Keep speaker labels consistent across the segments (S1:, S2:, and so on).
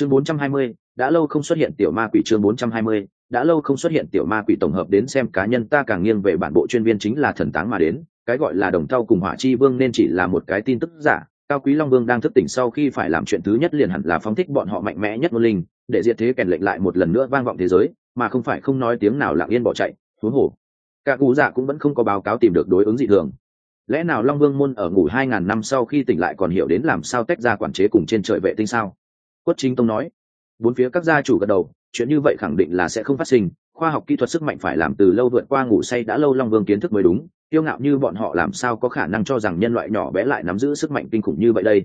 S1: chương 420, đã lâu không xuất hiện tiểu ma quỷ chương 420, đã lâu không xuất hiện tiểu ma quỷ tổng hợp đến xem cá nhân ta càng nghiêng về bản bộ chuyên viên chính là thần táng mà đến cái gọi là đồng thau cùng hỏa chi vương nên chỉ là một cái tin tức giả cao quý long vương đang thức tỉnh sau khi phải làm chuyện thứ nhất liền hẳn là phóng thích bọn họ mạnh mẽ nhất môn linh để diệt thế kèn lệnh lại một lần nữa vang vọng thế giới mà không phải không nói tiếng nào lặng yên bỏ chạy huống hồ. cả cụ dạ cũng vẫn không có báo cáo tìm được đối ứng dị thường lẽ nào long vương môn ở ngủ hai ngàn năm sau khi tỉnh lại còn hiểu đến làm sao tách ra quản chế cùng trên trời vệ tinh sao quất chính tông nói. Bốn phía các gia chủ gật đầu, chuyện như vậy khẳng định là sẽ không phát sinh, khoa học kỹ thuật sức mạnh phải làm từ lâu vượt qua ngủ say đã lâu long vương kiến thức mới đúng tiêu ngạo như bọn họ làm sao có khả năng cho rằng nhân loại nhỏ bé lại nắm giữ sức mạnh kinh khủng như vậy đây.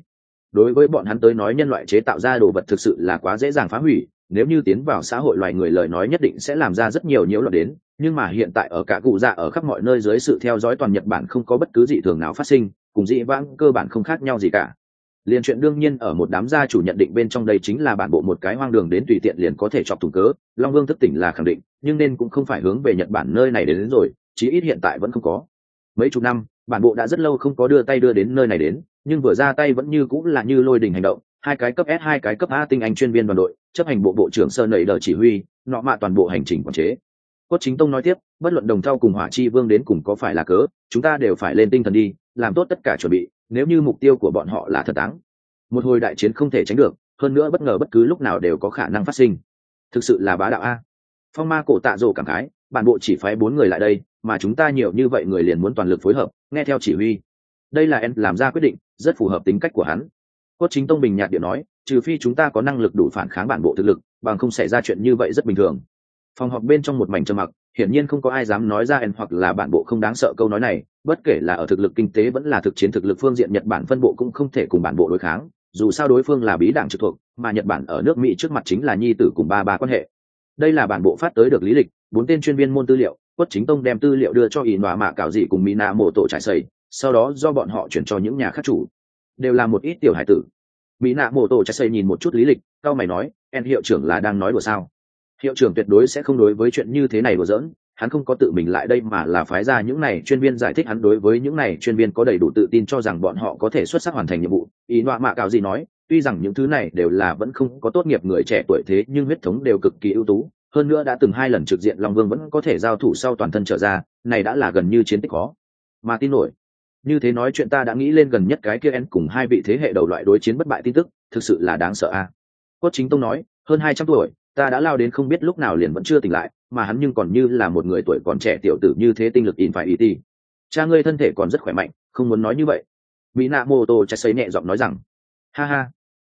S1: Đối với bọn hắn tới nói nhân loại chế tạo ra đồ vật thực sự là quá dễ dàng phá hủy, nếu như tiến vào xã hội loài người lời nói nhất định sẽ làm ra rất nhiều nhiễu loạn đến, nhưng mà hiện tại ở cả cụ dạ ở khắp mọi nơi dưới sự theo dõi toàn nhật bản không có bất cứ dị thường nào phát sinh, cùng dị vãng cơ bản không khác nhau gì cả liền chuyện đương nhiên ở một đám gia chủ nhận định bên trong đây chính là bản bộ một cái hoang đường đến tùy tiện liền có thể chọc thủng cớ long vương thức tỉnh là khẳng định nhưng nên cũng không phải hướng về nhật bản nơi này đến, đến rồi chí ít hiện tại vẫn không có. Mấy chục năm bản bộ đã rất lâu không có đưa tay đưa đến nơi này đến nhưng vừa ra tay vẫn như cũng là như lôi đình hành động hai cái cấp s hai cái cấp a tinh anh chuyên viên đoàn đội chấp hành bộ bộ trưởng sơ nẩy đờ chỉ huy nọ mạ toàn bộ hành trình quản chế. Cốt chính tông nói tiếp bất luận đồng thau cùng hỏa chi vương đến cùng có phải là cớ chúng ta đều phải lên tinh thần đi làm tốt tất cả chuẩn bị nếu như mục tiêu của bọn họ là thật đáng, một hồi đại chiến không thể tránh được hơn nữa bất ngờ bất cứ lúc nào đều có khả năng phát sinh. Thực sự là bá đạo a. Phong ma cổ tạ rồ cảm khái bản bộ chỉ phái bốn người lại đây mà chúng ta nhiều như vậy người liền muốn toàn lực phối hợp nghe theo chỉ huy. Đây là em làm ra quyết định rất phù hợp tính cách của hắn. Cốt chính tông bình nhạt điện nói trừ phi chúng ta có năng lực đủ phản kháng bản bộ thực lực bằng không xảy ra chuyện như vậy rất bình thường phòng họp bên trong một mảnh trầm mặc, hiển nhiên không có ai dám nói ra en hoặc là bản bộ không đáng sợ câu nói này, bất kể là ở thực lực kinh tế vẫn là thực chiến thực lực phương diện, nhật bản phân bộ cũng không thể cùng bản bộ đối kháng, dù sao đối phương là bí đảng trực thuộc, mà nhật bản ở nước mỹ trước mặt chính là nhi tử cùng ba ba quan hệ. Đây là bản bộ phát tới được lý lịch, bốn tên chuyên viên môn tư liệu, quất chính tông đem tư liệu đưa cho ỷ nọa mạ cảo dị cùng mỹ nạ mộ tổ trải xây sau đó do bọn họ chuyển cho những nhà khác chủ. Đều là một ít tiểu hải tử. Mỹ nạ mộ tổ trải xây nhìn một chút lý lịch cao mày nói, en hiệu trưởng là đang nói đùa sao? Hiệu trưởng tuyệt đối sẽ không đối với chuyện như thế này đùa giỡn, hắn không có tự mình lại đây mà là phái ra những này chuyên viên giải thích hắn đối với những này chuyên viên có đầy đủ tự tin cho rằng bọn họ có thể xuất sắc hoàn thành nhiệm vụ ý nọa mạ cào gì nói, tuy rằng những thứ này đều là vẫn không có tốt nghiệp người trẻ tuổi thế, nhưng huyết thống đều cực kỳ ưu tú, hơn nữa đã từng hai lần trực diện long vương vẫn có thể giao thủ sau toàn thân trở ra, này đã là gần như chiến tích khó mà tin nổi như thế nói chuyện ta đã nghĩ lên gần nhất cái kia en cùng hai vị thế hệ đầu loại đối chiến bất bại tin tức, thực sự là đáng sợ a à. cốt chính tông nói, hơn hai trăm tuổi ta đã lao đến không biết lúc nào liền vẫn chưa tỉnh lại, mà hắn nhưng còn như là một người tuổi còn trẻ tiểu tử như thế tinh lực in phải ý ti cha ngươi thân thể còn rất khỏe mạnh, không muốn nói như vậy. Mỹ nạ mô tô chạy xấy nhẹ giọng nói rằng, ha ha,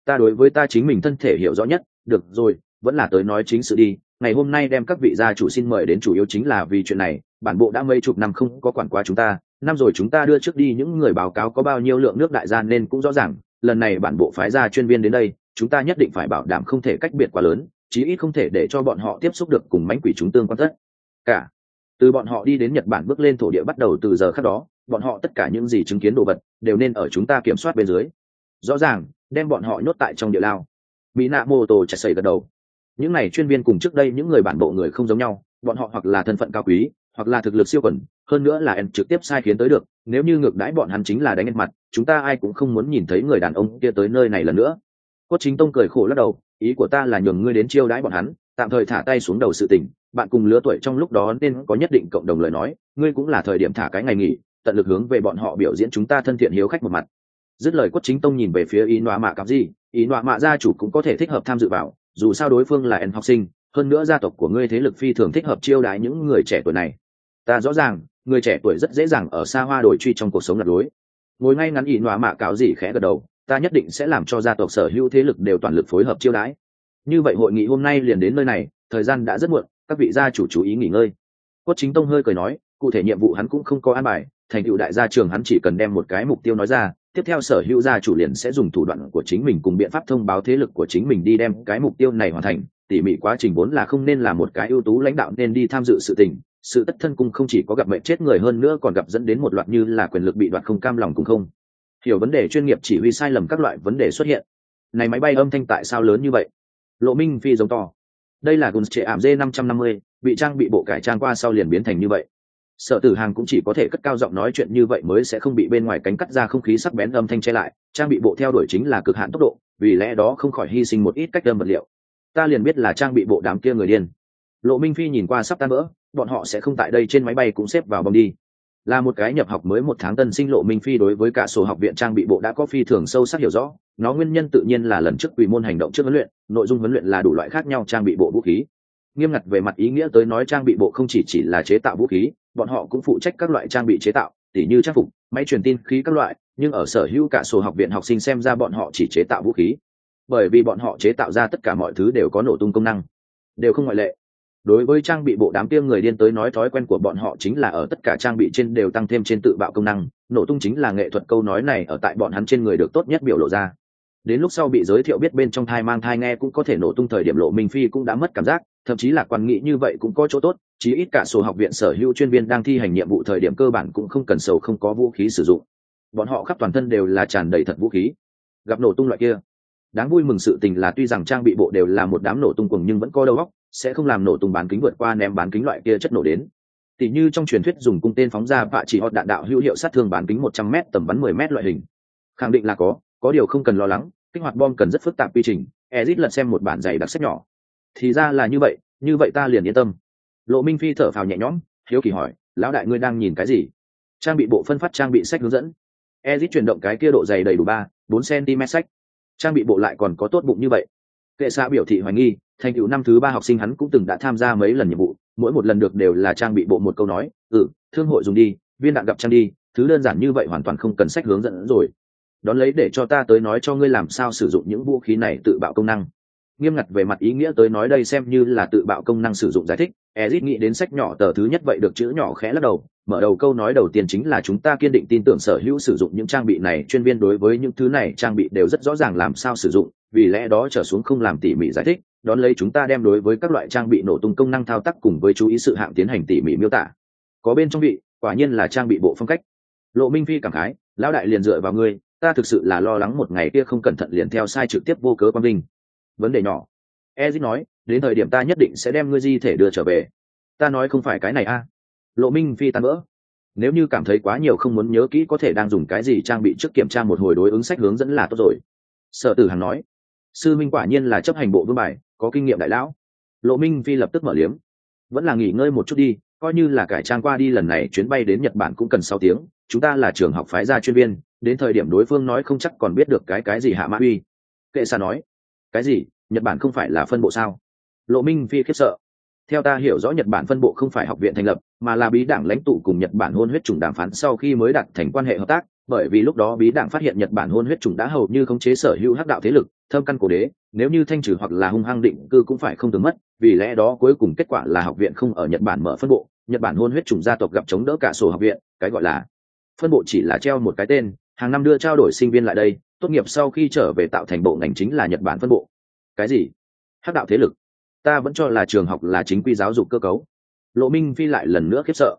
S1: ta đối với ta chính mình thân thể hiểu rõ nhất, được rồi, vẫn là tới nói chính sự đi. Ngày hôm nay đem các vị gia chủ xin mời đến chủ yếu chính là vì chuyện này, bản bộ đã mấy chục năm không có quản quá chúng ta, năm rồi chúng ta đưa trước đi những người báo cáo có bao nhiêu lượng nước đại gia nên cũng rõ ràng, lần này bản bộ phái ra chuyên viên đến đây, chúng ta nhất định phải bảo đảm không thể cách biệt quá lớn chí ít không thể để cho bọn họ tiếp xúc được cùng mánh quỷ chúng tương quan tất cả. Từ bọn họ đi đến nhật bản bước lên thổ địa bắt đầu từ giờ khác đó, bọn họ tất cả những gì chứng kiến đồ vật đều nên ở chúng ta kiểm soát bên dưới. Rõ ràng, đem bọn họ nhốt tại trong địa lao. Mỹ nạ mô tô chạy xảy gật đầu. Những này chuyên viên cùng trước đây những người bản bộ người không giống nhau, bọn họ hoặc là thân phận cao quý, hoặc là thực lực siêu quẩn, hơn nữa là em trực tiếp sai khiến tới được, nếu như ngược đãi bọn hắn chính là đánh mặt, chúng ta ai cũng không muốn nhìn thấy người đàn ông kia tới nơi này lần nữa cốt chính tông cười khổ lắc đầu, ý của ta là nhường ngươi đến chiêu đãi bọn hắn, tạm thời thả tay xuống đầu sự tình, bạn cùng lứa tuổi trong lúc đó nên có nhất định cộng đồng lời nói, ngươi cũng là thời điểm thả cái ngày nghỉ, tận lực hướng về bọn họ biểu diễn chúng ta thân thiện hiếu khách một mặt. Dứt lời quất chính tông nhìn về phía ý nọa mạ cặp gì ý nọa mạ gia chủ cũng có thể thích hợp tham dự vào, dù sao đối phương là em học sinh, hơn nữa gia tộc của ngươi thế lực phi thường thích hợp chiêu đãi những người trẻ tuổi này. Ta rõ ràng, người trẻ tuổi rất dễ dàng ở xa hoa đổi truy trong cuộc sống lật lối ngồi ngay ngắn ý nọa mạ cáo gì khẽ gật đầu ta nhất định sẽ làm cho gia tộc sở hữu thế lực đều toàn lực phối hợp chiêu đãi. Như vậy hội nghị hôm nay liền đến nơi này, thời gian đã rất muộn, các vị gia chủ chú ý nghỉ ngơi. Quất chính tông hơi cười nói, cụ thể nhiệm vụ hắn cũng không có an bài, thành tựu đại gia trường hắn chỉ cần đem một cái mục tiêu nói ra, tiếp theo sở hữu gia chủ liền sẽ dùng thủ đoạn của chính mình cùng biện pháp thông báo thế lực của chính mình đi đem cái mục tiêu này hoàn thành. Tỉ mỉ quá trình vốn là không nên là một cái ưu tú lãnh đạo nên đi tham dự sự tình, sự tất thân cung không chỉ có gặp mệnh chết người hơn nữa còn gặp dẫn đến một loạt như là quyền lực bị đoạt không cam lòng cũng không hiểu vấn đề chuyên nghiệp chỉ huy sai lầm các loại vấn đề xuất hiện. Này máy bay âm thanh tại sao lớn như vậy? Lộ minh phi giống to. Đây là guns trệ ảm d năm trăm năm mươi, bị trang bị bộ cải trang qua sau liền biến thành như vậy. Sợ tử hàng cũng chỉ có thể cất cao giọng nói chuyện như vậy mới sẽ không bị bên ngoài cánh cắt ra không khí sắc bén âm thanh che lại, trang bị bộ theo đuổi chính là cực hạn tốc độ, vì lẽ đó không khỏi hy sinh một ít cách đơn vật liệu. Ta liền biết là trang bị bộ đám kia người điên. Lộ minh phi nhìn qua sắp tan vỡ, bọn họ sẽ không tại đây trên máy bay cũng xếp vào bom đi là một cái nhập học mới một tháng tân sinh lộ minh phi đối với cả sổ học viện trang bị bộ đã có phi thường sâu sắc hiểu rõ. Nó nguyên nhân tự nhiên là lần trước Quy môn hành động trước huấn luyện, nội dung huấn luyện là đủ loại khác nhau trang bị bộ vũ khí. Nghiêm ngặt về mặt ý nghĩa tới nói trang bị bộ không chỉ chỉ là chế tạo vũ khí, bọn họ cũng phụ trách các loại trang bị chế tạo, tỉ như trang phục, máy truyền tin khí các loại, nhưng ở sở hữu cả sổ học viện học sinh xem ra bọn họ chỉ chế tạo vũ khí. Bởi vì bọn họ chế tạo ra tất cả mọi thứ đều có nổ tung công năng, đều không ngoại lệ đối với trang bị bộ đám tiêm người điên tới nói thói quen của bọn họ chính là ở tất cả trang bị trên đều tăng thêm trên tự bạo công năng, nổ tung chính là nghệ thuật câu nói này ở tại bọn hắn trên người được tốt nhất biểu lộ ra. Đến lúc sau bị giới thiệu biết bên trong thai mang thai nghe cũng có thể nổ tung thời điểm lộ minh phi cũng đã mất cảm giác, thậm chí là quan nghĩ như vậy cũng có chỗ tốt, chí ít cả số học viện sở hữu chuyên viên đang thi hành nhiệm vụ thời điểm cơ bản cũng không cần sầu không có vũ khí sử dụng. Bọn họ khắp toàn thân đều là tràn đầy thật vũ khí. Gặp nổ tung loại kia đáng vui mừng sự tình là tuy rằng trang bị bộ đều là một đám nổ tung cùng nhưng vẫn có đầu óc, sẽ không làm nổ tung bán kính vượt qua ném bán kính loại kia chất nổ đến. Tỷ như trong truyền thuyết dùng cung tên phóng ra vạ chỉ họ đạn đạo hữu hiệu sát thương bán kính một trăm m tầm bắn mười m loại hình. Khẳng định là có có điều không cần lo lắng, kích hoạt bom cần rất phức tạp quy trình, ezit lật xem một bản dày đặc sách nhỏ. Thì ra là như vậy như vậy ta liền yên tâm. Lộ minh phi thở phào nhẹ nhõm, hiếu kỳ hỏi, lão đại ngươi đang nhìn cái gì? Trang bị bộ phân phát trang bị sách hướng dẫn. Ezit chuyển động cái kia độ dày đầy đủ ba, bốn cm sách trang bị bộ lại còn có tốt bụng như vậy. Kệ xạ biểu thị hoài nghi, thành cựu năm thứ ba học sinh hắn cũng từng đã tham gia mấy lần nhiệm vụ, mỗi một lần được đều là trang bị bộ một câu nói ừ thương hội dùng đi, viên đạn gặp trang đi, thứ đơn giản như vậy hoàn toàn không cần sách hướng dẫn rồi. Đón lấy để cho ta tới nói cho ngươi làm sao sử dụng những vũ khí này tự bạo công năng nghiêm ngặt về mặt ý nghĩa tới nói đây xem như là tự bạo công năng sử dụng giải thích. Ezit nghĩ đến sách nhỏ tờ thứ nhất vậy được chữ nhỏ khẽ lắc đầu, mở đầu câu nói đầu tiên chính là chúng ta kiên định tin tưởng sở hữu sử dụng những trang bị này, chuyên viên đối với những thứ này trang bị đều rất rõ ràng làm sao sử dụng, vì lẽ đó trở xuống không làm tỉ mỉ giải thích, đón lấy chúng ta đem đối với các loại trang bị nổ tung công năng thao tác cùng với chú ý sự hạng tiến hành tỉ mỉ miêu tả. Có bên trong bị quả nhiên là trang bị bộ phong cách. Lộ minh phi cảm khái, lão đại liền dựa vào ngươi, ta thực sự là lo lắng một ngày kia không cẩn thận liền theo sai trực tiếp vô cớ quang linh vấn đề nhỏ. Ezit nói, đến thời điểm ta nhất định sẽ đem ngươi di thể đưa trở về. Ta nói không phải cái này a. Lộ minh phi tan vỡ. Nếu như cảm thấy quá nhiều không muốn nhớ kỹ có thể đang dùng cái gì trang bị trước kiểm tra một hồi đối ứng sách hướng dẫn là tốt rồi. Sở tử hằng nói. Sư minh quả nhiên là chấp hành bộ vương bài, có kinh nghiệm đại lão. Lộ minh phi lập tức mở liếm. Vẫn là nghỉ ngơi một chút đi, coi như là cải trang qua đi lần này chuyến bay đến nhật bản cũng cần sáu tiếng, chúng ta là trường học phái gia chuyên viên, đến thời điểm đối phương nói không chắc còn biết được cái cái gì hạ mã uy. Kệ xa nói cái gì? Nhật bản không phải là phân bộ sao? Lộ minh phi khiếp sợ. Theo ta hiểu rõ nhật bản phân bộ không phải học viện thành lập, mà là bí đảng lãnh tụ cùng nhật bản hôn huyết chủng đàm phán sau khi mới đạt thành quan hệ hợp tác, bởi vì lúc đó bí đảng phát hiện nhật bản hôn huyết chủng đã hầu như khống chế sở hữu hắc đạo thế lực, thâm căn cổ đế, nếu như thanh trừ hoặc là hung hăng định cư cũng phải không từng mất, vì lẽ đó cuối cùng kết quả là học viện không ở nhật bản mở phân bộ, nhật bản hôn huyết chủng gia tộc gặp chống đỡ cả sổ học viện, cái gọi là phân bộ chỉ là treo một cái tên, hàng năm đưa trao đổi sinh viên lại đây tốt nghiệp sau khi trở về tạo thành bộ ngành chính là nhật bản phân bộ. Cái gì? Hắc đạo thế lực. Ta vẫn cho là trường học là chính quy giáo dục cơ cấu. Lộ minh phi lại lần nữa khiếp sợ.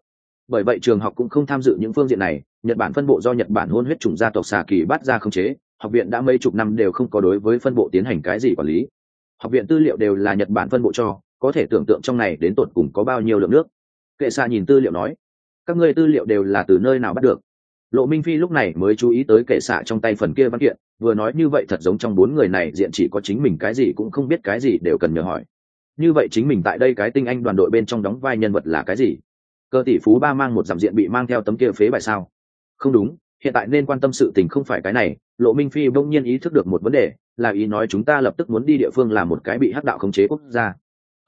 S1: Bởi vậy trường học cũng không tham dự những phương diện này, nhật bản phân bộ do nhật bản hôn huyết chủng gia tộc xà kỳ bắt ra không chế, học viện đã mấy chục năm đều không có đối với phân bộ tiến hành cái gì quản lý. Học viện tư liệu đều là nhật bản phân bộ cho, có thể tưởng tượng trong này đến tột cùng có bao nhiêu lượng nước. Kệ xa nhìn tư liệu nói, các ngươi tư liệu đều là từ nơi nào bắt được? Lộ minh phi lúc này mới chú ý tới kệ xạ trong tay phần kia văn kiện, vừa nói như vậy thật giống trong bốn người này diện chỉ có chính mình cái gì cũng không biết cái gì đều cần nhờ hỏi. Như vậy chính mình tại đây cái tinh anh đoàn đội bên trong đóng vai nhân vật là cái gì? Cơ tỷ phú ba mang một giảm diện bị mang theo tấm kia phế bài sao? Không đúng, hiện tại nên quan tâm sự tình không phải cái này, lộ minh phi bỗng nhiên ý thức được một vấn đề, là ý nói chúng ta lập tức muốn đi địa phương làm một cái bị hắc đạo khống chế quốc gia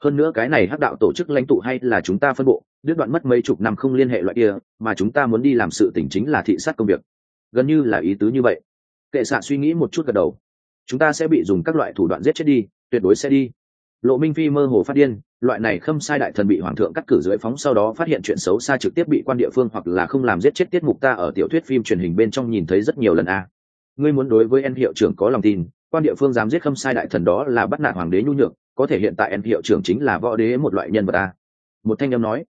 S1: hơn nữa cái này hắc đạo tổ chức lãnh tụ hay là chúng ta phân bộ, đứt đoạn mất mấy chục năm không liên hệ loại kia, mà chúng ta muốn đi làm sự tỉnh chính là thị sát công việc. Gần như là ý tứ như vậy. Kệ xạ suy nghĩ một chút gật đầu. Chúng ta sẽ bị dùng các loại thủ đoạn giết chết đi, tuyệt đối sẽ đi. Lộ minh phi mơ hồ phát điên, loại này khâm sai đại thần bị hoàng thượng cắt cử dưới phóng sau đó phát hiện chuyện xấu xa trực tiếp bị quan địa phương hoặc là không làm giết chết tiết mục ta ở tiểu thuyết phim truyền hình bên trong nhìn thấy rất nhiều lần a. Ngươi muốn đối với en hiệu trưởng có lòng tin, quan địa phương dám giết khâm sai đại thần đó là bắt nạt hoàng đế nhu nhược có thể hiện tại em hiệu trưởng chính là võ đế một loại nhân vật a một thanh âm nói.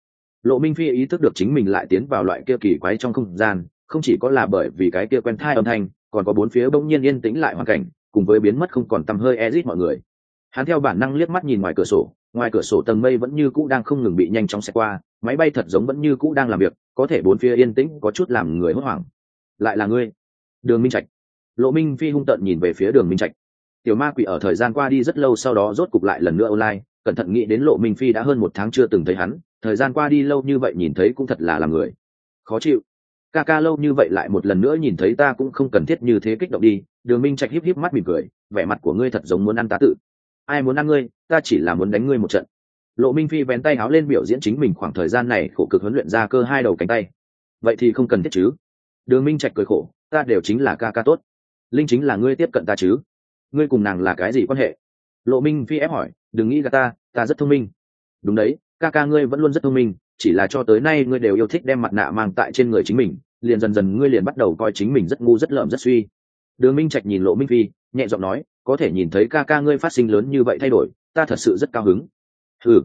S1: Lộ minh phi ý thức được chính mình lại tiến vào loại kia kỳ quái trong không gian, không chỉ có là bởi vì cái kia quen thai âm thanh, còn có bốn phía bỗng nhiên yên tĩnh lại hoàn cảnh, cùng với biến mất không còn tăm hơi ezit mọi người. Hắn theo bản năng liếc mắt nhìn ngoài cửa sổ, ngoài cửa sổ tầng mây vẫn như cũ đang không ngừng bị nhanh chóng xẹt qua, máy bay thật giống vẫn như cũ đang làm việc, có thể bốn phía yên tĩnh có chút làm người hốt hoảng. Lại là ngươi? Đường minh trạch. Lộ minh phi hung tợn nhìn về phía đường minh trạch tiểu ma quỷ ở thời gian qua đi rất lâu sau đó rốt cục lại lần nữa online, cẩn thận nghĩ đến lộ minh phi đã hơn một tháng chưa từng thấy hắn, thời gian qua đi lâu như vậy nhìn thấy cũng thật là làm người. Khó chịu. Ca ca lâu như vậy lại một lần nữa nhìn thấy ta cũng không cần thiết như thế kích động đi, đường minh trạch híp híp mắt mỉm cười, vẻ mặt của ngươi thật giống muốn ăn tá tự ai muốn ăn ngươi, ta chỉ là muốn đánh ngươi một trận. Lộ minh phi vén tay áo lên biểu diễn chính mình khoảng thời gian này khổ cực huấn luyện ra cơ hai đầu cánh tay. Vậy thì không cần thiết chứ. Đường minh trạch cười khổ, ta đều chính là ca ca tốt. Linh chính là ngươi tiếp cận ta chứ ngươi cùng nàng là cái gì quan hệ? Lộ minh phi ép hỏi, đừng nghĩ là ta ta rất thông minh. Đúng đấy, ca ca ngươi vẫn luôn rất thông minh, chỉ là cho tới nay ngươi đều yêu thích đem mặt nạ mang tại trên người chính mình, liền dần dần ngươi liền bắt đầu coi chính mình rất ngu, rất lợm, rất suy. Đường minh trạch nhìn lộ minh phi nhẹ giọng nói, có thể nhìn thấy ca ca ngươi phát sinh lớn như vậy thay đổi, ta thật sự rất cao hứng. Ừ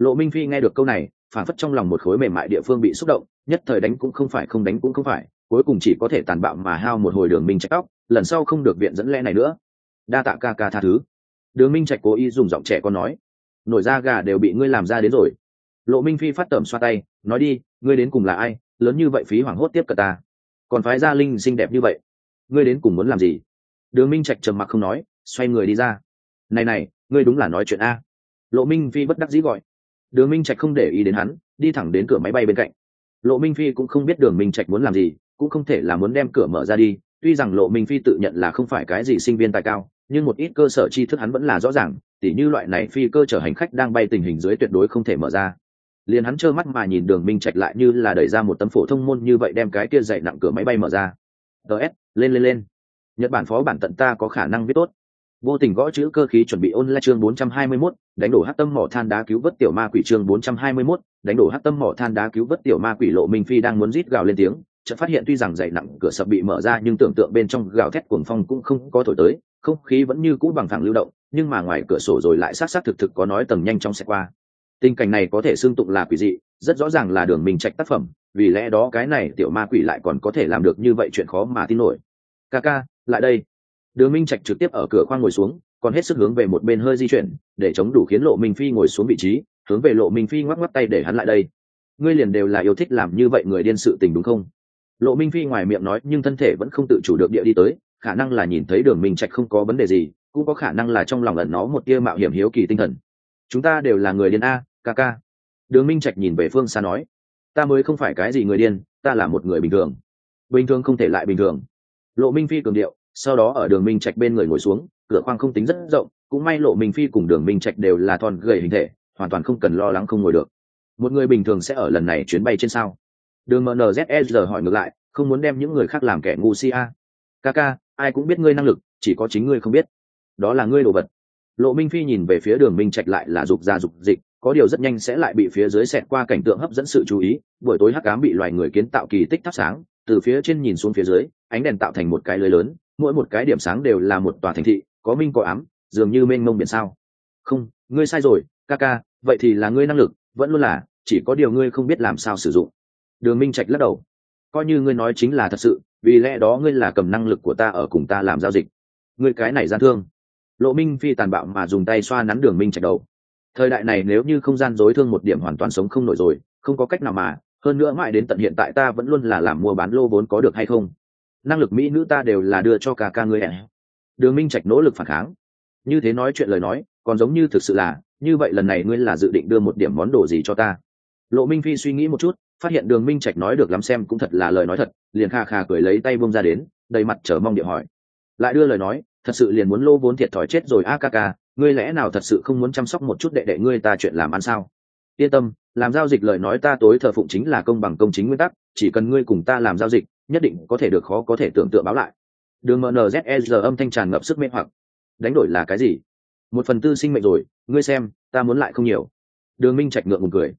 S1: lộ minh phi nghe được câu này phản phất trong lòng một khối mềm mại địa phương bị xúc động, nhất thời đánh cũng không phải, không đánh cũng không phải, cuối cùng chỉ có thể tàn bạo mà hao một hồi đường minh trạch tóc, lần sau không được viện dẫn lẽ này nữa đa tạ ca ca tha thứ. Đường minh trạch cố ý dùng giọng trẻ con nói, nổi da gà đều bị ngươi làm ra đến rồi. Lộ minh phi phát tẩm xoa tay, nói đi, ngươi đến cùng là ai? Lớn như vậy phí hoảng hốt tiếp cận ta. Còn phái gia linh xinh đẹp như vậy, ngươi đến cùng muốn làm gì? Đường minh trạch trầm mặc không nói, xoay người đi ra. Này này, ngươi đúng là nói chuyện a. Lộ minh phi bất đắc dĩ gọi. Đường minh trạch không để ý đến hắn, đi thẳng đến cửa máy bay bên cạnh. Lộ minh phi cũng không biết đường minh trạch muốn làm gì, cũng không thể là muốn đem cửa mở ra đi, tuy rằng lộ minh phi tự nhận là không phải cái gì sinh viên tài cao nhưng một ít cơ sở tri thức hắn vẫn là rõ ràng tỉ như loại này phi cơ chở hành khách đang bay tình hình dưới tuyệt đối không thể mở ra. Liền hắn trơ mắt mà nhìn đường minh trạch lại như là đẩy ra một tấm phổ thông môn như vậy đem cái kia dậy nặng cửa máy bay mở ra. Ts lên lên lên. Nhật bản phó bản tận ta có khả năng viết tốt. Vô tình gõ chữ cơ khí chuẩn bị ôn lại chương 421, đánh đổ hát tâm mỏ than đá cứu vớt tiểu ma quỷ chương 421, đánh đổ hát tâm mỏ than đá cứu vớt tiểu ma quỷ lộ minh phi đang muốn rít gào lên tiếng chợt phát hiện tuy rằng dày nặng cửa sập bị mở ra nhưng tưởng tượng bên trong gào thét cuồng phong cũng không có thổi tới không khí vẫn như cũ bằng phẳng lưu động, nhưng mà ngoài cửa sổ rồi lại sát sát thực thực có nói tầng nhanh trong xe qua. Tình cảnh này có thể xương tụng là quỷ dị, rất rõ ràng là đường minh trạch tác phẩm, vì lẽ đó cái này tiểu ma quỷ lại còn có thể làm được như vậy chuyện khó mà tin nổi. Ca ca, lại đây. Đường minh trạch trực tiếp ở cửa khoang ngồi xuống, còn hết sức hướng về một bên hơi di chuyển, để chống đủ khiến lộ minh phi ngồi xuống vị trí, hướng về lộ minh phi ngoắc ngoắc tay để hắn lại đây. Ngươi liền đều là yêu thích làm như vậy người điên sự tình đúng không? Lộ minh phi ngoài miệng nói, nhưng thân thể vẫn không tự chủ được địa đi tới khả năng là nhìn thấy đường minh trạch không có vấn đề gì, cũng có khả năng là trong lòng ẩn nó một tia mạo hiểm hiếu kỳ tinh thần. Chúng ta đều là người điên a, ca ca. Đường minh trạch nhìn về phương xa nói, ta mới không phải cái gì người điên, ta là một người bình thường. Bình thường không thể lại bình thường. Lộ minh phi cường điệu, sau đó ở đường minh trạch bên người ngồi xuống, cửa khoang không tính rất rộng, cũng may lộ minh phi cùng đường minh trạch đều là thon gầy hình thể, hoàn toàn không cần lo lắng không ngồi được. Một người bình thường sẽ ở lần này chuyến bay trên sao? Đường mnzsr hỏi ngược lại, không muốn đem những người khác làm kẻ ngu si a ca ai cũng biết ngươi năng lực, chỉ có chính ngươi không biết. Đó là ngươi đồ vật. Lộ minh phi nhìn về phía đường minh trạch lại là dục ra dục dịch, có điều rất nhanh sẽ lại bị phía dưới xẹt qua cảnh tượng hấp dẫn sự chú ý, buổi tối hắc cám bị loài người kiến tạo kỳ tích thắp sáng, từ phía trên nhìn xuống phía dưới, ánh đèn tạo thành một cái lưới lớn, mỗi một cái điểm sáng đều là một tòa thành thị, có minh có ám, dường như mênh mông biển sao. Không, ngươi sai rồi, ca ca, vậy thì là ngươi năng lực, vẫn luôn là, chỉ có điều ngươi không biết làm sao sử dụng. Đường minh trạch lắc đầu. Coi như ngươi nói chính là thật sự vì lẽ đó ngươi là cầm năng lực của ta ở cùng ta làm giao dịch. Ngươi cái này gian thương. Lộ minh phi tàn bạo mà dùng tay xoa nắn đường minh trạch đầu. Thời đại này nếu như không gian dối thương một điểm hoàn toàn sống không nổi rồi, không có cách nào mà, hơn nữa mãi đến tận hiện tại ta vẫn luôn là làm mua bán lô vốn có được hay không? Năng lực mỹ nữ ta đều là đưa cho cả ca ngươi ẻ đường minh trạch nỗ lực phản kháng. Như thế nói chuyện lời nói, còn giống như thực sự là, như vậy lần này ngươi là dự định đưa một điểm món đồ gì cho ta? Lộ minh phi suy nghĩ một chút phát hiện đường minh trạch nói được lắm xem cũng thật là lời nói thật, liền kha kha cười lấy tay bông ra đến, đầy mặt chờ mong điệu hỏi. Lại đưa lời nói, thật sự liền muốn lô vốn thiệt thòi chết rồi, a ca ca, ngươi lẽ nào thật sự không muốn chăm sóc một chút đệ đệ ngươi ta chuyện làm ăn sao? Yên tâm, làm giao dịch lời nói ta tối thờ phụng chính là công bằng công chính nguyên tắc, chỉ cần ngươi cùng ta làm giao dịch, nhất định có thể được khó có thể tưởng tượng báo lại. Đường mnzsr âm thanh tràn ngập sức mê hoặc. Đánh đổi là cái gì? Một phần tư sinh mệnh rồi, ngươi xem, ta muốn lại không nhiều. Đường minh trạch ngượng một cười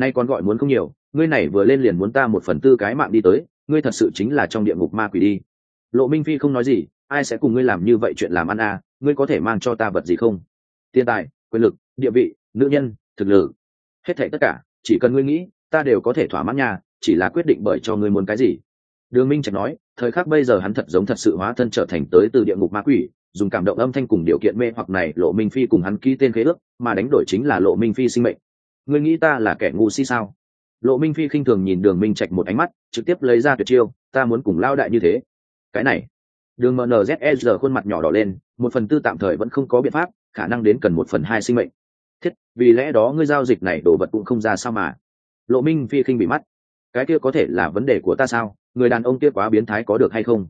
S1: nay còn gọi muốn không nhiều, ngươi này vừa lên liền muốn ta một phần tư cái mạng đi tới, ngươi thật sự chính là trong địa ngục ma quỷ đi. Lộ minh phi không nói gì, ai sẽ cùng ngươi làm như vậy chuyện làm ăn à ngươi có thể mang cho ta vật gì không? Tiền tài, quyền lực, địa vị, nữ nhân, thực lực, hết thảy tất cả, chỉ cần ngươi nghĩ, ta đều có thể thỏa mãn nhà chỉ là quyết định bởi cho ngươi muốn cái gì. Đường minh trạch nói, thời khắc bây giờ hắn thật giống thật sự hóa thân trở thành tới từ địa ngục ma quỷ, dùng cảm động âm thanh cùng điều kiện mê hoặc này lộ minh phi cùng hắn ký tên khế ước, mà đánh đổi chính là lộ minh phi sinh mệnh ngươi nghĩ ta là kẻ ngu si sao? Lộ minh phi khinh thường nhìn đường minh trạch một ánh mắt, trực tiếp lấy ra tuyệt chiêu, ta muốn cùng lao đại như thế. Cái này, đường mnze khuôn mặt nhỏ đỏ lên, một phần tư tạm thời vẫn không có biện pháp, khả năng đến cần một phần hai sinh mệnh. Thiết, vì lẽ đó ngươi giao dịch này đồ vật cũng không ra sao mà. Lộ minh phi khinh bị mắt. Cái kia có thể là vấn đề của ta sao? Người đàn ông kia quá biến thái có được hay không?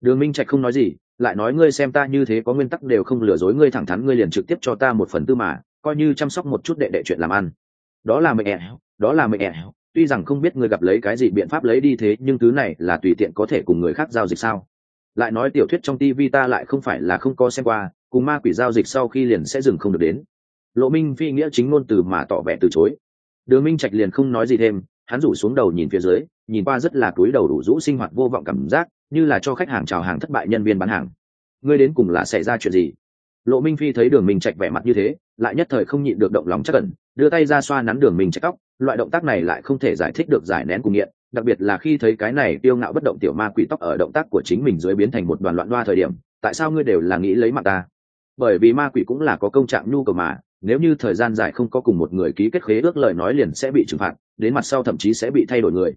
S1: Đường minh trạch không nói gì, lại nói ngươi xem ta như thế có nguyên tắc đều không lừa dối ngươi thẳng thắn, ngươi liền trực tiếp cho ta một phần tư mà, coi như chăm sóc một chút đệ đệ chuyện làm ăn đó là mệnh ẻo, đó là mệnh ẻo. Tuy rằng không biết ngươi gặp lấy cái gì biện pháp lấy đi thế, nhưng thứ này là tùy tiện có thể cùng người khác giao dịch sao? Lại nói tiểu thuyết trong tv ta lại không phải là không có xem qua, cùng ma quỷ giao dịch sau khi liền sẽ dừng không được đến. Lộ minh phi nghĩa chính ngôn từ mà tỏ vẻ từ chối. Đường minh trạch liền không nói gì thêm, hắn rủ xuống đầu nhìn phía dưới, nhìn qua rất là cúi đầu đủ rũ sinh hoạt vô vọng cảm giác, như là cho khách hàng chào hàng thất bại nhân viên bán hàng. Ngươi đến cùng là xảy ra chuyện gì? Lộ minh phi thấy đường minh trạch vẻ mặt như thế, lại nhất thời không nhịn được động lòng chắc cẩn đưa tay ra xoa nắn đường mình chạy tóc, loại động tác này lại không thể giải thích được giải nén cùng nghiện, đặc biệt là khi thấy cái này tiêu ngạo bất động tiểu ma quỷ tóc ở động tác của chính mình dưới biến thành một đoàn loạn đoa thời điểm, tại sao ngươi đều là nghĩ lấy mặt ta? Bởi vì ma quỷ cũng là có công trạng nhu cầu mà, nếu như thời gian dài không có cùng một người ký kết khế ước lời nói liền sẽ bị trừng phạt, đến mặt sau thậm chí sẽ bị thay đổi người.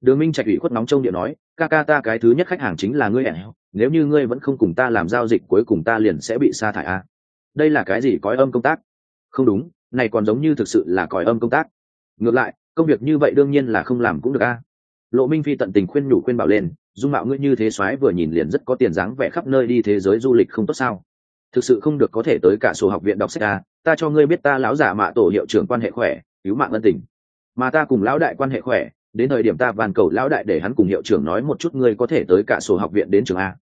S1: Đường minh trạch ủy khuất nóng trong điện nói, ca ca ta cái thứ nhất khách hàng chính là ngươi ẻo nếu như ngươi vẫn không cùng ta làm giao dịch cuối cùng ta liền sẽ bị sa thải a. Đây là cái gì có âm công tác? Không đúng này còn giống như thực sự là còi âm công tác. Ngược lại, công việc như vậy đương nhiên là không làm cũng được a. Lộ minh phi tận tình khuyên nhủ khuyên bảo lên, dung mạo ngươi như thế soái vừa nhìn liền rất có tiền dáng vẻ khắp nơi đi thế giới du lịch không tốt sao? Thực sự không được có thể tới cả sổ học viện đọc sách a, ta cho ngươi biết ta lão giả mạ tổ hiệu trưởng quan hệ khỏe, cứu mạng ân tình. Mà ta cùng lão đại quan hệ khỏe, đến thời điểm ta van cầu lão đại để hắn cùng hiệu trưởng nói một chút ngươi có thể tới cả sổ học viện đến trường a.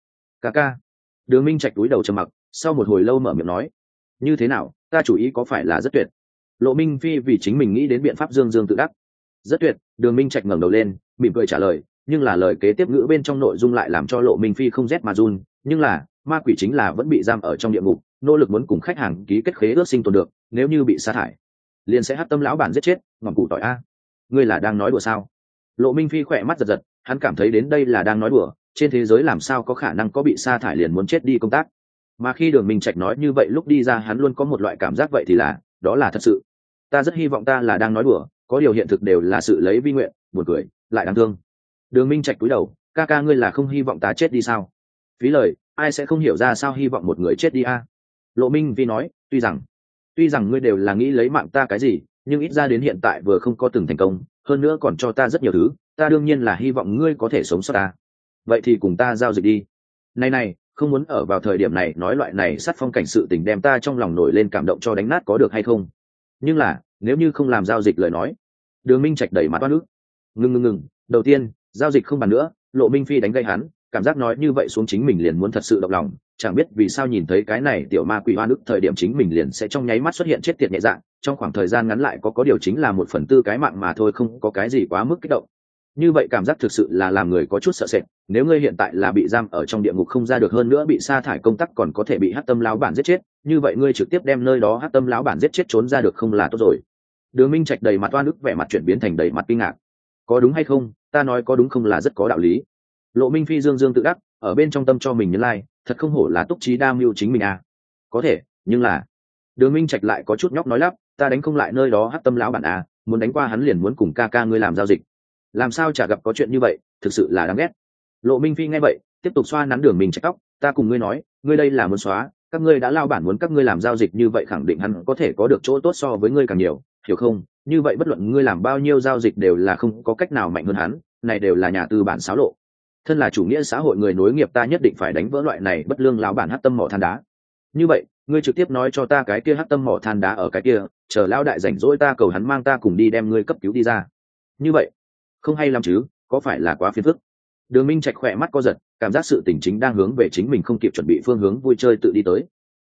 S1: Ca ca. Đường minh trạch túi đầu trầm mặc, sau một hồi lâu mở miệng nói, như thế nào, ta chủ ý có phải là rất tuyệt? Lộ minh phi vì chính mình nghĩ đến biện pháp dương dương tự đắc. Rất tuyệt, đường minh trạch ngẩng đầu lên, mỉm cười trả lời, nhưng là lời kế tiếp ngữ bên trong nội dung lại làm cho lộ minh phi không rét mà run, nhưng là, ma quỷ chính là vẫn bị giam ở trong địa ngục, nỗ lực muốn cùng khách hàng ký kết khế ước sinh tồn được, nếu như bị sa thải, liền sẽ hát tâm lão bản giết chết, ngọn cụ tỏi a. Ngươi là đang nói đùa sao? Lộ minh phi khỏe mắt giật giật, hắn cảm thấy đến đây là đang nói đùa, trên thế giới làm sao có khả năng có bị sa thải liền muốn chết đi công tác? Mà khi đường minh trạch nói như vậy lúc đi ra, hắn luôn có một loại cảm giác vậy thì là, đó là thật sự ta rất hy vọng ta là đang nói đùa, có điều hiện thực đều là sự lấy vi nguyện, buồn cười, lại đáng thương. Đường minh trạch cúi đầu, ca ca ngươi là không hy vọng ta chết đi sao? Phí lời, ai sẽ không hiểu ra sao hy vọng một người chết đi a? Lộ minh vi nói, tuy rằng tuy rằng ngươi đều là nghĩ lấy mạng ta cái gì, nhưng ít ra đến hiện tại vừa không có từng thành công, hơn nữa còn cho ta rất nhiều thứ, ta đương nhiên là hy vọng ngươi có thể sống sót ta. Vậy thì cùng ta giao dịch đi. Này này, không muốn ở vào thời điểm này nói loại này sát phong cảnh sự tình đem ta trong lòng nổi lên cảm động cho đánh nát có được hay không? Nhưng là, nếu như không làm giao dịch lời nói, đường minh trạch đẩy mặt oan ức. Ngừng ngừng ngừng đầu tiên, giao dịch không bàn nữa, lộ minh phi đánh gây hắn, cảm giác nói như vậy xuống chính mình liền muốn thật sự động lòng, chẳng biết vì sao nhìn thấy cái này tiểu ma quỷ hoa Đức thời điểm chính mình liền sẽ trong nháy mắt xuất hiện chết tiệt nhẹ dạng, trong khoảng thời gian ngắn lại có có điều chính là một phần tư cái mạng mà thôi, không có cái gì quá mức kích động. Như vậy cảm giác thực sự là làm người có chút sợ sệt, nếu ngươi hiện tại là bị giam ở trong địa ngục không ra được hơn nữa bị sa thải công tác còn có thể bị hát tâm lao bản giết chết như vậy ngươi trực tiếp đem nơi đó hát tâm lão bản giết chết trốn ra được không là tốt rồi. Đường minh trạch đầy mặt oan ức vẻ mặt chuyển biến thành đầy mặt kinh ngạc. Có đúng hay không? Ta nói có đúng không là rất có đạo lý. Lộ minh phi dương dương tự đắc ở bên trong tâm cho mình nhấn lai、like, thật không hổ là túc trí đa mưu chính mình à. Có thể nhưng là đường minh trạch lại có chút nhóc nói lắp ta đánh không lại nơi đó hát tâm lão bản à muốn đánh qua hắn liền muốn cùng ca ca ngươi làm giao dịch. Làm sao chả gặp có chuyện như vậy thực sự là đáng ghét. Lộ minh phi nghe vậy tiếp tục xoa nắn đường mình trách tóc ta cùng ngươi nói ngươi đây là muốn xóa các ngươi đã lao bản muốn các ngươi làm giao dịch như vậy khẳng định hắn có thể có được chỗ tốt so với ngươi càng nhiều, hiểu không? Như vậy bất luận ngươi làm bao nhiêu giao dịch đều là không có cách nào mạnh hơn hắn, này đều là nhà tư bản xáo lộ. Thân là chủ nghĩa xã hội người nối nghiệp ta nhất định phải đánh vỡ loại này bất lương lao bản hát tâm mỏ than đá. Như vậy, ngươi trực tiếp nói cho ta cái kia hát tâm mỏ than đá ở cái kia, chờ lão đại rảnh rỗi ta cầu hắn mang ta cùng đi đem ngươi cấp cứu đi ra. Như vậy, không hay lắm chứ, có phải là quá phiền phức? Đường minh trạch khỏe mắt co giật, cảm giác sự tình chính đang hướng về chính mình không kịp chuẩn bị phương hướng vui chơi tự đi tới.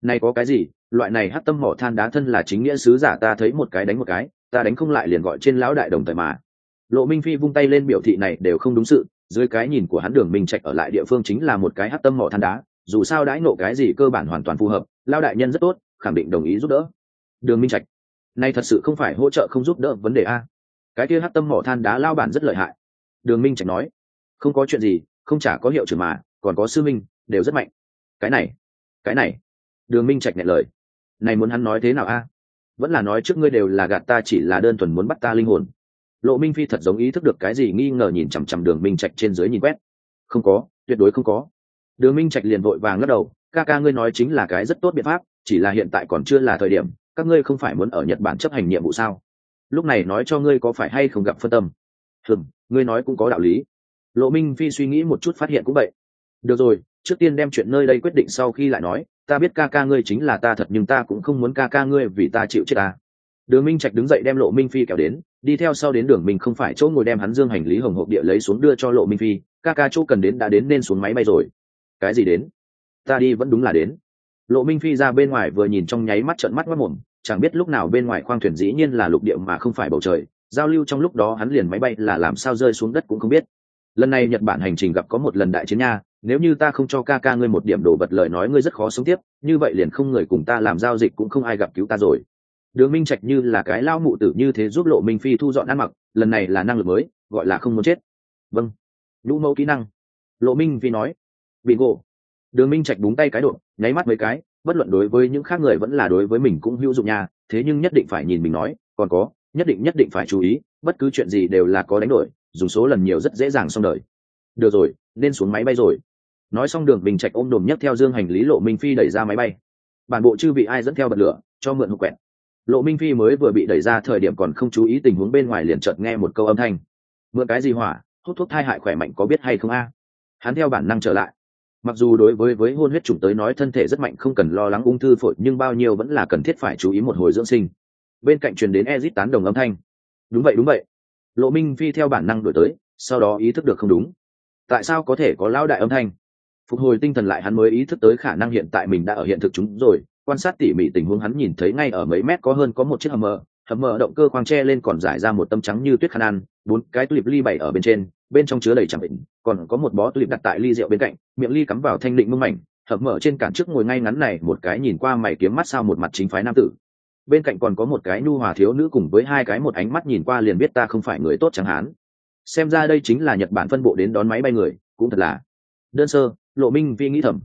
S1: Này có cái gì? Loại này hát tâm mỏ than đá thân là chính nghĩa sứ giả ta thấy một cái đánh một cái, ta đánh không lại liền gọi trên lão đại đồng thời mà. Lộ minh phi vung tay lên biểu thị này đều không đúng sự, dưới cái nhìn của hắn đường minh trạch ở lại địa phương chính là một cái hát tâm mỏ than đá, dù sao đãi nộ cái gì cơ bản hoàn toàn phù hợp lao đại nhân rất tốt, khẳng định đồng ý giúp đỡ. Đường minh trạch nay thật sự không phải hỗ trợ không giúp đỡ vấn đề a. Cái kia hát tâm mỏ than đá lao bản rất lợi hại. Đường minh trạch nói không có chuyện gì, không chả có hiệu trưởng mà, còn có sư minh, đều rất mạnh. Cái này cái này. Đường minh trạch nhẹ lời. Này muốn hắn nói thế nào a? Vẫn là nói trước ngươi đều là gạt ta chỉ là đơn thuần muốn bắt ta linh hồn. Lộ minh phi thật giống ý thức được cái gì nghi ngờ nhìn chằm chằm đường minh trạch trên dưới nhìn quét. Không có, tuyệt đối không có. Đường minh trạch liền vội vàng lắc đầu, ca ca ngươi nói chính là cái rất tốt biện pháp, chỉ là hiện tại còn chưa là thời điểm, các ngươi không phải muốn ở nhật bản chấp hành nhiệm vụ sao? Lúc này nói cho ngươi có phải hay không gặp phân tâm. Hừm ngươi nói cũng có đạo lý lộ minh phi suy nghĩ một chút phát hiện cũng vậy. Được rồi, trước tiên đem chuyện nơi đây quyết định sau khi lại nói, ta biết ca ca ngươi chính là ta thật nhưng ta cũng không muốn ca ca ngươi vì ta chịu chết ta. Đường minh trạch đứng dậy đem lộ minh phi kéo đến, đi theo sau đến đường mình không phải chỗ ngồi đem hắn dương hành lý hồng hộp địa lấy xuống đưa cho lộ minh phi, ca ca chỗ cần đến đã đến nên xuống máy bay rồi. Cái gì đến? Ta đi vẫn đúng là đến. Lộ minh phi ra bên ngoài vừa nhìn trong nháy mắt trận mắt mất mồm chẳng biết lúc nào bên ngoài khoang thuyền dĩ nhiên là lục địa mà không phải bầu trời, giao lưu trong lúc đó hắn liền máy bay là làm sao rơi xuống đất cũng không biết lần này nhật bản hành trình gặp có một lần đại chiến nha, nếu như ta không cho ca ca ngươi một điểm đồ vật lời nói ngươi rất khó sống tiếp, như vậy liền không người cùng ta làm giao dịch cũng không ai gặp cứu ta rồi. Đường minh trạch như là cái lao mụ tử như thế giúp lộ minh phi thu dọn ăn mặc, lần này là năng lực mới, gọi là không muốn chết. Vâng. Nhũ mẫu kỹ năng. Lộ minh phi nói. Bị ngộ. Đường minh trạch búng tay cái đột, nháy mắt mấy cái, bất luận đối với những khác người vẫn là đối với mình cũng hữu dụng nha, thế nhưng nhất định phải nhìn mình nói, còn có, nhất định nhất định phải chú ý, bất cứ chuyện gì đều là có đánh đổi dùng số lần nhiều rất dễ dàng xong đời. Được rồi, nên xuống máy bay rồi. Nói xong đường bình trạch ôm đồm nhất theo dương hành lý lộ minh phi đẩy ra máy bay. Bản bộ chư bị ai dẫn theo bật lửa, cho mượn hộp quẹt. Lộ minh phi mới vừa bị đẩy ra thời điểm còn không chú ý tình huống bên ngoài liền chợt nghe một câu âm thanh. Mượn cái gì hỏa, hút thuốc thai hại khỏe mạnh có biết hay không a? Hắn theo bản năng trở lại. Mặc dù đối với với hôn huyết chủng tới nói thân thể rất mạnh không cần lo lắng ung thư phổi, nhưng bao nhiêu vẫn là cần thiết phải chú ý một hồi dưỡng sinh. Bên cạnh truyền đến ezit tán đồng âm thanh. Đúng vậy đúng vậy lộ minh phi theo bản năng đổi tới, sau đó ý thức được không đúng. Tại sao có thể có lão đại âm thanh? Phục hồi tinh thần lại hắn mới ý thức tới khả năng hiện tại mình đã ở hiện thực chúng rồi, quan sát tỉ mỉ tình huống hắn nhìn thấy ngay ở mấy mét có hơn có một chiếc hầm mờ hầm mờ động cơ khoang tre lên còn giải ra một tâm trắng như tuyết khăn ăn, bốn cái tulip ly bày ở bên trên, bên trong chứa đầy chẳng định còn có một bó tulip đặt tại ly rượu bên cạnh, miệng ly cắm vào thanh định mưng mảnh, hầm mở trên cản trước ngồi ngay ngắn này, một cái nhìn qua mày kiếm mắt sao một mặt chính phái nam tử bên cạnh còn có một cái nhu hòa thiếu nữ cùng với hai cái một ánh mắt nhìn qua liền biết ta không phải người tốt chẳng hán xem ra đây chính là nhật bản phân bộ đến đón máy bay người, cũng thật là đơn sơ, lộ minh vi nghĩ thầm.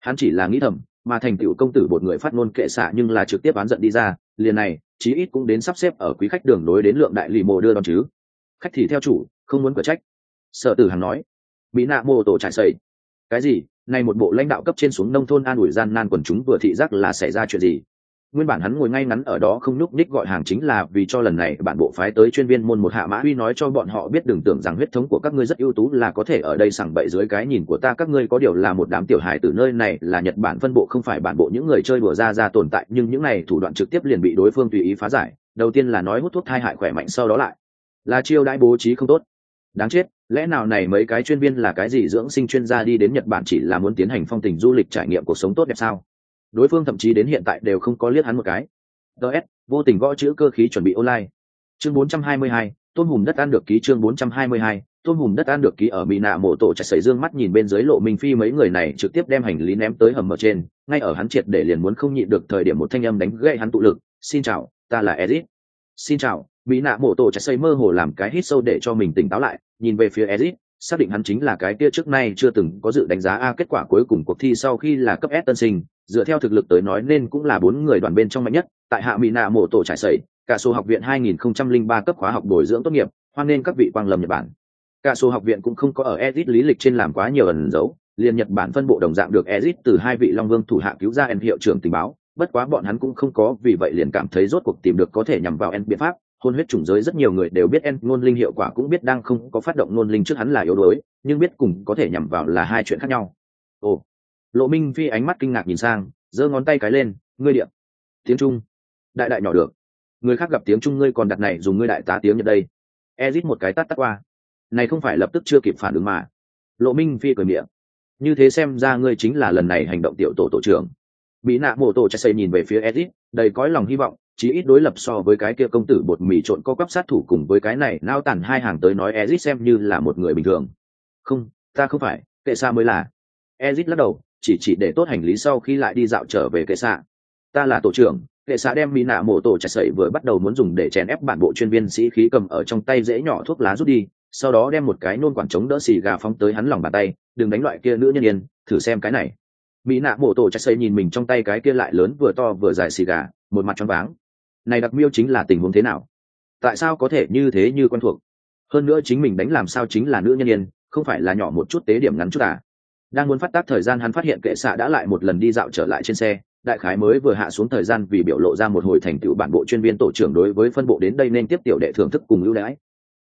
S1: Hắn chỉ là nghĩ thầm, mà thành tựu công tử một người phát ngôn kệ xạ nhưng là trực tiếp bán giận đi ra, liền này, chí ít cũng đến sắp xếp ở quý khách đường đối đến lượng đại lì mộ đưa đón chứ. Khách thì theo chủ, không muốn cửa trách. Sợ tử hằng nói. Bị nạ mô tổ trải xây cái gì? Nay một bộ lãnh đạo cấp trên xuống nông thôn an ủi gian nan quần chúng vừa thị giác là xảy ra chuyện gì? Nguyên bản hắn ngồi ngay ngắn ở đó không nhúc ních gọi hàng chính là vì cho lần này bản bộ phái tới chuyên viên môn một hạ mã uy nói cho bọn họ biết đừng tưởng rằng huyết thống của các ngươi rất ưu tú là có thể ở đây sẳng bậy dưới cái nhìn của ta. Các ngươi có điều là một đám tiểu hài từ nơi này là nhật bản phân bộ không phải bản bộ những người chơi đùa ra ra tồn tại, nhưng những này thủ đoạn trực tiếp liền bị đối phương tùy ý phá giải. Đầu tiên là nói hút thuốc thai hại khỏe mạnh, sau đó lại là chiêu đãi bố trí không tốt. Đáng chết, lẽ nào này mấy cái chuyên viên là cái gì dưỡng sinh chuyên gia đi đến nhật bản chỉ là muốn tiến hành phong tình du lịch trải nghiệm cuộc sống tốt đẹp sao? Đối phương thậm chí đến hiện tại đều không có liếc hắn một cái. Ts vô tình gõ chữ cơ khí chuẩn bị online. Chương 422, tôn hùm đất ăn được ký chương 422, tôn hùm đất ăn được ký ở mỹ nạ mộ tổ chạy xảy dương mắt nhìn bên dưới lộ minh phi mấy người này trực tiếp đem hành lý ném tới hầm ở trên ngay ở hắn triệt để liền muốn không nhịn được thời điểm một thanh âm đánh gậy hắn tụ lực xin chào ta là ezit. Xin chào mỹ nạ mộ tổ chạy xây mơ hồ làm cái hít sâu để cho mình tỉnh táo lại nhìn về phía ezit xác định hắn chính là cái kia trước nay chưa từng có dự đánh giá a kết quả cuối cùng cuộc thi sau khi là cấp S tân sinh, dựa theo thực lực tới nói nên cũng là bốn người đoàn bên trong mạnh nhất, tại Hạ Mỹ Nạ mộ tổ trải sẩy, cả số học viện 2003 cấp khóa học bồi dưỡng tốt nghiệp, hoan nên các vị quang lâm Nhật Bản. Cả số học viện cũng không có ở Ezit lý lịch trên làm quá nhiều ẩn dấu, liền Nhật Bản phân bộ đồng dạng được Ezit từ hai vị Long Vương thủ hạ cứu ra En hiệu trưởng tình báo, bất quá bọn hắn cũng không có vì vậy liền cảm thấy rốt cuộc tìm được có thể nhằm vào En biện pháp, hôn huyết chủng giới rất nhiều người đều biết en, ngôn linh hiệu quả cũng biết đang không có phát động ngôn linh trước hắn là yếu đuối, nhưng biết cùng có thể nhằm vào là hai chuyện khác nhau. Ồ. Lộ minh phi ánh mắt kinh ngạc nhìn sang, giơ ngón tay cái lên, ngươi điệm tiếng trung. Đại đại nhỏ được. Người khác gặp tiếng trung ngươi còn đặt này dùng ngươi đại tá tiếng nhật đây. Ezit một cái tắt tắt qua. Này không phải lập tức chưa kịp phản ứng mà. Lộ minh phi cười miệng. Như thế xem ra ngươi chính là lần này hành động tiểu tổ tổ trưởng. Bị nạ mổ tổ chạy xây nhìn về phía ezit, đầy cõi lòng hy vọng chí ít đối lập so với cái kia công tử bột mì trộn co quắp sát thủ cùng với cái này nao tản hai hàng tới nói Ezit xem như là một người bình thường. Không, ta không phải, kệ xa mới là. Ezit lắc đầu, chỉ chỉ để tốt hành lý sau khi lại đi dạo trở về kệ xa. Ta là tổ trưởng, kệ xa đem mỹ nạ mổ tổ chặt sậy vừa bắt đầu muốn dùng để chèn ép bản bộ chuyên viên sĩ khí cầm ở trong tay dễ nhỏ thuốc lá rút đi, sau đó đem một cái nôn quản chống đỡ xì gà phóng tới hắn lòng bàn tay, đừng đánh loại kia nữ nhân yên, thử xem cái này. Mỹ nạ mổ tổ chạy sậy nhìn mình trong tay cái kia lại lớn vừa to vừa dài xì gà, một mặt choáng váng này đặc miêu chính là tình huống thế nào? Tại sao có thể như thế như quen thuộc? Hơn nữa chính mình đánh làm sao chính là nữ nhân yên, không phải là nhỏ một chút tế điểm ngắn chút à? Đang muốn phát tác thời gian hắn phát hiện kệ xạ đã lại một lần đi dạo trở lại trên xe, đại khái mới vừa hạ xuống thời gian vì biểu lộ ra một hồi thành tựu bản bộ chuyên viên tổ trưởng đối với phân bộ đến đây nên tiếp tiểu đệ thưởng thức cùng ưu đãi.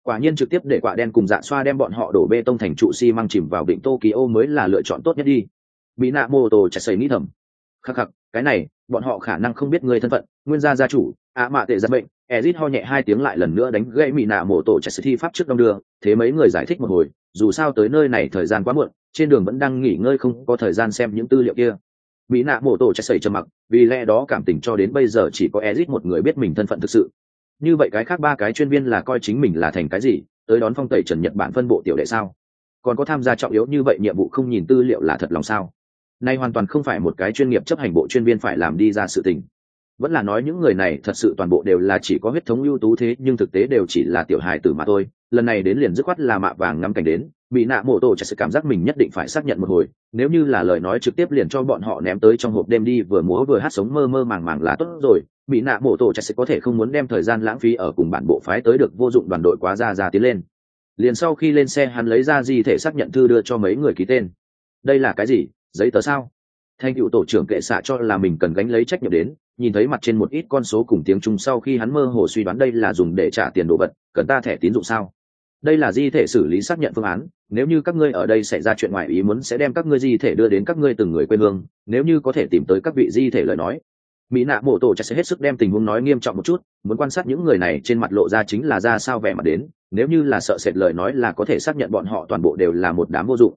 S1: Quả nhiên trực tiếp để quả đen cùng dạ xoa đem bọn họ đổ bê tông thành trụ xi măng chìm vào vịnh tokyo mới là lựa chọn tốt nhất đi. Bị nạ mô tô chạy xây nghĩ thầm. Khắc khắc cái này, bọn họ khả năng không biết người thân phận, nguyên gia gia chủ, ạ mạ tệ giật bệnh ezit ho nhẹ hai tiếng lại lần nữa đánh gãy mỹ nạ mổ tổ chạy sự thi pháp trước đông đưa, thế mấy người giải thích một hồi, dù sao tới nơi này thời gian quá muộn, trên đường vẫn đang nghỉ ngơi không có thời gian xem những tư liệu kia. Mỹ nạ mổ tổ chạy sẩy trầm mặc, vì lẽ đó cảm tình cho đến bây giờ chỉ có ezit một người biết mình thân phận thực sự. Như vậy cái khác ba cái chuyên viên là coi chính mình là thành cái gì, tới đón phong tẩy trần nhật bản phân bộ tiểu đệ sao? Còn có tham gia trọng yếu như vậy nhiệm vụ không nhìn tư liệu là thật lòng sao? Nay hoàn toàn không phải một cái chuyên nghiệp chấp hành bộ chuyên viên phải làm đi ra sự tình. Vẫn là nói những người này thật sự toàn bộ đều là chỉ có huyết thống ưu tú thế, nhưng thực tế đều chỉ là tiểu hài tử mà thôi. Lần này đến liền dứt khoát là mạ vàng ngắm cảnh đến, bị nạ mổ tổ chả sự cảm giác mình nhất định phải xác nhận một hồi. Nếu như là lời nói trực tiếp liền cho bọn họ ném tới trong hộp đêm đi, vừa múa vừa hát sống mơ mơ màng màng là tốt rồi. Bị nạ mổ tổ chả sẽ có thể không muốn đem thời gian lãng phí ở cùng bản bộ phái tới được vô dụng đoàn đội quá ra ra tiến lên. Liền sau khi lên xe hắn lấy ra di thể xác nhận thư đưa cho mấy người ký tên. Đây là cái gì? Giấy tờ sao? Thanh cựu tổ trưởng kệ xạ cho là mình cần gánh lấy trách nhiệm đến, nhìn thấy mặt trên một ít con số cùng tiếng trung sau khi hắn mơ hồ suy đoán đây là dùng để trả tiền đồ vật, cần ta thẻ tín dụng sao? Đây là di thể xử lý xác nhận phương án, nếu như các ngươi ở đây xảy ra chuyện ngoài ý muốn sẽ đem các ngươi di thể đưa đến các ngươi từng người quê hương, nếu như có thể tìm tới các vị di thể lời nói. Mỹ nạ mộ tổ chắc sẽ hết sức đem tình huống nói nghiêm trọng một chút, muốn quan sát những người này trên mặt lộ ra chính là ra sao vẻ mặt đến, nếu như là sợ sệt lời nói là có thể xác nhận bọn họ toàn bộ đều là một đám vô dụng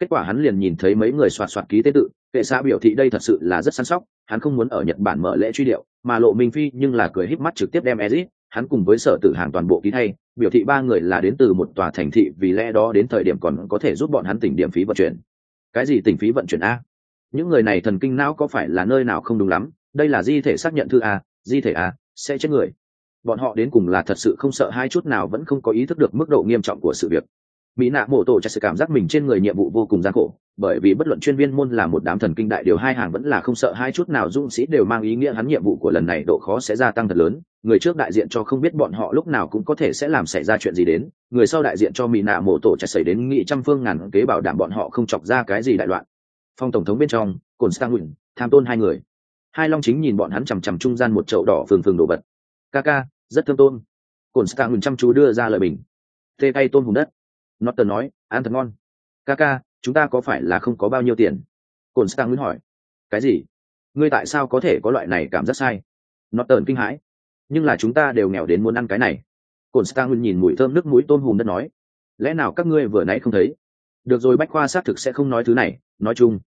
S1: kết quả hắn liền nhìn thấy mấy người soạt soạt ký tên tự, kệ xã biểu thị đây thật sự là rất săn sóc, hắn không muốn ở nhật bản mở lễ truy điệu, mà lộ minh phi nhưng là cười híp mắt trực tiếp đem ezit, hắn cùng với sở tử hàng toàn bộ ký thay, biểu thị ba người là đến từ một tòa thành thị vì lẽ đó đến thời điểm còn có thể giúp bọn hắn tỉnh điểm phí vận chuyển. Cái gì tỉnh phí vận chuyển a? Những người này thần kinh não có phải là nơi nào không đúng lắm, đây là di thể xác nhận thư a, di thể a, sẽ chết người. Bọn họ đến cùng là thật sự không sợ hai chút nào vẫn không có ý thức được mức độ nghiêm trọng của sự việc mỹ nạ mổ tổ chắc sự cảm giác mình trên người nhiệm vụ vô cùng gian khổ, bởi vì bất luận chuyên viên môn là một đám thần kinh đại điều hai hàng vẫn là không sợ hai chút nào dũng sĩ đều mang ý nghĩa hắn nhiệm vụ của lần này độ khó sẽ gia tăng thật lớn. Người trước đại diện cho không biết bọn họ lúc nào cũng có thể sẽ làm xảy ra chuyện gì đến, người sau đại diện cho mỹ nạ mổ tổ chắc xảy đến nghị trăm phương ngàn kế bảo đảm bọn họ không chọc ra cái gì đại loạn. Phong tổng thống bên trong cồn stang nguyện tham tôn hai người. Hai long chính nhìn bọn hắn chằm chằm trung gian một chậu đỏ phừng phừng đồ vật. Ca ca, rất thương tôn. Cồn stang nguyện chăm chú đưa ra lời bình. Tê tay tôn hùng đất. Norton nói, ăn thật ngon. Kaka, chúng ta có phải là không có bao nhiêu tiền? Cổn Stang muốn hỏi. Cái gì? Ngươi tại sao có thể có loại này cảm giác sai? Norton kinh hãi. Nhưng là chúng ta đều nghèo đến muốn ăn cái này. Cổn Stang nhìn mùi thơm nước mũi tôm hùm đất nói. Lẽ nào các ngươi vừa nãy không thấy? Được rồi Bách Khoa xác thực sẽ không nói thứ này, nói chung.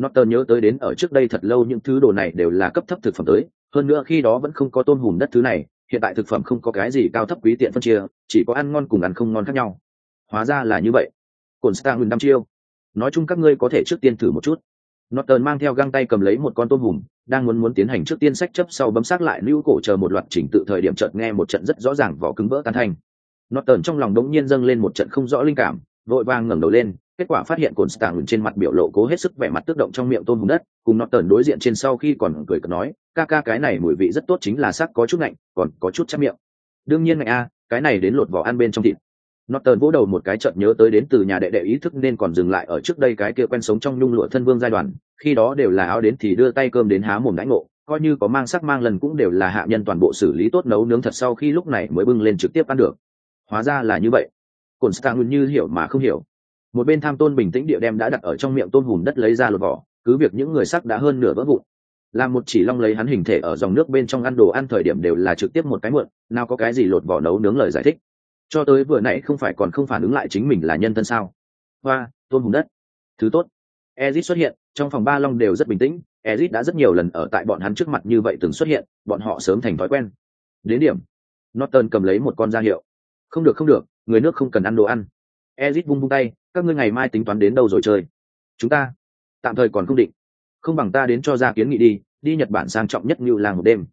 S1: Norton nhớ tới đến ở trước đây thật lâu những thứ đồ này đều là cấp thấp thực phẩm tới, hơn nữa khi đó vẫn không có tôm hùm đất thứ này, hiện tại thực phẩm không có cái gì cao thấp quý tiện phân chia, chỉ có ăn ngon cùng ăn không ngon khác nhau hóa ra là như vậy. Cồn stang ngừng năm chiêu. Nói chung các ngươi có thể trước tiên thử một chút. Norton mang theo găng tay cầm lấy một con tôm hùm, đang muốn muốn tiến hành trước tiên sách chấp sau bấm sát lại lưu cổ chờ một loạt chỉnh tự thời điểm chợt nghe một trận rất rõ ràng vỏ cứng vỡ tan thành. Norton trong lòng đống nhiên dâng lên một trận không rõ linh cảm, vội vàng ngẩng đầu lên, kết quả phát hiện cồn stang trên mặt biểu lộ cố hết sức vẻ mặt tức động trong miệng tôm hùm đất, cùng norton đối diện trên sau khi còn cười cợt nói, ca ca, cái này mùi vị rất tốt chính là sắc có chút lạnh, còn có chút chắc miệng. Đương nhiên ngạnh a, cái này đến lột vỏ ăn bên trong thịt. Norton vỗ đầu một cái chợt nhớ tới đến từ nhà đệ đệ ý thức nên còn dừng lại ở trước đây cái kia quen sống trong nhung lụa thân vương giai đoạn, khi đó đều là áo đến thì đưa tay cơm đến há mồm đãi ngộ, coi như có mang sắc mang lần cũng đều là hạ nhân toàn bộ xử lý tốt nấu nướng thật sau khi lúc này mới bưng lên trực tiếp ăn được. Hóa ra là như vậy. Constantine như hiểu mà không hiểu. Một bên tham tôn bình tĩnh địa đem đã đặt ở trong miệng tôn hùm đất lấy ra lột vỏ, cứ việc những người sắc đã hơn nửa vỡ vụn. Làm một chỉ long lấy hắn hình thể ở dòng nước bên trong ăn đồ ăn thời điểm đều là trực tiếp một cái mượn, nào có cái gì lột vỏ nấu nướng lời giải thích cho tới vừa nãy không phải còn không phản ứng lại chính mình là nhân thân sao? Hoa tôn hùng đất. Thứ tốt. Ezit xuất hiện, trong phòng ba long đều rất bình tĩnh. Ezit đã rất nhiều lần ở tại bọn hắn trước mặt như vậy từng xuất hiện, bọn họ sớm thành thói quen. Đến điểm. Norton cầm lấy một con da hiệu. Không được không được, người nước không cần ăn đồ ăn. Ezit vung vung tay, các ngươi ngày mai tính toán đến đâu rồi chơi? Chúng ta tạm thời còn không định. Không bằng ta đến cho ra kiến nghị đi đi nhật bản sang trọng nhất như làng một đêm.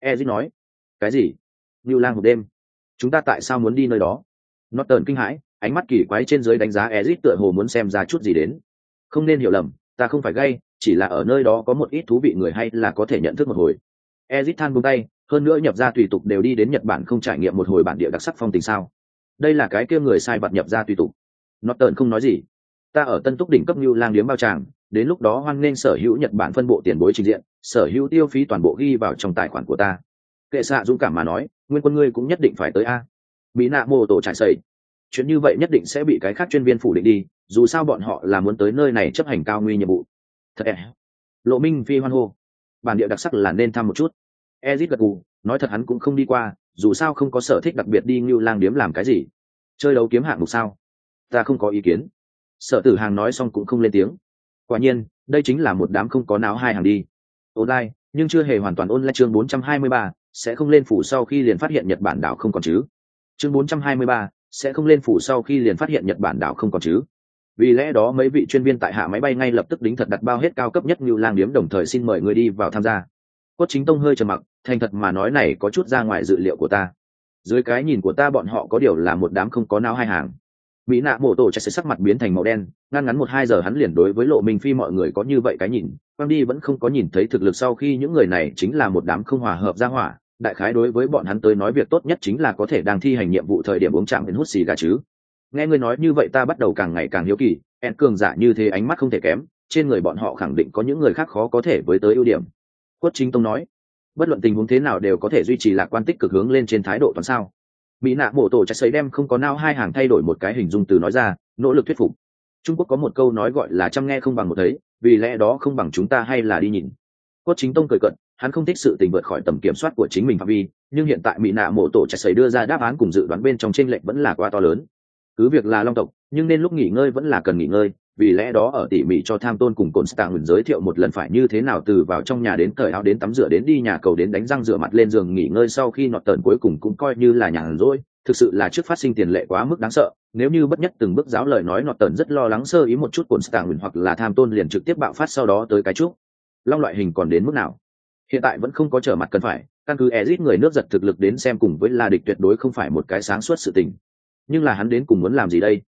S1: Ezit nói. Cái gì? Như lang một đêm? Chúng ta tại sao muốn đi nơi đó? Nó tờn kinh hãi, ánh mắt kỳ quái trên dưới đánh giá ezit tựa hồ muốn xem ra chút gì đến. Không nên hiểu lầm, ta không phải gay, chỉ là ở nơi đó có một ít thú vị người hay là có thể nhận thức một hồi. Ezit than buông tay, hơn nữa nhập ra tùy tục đều đi đến nhật bản không trải nghiệm một hồi bản địa đặc sắc phong tình sao? Đây là cái kia người sai vật nhập ra tùy tục. Nó tờn không nói gì. Ta ở tân túc đỉnh cấp như lang điếm bao tràng, đến lúc đó hoan nên sở hữu nhật bản phân bộ tiền bối trình diện, sở hữu tiêu phí toàn bộ ghi vào trong tài khoản của ta. Kệ xạ dũng cảm mà nói nguyên quân ngươi cũng nhất định phải tới a. Bị nạ mô tổ trải xây chuyện như vậy nhất định sẽ bị cái khác chuyên viên phủ định đi dù sao bọn họ là muốn tới nơi này chấp hành cao nguy nhiệm vụ. Thật ẻ. Lộ minh phi hoan hô. Bản địa đặc sắc là nên thăm một chút. Ezit gật gù nói thật hắn cũng không đi qua dù sao không có sở thích đặc biệt đi như lang điếm làm cái gì. Chơi đấu kiếm hạng mục sao? Ta không có ý kiến. Sở tử hàng nói xong cũng không lên tiếng. Quả nhiên đây chính là một đám không có náo hai hàng đi. Online nhưng chưa hề hoàn toàn online chương 423, sẽ không lên phủ sau khi liền phát hiện nhật bản đảo không còn chứ? Chương 423, sẽ không lên phủ sau khi liền phát hiện nhật bản đảo không còn chứ? Vì lẽ đó mấy vị chuyên viên tại hạ máy bay ngay lập tức đính thật đặt bao hết cao cấp nhất như lang điếm đồng thời xin mời người đi vào tham gia. Quất chính tông hơi trầm mặc thành thật mà nói này có chút ra ngoài dự liệu của ta. Dưới cái nhìn của ta bọn họ có điều là một đám không có não hai hàng. Mỹ nạ mổ tổ chạy sẽ sắc mặt biến thành màu đen ngăn ngắn một hai giờ hắn liền đối với lộ minh phi mọi người có như vậy cái nhìn quang đi vẫn không có nhìn thấy thực lực sau khi những người này chính là một đám không hòa hợp ra hỏa đại khái đối với bọn hắn tới nói việc tốt nhất chính là có thể đang thi hành nhiệm vụ thời điểm uống chạm đến hút xì gà chứ. Nghe ngươi nói như vậy ta bắt đầu càng ngày càng hiếu kỳ, ẹn cường giả như thế ánh mắt không thể kém, trên người bọn họ khẳng định có những người khác khó có thể với tới ưu điểm. Quất chính tông nói, bất luận tình huống thế nào đều có thể duy trì lạc quan tích cực hướng lên trên thái độ toán sao. Mỹ nạ mổ tổ chắc xấy đem không có nao hai hàng thay đổi một cái hình dung từ nói ra, nỗ lực thuyết phục. Trung quốc có một câu nói gọi là chăm nghe không bằng một thấy, vì lẽ đó không bằng chúng ta hay là đi nhìn. Quất chính tông cười cận hắn không thích sự tình vượt khỏi tầm kiểm soát của chính mình phạm vi, nhưng hiện tại mỹ nạ mổ tổ chạy xấy đưa ra đáp án cùng dự đoán bên trong tranh lệch vẫn là quá to lớn. Cứ việc là long tộc, nhưng nên lúc nghỉ ngơi vẫn là cần nghỉ ngơi, vì lẽ đó ở tỉ mỉ cho tham tôn cùng cồn stạng giới thiệu một lần phải như thế nào từ vào trong nhà đến cởi áo đến tắm rửa đến đi nhà cầu đến đánh răng rửa mặt lên giường nghỉ ngơi sau khi nọt tờn cuối cùng cũng coi như là nhàn rỗi. Thực sự là trước phát sinh tiền lệ quá mức đáng sợ, nếu như bất nhất từng bước giáo lời nói nọt tờn rất lo lắng sơ ý một chút cồn stạng hoặc là tham tôn liền trực tiếp bạo phát sau đó tới cái chút long loại hình còn đến mức nào? Hiện tại vẫn không có trở mặt cần phải căn cứ ezit người nước giật thực lực đến xem cùng với la địch tuyệt đối không phải một cái sáng suốt sự tình nhưng là hắn đến cùng muốn làm gì đây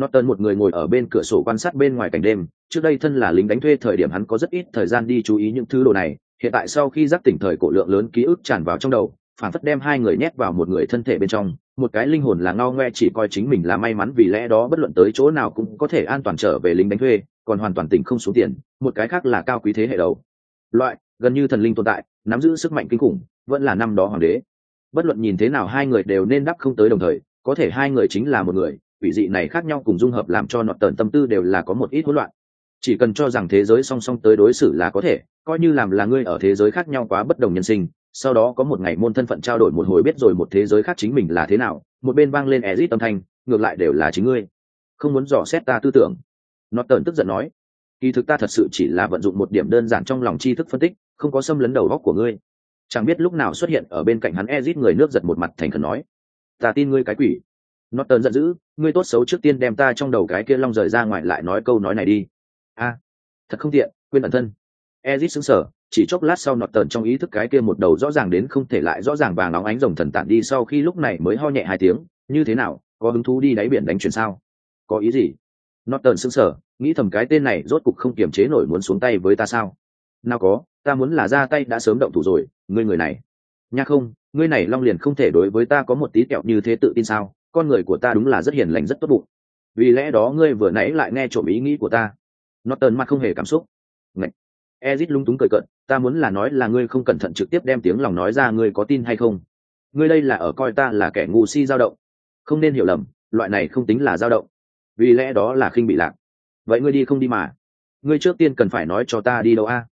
S1: Norton một người ngồi ở bên cửa sổ quan sát bên ngoài cảnh đêm, trước đây thân là lính đánh thuê thời điểm hắn có rất ít thời gian đi chú ý những thứ đồ này, hiện tại sau khi giác tỉnh thời cổ lượng lớn ký ức tràn vào trong đầu, phản phất đem hai người nhét vào một người thân thể bên trong, một cái linh hồn là ngao ngoe chỉ coi chính mình là may mắn vì lẽ đó bất luận tới chỗ nào cũng có thể an toàn trở về lính đánh thuê, còn hoàn toàn tỉnh không xuống tiền, một cái khác là cao quý thế hệ đầu. Loại, gần như thần linh tồn tại, nắm giữ sức mạnh kinh khủng, vẫn là năm đó hoàng đế. Bất luận nhìn thế nào hai người đều nên đắp không tới đồng thời, có thể hai người chính là một người, quỷ dị này khác nhau cùng dung hợp làm cho nọt tần tâm tư đều là có một ít hỗn loạn. Chỉ cần cho rằng thế giới song song tới đối xử là có thể coi như làm là ngươi ở thế giới khác nhau quá bất đồng nhân sinh sau đó có một ngày môn thân phận trao đổi một hồi biết rồi một thế giới khác chính mình là thế nào một bên vang lên ezit âm thanh ngược lại đều là chính ngươi. Không muốn dò xét ta tư tưởng. Nọt tờn tức giận nói kỳ thực ta thật sự chỉ là vận dụng một điểm đơn giản trong lòng tri thức phân tích không có xâm lấn đầu góc của ngươi chẳng biết lúc nào xuất hiện ở bên cạnh hắn ezit người nước giật một mặt thành khẩn nói ta tin ngươi cái quỷ Norton giận dữ, ngươi tốt xấu trước tiên đem ta trong đầu cái kia long rời ra ngoài lại nói câu nói này đi. A, thật không tiện, quên bản thân. Ezit sững sờ, chỉ chốc lát sau Norton trong ý thức cái kia một đầu rõ ràng đến không thể lại rõ ràng vàng nóng ánh rồng thần tản đi sau khi lúc này mới ho nhẹ hai tiếng, như thế nào, có hứng thú đi đáy biển đánh chuyển sao? Có ý gì? Norton sững sờ, nghĩ thầm cái tên này rốt cục không kiềm chế nổi muốn xuống tay với ta sao? Nào có, ta muốn là ra tay đã sớm động thủ rồi, ngươi người này. Nha không, ngươi này long liền không thể đối với ta có một tí kẹo như thế tự tin sao? con người của ta đúng là rất hiền lành rất tốt bụng vì lẽ đó ngươi vừa nãy lại nghe trộm ý nghĩ của ta nó tờn mặt không hề cảm xúc Ngậy! ezit lung túng cười cận ta muốn là nói là ngươi không cẩn thận trực tiếp đem tiếng lòng nói ra ngươi có tin hay không ngươi đây là ở coi ta là kẻ ngu si dao động không nên hiểu lầm loại này không tính là dao động vì lẽ đó là khinh bị lạc vậy ngươi đi không đi mà ngươi trước tiên cần phải nói cho ta đi đâu a à?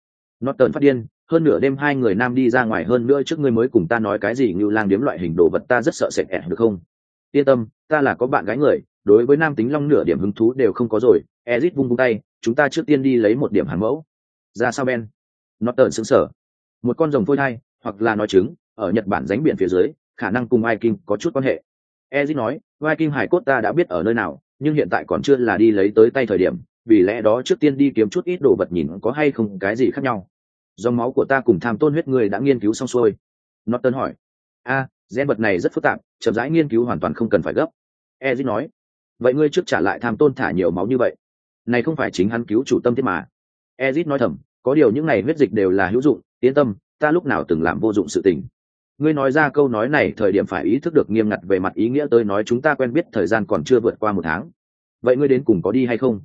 S1: Nó tờn phát điên, hơn nửa đêm hai người nam đi ra ngoài hơn nữa trước ngươi mới cùng ta nói cái gì như lang điếm loại hình đồ vật ta rất sợ sệt ẻ, được không? Yên tâm, ta là có bạn gái người, đối với nam tính long nửa điểm hứng thú đều không có rồi. Ezit vung vung tay, chúng ta trước tiên đi lấy một điểm hàn mẫu. Ra sao, ben? Nó tợn xứng sở một con rồng phôi thai, hoặc là nói trứng, ở nhật bản ránh biển phía dưới, khả năng cùng ai kinh có chút quan hệ. Ezit nói vai kinh hải cốt ta đã biết ở nơi nào, nhưng hiện tại còn chưa là đi lấy tới tay thời điểm, vì lẽ đó trước tiên đi kiếm chút ít đồ vật nhìn có hay không, cái gì khác nhau dòng máu của ta cùng tham tôn huyết người đã nghiên cứu xong xuôi. Nó tân hỏi. A, gen vật này rất phức tạp, chậm rãi nghiên cứu hoàn toàn không cần phải gấp. Ezit nói. Vậy ngươi trước trả lại tham tôn thả nhiều máu như vậy? Này không phải chính hắn cứu chủ tâm thiết mà. Ezit nói thầm, có điều những này huyết dịch đều là hữu dụng, yên tâm, ta lúc nào từng làm vô dụng sự tình. Ngươi nói ra câu nói này thời điểm phải ý thức được nghiêm ngặt về mặt ý nghĩa tới nói chúng ta quen biết thời gian còn chưa vượt qua một tháng. Vậy ngươi đến cùng có đi hay không?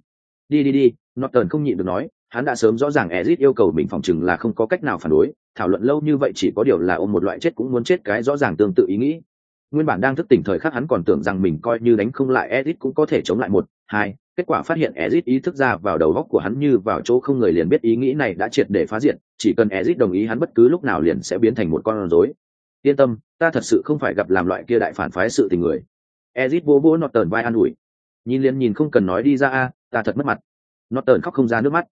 S1: Đi đi đi, norton không nhịn được nói hắn đã sớm rõ ràng ezit yêu cầu mình phòng chừng là không có cách nào phản đối, thảo luận lâu như vậy chỉ có điều là ôm một loại chết cũng muốn chết cái rõ ràng tương tự ý nghĩ. Nguyên bản đang thức tỉnh thời khắc hắn còn tưởng rằng mình coi như đánh không lại ezit cũng có thể chống lại một, hai, kết quả phát hiện ezit ý thức ra vào đầu góc của hắn như vào chỗ không người liền biết ý nghĩ này đã triệt để phá diện chỉ cần ezit đồng ý hắn bất cứ lúc nào liền sẽ biến thành một con rối. Yên tâm, ta thật sự không phải gặp làm loại kia đại phản phái sự tình người. Ezit bố bố nọt tờn vai an ủi. Nhìn liền nhìn không cần nói đi ra a, ta thật mất mặt. Nọt tờn khóc không ra nước mắt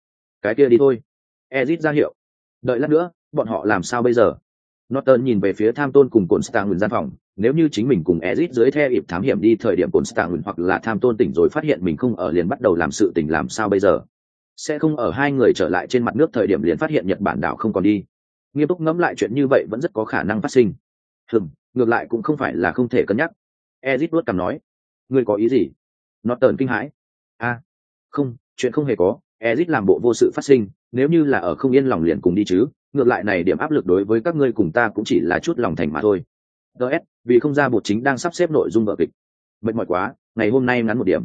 S1: cái kia đi thôi ezit ra hiệu đợi lát nữa bọn họ làm sao bây giờ Norton nhìn về phía Tham Tôn cùng Cổn Stang gian phòng, nếu như chính mình cùng ezit dưới theo ịp thám hiểm đi thời điểm Cổn Stang hoặc là Tham Tôn tỉnh rồi phát hiện mình không ở liền bắt đầu làm sự tình làm sao bây giờ? Sẽ không ở hai người trở lại trên mặt nước thời điểm liền phát hiện Nhật Bản đảo không còn đi. Nghiêm túc ngẫm lại chuyện như vậy vẫn rất có khả năng phát sinh. Hừm, ngược lại cũng không phải là không thể cân nhắc. ezit luất cằm nói, ngươi có ý gì? Norton kinh hãi. A, không, chuyện không hề có, Ezic làm bộ vô sự phát sinh, nếu như là ở không yên lòng liền cùng đi chứ, ngược lại này điểm áp lực đối với các ngươi cùng ta cũng chỉ là chút lòng thành mà thôi. Ts vì không ra bột chính đang sắp xếp nội dung vở kịch. Mệt mỏi quá ngày hôm nay ngắn một điểm.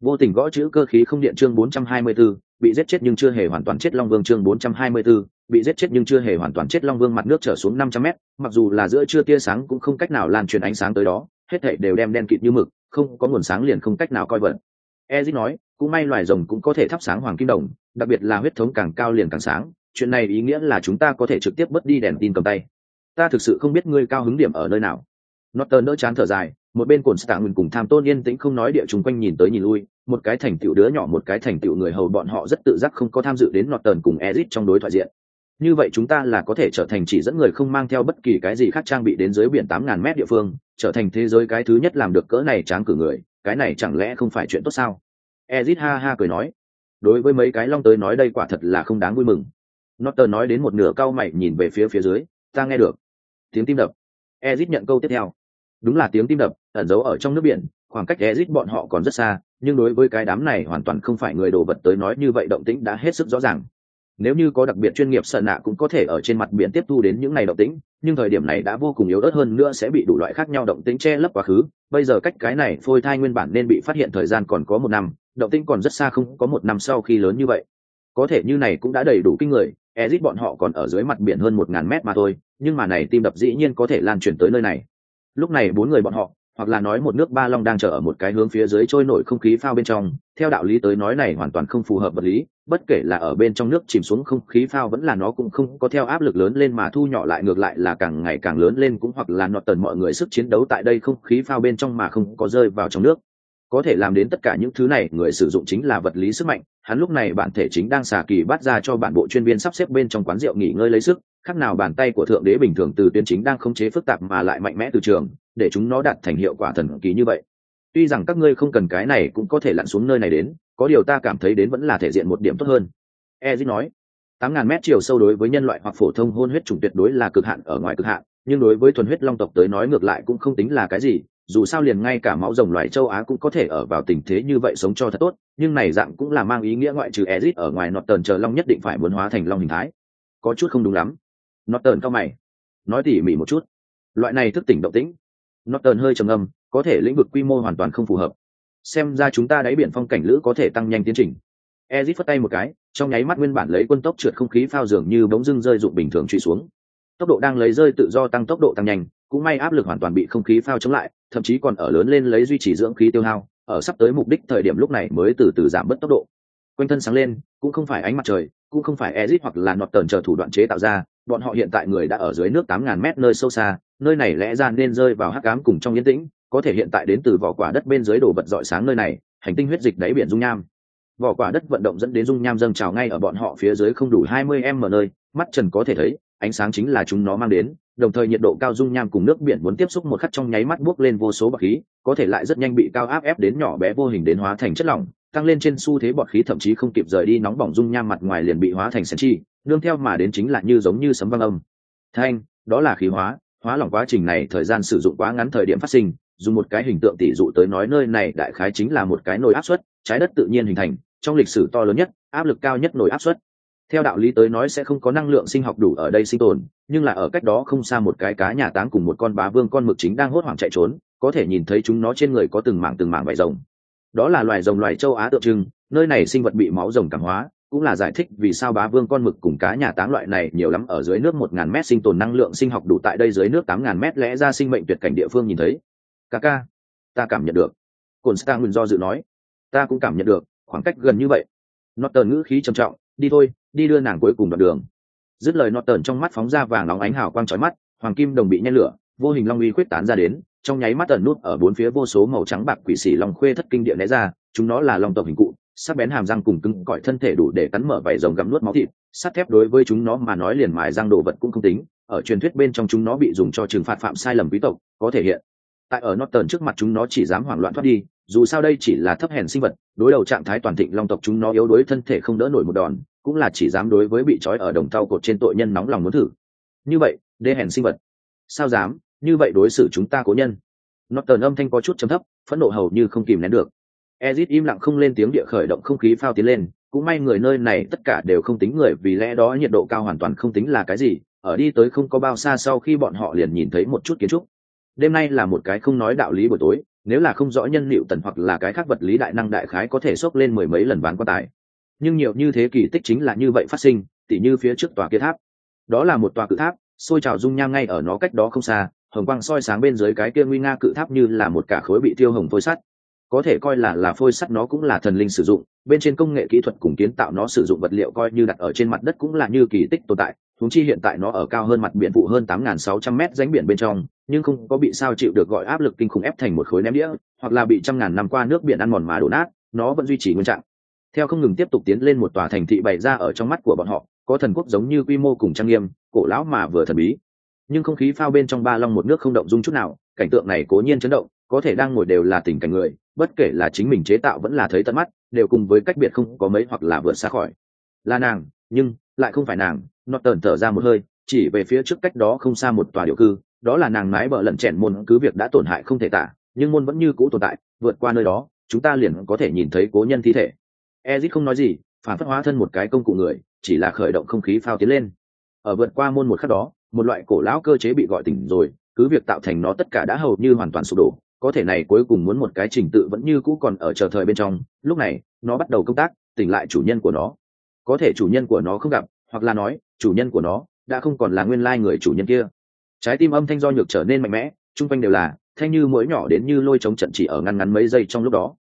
S1: Vô tình gõ chữ cơ khí không điện chương 424, bị giết chết nhưng chưa hề hoàn toàn chết long vương chương 424, bị giết chết nhưng chưa hề hoàn toàn chết long vương mặt nước trở xuống 500 mét mặc dù là giữa trưa tia sáng cũng không cách nào lan truyền ánh sáng tới đó hết thảy đều đem đen kịt như mực không có nguồn sáng liền không cách nào coi vận. Ezit nói cũng may loài rồng cũng có thể thắp sáng hoàng kim đồng đặc biệt là huyết thống càng cao liền càng sáng chuyện này ý nghĩa là chúng ta có thể trực tiếp bớt đi đèn tin cầm tay ta thực sự không biết ngươi cao hứng điểm ở nơi nào noter nỡ chán thở dài, một bên cồn Stạng cùng Tham Tôn yên tĩnh không nói địa chúng quanh nhìn tới nhìn lui, một cái thành tựu đứa nhỏ một cái thành tựu người hầu bọn họ rất tự giác không có tham dự đến Norton cùng ezit trong đối thoại diện. Như vậy chúng ta là có thể trở thành chỉ dẫn người không mang theo bất kỳ cái gì khác trang bị đến dưới biển 8000 mét địa phương, trở thành thế giới cái thứ nhất làm được cỡ này tráng cử người, cái này chẳng lẽ không phải chuyện tốt sao? Ezit ha ha cười nói, đối với mấy cái long tới nói đây quả thật là không đáng vui mừng. notter nói đến một nửa cao mày nhìn về phía phía dưới, ta nghe được tiếng tim đập. Ezit nhận câu tiếp theo. Đúng là tiếng tim đập, ẩn giấu ở trong nước biển, khoảng cách Ezit bọn họ còn rất xa, nhưng đối với cái đám này hoàn toàn không phải người đồ vật tới nói như vậy động tĩnh đã hết sức rõ ràng. Nếu như có đặc biệt chuyên nghiệp sợ nạ cũng có thể ở trên mặt biển tiếp thu đến những này động tĩnh, nhưng thời điểm này đã vô cùng yếu ớt hơn nữa sẽ bị đủ loại khác nhau động tĩnh che lấp quá khứ. Bây giờ cách cái này phôi thai nguyên bản nên bị phát hiện thời gian còn có một năm, động tĩnh còn rất xa không có một năm sau khi lớn như vậy. Có thể như này cũng đã đầy đủ kinh người, Ezit bọn họ còn ở dưới mặt biển hơn một ngàn mét mà thôi, nhưng mà này tim đập dĩ nhiên có thể lan truyền tới nơi này. Lúc này bốn người bọn họ, hoặc là nói một nước ba long đang chờ ở một cái hướng phía dưới trôi nổi không khí phao bên trong, theo đạo lý tới nói này hoàn toàn không phù hợp vật lý, bất kể là ở bên trong nước chìm xuống không khí phao vẫn là nó cũng không có theo áp lực lớn lên mà thu nhỏ lại ngược lại là càng ngày càng lớn lên cũng hoặc là nọt tần mọi người sức chiến đấu tại đây không khí phao bên trong mà không có rơi vào trong nước có thể làm đến tất cả những thứ này, người sử dụng chính là vật lý sức mạnh. Hắn lúc này bản thể chính đang xà kỳ bắt ra cho bản bộ chuyên viên sắp xếp bên trong quán rượu nghỉ ngơi lấy sức. Khác nào bàn tay của thượng đế bình thường từ tuyến chính đang khống chế phức tạp mà lại mạnh mẽ từ trường, để chúng nó đạt thành hiệu quả thần kỳ như vậy. Tuy rằng các ngươi không cần cái này cũng có thể lặn xuống nơi này đến, có điều ta cảm thấy đến vẫn là thể diện một điểm tốt hơn. Ezit nói, tám ngàn mét chiều sâu đối với nhân loại hoặc phổ thông hôn huyết chủng tuyệt đối là cực hạn ở ngoài cực hạn nhưng đối với thuần huyết long tộc tới nói ngược lại cũng không tính là cái gì, dù sao liền ngay cả máu rồng loài châu á cũng có thể ở vào tình thế như vậy sống cho thật tốt, nhưng này dạng cũng là mang ý nghĩa ngoại trừ ezit ở ngoài nọt tờn chờ long nhất định phải muốn hóa thành long hình thái. Có chút không đúng lắm. Nọt tờn cao mày. Nói tỉ mỉ một chút. Loại này thức tỉnh động tĩnh. Nọt tờn hơi trầm âm có thể lĩnh vực quy mô hoàn toàn không phù hợp. Xem ra chúng ta đáy biển phong cảnh lữ có thể tăng nhanh tiến trình. Ezit phất tay một cái, trong nháy mắt nguyên bản lấy quân tốc trượt không khí phao dường như bỗng dưng rơi dụng bình thường truy xuống tốc độ đang lấy rơi tự do tăng tốc độ tăng nhanh, cũng may áp lực hoàn toàn bị không khí phao chống lại, thậm chí còn ở lớn lên lấy duy trì dưỡng khí tiêu hao, ở sắp tới mục đích thời điểm lúc này mới từ từ giảm bớt tốc độ. Quanh thân sáng lên, cũng không phải ánh mặt trời, cũng không phải exit hoặc là nọt tờn chờ thủ đoạn chế tạo ra, bọn họ hiện tại người đã ở dưới nước tám ngàn mét nơi sâu xa, nơi này lẽ ra nên rơi vào hắc ám cùng trong yên tĩnh, có thể hiện tại đến từ vỏ quả đất bên dưới đổ bật dọi sáng nơi này, hành tinh huyết dịch đáy biển dung nham. Vỏ quả đất vận động dẫn đến dung nham dâng trào ngay ở bọn họ phía dưới không đủ hai mươi m nơi, mắt trần có thể thấy ánh sáng chính là chúng nó mang đến, đồng thời nhiệt độ cao dung nham cùng nước biển muốn tiếp xúc một khắc trong nháy mắt buốc lên vô số bọt khí, có thể lại rất nhanh bị cao áp ép đến nhỏ bé vô hình đến hóa thành chất lỏng, tăng lên trên xu thế bọt khí thậm chí không kịp rời đi nóng bỏng dung nham mặt ngoài liền bị hóa thành sen chi, nương theo mà đến chính là như giống như sấm văng âm. Thanh, đó là khí hóa hóa lỏng quá trình này thời gian sử dụng quá ngắn thời điểm phát sinh, dùng một cái hình tượng tỷ dụ tới nói nơi này đại khái chính là một cái nồi áp suất, trái đất tự nhiên hình thành, trong lịch sử to lớn nhất, áp lực cao nhất nồi áp suất theo đạo lý tới nói sẽ không có năng lượng sinh học đủ ở đây sinh tồn, nhưng là ở cách đó không xa một cái cá nhà táng cùng một con bá vương con mực chính đang hốt hoảng chạy trốn, có thể nhìn thấy chúng nó trên người có từng mảng từng mảng vải rồng. Đó là loài rồng loài châu á tượng trưng, nơi này sinh vật bị máu rồng cảm hóa, cũng là giải thích vì sao bá vương con mực cùng cá nhà táng loại này nhiều lắm ở dưới nước một ngàn mét sinh tồn năng lượng sinh học đủ tại đây dưới nước tám ngàn mét lẽ ra sinh mệnh tuyệt cảnh địa phương nhìn thấy. Ca ca, ta cảm nhận được. Cồn star nguyên do dự nói. Ta cũng cảm nhận được, khoảng cách gần như vậy. Norton ngữ khí trầm trọng, đi thôi đi đưa nàng cuối cùng đoạn đường. Dứt lời Norton trong mắt phóng ra vàng nóng ánh hào quang chói mắt, hoàng kim đồng bị nhen lửa, vô hình long uy khuyết tán ra đến, trong nháy mắt tần nút ở bốn phía vô số màu trắng bạc quỷ xỉ long khuê thất kinh địa né ra, chúng nó là long tộc hình cụ, sắc bén hàm răng cùng cứng cỏi thân thể đủ để cắn mở vảy rồng gặm nuốt máu thịt, sắt thép đối với chúng nó mà nói liền mài răng đồ vật cũng không tính, ở truyền thuyết bên trong chúng nó bị dùng cho trừng phạt phạm sai lầm quý tộc, có thể hiện. Tại ở Norton trước mặt chúng nó chỉ dám hoảng loạn thoát đi, dù sao đây chỉ là thấp hèn sinh vật, đối đầu trạng thái toàn thịnh long tộc chúng nó yếu đuối thân thể không đỡ nổi một đòn cũng là chỉ dám đối với bị trói ở đồng thau cột trên tội nhân nóng lòng muốn thử. Như vậy, đê hèn sinh vật. Sao dám? Như vậy đối xử chúng ta cố nhân. Norton âm thanh có chút trầm thấp, phẫn nộ hầu như không kìm nén được. Ezit im lặng không lên tiếng địa khởi động không khí phao tiến lên, cũng may người nơi này tất cả đều không tính người, vì lẽ đó nhiệt độ cao hoàn toàn không tính là cái gì, ở đi tới không có bao xa sau khi bọn họ liền nhìn thấy một chút kiến trúc. Đêm nay là một cái không nói đạo lý buổi tối, nếu là không rõ nhân liệu tần hoặc là cái khác vật lý đại năng đại khái có thể xốc lên mười mấy lần bán quan tài nhưng nhiều như thế kỳ tích chính là như vậy phát sinh, tỉ như phía trước tòa kia tháp. Đó là một tòa cự tháp, xôi trào dung nham ngay ở nó cách đó không xa, hồng quang soi sáng bên dưới cái kia nguy nga cự tháp như là một cả khối bị tiêu hồng phôi sắt. Có thể coi là là phôi sắt nó cũng là thần linh sử dụng, bên trên công nghệ kỹ thuật cùng kiến tạo nó sử dụng vật liệu coi như đặt ở trên mặt đất cũng là như kỳ tích tồn tại thúng chi hiện tại nó ở cao hơn mặt biển vụ hơn 8.600 mét ránh biển bên trong, nhưng không có bị sao chịu được gọi áp lực kinh khủng ép thành một khối ném đĩa, hoặc là bị trăm ngàn năm qua nước biển ăn mòn má đổ nát, nó vẫn duy trì nguyên trạng theo không ngừng tiếp tục tiến lên một tòa thành thị bày ra ở trong mắt của bọn họ, có thần quốc giống như quy mô cùng trang nghiêm, cổ lão mà vừa thần bí. Nhưng không khí phao bên trong ba long một nước không động dung chút nào, cảnh tượng này cố nhiên chấn động, có thể đang ngồi đều là tình cảnh người, bất kể là chính mình chế tạo vẫn là thấy tận mắt, đều cùng với cách biệt không có mấy hoặc là vượt xa khỏi. Là nàng, nhưng lại không phải nàng, nó tờn thở ra một hơi, chỉ về phía trước cách đó không xa một tòa điệu cư, đó là nàng mái bờ lẩn chèn môn, cứ việc đã tổn hại không thể tả, nhưng môn vẫn như cũ tồn tại, vượt qua nơi đó, chúng ta liền có thể nhìn thấy cố nhân thi thể ezit không nói gì, phản phất hóa thân một cái công cụ người, chỉ là khởi động không khí phao tiến lên. Ở vượt qua môn một khắc đó, một loại cổ lão cơ chế bị gọi tỉnh rồi, cứ việc tạo thành nó tất cả đã hầu như hoàn toàn sụp đổ, có thể này cuối cùng muốn một cái trình tự vẫn như cũ còn ở chờ thời bên trong, lúc này, nó bắt đầu công tác, tỉnh lại chủ nhân của nó. Có thể chủ nhân của nó không gặp, hoặc là nói, chủ nhân của nó đã không còn là nguyên lai người chủ nhân kia. Trái tim âm thanh do nhược trở nên mạnh mẽ, chung quanh đều là, thanh như mũi nhỏ đến như lôi chống trận chỉ ở ngăn ngắn mấy giây trong lúc đó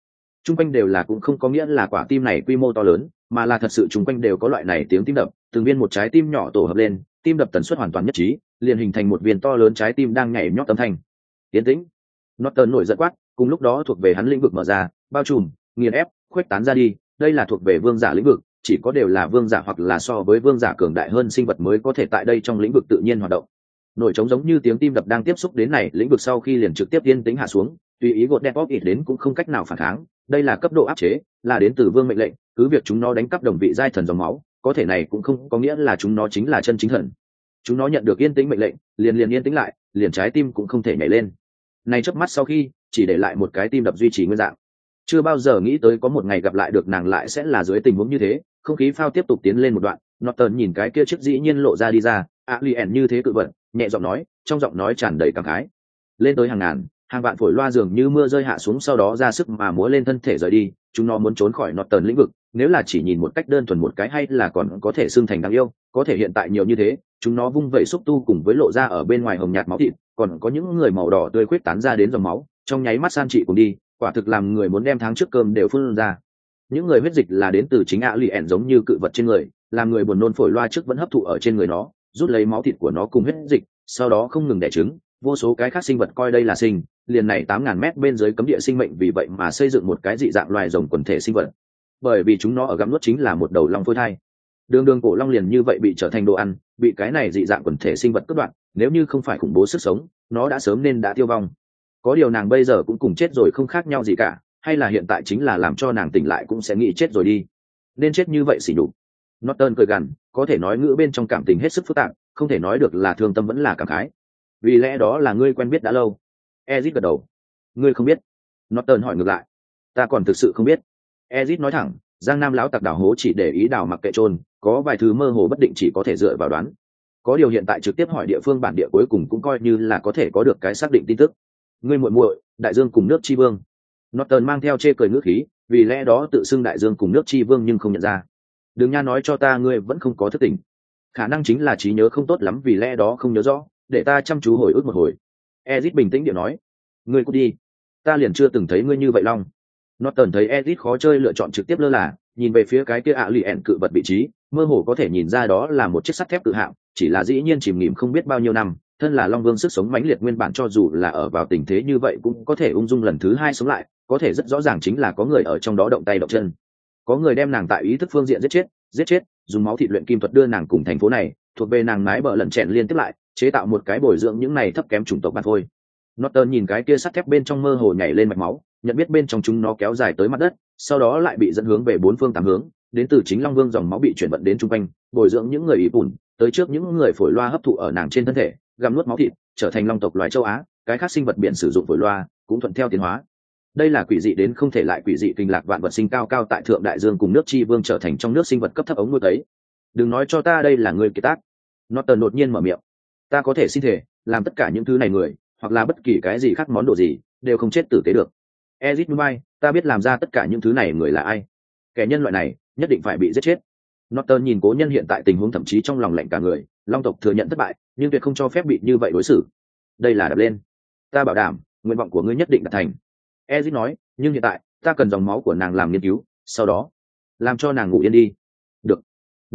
S1: chung quanh đều là cũng không có nghĩa là quả tim này quy mô to lớn mà là thật sự chung quanh đều có loại này tiếng tim đập từng viên một trái tim nhỏ tổ hợp lên tim đập tần suất hoàn toàn nhất trí liền hình thành một viên to lớn trái tim đang nhảy nhót âm thanh. Tiến tĩnh. Norton nổi giận quát, cùng lúc đó thuộc về hắn lĩnh vực mở ra, bao trùm, nghiền ép, khuếch tán ra đi, đây là thuộc về vương giả lĩnh vực, chỉ có đều là vương giả hoặc là so với vương giả cường đại hơn sinh vật mới có thể tại đây trong lĩnh vực tự nhiên hoạt động. Nổi trống giống như tiếng tim đập đang tiếp xúc đến này, lĩnh vực sau khi liền trực tiếp yên tĩnh hạ xuống, tùy ý gột Depop ít đến cũng không cách nào phản kháng, đây là cấp độ áp chế, là đến từ vương mệnh lệnh, cứ việc chúng nó đánh cắp đồng vị giai thần dòng máu, có thể này cũng không có nghĩa là chúng nó chính là chân chính thần. Chúng nó nhận được yên tĩnh mệnh lệnh, liền liền yên tĩnh lại, liền trái tim cũng không thể nhảy lên. Này chớp mắt sau khi chỉ để lại một cái tim đập duy trì nguyên dạng. Chưa bao giờ nghĩ tới có một ngày gặp lại được nàng lại sẽ là dưới tình huống như thế không khí phao tiếp tục tiến lên một đoạn norton nhìn cái kia chiếc dĩ nhiên lộ ra đi ra a lien như thế cự vật nhẹ giọng nói trong giọng nói tràn đầy cảm khái. Lên tới hàng ngàn hàng vạn phổi loa dường như mưa rơi hạ xuống sau đó ra sức mà múa lên thân thể rời đi, chúng nó muốn trốn khỏi nọt tần lĩnh vực, nếu là chỉ nhìn một cách đơn thuần một cái hay là còn có thể xưng thành đáng yêu, có thể hiện tại nhiều như thế, chúng nó vung vẩy xúc tu cùng với lộ ra ở bên ngoài hồng nhạt máu thịt, còn có những người màu đỏ tươi khuyết tán ra đến dòng máu, trong nháy mắt san trị cùng đi, quả thực làm người muốn đem tháng trước cơm đều phun ra. Những người huyết dịch là đến từ chính ạ lì ẻn giống như cự vật trên người, làm người buồn nôn phổi loa trước vẫn hấp thụ ở trên người nó, rút lấy máu thịt của nó cùng huyết dịch, sau đó không ngừng đẻ trứng, vô số cái khác sinh vật coi đây là sinh liền này tám ngàn mét bên dưới cấm địa sinh mệnh vì vậy mà xây dựng một cái dị dạng loài rồng quần thể sinh vật. Bởi vì chúng nó ở gặm nuốt chính là một đầu long phôi thai. Đường đường cổ long liền như vậy bị trở thành đồ ăn bị cái này dị dạng quần thể sinh vật cướp đoạn nếu như không phải khủng bố sức sống nó đã sớm nên đã tiêu vong. Có điều nàng bây giờ cũng cùng chết rồi không khác nhau gì cả hay là hiện tại chính là làm cho nàng tỉnh lại cũng sẽ nghĩ chết rồi đi. Nên chết như vậy xỉ nhục. Norton cười gằn, có thể nói ngữ bên trong cảm tình hết sức phức tạp, không thể nói được là thương tâm vẫn là cảm khái. Vì lẽ đó là ngươi quen biết đã lâu. Ezit gật đầu. Ngươi không biết. Norton hỏi ngược lại. Ta còn thực sự không biết. Ezit nói thẳng, Giang Nam lão tặc đảo hố chỉ để ý đào mặc kệ trôn, có vài thứ mơ hồ bất định chỉ có thể dựa vào đoán có điều hiện tại trực tiếp hỏi địa phương bản địa cuối cùng cũng coi như là có thể có được cái xác định tin tức ngươi muội muội đại dương cùng nước tri vương norton mang theo chê cười ngữ khí vì lẽ đó tự xưng đại dương cùng nước chi vương nhưng không nhận ra đừng nha nói cho ta ngươi vẫn không có thức tỉnh khả năng chính là trí nhớ không tốt lắm vì lẽ đó không nhớ rõ để ta chăm chú hồi ức một hồi ezit bình tĩnh điệu nói, ngươi cút đi. Ta liền chưa từng thấy ngươi như vậy, long. Norton thấy ezit khó chơi lựa chọn trực tiếp lơ là, nhìn về phía cái kia ạ lì ẹn cự vật vị trí, mơ hồ có thể nhìn ra đó là một chiếc sắt thép tự hạng chỉ là dĩ nhiên chìm nghỉm không biết bao nhiêu năm, thân là long vương sức sống mãnh liệt nguyên bản cho dù là ở vào tình thế như vậy cũng có thể ung dung lần thứ hai sống lại, có thể rất rõ ràng chính là có người ở trong đó động tay động chân. Có người đem nàng tại ý thức phương diện giết chết giết chết, dùng máu thịt luyện kim thuật đưa nàng cùng thành phố này, thuộc về nàng mái bờ lần chẹn liên tiếp lại chế tạo một cái bồi dưỡng những này thấp kém chủng tộc bạc thôi. Norton nhìn cái kia sắt thép bên trong mơ hồ nhảy lên mạch máu, nhận biết bên trong chúng nó kéo dài tới mặt đất, sau đó lại bị dẫn hướng về bốn phương tám hướng, đến từ chính long vương dòng máu bị chuyển vận đến chung quanh, bồi dưỡng những người ý bùn, tới trước những người phổi loa hấp thụ ở nàng trên thân thể, gặm nuốt máu thịt, trở thành long tộc loài châu á, cái khác sinh vật biển sử dụng phổi loa, cũng thuận theo tiến hóa. Đây là quỷ dị đến không thể lại quỷ dị kinh lạc vạn vật sinh cao cao tại thượng đại dương cùng nước chi vương trở thành trong nước sinh vật cấp thấp ống nuôi ấy. Đừng nói cho ta đây là người kiệt tác. Nó tần đột nhiên mở miệng ta có thể xin thể làm tất cả những thứ này người hoặc là bất kỳ cái gì khác món đồ gì đều không chết tử tế được ezit mumbai ta biết làm ra tất cả những thứ này người là ai kẻ nhân loại này nhất định phải bị giết chết Norton nhìn cố nhân hiện tại tình huống thậm chí trong lòng lạnh cả người, Long tộc thừa nhận thất bại, nhưng tuyệt không cho phép bị như vậy đối xử. Đây là đập lên. Ta bảo đảm, nguyện vọng của ngươi nhất định đạt thành. Ezit nói, nhưng hiện tại, ta cần dòng máu của nàng làm nghiên cứu, sau đó, làm cho nàng ngủ yên đi. Được.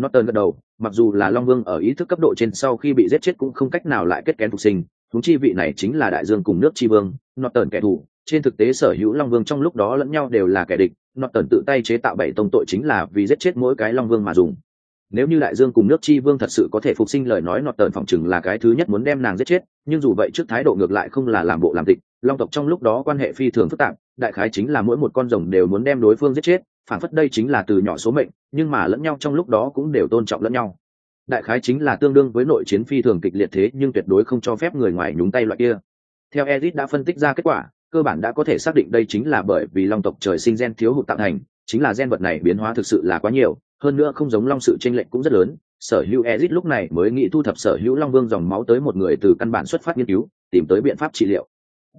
S1: Norton gật đầu, mặc dù là Long Vương ở ý thức cấp độ trên sau khi bị giết chết cũng không cách nào lại kết kén phục sinh, huống chi vị này chính là đại dương cùng nước chi vương, Norton kẻ thù, trên thực tế sở hữu Long Vương trong lúc đó lẫn nhau đều là kẻ địch, Norton tự tay chế tạo bảy tông tội chính là vì giết chết mỗi cái Long Vương mà dùng. Nếu như đại dương cùng nước chi vương thật sự có thể phục sinh lời nói Norton phòng chừng là cái thứ nhất muốn đem nàng giết chết, nhưng dù vậy trước thái độ ngược lại không là làm bộ làm tịch, Long tộc trong lúc đó quan hệ phi thường phức tạp, đại khái chính là mỗi một con rồng đều muốn đem đối phương giết chết, phản phất đây chính là từ nhỏ số mệnh, nhưng mà lẫn nhau trong lúc đó cũng đều tôn trọng lẫn nhau. Đại khái chính là tương đương với nội chiến phi thường kịch liệt thế nhưng tuyệt đối không cho phép người ngoài nhúng tay loại kia. Theo edit đã phân tích ra kết quả, cơ bản đã có thể xác định đây chính là bởi vì long tộc trời sinh gen thiếu hụt tạo thành chính là gen vật này biến hóa thực sự là quá nhiều hơn nữa không giống long sự tranh lệch cũng rất lớn sở hữu ezit lúc này mới nghĩ thu thập sở hữu long vương dòng máu tới một người từ căn bản xuất phát nghiên cứu tìm tới biện pháp trị liệu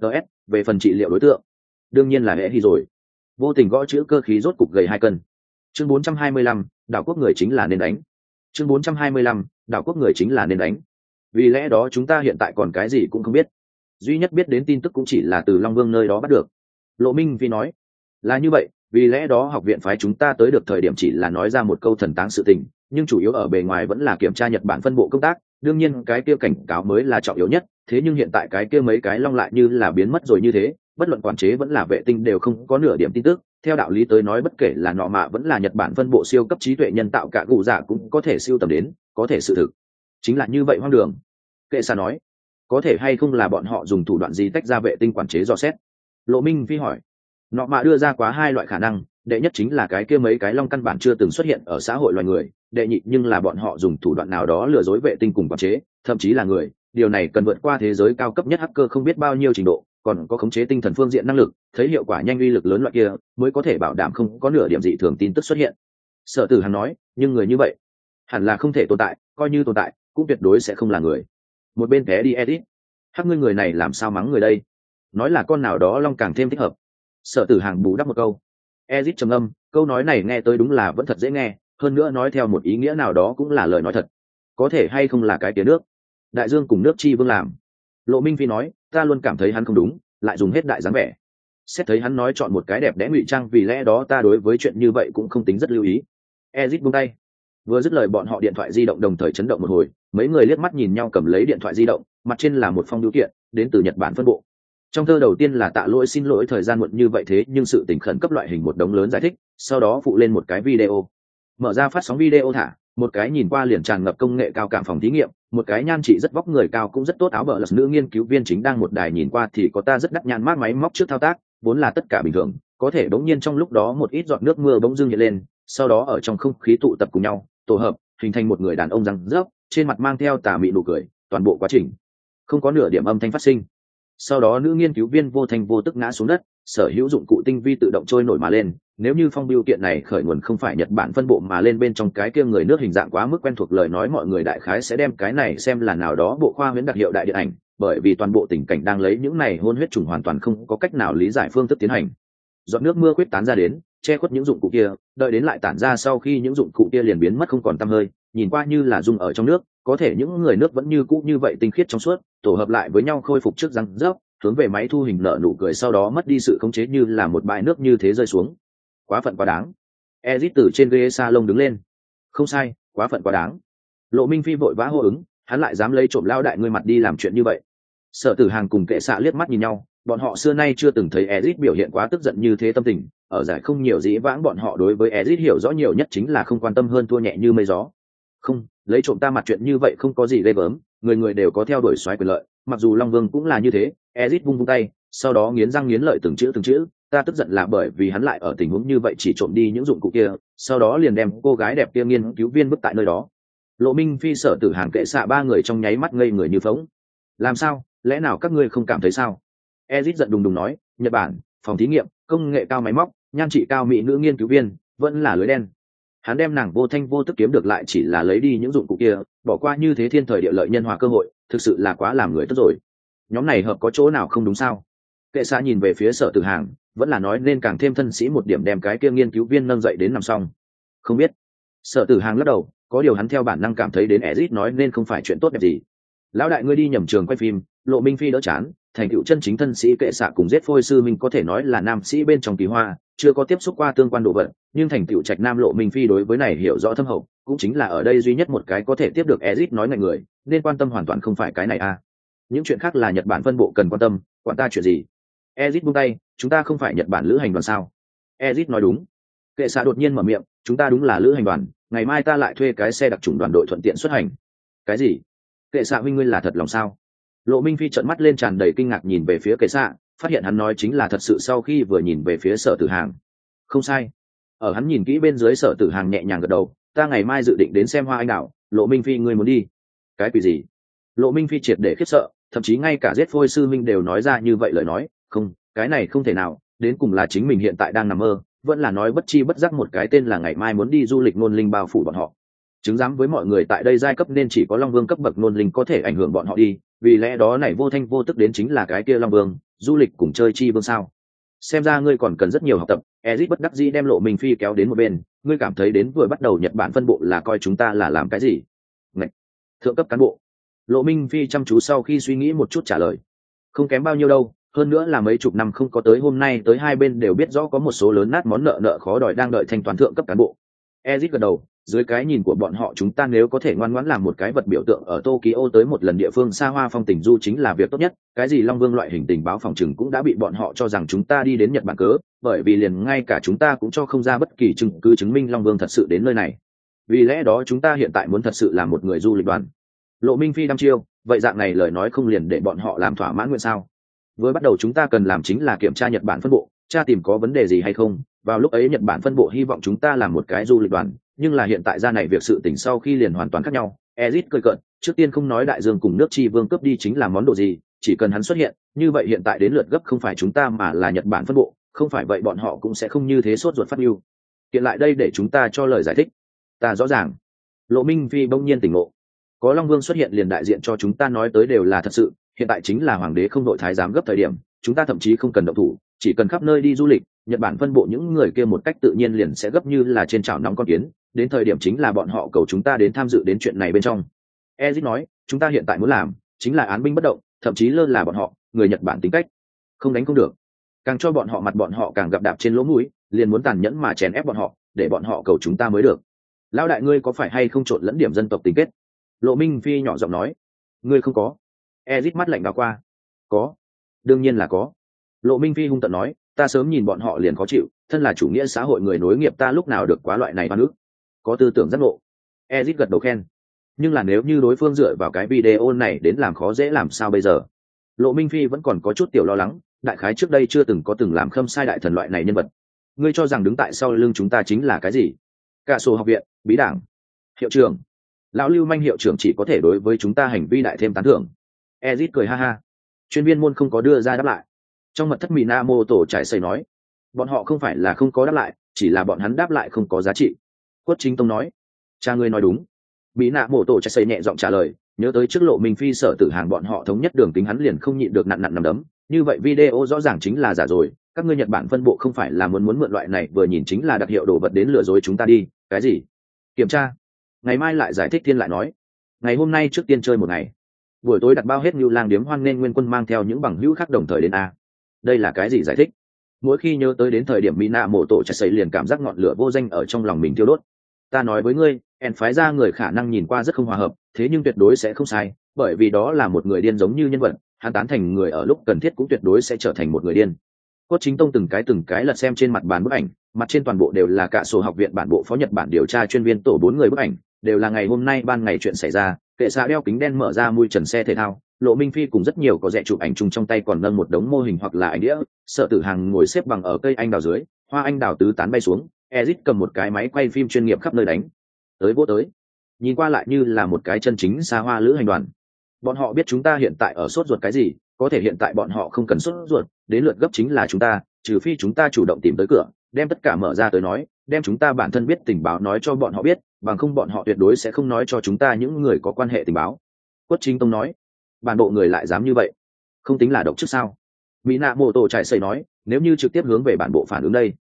S1: ts về phần trị liệu đối tượng đương nhiên là hệ hy rồi vô tình gõ chữ cơ khí rốt cục gầy hai cân. Chương 425, đảo quốc người chính là nên đánh. Chương 425, đảo quốc người chính là nên đánh. Vì lẽ đó chúng ta hiện tại còn cái gì cũng không biết. Duy nhất biết đến tin tức cũng chỉ là từ long vương nơi đó bắt được. Lộ minh vi nói là như vậy vì lẽ đó học viện phái chúng ta tới được thời điểm chỉ là nói ra một câu thần táng sự tình nhưng chủ yếu ở bề ngoài vẫn là kiểm tra nhật bản phân bộ công tác đương nhiên cái kia cảnh cáo mới là trọng yếu nhất thế nhưng hiện tại cái kia mấy cái long lại như là biến mất rồi như thế bất luận quản chế vẫn là vệ tinh đều không có nửa điểm tin tức. Theo đạo lý tới nói, bất kể là nọ mạ vẫn là nhật bản phân bộ siêu cấp trí tuệ nhân tạo cả cụ giả cũng có thể siêu tầm đến, có thể sự thực. Chính là như vậy hoang đường. Kệ xa nói, có thể hay không là bọn họ dùng thủ đoạn gì tách ra vệ tinh quản chế dò xét? Lộ minh phi hỏi, nọ mạ đưa ra quá hai loại khả năng, đệ nhất chính là cái kia mấy cái long căn bản chưa từng xuất hiện ở xã hội loài người, đệ nhị nhưng là bọn họ dùng thủ đoạn nào đó lừa dối vệ tinh cùng quản chế, thậm chí là người. Điều này cần vượt qua thế giới cao cấp nhất hacker không biết bao nhiêu trình độ còn có khống chế tinh thần phương diện năng lực, thấy hiệu quả nhanh uy lực lớn loại kia, mới có thể bảo đảm không có nửa điểm dị thường tin tức xuất hiện. Sở tử hằng nói, nhưng người như vậy, hẳn là không thể tồn tại, coi như tồn tại, cũng tuyệt đối sẽ không là người. Một bên té đi edit, hắc ngươi người này làm sao mắng người đây? Nói là con nào đó long càng thêm thích hợp. Sở tử hàng bù đắp một câu. Edit trầm âm câu nói này nghe tới đúng là vẫn thật dễ nghe, hơn nữa nói theo một ý nghĩa nào đó cũng là lời nói thật. Có thể hay không là cái tiếng nước? Đại dương cùng nước chi vương làm. Lộ minh phi nói ta luôn cảm thấy hắn không đúng, lại dùng hết đại dáng vẻ. Xét thấy hắn nói chọn một cái đẹp đẽ ngụy trang, vì lẽ đó ta đối với chuyện như vậy cũng không tính rất lưu ý. Ezit buông tay. Vừa dứt lời bọn họ điện thoại di động đồng thời chấn động một hồi, mấy người liếc mắt nhìn nhau cầm lấy điện thoại di động, mặt trên là một phong điều kiện, đến từ nhật bản phân bộ. Trong thơ đầu tiên là tạ lỗi xin lỗi thời gian muộn như vậy thế, nhưng sự tình khẩn cấp loại hình một đống lớn giải thích, sau đó phụ lên một cái video. Mở ra phát sóng video thả một cái nhìn qua liền tràn ngập công nghệ cao cảm phòng thí nghiệm, một cái nhan trị rất vóc người cao cũng rất tốt áo bờ lật nữ nghiên cứu viên chính đang một đài nhìn qua thì có ta rất đắt nhan mát máy móc trước thao tác, vốn là tất cả bình thường, có thể bỗng nhiên trong lúc đó một ít giọt nước mưa bỗng dưng hiện lên, sau đó ở trong không khí tụ tập cùng nhau, tổ hợp, hình thành một người đàn ông răng rớp, trên mặt mang theo tà mị nụ cười, toàn bộ quá trình. Không có nửa điểm âm thanh phát sinh sau đó nữ nghiên cứu viên vô thành vô tức ngã xuống đất, sở hữu dụng cụ tinh vi tự động trôi nổi mà lên, nếu như phong biêu kiện này khởi nguồn không phải nhật bản phân bộ mà lên bên trong cái kia người nước hình dạng quá mức quen thuộc lời nói mọi người đại khái sẽ đem cái này xem là nào đó bộ khoa huyễn đặc hiệu đại điện ảnh, bởi vì toàn bộ tình cảnh đang lấy những này hôn huyết trùng hoàn toàn không có cách nào lý giải phương thức tiến hành. Giọt nước mưa quyết tán ra đến, che khuất những dụng cụ kia, đợi đến lại tản ra sau khi những dụng cụ kia liền biến mất không còn tăm hơi nhìn qua như là dung ở trong nước, có thể những người nước vẫn như cũ như vậy tinh khiết trong suốt, tổ hợp lại với nhau khôi phục trước răng rớp, hướng về máy thu hình nợ nụ cười sau đó mất đi sự khống chế như là một bãi nước như thế rơi xuống. Quá phận quá đáng. Ezit từ trên ghế salon đứng lên. Không sai, quá phận quá đáng. Lộ minh phi vội vã hô ứng, hắn lại dám lấy trộm lao đại ngươi mặt đi làm chuyện như vậy. Sợ tử hàng cùng kệ xạ liếc mắt nhìn nhau, bọn họ xưa nay chưa từng thấy ezit biểu hiện quá tức giận như thế tâm tình, ở giải không nhiều dĩ vãng bọn họ đối với ezit hiểu rõ nhiều nhất chính là không quan tâm hơn thua nhẹ như mây gió không, lấy trộm ta mặt chuyện như vậy không có gì ghê gớm, người người đều có theo đuổi xoáy quyền lợi, mặc dù long vương cũng là như thế, ezit vung vung tay, sau đó nghiến răng nghiến lợi từng chữ từng chữ, ta tức giận là bởi vì hắn lại ở tình huống như vậy chỉ trộm đi những dụng cụ kia, sau đó liền đem cô gái đẹp kia nghiên cứu viên bức tại nơi đó. Lộ minh phi sở tử hàng kệ xạ ba người trong nháy mắt ngây người như phóng làm sao? Lẽ nào các ngươi không cảm thấy sao? Ezit giận đùng đùng nói, nhật bản, phòng thí nghiệm, công nghệ cao máy móc, nhan trị cao mỹ nữ nghiên cứu viên, vẫn là lưới đen hắn đem nàng vô thanh vô tức kiếm được lại chỉ là lấy đi những dụng cụ kia, bỏ qua như thế thiên thời địa lợi nhân hòa cơ hội, thực sự là quá làm người tốt rồi. Nhóm này hợp có chỗ nào không đúng sao? Kệ xã nhìn về phía sở tử hàng, vẫn là nói nên càng thêm thân sĩ một điểm đem cái kia nghiên cứu viên nâng dậy đến nằm xong. Không biết. Sở tử hàng lắc đầu, có điều hắn theo bản năng cảm thấy đến ezit nói nên không phải chuyện tốt đẹp gì. Lão đại ngươi đi nhầm trường quay phim, lộ minh phi đỡ chán thành tựu chân chính thân sĩ kệ xạ cùng giết phôi sư minh có thể nói là nam sĩ bên trong kỳ hoa, chưa có tiếp xúc qua tương quan đồ vật, nhưng thành tựu trạch nam lộ minh phi đối với này hiểu rõ thâm hậu, cũng chính là ở đây duy nhất một cái có thể tiếp được ezit nói ngành người, nên quan tâm hoàn toàn không phải cái này a à. những chuyện khác là nhật bản phân bộ cần quan tâm, quản ta chuyện gì? Ezit buông tay, chúng ta không phải nhật bản lữ hành đoàn sao? Ezit nói đúng. Kệ xạ đột nhiên mở miệng, chúng ta đúng là lữ hành đoàn, ngày mai ta lại thuê cái xe đặc trùng đoàn đội thuận tiện xuất hành. Cái gì? Kệ xạ huynh ngươi là thật lòng sao? Lộ minh phi trợn mắt lên tràn đầy kinh ngạc nhìn về phía kệ xạ, phát hiện hắn nói chính là thật sự sau khi vừa nhìn về phía sở tử hàng. Không sai. Ở hắn nhìn kỹ bên dưới sở tử hàng nhẹ nhàng gật đầu, ta ngày mai dự định đến xem hoa anh đạo lộ minh phi ngươi muốn đi. Cái quỷ gì? Lộ minh phi triệt để khiếp sợ, thậm chí ngay cả giết phôi sư minh đều nói ra như vậy lời nói, không, cái này không thể nào, đến cùng là chính mình hiện tại đang nằm mơ, vẫn là nói bất chi bất giác một cái tên là ngày mai muốn đi du lịch ngôn linh bao phủ bọn họ chứng giám với mọi người tại đây giai cấp nên chỉ có long vương cấp bậc nôn linh có thể ảnh hưởng bọn họ đi, vì lẽ đó này vô thanh vô tức đến chính là cái kia long vương, du lịch cùng chơi chi vương sao. Xem ra ngươi còn cần rất nhiều học tập, ezit bất đắc dĩ đem lộ minh phi kéo đến một bên, ngươi cảm thấy đến vừa bắt đầu nhật bản phân bộ là coi chúng ta là làm cái gì? Ngậy! thượng cấp cán bộ. Lộ minh phi chăm chú sau khi suy nghĩ một chút trả lời. Không kém bao nhiêu đâu, hơn nữa là mấy chục năm không có tới hôm nay, tới hai bên đều biết rõ có một số lớn nát món nợ nợ khó đòi đang đợi thanh toán thượng cấp cán bộ. Ezit gật đầu dưới cái nhìn của bọn họ chúng ta nếu có thể ngoan ngoãn làm một cái vật biểu tượng ở Tokyo tới một lần địa phương xa hoa phong tình du chính là việc tốt nhất, cái gì Long Vương loại hình tình báo phòng chừng cũng đã bị bọn họ cho rằng chúng ta đi đến Nhật Bản cớ, bởi vì liền ngay cả chúng ta cũng cho không ra bất kỳ chứng cứ chứng minh Long Vương thật sự đến nơi này. Vì lẽ đó chúng ta hiện tại muốn thật sự là một người du lịch đoàn. Lộ Minh Phi đăm chiêu, vậy dạng này lời nói không liền để bọn họ làm thỏa mãn nguyện sao? Với bắt đầu chúng ta cần làm chính là kiểm tra Nhật Bản phân bộ, tra tìm có vấn đề gì hay không. Vào lúc ấy Nhật Bản phân bộ hy vọng chúng ta làm một cái du lịch đoàn, nhưng là hiện tại ra này việc sự tình sau khi liền hoàn toàn khác nhau. Ezit cười cợt trước tiên không nói đại dương cùng nước chi vương cướp đi chính là món đồ gì chỉ cần hắn xuất hiện như vậy hiện tại đến lượt gấp không phải chúng ta mà là nhật bản phân bộ không phải vậy bọn họ cũng sẽ không như thế sốt ruột phát mưu. Hiện lại đây để chúng ta cho lời giải thích. Ta rõ ràng. Lộ minh phi bỗng nhiên tỉnh ngộ. Có long vương xuất hiện liền đại diện cho chúng ta nói tới đều là thật sự hiện tại chính là hoàng đế không đội thái giám gấp thời điểm chúng ta thậm chí không cần động thủ chỉ cần khắp nơi đi du lịch nhật bản phân bộ những người kia một cách tự nhiên liền sẽ gấp như là trên chảo nóng con kiến, đến thời điểm chính là bọn họ cầu chúng ta đến tham dự đến chuyện này bên trong. Ezit nói, chúng ta hiện tại muốn làm chính là án binh bất động, thậm chí lơ là bọn họ, người nhật bản tính cách. Không đánh không được. Càng cho bọn họ mặt bọn họ càng gặp đạp trên lỗ mũi, liền muốn tàn nhẫn mà chèn ép bọn họ, để bọn họ cầu chúng ta mới được. Lão đại ngươi có phải hay không trộn lẫn điểm dân tộc tình kết? Lộ minh phi nhỏ giọng nói. Ngươi không có. Ezit mắt lạnh vào qua. Có. Đương nhiên là có. Lộ minh phi hung tận nói ta sớm nhìn bọn họ liền khó chịu, thân là chủ nghĩa xã hội người nối nghiệp ta lúc nào được quá loại này oan ức có tư tưởng giác ngộ. Ezit gật đầu khen. Nhưng là nếu như đối phương dựa vào cái video này đến làm khó dễ làm sao bây giờ? Lộ minh phi vẫn còn có chút tiểu lo lắng, đại khái trước đây chưa từng có từng làm khâm sai đại thần loại này nhân vật. Ngươi cho rằng đứng tại sau lưng chúng ta chính là cái gì? Cả sổ học viện, bí đảng, hiệu trưởng. Lão lưu manh hiệu trưởng chỉ có thể đối với chúng ta hành vi đại thêm tán thưởng. Ezit cười ha ha. Chuyên viên môn không có đưa ra đáp lại trong mật thất mỹ na mô tổ trải xây nói, bọn họ không phải là không có đáp lại, chỉ là bọn hắn đáp lại không có giá trị. Quất chính tông nói, cha ngươi nói đúng. Mỹ nạ mô tổ trải xây nhẹ giọng trả lời, nhớ tới trước lộ minh phi sở tử hàng bọn họ thống nhất đường tính hắn liền không nhịn được nặn nặn nằm đấm. Như vậy video rõ ràng chính là giả rồi, các ngươi nhật bản phân bộ không phải là muốn muốn mượn loại này, vừa nhìn chính là đặc hiệu đồ vật đến lừa dối chúng ta đi, cái gì? Kiểm tra, ngày mai lại giải thích thiên lại nói, ngày hôm nay trước tiên chơi một ngày. Buổi tối đặt bao hết như lang điếm hoan nên nguyên quân mang theo những bằng hữu khác đồng thời đến a đây là cái gì giải thích? Mỗi khi nhớ tới đến thời điểm mỹ nạ mổ tổ chạy xây liền cảm giác ngọn lửa vô danh ở trong lòng mình tiêu đốt. Ta nói với ngươi en phái ra người khả năng nhìn qua rất không hòa hợp, thế nhưng tuyệt đối sẽ không sai, bởi vì đó là một người điên giống như nhân vật, hắn tán thành người ở lúc cần thiết cũng tuyệt đối sẽ trở thành một người điên. Cốt chính tông từng cái từng cái lật xem trên mặt bàn bức ảnh, mặt trên toàn bộ đều là cả sổ học viện bản bộ phó nhật bản điều tra chuyên viên tổ bốn người bức ảnh, đều là ngày hôm nay ban ngày chuyện xảy ra, kệ xạ đeo kính đen mở ra mui trần xe thể thao lộ minh phi cùng rất nhiều có rẻ chụp ảnh chung trong tay còn nâng một đống mô hình hoặc là ảnh đĩa, sợ tử hàng ngồi xếp bằng ở cây anh đào dưới, hoa anh đào tứ tán bay xuống ezit cầm một cái máy quay phim chuyên nghiệp khắp nơi đánh. Tới vô tới. Nhìn qua lại như là một cái chân chính xa hoa lữ hành đoàn. Bọn họ biết chúng ta hiện tại ở sốt ruột cái gì, có thể hiện tại bọn họ không cần sốt ruột, đến lượt gấp chính là chúng ta, trừ phi chúng ta chủ động tìm tới cửa, đem tất cả mở ra tới nói, đem chúng ta bản thân biết tình báo nói cho bọn họ biết, bằng không bọn họ tuyệt đối sẽ không nói cho chúng ta những người có quan hệ tình báo. Quất chính tông nói bản bộ người lại dám như vậy? Không tính là độc trước sao? Mỹ nạ mô tô chạy xây nói, nếu như trực tiếp hướng về bản bộ phản ứng đây,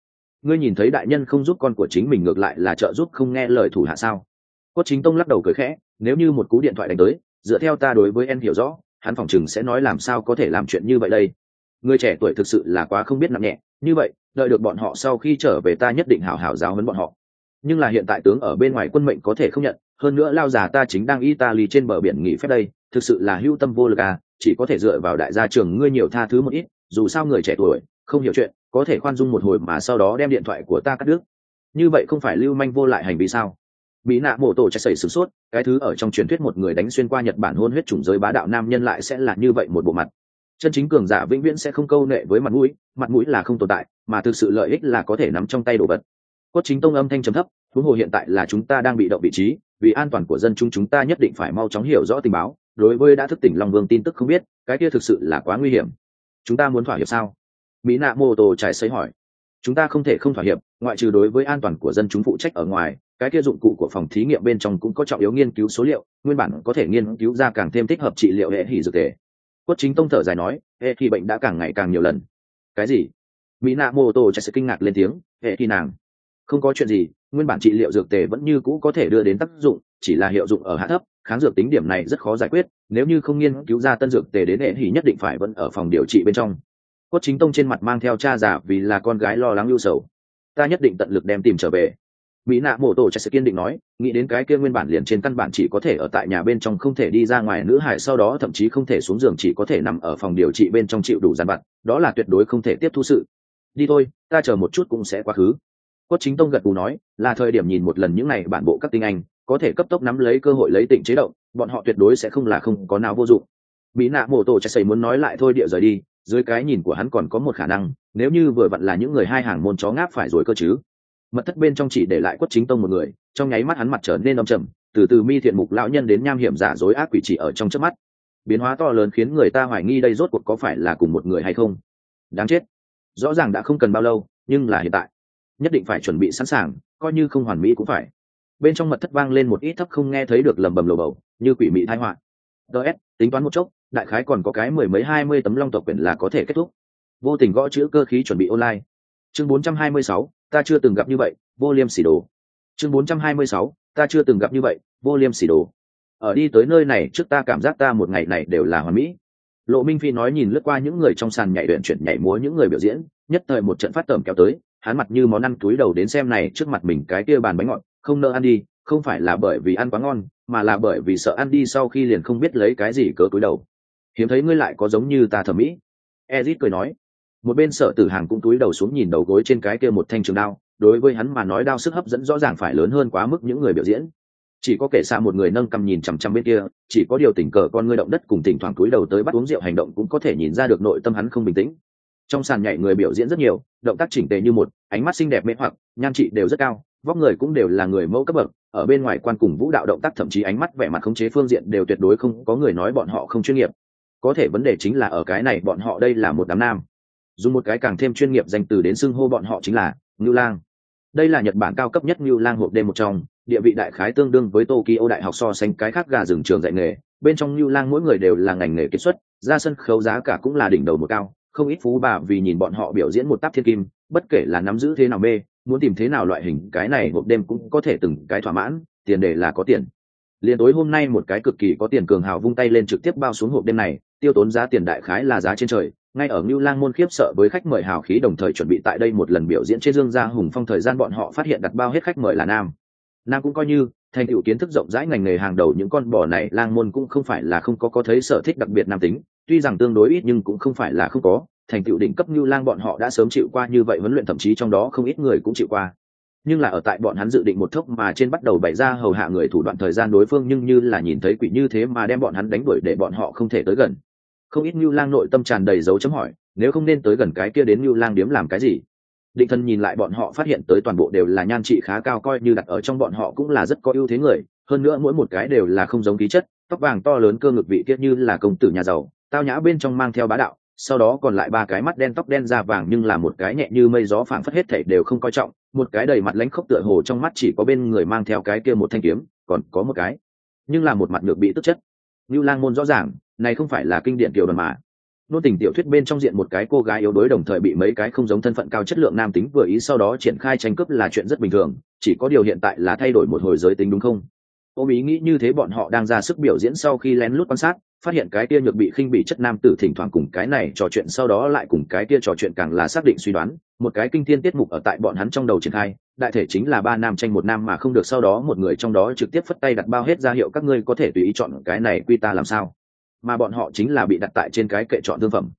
S1: ngươi nhìn thấy đại nhân không giúp con của chính mình ngược lại là trợ giúp không nghe lời thủ hạ sao? Quất chính tông lắc đầu cười khẽ, nếu như một cú điện thoại đánh tới, dựa theo ta đối với em hiểu rõ, hắn phỏng chừng sẽ nói làm sao có thể làm chuyện như vậy đây? Người trẻ tuổi thực sự là quá không biết nặng nhẹ, như vậy, đợi được bọn họ sau khi trở về ta nhất định hảo hảo giáo huấn bọn họ. Nhưng là hiện tại tướng ở bên ngoài quân mệnh có thể không nhận hơn nữa lao già ta chính đang italy trên bờ biển nghỉ phép đây, thực sự là hưu tâm vô lực à chỉ có thể dựa vào đại gia trường ngươi nhiều tha thứ một ít, dù sao người trẻ tuổi, không hiểu chuyện, có thể khoan dung một hồi mà sau đó đem điện thoại của ta cắt đứt. Như vậy không phải lưu manh vô lại hành vi sao? Bí nạ mổ tổ chạy xảy sửng sốt, cái thứ ở trong truyền thuyết một người đánh xuyên qua nhật bản hôn huyết chủng giới bá đạo nam nhân lại sẽ là như vậy một bộ mặt. Chân chính cường giả vĩnh viễn sẽ không câu nệ với mặt mũi mặt mũi là không tồn tại, mà thực sự lợi ích là có thể nắm trong tay đồ vật. Cốt chính tông âm thanh trầm thấp, huống hồ hiện tại là chúng ta đang bị động vị trí vì an toàn của dân chúng chúng ta nhất định phải mau chóng hiểu rõ tình báo, đối với đã thức tỉnh long vương tin tức không biết, cái kia thực sự là quá nguy hiểm. Chúng ta muốn thỏa hiệp sao? Mỹ nạ mô tô trải xây hỏi. Chúng ta không thể không thỏa hiệp, ngoại trừ đối với an toàn của dân chúng phụ trách ở ngoài, cái kia dụng cụ của phòng thí nghiệm bên trong cũng có trọng yếu nghiên cứu số liệu, nguyên bản có thể nghiên cứu ra càng thêm thích hợp trị liệu hệ hỉ dược thể. Quất chính tông thở dài nói, hệ thì bệnh đã càng ngày càng nhiều lần. Cái gì? Mỹ nạ mô tô chạy sự kinh ngạc lên tiếng, hệ thì nàng. Không có chuyện gì nguyên bản trị liệu dược tề vẫn như cũ có thể đưa đến tác dụng, chỉ là hiệu dụng ở hạ thấp, kháng dược tính điểm này rất khó giải quyết, nếu như không nghiên cứu ra tân dược tề đến hệ thì nhất định phải vẫn ở phòng điều trị bên trong. Cốt chính tông trên mặt mang theo cha già vì là con gái lo lắng lưu sầu. Ta nhất định tận lực đem tìm trở về. Mỹ nạ mổ tổ chạy sự kiên định nói, nghĩ đến cái kia nguyên bản liền trên căn bản chỉ có thể ở tại nhà bên trong không thể đi ra ngoài, nữ hải sau đó thậm chí không thể xuống giường chỉ có thể nằm ở phòng điều trị bên trong chịu đủ gian vặt, đó là tuyệt đối không thể tiếp thu sự. Đi thôi, ta chờ một chút cũng sẽ quá khứ cốt chính tông gật cù nói, là thời điểm nhìn một lần những này bản bộ các tinh anh, có thể cấp tốc nắm lấy cơ hội lấy tịnh chế động, bọn họ tuyệt đối sẽ không là không có nào vô dụng. Mỹ nạ mổ tổ chạy xây muốn nói lại thôi địa rời đi, dưới cái nhìn của hắn còn có một khả năng, nếu như vừa vặn là những người hai hàng môn chó ngáp phải rồi cơ chứ. Mật thất bên trong chỉ để lại quất chính tông một người, trong nháy mắt hắn mặt trở nên âm trầm, từ từ mi thiện mục lão nhân đến nham hiểm giả dối ác quỷ chỉ ở trong trước mắt. Biến hóa to lớn khiến người ta hoài nghi đây rốt cuộc có phải là cùng một người hay không. Đáng chết. Rõ ràng đã không cần bao lâu, nhưng là hiện tại nhất định phải chuẩn bị sẵn sàng, coi như không hoàn mỹ cũng phải. Bên trong mật thất vang lên một ít thấp không nghe thấy được lầm bầm lầu bầu, như quỷ mị thai họa. Ts tính toán một chốc, đại khái còn có cái mười mấy hai mươi tấm long tộc quyển là có thể kết thúc. Vô tình gõ chữ cơ khí chuẩn bị online. Chương bốn trăm hai mươi sáu, ta chưa từng gặp như vậy, vô liêm sỉ đồ. Chương bốn trăm hai mươi sáu, ta chưa từng gặp như vậy, vô liêm sỉ đồ. Ở đi tới nơi này trước ta cảm giác ta một ngày này đều là hoàn mỹ. Lộ minh phi nói nhìn lướt qua những người trong sàn nhảy luyện chuyển nhảy múa những người biểu diễn, nhất thời một trận phát tẩm kéo tới hắn mặt như món ăn túi đầu đến xem này trước mặt mình cái kia bàn bánh ngọt, không nỡ ăn đi, không phải là bởi vì ăn quá ngon, mà là bởi vì sợ ăn đi sau khi liền không biết lấy cái gì cớ túi đầu. Hiếm thấy ngươi lại có giống như ta thẩm mỹ. Ezit cười nói. Một bên sợ tử hàng cũng túi đầu xuống nhìn đầu gối trên cái kia một thanh trường đao, đối với hắn mà nói đao sức hấp dẫn rõ ràng phải lớn hơn quá mức những người biểu diễn. Chỉ có kể xa một người nâng cầm nhìn chằm chằm bên kia, chỉ có điều tình cờ con ngươi động đất cùng thỉnh thoảng túi đầu tới bắt uống rượu hành động cũng có thể nhìn ra được nội tâm hắn không bình tĩnh trong sàn nhảy người biểu diễn rất nhiều, động tác chỉnh tề như một, ánh mắt xinh đẹp mê hoặc, nhan trị đều rất cao, vóc người cũng đều là người mẫu cấp bậc, ở bên ngoài quan cùng vũ đạo động tác thậm chí ánh mắt vẻ mặt khống chế phương diện đều tuyệt đối không có người nói bọn họ không chuyên nghiệp. Có thể vấn đề chính là ở cái này bọn họ đây là một đám nam. Dùng một cái càng thêm chuyên nghiệp danh từ đến xưng hô bọn họ chính là ngưu lang. Đây là nhật bản cao cấp nhất ngưu lang hộp đêm một trong, địa vị đại khái tương đương với tokyo đại học so sánh cái khác gà rừng trường dạy nghề. Bên trong ngưu lang mỗi người đều là ngành nghề kết xuất, ra sân khấu giá cả cũng là đỉnh đầu một cao không ít phú bà vì nhìn bọn họ biểu diễn một táp thiên kim bất kể là nắm giữ thế nào mê muốn tìm thế nào loại hình cái này hộp đêm cũng có thể từng cái thỏa mãn tiền đề là có tiền liền tối hôm nay một cái cực kỳ có tiền cường hào vung tay lên trực tiếp bao xuống hộp đêm này tiêu tốn giá tiền đại khái là giá trên trời ngay ở Ngưu Lang môn khiếp sợ với khách mời hào khí đồng thời chuẩn bị tại đây một lần biểu diễn trên dương gia hùng phong thời gian bọn họ phát hiện đặt bao hết khách mời là nam. Nam cũng coi như thành tựu kiến thức rộng rãi ngành nghề hàng đầu những con bò này lang môn cũng không phải là không có có thấy sở thích đặc biệt nam tính, tuy rằng tương đối ít nhưng cũng không phải là không có, thành tựu đỉnh cấp như Lang bọn họ đã sớm chịu qua như vậy huấn luyện thậm chí trong đó không ít người cũng chịu qua. Nhưng là ở tại bọn hắn dự định một thốc mà trên bắt đầu bày ra hầu hạ người thủ đoạn thời gian đối phương nhưng như là nhìn thấy quỷ như thế mà đem bọn hắn đánh đuổi để bọn họ không thể tới gần không ít như Lang nội tâm tràn đầy dấu chấm hỏi, nếu không nên tới gần cái kia đến như Lang điếm làm cái gì? Định thân nhìn lại bọn họ phát hiện tới toàn bộ đều là nhan trị khá cao coi như đặt ở trong bọn họ cũng là rất có ưu thế người, hơn nữa mỗi một cái đều là không giống khí chất, tóc vàng to lớn cơ ngực vị kia như là công tử nhà giàu, tao nhã bên trong mang theo bá đạo, sau đó còn lại ba cái mắt đen tóc đen da vàng nhưng là một cái nhẹ như mây gió phảng phất hết thảy đều không coi trọng, một cái đầy mặt lãnh khốc tựa hồ trong mắt chỉ có bên người mang theo cái kia một thanh kiếm, còn có một cái, nhưng là một mặt ngược bị tức chất. như Lang môn rõ ràng, này không phải là kinh điển tiểu đoàn mà nôn tình tiểu thuyết bên trong diện một cái cô gái yếu đuối đồng thời bị mấy cái không giống thân phận cao chất lượng nam tính vừa ý sau đó triển khai tranh cướp là chuyện rất bình thường chỉ có điều hiện tại là thay đổi một hồi giới tính đúng không ôm ý nghĩ như thế bọn họ đang ra sức biểu diễn sau khi lén lút quan sát phát hiện cái kia nhược bị khinh bị chất nam tử thỉnh thoảng cùng cái này trò chuyện sau đó lại cùng cái kia trò chuyện càng là xác định suy đoán, một cái kinh thiên tiết mục ở tại bọn hắn trong đầu triển khai, đại thể chính là ba nam tranh một nam mà không được sau đó một người trong đó trực tiếp phất tay đặt bao hết ra hiệu các ngươi có thể tùy ý chọn cái này quy ta làm sao. Mà bọn họ chính là bị đặt tại trên cái kệ chọn thương phẩm.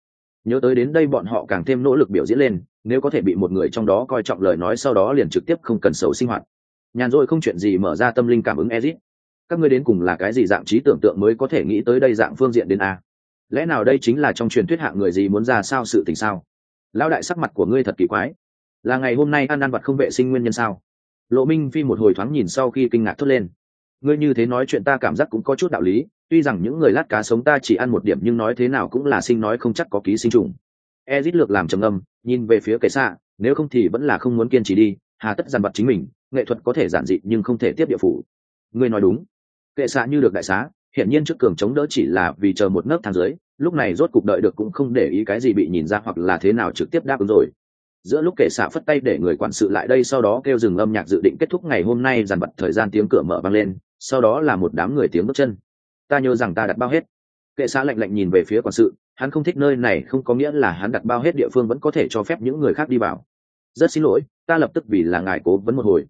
S1: Nhớ tới đến đây bọn họ càng thêm nỗ lực biểu diễn lên, nếu có thể bị một người trong đó coi trọng lời nói sau đó liền trực tiếp không cần xấu sinh hoạt. Nhàn rỗi không chuyện gì mở ra tâm linh cảm ứng ezit các ngươi đến cùng là cái gì dạng trí tưởng tượng mới có thể nghĩ tới đây dạng phương diện đến a? Lẽ nào đây chính là trong truyền thuyết hạng người gì muốn ra sao sự tình sao? Lão đại sắc mặt của ngươi thật kỳ quái. Là ngày hôm nay ăn ăn vặt không vệ sinh nguyên nhân sao? Lộ minh phi một hồi thoáng nhìn sau khi kinh ngạc thốt lên. Ngươi như thế nói chuyện ta cảm giác cũng có chút đạo lý, tuy rằng những người lát cá sống ta chỉ ăn một điểm nhưng nói thế nào cũng là sinh nói không chắc có ký sinh trùng. Ezit lược làm trầm âm nhìn về phía kệ xạ nếu không thì vẫn là không muốn kiên trì đi, hà tất dằn vặt chính mình, nghệ thuật có thể giản dị nhưng không thể tiếp địa phủ. Ngươi nói đúng kệ xạ như được đại xá, hiển nhiên trước cường chống đỡ chỉ là vì chờ một nấc thang dưới, lúc này rốt cục đợi được cũng không để ý cái gì bị nhìn ra hoặc là thế nào trực tiếp đáp ứng rồi. Giữa lúc kệ xạ phất tay để người quản sự lại đây sau đó kêu dừng âm nhạc dự định kết thúc ngày hôm nay dàn bật thời gian tiếng cửa mở vang lên, sau đó là một đám người tiếng bước chân. Ta nhớ rằng ta đặt bao hết. Kệ xạ lạnh lạnh nhìn về phía quản sự, hắn không thích nơi này không có nghĩa là hắn đặt bao hết địa phương vẫn có thể cho phép những người khác đi vào. Rất xin lỗi, ta lập tức vì là ngài cố vấn một hồi.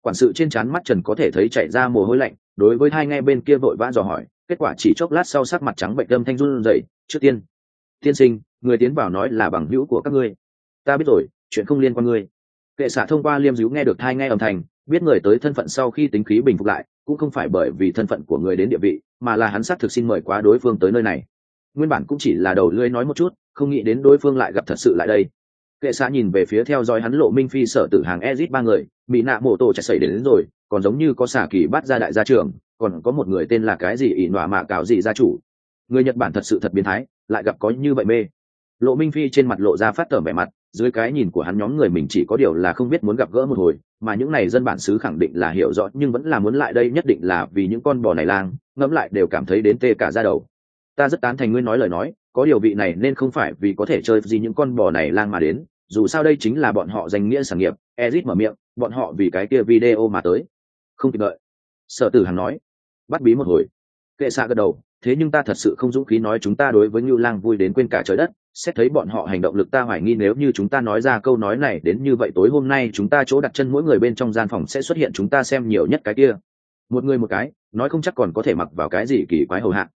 S1: Quản sự trên trán mắt trần có thể thấy chạy ra mồ hôi lạnh đối với hai nghe bên kia vội vã dò hỏi, kết quả chỉ chốc lát sau sắc mặt trắng bệnh đâm thanh run dậy trước tiên tiên sinh, người tiến vào nói là bằng hữu của các ngươi. Ta biết rồi, chuyện không liên quan ngươi. Kệ xạ thông qua liêm dữ nghe được thai nghe âm thanh, biết người tới thân phận sau khi tính khí bình phục lại, cũng không phải bởi vì thân phận của người đến địa vị, mà là hắn xác thực xin mời quá đối phương tới nơi này. Nguyên bản cũng chỉ là đầu lưới nói một chút, không nghĩ đến đối phương lại gặp thật sự lại đây kệ xã nhìn về phía theo dõi hắn lộ minh phi sở tử hàng ezit ba người bị nạ mổ tổ chạy xảy đến, đến rồi còn giống như có xả kỳ bắt ra đại gia trưởng còn có một người tên là cái gì ỷ nọa mạ cào gì gia chủ. Người nhật bản thật sự thật biến thái lại gặp có như vậy mê. Lộ minh phi trên mặt lộ ra phát tởm vẻ mặt dưới cái nhìn của hắn nhóm người mình chỉ có điều là không biết muốn gặp gỡ một hồi mà những này dân bản xứ khẳng định là hiểu rõ nhưng vẫn là muốn lại đây nhất định là vì những con bò này lang ngẫm lại đều cảm thấy đến tê cả ra đầu. Ta rất tán thành nguyên nói lời nói có điều vị này nên không phải vì có thể chơi gì những con bò này lang mà đến dù sao đây chính là bọn họ danh nghĩa sản nghiệp, ezit mở miệng, bọn họ vì cái kia video mà tới. Không kịp đợi. Sở tử hằng nói. Bắt bí một hồi. Kệ xạ gật đầu, thế nhưng ta thật sự không dũng khí nói chúng ta đối với ngưu lang vui đến quên cả trời đất, xét thấy bọn họ hành động lực ta hoài nghi nếu như chúng ta nói ra câu nói này đến như vậy tối hôm nay chúng ta chỗ đặt chân mỗi người bên trong gian phòng sẽ xuất hiện chúng ta xem nhiều nhất cái kia. Một người một cái, nói không chắc còn có thể mặc vào cái gì kỳ quái hầu hạ.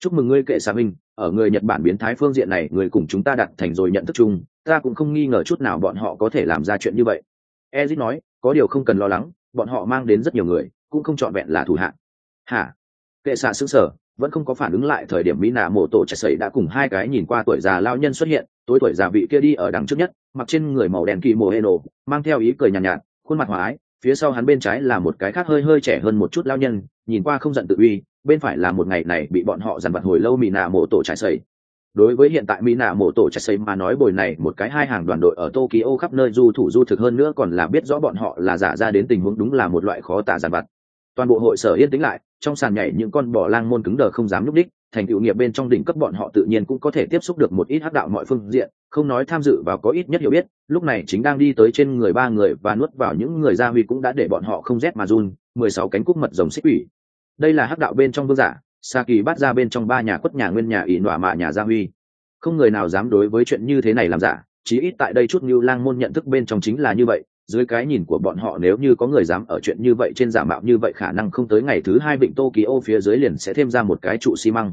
S1: Chúc mừng ngươi, kệ xạ minh, ở người nhật bản biến thái phương diện này, người cùng chúng ta đặt thành rồi nhận thức chung ta cũng không nghi ngờ chút nào bọn họ có thể làm ra chuyện như vậy. Ezit nói có điều không cần lo lắng bọn họ mang đến rất nhiều người cũng không trọn vẹn là thủ hạng. Hả? Kệ xạ xứng sở vẫn không có phản ứng lại thời điểm mỹ nạ mộ tổ chạy sẩy đã cùng hai cái nhìn qua tuổi già lao nhân xuất hiện tối tuổi già vị kia đi ở đằng trước nhất mặc trên người màu đen kỳ mồ hê nổ mang theo ý cười nhàn nhạt, nhạt khuôn mặt hòa ái phía sau hắn bên trái là một cái khác hơi hơi trẻ hơn một chút lao nhân nhìn qua không giận tự uy bên phải là một ngày này bị bọn họ dằn vặt hồi lâu mỹ nạ mộ tổ chạy sẩy đối với hiện tại mỹ nạ mổ tổ chạy xây mà nói bồi này một cái hai hàng đoàn đội ở tokyo khắp nơi du thủ du thực hơn nữa còn là biết rõ bọn họ là giả ra đến tình huống đúng là một loại khó tả giàn vặt. Toàn bộ hội sở yên tĩnh lại, trong sàn nhảy những con bò lang môn cứng đờ không dám nhúc đích, thành tựu nghiệp bên trong đỉnh cấp bọn họ tự nhiên cũng có thể tiếp xúc được một ít hắc đạo mọi phương diện, không nói tham dự và có ít nhất hiểu biết, lúc này chính đang đi tới trên người ba người và nuốt vào những người gia huy cũng đã để bọn họ không rét mà run, mười sáu cánh cúc mật rồng xích ủy đây là hắc đạo bên trong vương giả xa kỳ bắt ra bên trong ba nhà quất nhà nguyên nhà ỷ nọa mạ nhà gia huy. Không người nào dám đối với chuyện như thế này làm giả, chí ít tại đây chút như lang môn nhận thức bên trong chính là như vậy, dưới cái nhìn của bọn họ nếu như có người dám ở chuyện như vậy trên giả mạo như vậy khả năng không tới ngày thứ hai vịnh tô ký ô phía dưới liền sẽ thêm ra một cái trụ xi măng.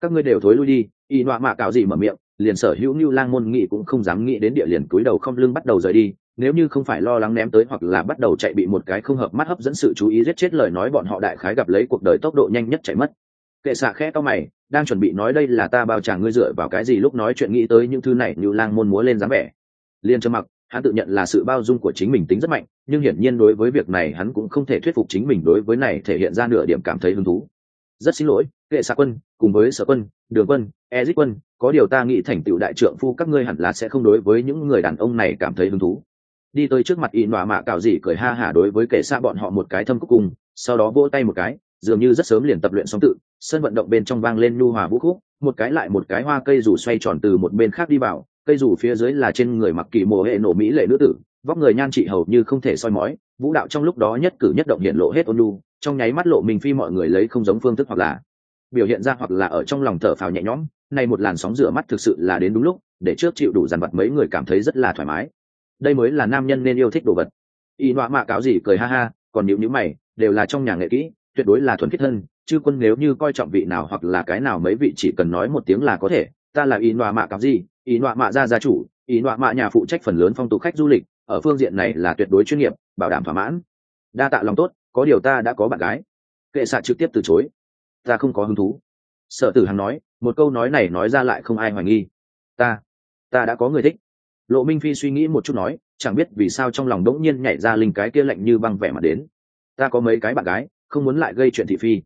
S1: Các ngươi đều thối lui đi y nọa mạ cạo gì mở miệng, liền sở hữu như lang môn nghị cũng không dám nghĩ đến địa liền cúi đầu không lưng bắt đầu rời đi, nếu như không phải lo lắng ném tới hoặc là bắt đầu chạy bị một cái không hợp mắt hấp dẫn sự chú ý giết chết lời nói bọn họ đại khái gặp lấy cuộc đời tốc độ nhanh nhất chạy mất kệ xạ khẽ to mày, đang chuẩn bị nói đây là ta bao trả ngươi dựa vào cái gì lúc nói chuyện nghĩ tới những thứ này như lang môn múa lên dáng vẻ. Liên trầm mặc, hắn tự nhận là sự bao dung của chính mình tính rất mạnh, nhưng hiển nhiên đối với việc này hắn cũng không thể thuyết phục chính mình đối với này thể hiện ra nửa điểm cảm thấy hứng thú. Rất xin lỗi, kệ xạ quân, cùng với sở quân, đường quân ezit quân, có điều ta nghĩ thành tựu đại trượng phu các ngươi hẳn là sẽ không đối với những người đàn ông này cảm thấy hứng thú. Đi tới trước mặt y nọa mạ cạo dị cười ha hả đối với kệ xạ bọn họ một cái thâm cúc cùng, sau đó vỗ tay một cái dường như rất sớm liền tập luyện xong tự, sân vận động bên trong vang lên nhu hòa vũ khúc, một cái lại một cái hoa cây rủ xoay tròn từ một bên khác đi vào, cây rủ phía dưới là trên người mặc kỳ mùa hệ nổ mỹ lệ nữ tử, vóc người nhan trị hầu như không thể soi mói, vũ đạo trong lúc đó nhất cử nhất động hiện lộ hết ôn lu trong nháy mắt lộ mình phi mọi người lấy không giống phương thức hoặc là biểu hiện ra hoặc là ở trong lòng thở phào nhẹ nhõm này một làn sóng rửa mắt thực sự là đến đúng lúc, để trước chịu đủ dàn vật mấy người cảm thấy rất là thoải mái. Đây mới là nam nhân nên yêu thích đồ vật. Y nọa mạ cáo gì cười ha ha, còn nhịu nhữ mày, đều là trong nhà nghệ kỹ tuyệt đối là thuần khiết thân chứ quân nếu như coi trọng vị nào hoặc là cái nào mấy vị chỉ cần nói một tiếng là có thể, ta là ý nọa mạ cặp gì ý nọa mạ gia gia chủ ý nọa mạ nhà phụ trách phần lớn phong tục khách du lịch, ở phương diện này là tuyệt đối chuyên nghiệp, bảo đảm thỏa mãn. Đa tạ lòng tốt, có điều ta đã có bạn gái. Kệ xạ trực tiếp từ chối. Ta không có hứng thú. Sợ tử hằng nói, một câu nói này nói ra lại không ai hoài nghi. Ta ta đã có người thích. Lộ minh phi suy nghĩ một chút nói, chẳng biết vì sao trong lòng đỗng nhiên nhảy ra linh cái kia lạnh như băng vẻ mặt đến. Ta có mấy cái bạn gái không muốn lại gây chuyện thị phi.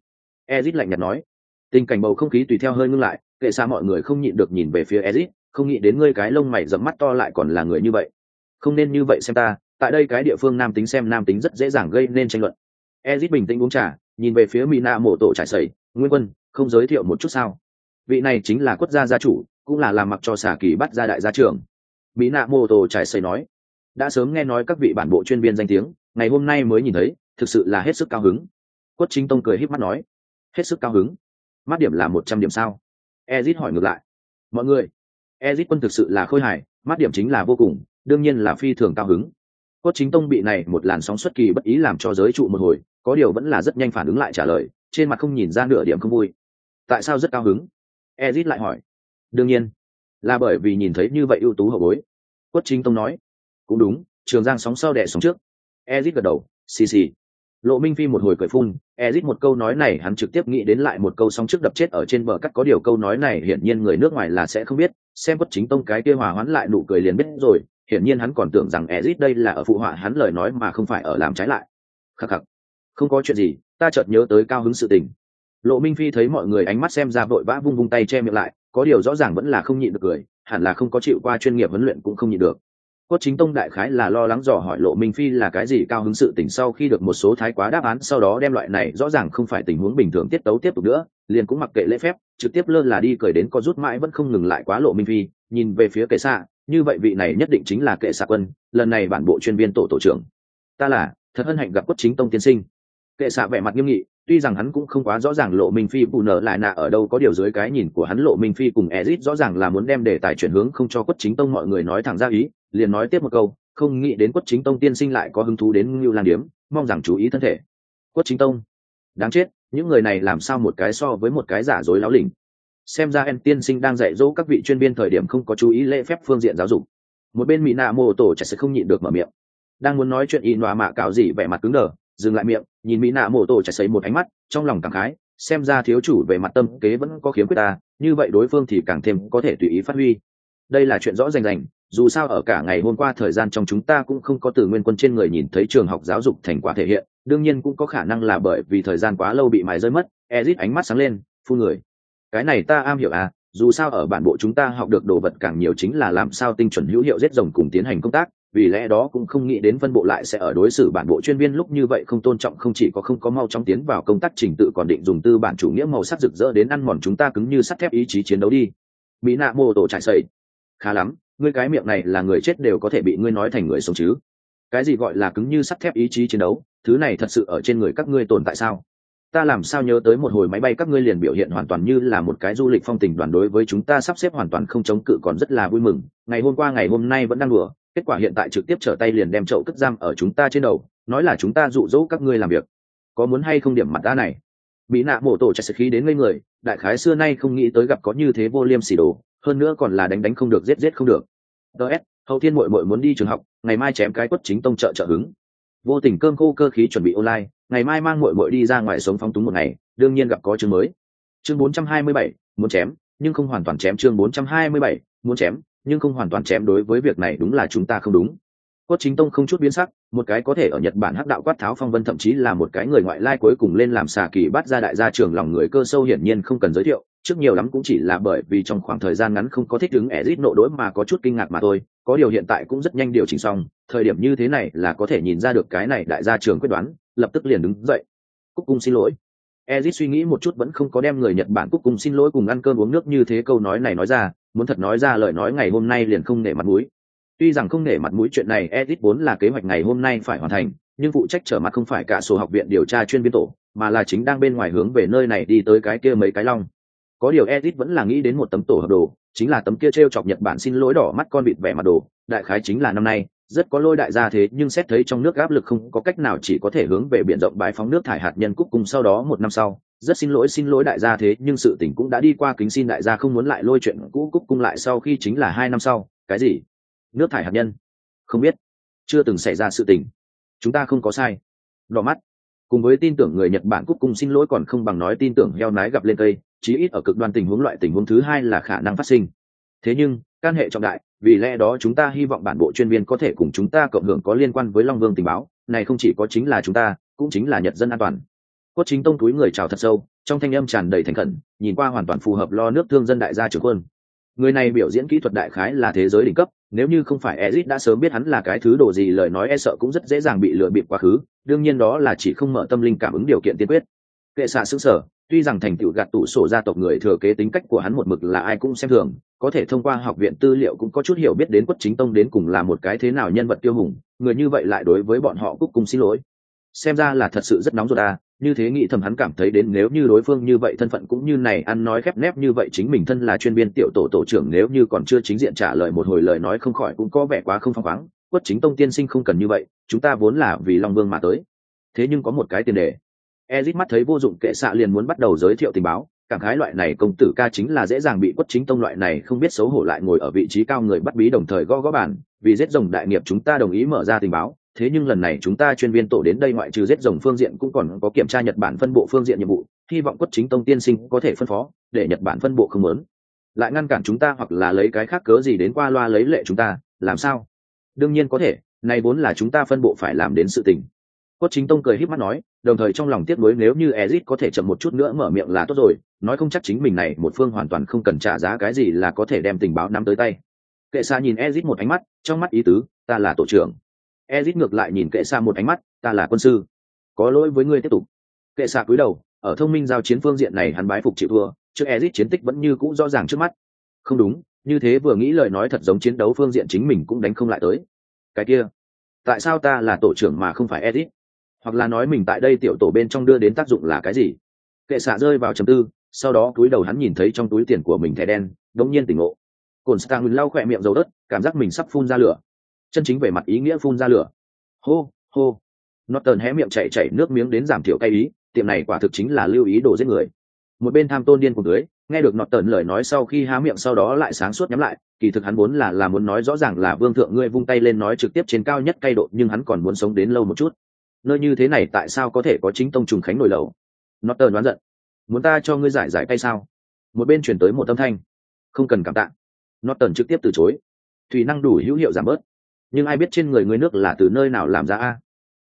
S1: Ezit lạnh nhạt nói, tình cảnh bầu không khí tùy theo hơi ngưng lại, kệ xa mọi người không nhịn được nhìn về phía ezit, không nghĩ đến ngươi cái lông mày dẫm mắt to lại còn là người như vậy. Không nên như vậy xem ta, tại đây cái địa phương nam tính xem nam tính rất dễ dàng gây nên tranh luận. Ezit bình tĩnh uống trà, nhìn về phía mỹ nạ mổ tổ trải sầy nguyên quân, không giới thiệu một chút sao? Vị này chính là quốc gia gia chủ, cũng là làm mặc cho xả kỳ bắt ra đại gia trưởng. Mỹ nạ mô tổ trải xây nói, đã sớm nghe nói các vị bản bộ chuyên viên danh tiếng, ngày hôm nay mới nhìn thấy, thực sự là hết sức cao hứng quất chính tông cười h í p mắt nói, hết sức cao hứng. Mắt điểm là một trăm điểm sao? Ezit hỏi ngược lại, mọi người, ezit quân thực sự là khôi hài mắt điểm chính là vô cùng, đương nhiên là phi thường cao hứng. Quất chính tông bị này một làn sóng xuất kỳ bất ý làm cho giới trụ một hồi, có điều vẫn là rất nhanh phản ứng lại trả lời, trên mặt không nhìn ra nửa điểm không vui. Tại sao rất cao hứng? Ezit lại hỏi. Đương nhiên, là bởi vì nhìn thấy như vậy ưu tú hậu bối. Quất chính tông nói. Cũng đúng, trường giang sóng sau đẻ sóng trước. Ezit gật đầu. Xì xì lộ minh phi một hồi cười phun, ezit một câu nói này hắn trực tiếp nghĩ đến lại một câu song trước đập chết ở trên bờ cắt có điều câu nói này hiển nhiên người nước ngoài là sẽ không biết, xem quất chính tông cái kia hòa hoãn lại nụ cười liền biết rồi, hiển nhiên hắn còn tưởng rằng ezit đây là ở phụ họa hắn lời nói mà không phải ở làm trái lại. Khắc khắc, không có chuyện gì, ta chợt nhớ tới cao hứng sự tình. Lộ minh phi thấy mọi người ánh mắt xem ra vội vã vung vung tay che miệng lại, có điều rõ ràng vẫn là không nhịn được cười, hẳn là không có chịu qua chuyên nghiệp huấn luyện cũng không nhịn được cốt chính tông đại khái là lo lắng dò hỏi lộ minh phi là cái gì cao hứng sự tình sau khi được một số thái quá đáp án, sau đó đem loại này rõ ràng không phải tình huống bình thường tiết tấu tiếp tục nữa, liền cũng mặc kệ lễ phép, trực tiếp lơ là đi cười đến có rút mãi vẫn không ngừng lại quá lộ minh phi, nhìn về phía kệ xạ, như vậy vị này nhất định chính là kệ xạ quân, lần này bản bộ chuyên viên tổ tổ trưởng. Ta là, thật hân hạnh gặp cốt chính tông tiên sinh. Kệ xạ vẻ mặt nghiêm nghị, tuy rằng hắn cũng không quá rõ ràng lộ minh phi bù nở lại nạ ở đâu, có điều dưới cái nhìn của hắn lộ minh phi cùng ezit rõ ràng là muốn đem đề tài chuyển hướng không cho quất chính tông mọi người nói thẳng ra ý liền nói tiếp một câu, không nghĩ đến quất chính tông tiên sinh lại có hứng thú đến ngưu lan điếm, mong rằng chú ý thân thể. Quất chính tông, đáng chết, những người này làm sao một cái so với một cái giả dối láo lỉnh. Xem ra em tiên sinh đang dạy dỗ các vị chuyên viên thời điểm không có chú ý lễ phép phương diện giáo dục. Một bên mỹ nạ mô tổ chả sẽ không nhịn được mở miệng. Đang muốn nói chuyện y nọa mạ cạo gì vẻ mặt cứng đờ, dừng lại miệng, nhìn mỹ nạ mổ tổ chạy xấy một ánh mắt, trong lòng cảm khái, xem ra thiếu chủ về mặt tâm kế vẫn có khiếm khuyết ta, như vậy đối phương thì càng thêm có thể tùy ý phát huy. Đây là chuyện rõ rành rành dù sao ở cả ngày hôm qua thời gian trong chúng ta cũng không có từ nguyên quân trên người nhìn thấy trường học giáo dục thành quả thể hiện đương nhiên cũng có khả năng là bởi vì thời gian quá lâu bị mài rơi mất ezit ánh mắt sáng lên phu người cái này ta am hiểu à dù sao ở bản bộ chúng ta học được đồ vật càng nhiều chính là làm sao tinh chuẩn hữu hiệu giết rồng cùng tiến hành công tác vì lẽ đó cũng không nghĩ đến phân bộ lại sẽ ở đối xử bản bộ chuyên viên lúc như vậy không tôn trọng không chỉ có không có mau chóng tiến vào công tác trình tự còn định dùng tư bản chủ nghĩa màu sắc rực rỡ đến ăn mòn chúng ta cứng như sắt thép ý chí chiến đấu đi. Mỹ nạ mô tổ trải sầy, khá lắm ngươi cái miệng này là người chết đều có thể bị ngươi nói thành người sống chứ. Cái gì gọi là cứng như sắt thép ý chí chiến đấu, thứ này thật sự ở trên người các ngươi tồn tại sao? Ta làm sao nhớ tới một hồi máy bay các ngươi liền biểu hiện hoàn toàn như là một cái du lịch phong tình đoàn đối với chúng ta sắp xếp hoàn toàn không chống cự còn rất là vui mừng. Ngày hôm qua, ngày hôm nay vẫn đang đùa, kết quả hiện tại trực tiếp trở tay liền đem chậu cất giam ở chúng ta trên đầu, nói là chúng ta dụ dỗ các ngươi làm việc. Có muốn hay không điểm mặt ta này? Mỹ nạ mổ tổ chạy sự khí đến ngây người, đại khái xưa nay không nghĩ tới gặp có như thế vô liêm sỉ đồ, hơn nữa còn là đánh đánh không được, giết giết không được ts hậu thiên mội mội muốn đi trường học ngày mai chém cái quất chính tông trợ trợ hứng. Vô tình cơm khô cơ khí chuẩn bị online ngày mai mang mội mội đi ra ngoài sống phong túng một ngày đương nhiên gặp có chương mới. Chương 427, muốn chém nhưng không hoàn toàn chém chương 427, muốn chém nhưng không hoàn toàn chém đối với việc này đúng là chúng ta không đúng. Quất chính tông không chút biến sắc một cái có thể ở nhật bản hắc đạo quát tháo phong vân thậm chí là một cái người ngoại lai cuối cùng lên làm xà kỳ bắt ra đại gia trường lòng người cơ sâu hiển nhiên không cần giới thiệu trước nhiều lắm cũng chỉ là bởi vì trong khoảng thời gian ngắn không có thích ứng Ezic nộ đối mà có chút kinh ngạc mà thôi, có điều hiện tại cũng rất nhanh điều chỉnh xong, thời điểm như thế này là có thể nhìn ra được cái này đại gia trưởng quyết đoán, lập tức liền đứng dậy. Cúc cung xin lỗi. Ezic suy nghĩ một chút vẫn không có đem người Nhật Bản cúc cung xin lỗi cùng ăn cơm uống nước như thế câu nói này nói ra, muốn thật nói ra lời nói ngày hôm nay liền không nể mặt mũi. Tuy rằng không nể mặt mũi chuyện này Ezic vốn là kế hoạch ngày hôm nay phải hoàn thành, nhưng phụ trách trở mặt không phải cả số học viện điều tra chuyên viên tổ, mà là chính đang bên ngoài hướng về nơi này đi tới cái kia mấy cái long có điều edit vẫn là nghĩ đến một tấm tổ hợp đồ, chính là tấm kia t r e o chọc nhật bản xin lỗi đỏ mắt con vịt vẻ mặt đồ. Đại khái chính là năm nay, rất có lôi đại gia thế, nhưng xét thấy trong nước áp lực không có cách nào chỉ có thể hướng về b i ể n rộng bãi phóng nước thải hạt nhân cúc cùng sau đó một năm sau. Rất xin lỗi xin lỗi đại gia thế, nhưng sự tỉnh cũng đã đi qua kính xin đại gia không muốn lại lôi chuyện cũ cúc cung lại sau khi chính là hai năm sau. Cái gì? Nước thải hạt nhân? Không biết. Chưa từng xảy ra sự tình. Chúng ta không có sai. Đỏ mắt. Cùng với tin tưởng người nhật bản cúc cung xin lỗi còn không bằng nói tin tưởng heo nái gặp lên cây chí ít ở cực đoan tình huống loại tình huống thứ hai là khả năng phát sinh. Thế nhưng can hệ trọng đại vì lẽ đó chúng ta hy vọng bản bộ chuyên viên có thể cùng chúng ta cộng hưởng có liên quan với long vương tình báo này không chỉ có chính là chúng ta cũng chính là nhật dân an toàn. Cốt chính tông túi người chào thật sâu trong thanh âm tràn đầy thành khẩn nhìn qua hoàn toàn phù hợp lo nước thương dân đại gia trưởng quân. Người này biểu diễn kỹ thuật đại khái là thế giới đỉnh cấp nếu như không phải Ezit đã sớm biết hắn là cái thứ đồ gì lời nói e sợ cũng rất dễ dàng bị lừa bịp quá khứ, đương nhiên đó là chỉ không mở tâm linh cảm ứng điều kiện tiên quyết. Kệ xạ sững sở, tuy rằng thành tựu gạt tủ sổ gia tộc người thừa kế tính cách của hắn một mực là ai cũng xem thường, có thể thông qua học viện tư liệu cũng có chút hiểu biết đến quất chính tông đến cùng là một cái thế nào nhân vật tiêu hùng, người như vậy lại đối với bọn họ cúc cùng xin lỗi. Xem ra là thật sự rất nóng ruột à, như thế nghĩ thầm hắn cảm thấy đến nếu như đối phương như vậy thân phận cũng như này ăn nói khép nép như vậy chính mình thân là chuyên viên tiểu tổ tổ trưởng nếu như còn chưa chính diện trả lời một hồi lời nói không khỏi cũng có vẻ quá không phăng khoáng. Quất chính tông tiên sinh không cần như vậy chúng ta vốn là vì long vương mà tới. Thế nhưng có một cái tiền đề ezit mắt thấy vô dụng kệ xạ liền muốn bắt đầu giới thiệu tình báo, cảm khái loại này công tử ca chính là dễ dàng bị quất chính tông loại này không biết xấu hổ lại ngồi ở vị trí cao người bắt bí đồng thời gõ gõ bản vì giết rồng đại nghiệp chúng ta đồng ý mở ra tình báo, thế nhưng lần này chúng ta chuyên viên tổ đến đây ngoại trừ giết rồng phương diện cũng còn có kiểm tra nhật bản phân bộ phương diện nhiệm vụ, hy vọng quất chính tông tiên sinh có thể phân phó, để nhật bản phân bộ không lớn. Lại ngăn cản chúng ta hoặc là lấy cái khác cớ gì đến qua loa lấy lệ chúng ta, làm sao? Đương nhiên có thể này vốn là chúng ta phân bộ phải làm đến sự tình. Quất chính tông cười híp mắt nói đồng thời trong lòng tiếc nuối nếu như ezit có thể chậm một chút nữa mở miệng là tốt rồi, nói không chắc chính mình này một phương hoàn toàn không cần trả giá cái gì là có thể đem tình báo nắm tới tay. Kệ Sa nhìn ezit một ánh mắt, trong mắt ý tứ, ta là tổ trưởng. Ezit ngược lại nhìn kệ Sa một ánh mắt, ta là quân sư. Có lỗi với ngươi tiếp tục. Kệ Sa cúi đầu, ở thông minh giao chiến phương diện này hắn bái phục chịu thua, trước ezit chiến tích vẫn như cũ rõ ràng trước mắt. Không đúng, như thế vừa nghĩ lời nói thật giống chiến đấu phương diện chính mình cũng đánh không lại tới. Cái kia, tại sao ta là tổ trưởng mà không phải ezit? Hoặc là nói mình tại đây tiểu tổ bên trong đưa đến tác dụng là cái gì? Kệ xạ rơi vào chầm tư, sau đó túi đầu hắn nhìn thấy trong túi tiền của mình thẻ đen, đống nhiên tỉnh ngộ. Cồn stang lau khỏe miệng dầu đất, cảm giác mình sắp phun ra lửa. Chân chính về mặt ý nghĩa phun ra lửa. Hô hô. Norton hé miệng chạy chảy nước miếng đến giảm thiểu cay ý, tiệm này quả thực chính là lưu ý đồ giết người. Một bên tham tôn điên cùng dưới, nghe được Norton lời nói sau khi há miệng sau đó lại sáng suốt nhắm lại, kỳ thực hắn muốn là là muốn nói rõ ràng là vương thượng ngươi vung tay lên nói trực tiếp trên cao nhất cay độ, nhưng hắn còn muốn sống đến lâu một chút nơi như thế này tại sao có thể có chính tông trùng khánh nổi lầu? Norton đoán giận. Muốn ta cho ngươi giải giải tay sao? Một bên chuyển tới một âm thanh. Không cần cảm tạ. Norton trực tiếp từ chối. Thủy năng đủ hữu hiệu giảm bớt. Nhưng ai biết trên người người nước là từ nơi nào làm ra a?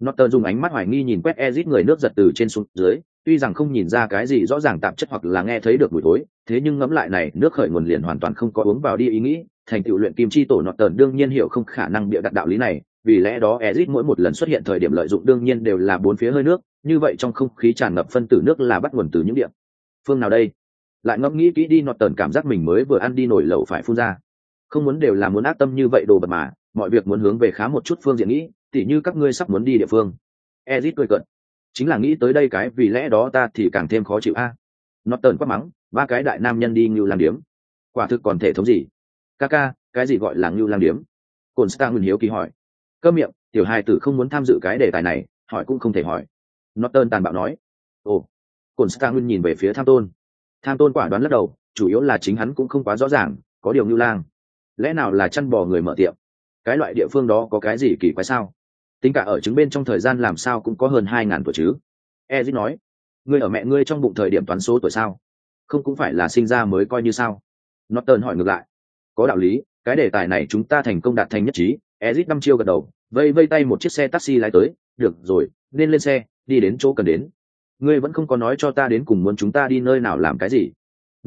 S1: Norton dùng ánh mắt hoài nghi nhìn quét Ezit người nước giật từ trên xuống dưới, tuy rằng không nhìn ra cái gì rõ ràng tạp chất hoặc là nghe thấy được mùi thối, thế nhưng ngẫm lại này, nước khởi nguồn liền hoàn toàn không có uống vào đi ý nghĩ, thành tựu luyện kim chi tổ Norton đương nhiên hiểu không khả năng bịa đặt đạo lý này, vì lẽ đó Ezit mỗi một lần xuất hiện thời điểm lợi dụng đương nhiên đều là bốn phía hơi nước, như vậy trong không khí tràn ngập phân tử nước là bắt nguồn từ những điểm. Phương nào đây? Lại ngẫm nghĩ kỹ đi Norton cảm giác mình mới vừa ăn đi nổi lẩu phải phun ra không muốn đều là muốn ác tâm như vậy đồ bật mà mọi việc muốn hướng về khá một chút phương diện nghĩ tỉ như các ngươi sắp muốn đi địa phương ezit cười cận chính là nghĩ tới đây cái vì lẽ đó ta thì càng thêm khó chịu a à. nó tờn quát mắng ba cái đại nam nhân đi như làm điểm quả thực còn thể thống gì kaka cái gì gọi là như làm điểm? Cổn star nguyên hiếu kỳ hỏi cơ miệng, tiểu hai tử không muốn tham dự cái đề tài này, hỏi cũng không thể hỏi. Nó tơn tàn bạo nói. Ồ. Cồn star nhìn về phía tham tôn. Tham tôn quả đoán lắc đầu, chủ yếu là chính hắn cũng không quá rõ ràng, có điều ngưu lang. Lẽ nào là chăn bò người mở tiệm? Cái loại địa phương đó có cái gì kỳ quái sao? Tính cả ở chứng bên trong thời gian làm sao cũng có hơn hai ngàn tuổi chứ. Ezit nói. Ngươi ở mẹ ngươi trong bụng thời điểm toán số tuổi sao? Không cũng phải là sinh ra mới coi như sao? Norton hỏi ngược lại. Có đạo lý cái đề tài này chúng ta thành công đạt thành nhất trí, ezit năm chiêu gật đầu, vây vây tay một chiếc xe taxi lái tới, được rồi, nên lên xe, đi đến chỗ cần đến. Ngươi vẫn không có nói cho ta đến cùng muốn chúng ta đi nơi nào làm cái gì.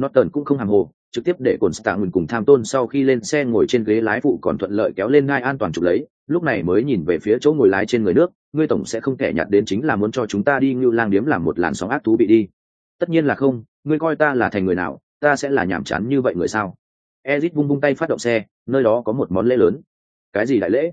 S1: Norton cũng không hàng hồ, trực tiếp để cồn stạng cùng tham tôn sau khi lên xe ngồi trên ghế lái phụ còn thuận lợi kéo lên ngai an toàn chụp lấy, lúc này mới nhìn về phía chỗ ngồi lái trên người nước, ngươi tổng sẽ không thể nhặt đến chính là muốn cho chúng ta đi ngưu lang điếm làm một làn sóng ác thú bị đi. Tất nhiên là không, ngươi coi ta là thành người nào, ta sẽ là nhảm chán như vậy người sao? Ezit vung vung tay phát động xe, nơi đó có một món lễ lớn. Cái gì đại lễ?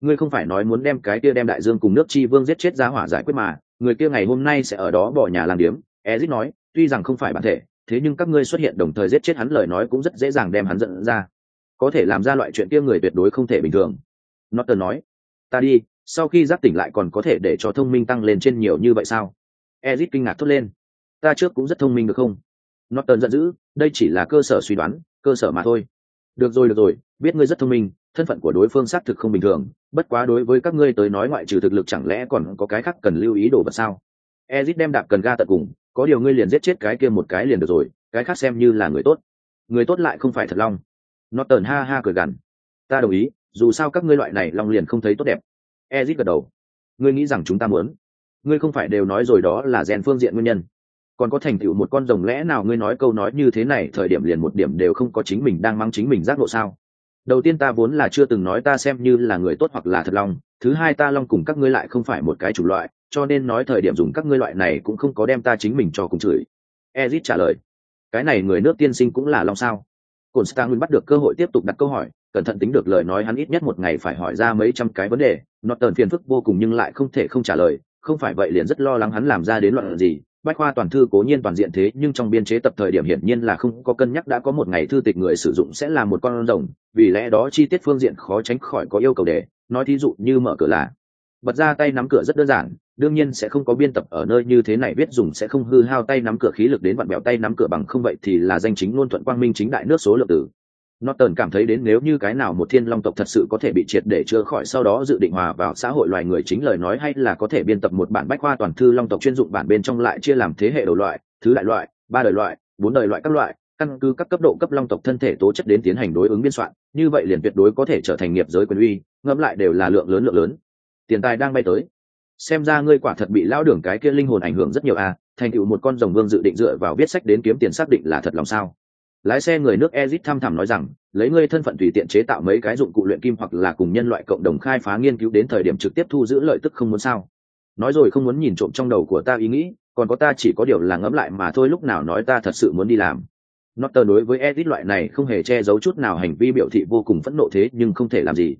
S1: Ngươi không phải nói muốn đem cái kia đem đại dương cùng nước chi vương giết chết giá hỏa giải quyết mà, người kia ngày hôm nay sẽ ở đó bỏ nhà làm điếm. Ezit nói, tuy rằng không phải bản thể, thế nhưng các ngươi xuất hiện đồng thời giết chết hắn lời nói cũng rất dễ dàng đem hắn giận ra. Có thể làm ra loại chuyện kia người tuyệt đối không thể bình thường. Norton nói, ta đi, sau khi giác tỉnh lại còn có thể để cho thông minh tăng lên trên nhiều như vậy sao? Ezit kinh ngạc thốt lên, ta trước cũng rất thông minh được không? Norton giận dữ, đây chỉ là cơ sở suy đoán cơ sở mà thôi. Được rồi được rồi, biết ngươi rất thông minh, thân phận của đối phương xác thực không bình thường, bất quá đối với các ngươi tới nói ngoại trừ thực lực chẳng lẽ còn có cái khác cần lưu ý đồ vật sao? Ezit đem đạp cần ga tận cùng, có điều ngươi liền giết chết cái kia một cái liền được rồi, cái khác xem như là người tốt. Người tốt lại không phải thật long. Nó tờn ha ha cười gằn. Ta đồng ý, dù sao các ngươi loại này long liền không thấy tốt đẹp. Ezit gật đầu. Ngươi nghĩ rằng chúng ta muốn? Ngươi không phải đều nói rồi đó là rèn phương diện nguyên nhân còn có thành tựu một con rồng lẽ nào ngươi nói câu nói như thế này, thời điểm liền một điểm đều không có chính mình đang mang chính mình giác ngộ sao? Đầu tiên ta vốn là chưa từng nói ta xem như là người tốt hoặc là thật long thứ hai ta long cùng các ngươi lại không phải một cái chủ loại, cho nên nói thời điểm dùng các ngươi loại này cũng không có đem ta chính mình cho cùng chửi. Ezit trả lời, cái này người nước tiên sinh cũng là long sao? Cồn stang bắt được cơ hội tiếp tục đặt câu hỏi, cẩn thận tính được lời nói hắn ít nhất một ngày phải hỏi ra mấy trăm cái vấn đề. Nó tờn phiền phức vô cùng nhưng lại không thể không trả lời, không phải vậy liền rất lo lắng hắn làm ra đến loạn gì bách khoa toàn thư cố nhiên toàn diện thế, nhưng trong biên chế tập thời điểm hiển nhiên là không có cân nhắc đã có một ngày thư tịch người sử dụng sẽ là một con rồng, vì lẽ đó chi tiết phương diện khó tránh khỏi có yêu cầu để. Nói thí dụ như mở cửa là, bật ra tay nắm cửa rất đơn giản, đương nhiên sẽ không có biên tập ở nơi như thế này, biết dùng sẽ không hư hao tay nắm cửa khí lực đến vặn bẹo tay nắm cửa bằng không vậy thì là danh chính ngôn thuận quang minh chính đại nước số lượng tử. Norton cảm thấy đến nếu như cái nào một thiên long tộc thật sự có thể bị triệt để chữa khỏi sau đó dự định hòa vào xã hội loài người chính lời nói hay là có thể biên tập một bản bách khoa toàn thư long tộc chuyên dụng bản bên trong lại chia làm thế hệ đầu loại, thứ đại loại, ba đời loại, bốn đời loại các loại, căn cứ các cấp độ cấp long tộc thân thể tố chất đến tiến hành đối ứng biên soạn, như vậy liền tuyệt đối có thể trở thành nghiệp giới quyền uy, ngẫm lại đều là lượng lớn lượng lớn. Tiền tài đang bay tới xem ra ngươi quả thật bị lao đường cái kia linh hồn ảnh hưởng rất nhiều à thành tựu một con rồng vương dự định dựa vào viết sách đến kiếm tiền xác định là thật lòng sao lái xe người nước Egypt tham thẳm nói rằng, lấy ngươi thân phận tùy tiện chế tạo mấy cái dụng cụ luyện kim hoặc là cùng nhân loại cộng đồng khai phá nghiên cứu đến thời điểm trực tiếp thu giữ lợi tức không muốn sao. Nói rồi không muốn nhìn trộm trong đầu của ta ý nghĩ, còn có ta chỉ có điều là ngẫm lại mà thôi lúc nào nói ta thật sự muốn đi làm. Notter đối với Edith loại này không hề che giấu chút nào hành vi biểu thị vô cùng phẫn nộ thế nhưng không thể làm gì.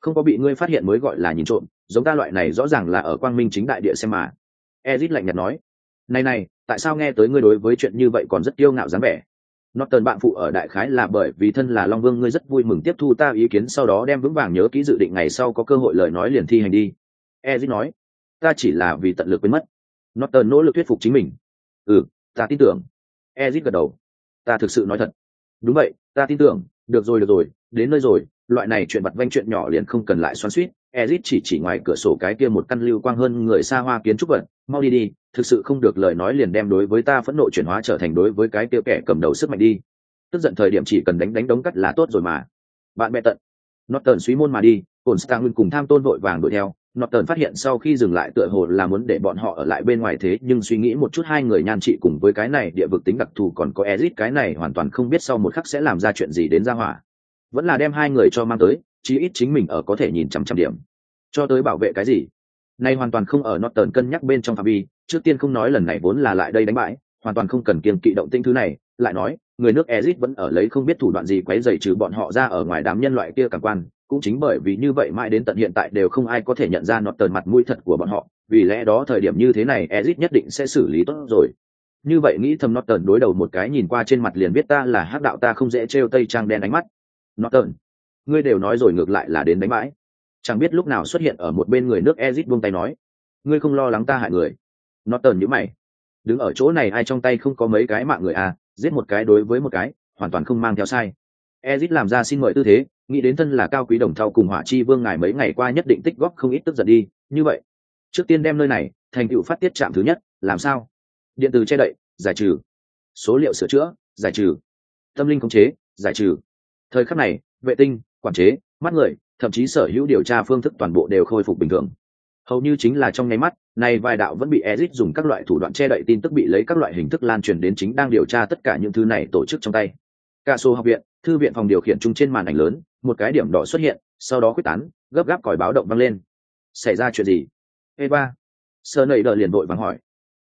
S1: Không có bị ngươi phát hiện mới gọi là nhìn trộm, giống ta loại này rõ ràng là ở quang minh chính đại địa xem mà. Edith lạnh nhạt nói, này này, tại sao nghe tới ngươi đối với chuyện như vậy còn rất kiêu ngạo dáng vẻ? Nó tần bạn phụ ở đại khái là bởi vì thân là long vương, ngươi rất vui mừng tiếp thu ta ý kiến, sau đó đem vững vàng nhớ kỹ dự định ngày sau có cơ hội lời nói liền thi hành đi. Ezit nói, ta chỉ là vì tận lực quên mất. Nó tần nỗ lực thuyết phục chính mình. Ừ ta tin tưởng. Ezit gật đầu. Ta thực sự nói thật. Đúng vậy, ta tin tưởng. Được rồi được rồi, đến nơi rồi. Loại này chuyện vặt vanh chuyện nhỏ liền không cần lại xoắn suýt. Ezit chỉ chỉ ngoài cửa sổ cái kia một căn lưu quang hơn người xa hoa kiến trúc vật mau đi đi, thực sự không được lời nói liền đem đối với ta phẫn nộ chuyển hóa trở thành đối với cái tiêu kẻ cầm đầu sức mạnh đi. Tức giận thời điểm chỉ cần đánh đánh đống cắt là tốt rồi mà. Bạn bè tận. Norton suy môn mà đi cồn stang cùng tham tôn vội vàng đuổi theo. Norton phát hiện sau khi dừng lại tựa hồ là muốn để bọn họ ở lại bên ngoài thế, nhưng suy nghĩ một chút hai người nhan trị cùng với cái này địa vực tính đặc thù còn có Ezit, cái này hoàn toàn không biết sau một khắc sẽ làm ra chuyện gì đến ra hỏa. Vẫn là đem hai người cho mang tới, chí ít chính mình ở có thể nhìn chằm chằm điểm. Cho tới bảo vệ cái gì? Nay hoàn toàn không ở Norton cân nhắc bên trong phạm vi, trước tiên không nói lần này vốn là lại đây đánh bại, hoàn toàn không cần kiêng kỵ động tinh thứ này, lại nói, người nước Ezic vẫn ở lấy không biết thủ đoạn gì quấy rầy trừ bọn họ ra ở ngoài đám nhân loại kia cảm quan, cũng chính bởi vì như vậy mãi đến tận hiện tại đều không ai có thể nhận ra nọt tờn mặt mũi thật của bọn họ, vì lẽ đó thời điểm như thế này Ezic nhất định sẽ xử lý tốt rồi. Như vậy nghĩ thầm nọt đối đầu một cái nhìn qua trên mặt liền biết ta là hắc đạo ta không dễ trêu tây trang đen ánh mắt. Nọt ngươi đều nói rồi ngược lại là đến đánh bãi chẳng biết lúc nào xuất hiện ở một bên người nước ezit buông tay nói, ngươi không lo lắng ta hại người. Nó tờn nhữ mày. Đứng ở chỗ này ai trong tay không có mấy cái mạng người à giết một cái đối với một cái, hoàn toàn không mang theo sai. Ezit làm ra xin mời tư thế, nghĩ đến thân là cao quý đồng thau cùng hỏa chi vương ngài mấy ngày qua nhất định tích góp không ít tức giận đi, như vậy, trước tiên đem nơi này thành tựu phát tiết trạm thứ nhất, làm sao? Điện từ che đậy, giải trừ. Số liệu sửa chữa, giải trừ. Tâm linh khống chế, giải trừ. Thời khắc này, vệ tinh, quản chế, mắt người thậm chí sở hữu điều tra phương thức toàn bộ đều khôi phục bình thường. Hầu như chính là trong nháy mắt, này vài đạo vẫn bị Ezic dùng các loại thủ đoạn che đậy tin tức bị lấy các loại hình thức lan truyền đến chính đang điều tra tất cả những thứ này tổ chức trong tay. Cả số học viện, thư viện phòng điều khiển chung trên màn ảnh lớn, một cái điểm đỏ xuất hiện, sau đó quyết tán, gấp gáp còi báo động vang lên. Xảy ra chuyện gì? Eva sơ nầy đợi liền vội vàng hỏi.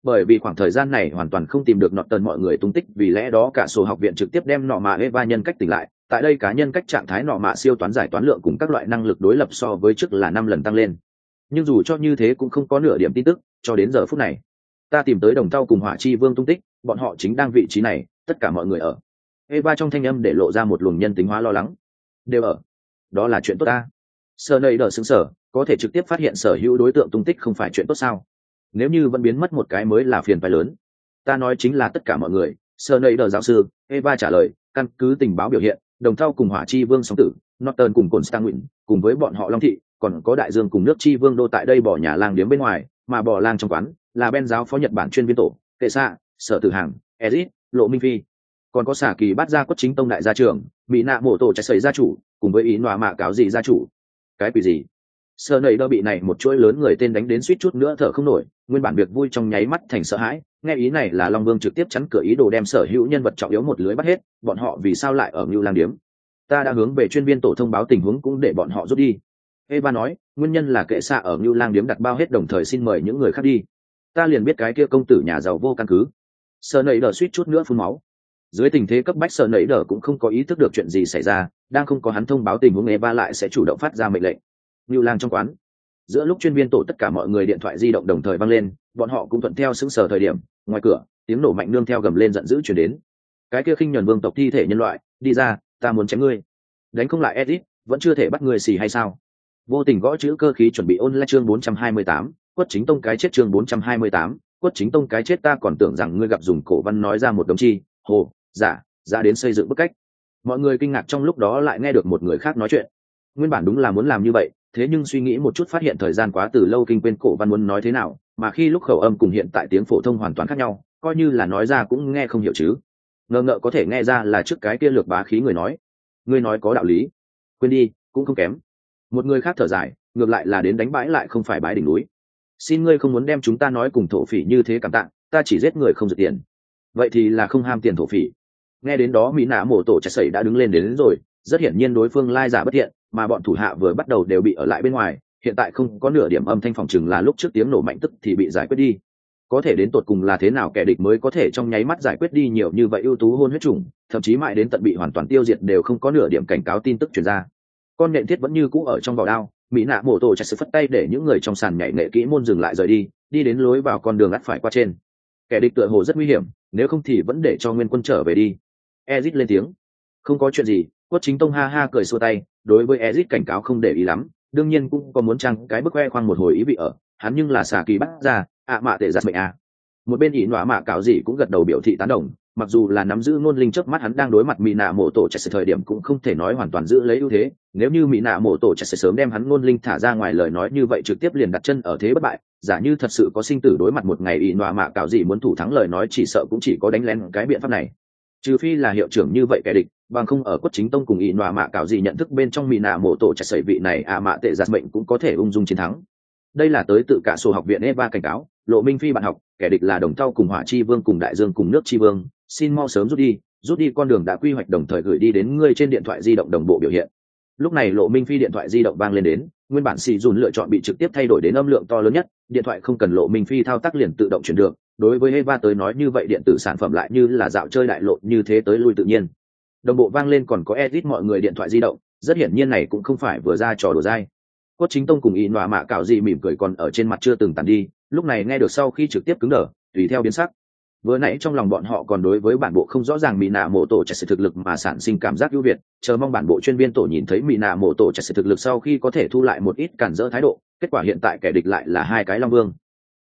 S1: Bởi vì khoảng thời gian này hoàn toàn không tìm được nọt tần mọi người tung tích, vì lẽ đó cả số học viện trực tiếp đem nọ mà eva nhân cách tỉnh lại tại đây cá nhân cách trạng thái nọ mạ siêu toán giải toán lượng cùng các loại năng lực đối lập so với trước là năm lần tăng lên. Nhưng dù cho như thế cũng không có nửa điểm tin tức, cho đến giờ phút này, ta tìm tới đồng tàu cùng hỏa chi vương tung tích, bọn họ chính đang vị trí này, tất cả mọi người ở. Eva trong thanh âm để lộ ra một luồng nhân tính hóa lo lắng. Đều ở. Đó là chuyện tốt ta. Sở nầy đờ xứng sở có thể trực tiếp phát hiện sở hữu đối tượng tung tích không phải chuyện tốt sao? Nếu như vẫn biến mất một cái mới là phiền phái lớn. Ta nói chính là tất cả mọi người, sở nầy đờ giáo sư, eva trả lời, căn cứ tình báo biểu hiện đồng thau cùng hỏa chi vương sóng tử norton cùng cồn stang nguyện cùng với bọn họ long thị, còn có đại dương cùng nước chi vương đô tại đây bỏ nhà lang điếm bên ngoài, mà bỏ lang trong quán là ben giáo phó nhật bản chuyên viên tổ, kệ xạ sở tử hàng, ezit, lộ minh phi. Còn có xả kỳ bát ra quất chính tông đại gia trưởng bị nạ mổ tổ chạy xảy gia chủ, cùng với ý nọa mạ cáo gì gia chủ. Cái quỷ gì? Sợ nầy đơ bị này một chuỗi lớn người tên đánh đến suýt chút nữa thở không nổi, nguyên bản việc vui trong nháy mắt thành sợ hãi, nghe ý này là long vương trực tiếp chắn cửa ý đồ đem sở hữu nhân vật trọng yếu một lưới bắt hết, bọn họ vì sao lại ở ngưu lang điếm? Ta đã hướng về chuyên viên tổ thông báo tình huống cũng để bọn họ rút đi. Eva nói, nguyên nhân là kệ xạ ở ngưu lang điếm đặt bao hết đồng thời xin mời những người khác đi. Ta liền biết cái kia công tử nhà giàu vô căn cứ. Sợ nầy đờ suýt chút nữa phun máu. Dưới tình thế cấp bách sợ nầy đờ cũng không có ý thức được chuyện gì xảy ra, đang không có hắn thông báo tình huống eva lại sẽ chủ động phát ra mệnh lệnh như lang trong quán. Giữa lúc chuyên viên tổ tất cả mọi người điện thoại di động đồng thời văng lên bọn họ cũng thuận theo sững sờ thời điểm ngoài cửa tiếng nổ mạnh nương theo gầm lên giận dữ chuyển đến. Cái kia khinh nhuần vương tộc thi thể nhân loại đi ra ta muốn chém ngươi. Đánh không lại edit vẫn chưa thể bắt người xì hay sao? Vô tình gõ chữ cơ khí chuẩn bị ôn lại chương 428, quất chính tông cái chết chương 428, quất chính tông cái chết ta còn tưởng rằng ngươi gặp dùng cổ văn nói ra một đống chi hồ giả ra đến xây dựng bức cách. Mọi người kinh ngạc trong lúc đó lại nghe được một người khác nói chuyện. Nguyên bản đúng là muốn làm như vậy thế nhưng suy nghĩ một chút phát hiện thời gian quá từ lâu kinh quên cổ văn muốn nói thế nào mà khi lúc khẩu âm cùng hiện tại tiếng phổ thông hoàn toàn khác nhau coi như là nói ra cũng nghe không hiểu chứ. Ngờ ngợ có thể nghe ra là trước cái kia lược bá khí người nói. Người nói có đạo lý. Quên đi cũng không kém. Một người khác thở dài ngược lại là đến đánh bãi lại không phải bãi đỉnh núi. Xin ngươi không muốn đem chúng ta nói cùng thổ phỉ như thế cảm tạ ta chỉ giết người không giật tiền. Vậy thì là không ham tiền thổ phỉ. Nghe đến đó mỹ nạ mổ tổ chạy sẩy đã đứng lên đến, đến rồi rất hiển nhiên đối phương lai giả bất thiện, mà bọn thủ hạ vừa bắt đầu đều bị ở lại bên ngoài, hiện tại không có nửa điểm âm thanh phòng chừng là lúc trước tiếng nổ mạnh tức thì bị giải quyết đi. Có thể đến tột cùng là thế nào kẻ địch mới có thể trong nháy mắt giải quyết đi nhiều như vậy ưu tú hôn huyết trùng thậm chí mãi đến tận bị hoàn toàn tiêu diệt đều không có nửa điểm cảnh cáo tin tức truyền ra. Con nhện thiết vẫn như cũ ở trong vỏ đao, mỹ nạ mổ tổ chạy sự phất tay để những người trong sàn nhảy nghệ kỹ môn dừng lại rời đi đi đến lối vào con đường ắt phải qua trên. Kẻ địch tựa hồ rất nguy hiểm, nếu không thì vẫn để cho nguyên quân trở về đi. Ezit lên tiếng. Không có chuyện gì quất chính tông ha ha cười xua tay, đối với ezit cảnh cáo không để ý lắm, đương nhiên cũng có muốn chăng cái bức khoe khoang một hồi ý vị ở, hắn nhưng là xà kỳ bắt ra, ạ mạ tệ giặt mệnh à. một bên ỷ nọa mạ cạo gì cũng gật đầu biểu thị tán đồng, mặc dù là nắm giữ ngôn linh trước mắt hắn đang đối mặt mỹ nạ mổ tổ chạy thời điểm cũng không thể nói hoàn toàn giữ lấy ưu thế, nếu như mỹ nạ mổ tổ chạy sớm đem hắn ngôn linh thả ra ngoài lời nói như vậy trực tiếp liền đặt chân ở thế bất bại, giả như thật sự có sinh tử đối mặt một ngày ỷ nọa mạ cạo gì muốn thủ thắng lời nói chỉ sợ cũng chỉ có đánh lén cái biện pháp này trừ phi là hiệu trưởng như vậy kẻ địch bằng không ở quất chính tông cùng ỷ nọa mạ cạo gì nhận thức bên trong mỹ nạ mộ tổ chạy sẩy vị này ạ mạ tệ giặt mệnh cũng có thể ung dung chiến thắng. Đây là tới tự cả sổ học viện eva cảnh cáo, lộ minh phi bạn học, kẻ địch là đồng thau cùng hỏa chi vương cùng đại dương cùng nước chi vương, xin mau sớm rút đi rút đi con đường đã quy hoạch đồng thời gửi đi đến ngươi trên điện thoại di động đồng bộ biểu hiện. Lúc này lộ minh phi điện thoại di động vang lên đến, nguyên bản xì dùn lựa chọn bị trực tiếp thay đổi đến âm lượng to lớn nhất, điện thoại không cần lộ minh phi thao tác liền tự động chuyển được, đối với Eva tới nói như vậy điện tử sản phẩm lại như là dạo chơi đại lộ như thế tới lui tự nhiên đồng bộ vang lên còn có edit mọi người điện thoại di động, rất hiển nhiên này cũng không phải vừa ra trò đùa dai. Cốt chính tông cùng y nọa mạ cạo gì mỉm cười còn ở trên mặt chưa từng tàn đi, lúc này nghe được sau khi trực tiếp cứng đờ, tùy theo biến sắc. Vừa nãy trong lòng bọn họ còn đối với bản bộ không rõ ràng mỹ nạ mộ tổ chạy sự thực lực mà sản sinh cảm giác ưu việt, chờ mong bản bộ chuyên viên tổ nhìn thấy mỹ nạ mộ tổ chạy sự thực lực sau khi có thể thu lại một ít cản dỡ thái độ, kết quả hiện tại kẻ địch lại là hai cái long vương.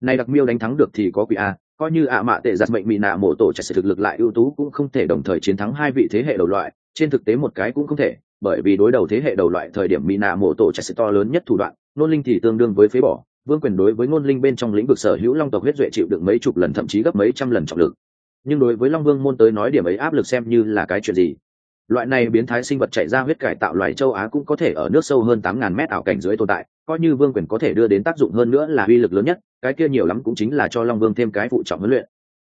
S1: Này đặc miêu đánh thắng được thì có quỷ a coi như ạ mạ tệ giặt mệnh mỹ nạ mổ tổ chạy sự thực lực lại ưu tú cũng không thể đồng thời chiến thắng hai vị thế hệ đầu loại. Trên thực tế một cái cũng không thể, bởi vì đối đầu thế hệ đầu loại thời điểm mỹ nạ mổ tổ chạy sự to lớn nhất thủ đoạn, nôn linh thì tương đương với phế bỏ. Vương quyền đối với ngôn linh bên trong lĩnh vực sở hữu long tộc huyết duệ chịu được mấy chục lần thậm chí gấp mấy trăm lần trọng lực. Nhưng đối với long vương môn tới nói điểm ấy áp lực xem như là cái chuyện gì? Loại này biến thái sinh vật chạy ra huyết cải tạo loài châu á cũng có thể ở nước sâu hơn tám ngàn mét ảo cảnh dưới tồn tại coi như vương quyền có thể đưa đến tác dụng hơn nữa là uy lực lớn nhất, cái kia nhiều lắm cũng chính là cho long vương thêm cái phụ trọng huấn luyện.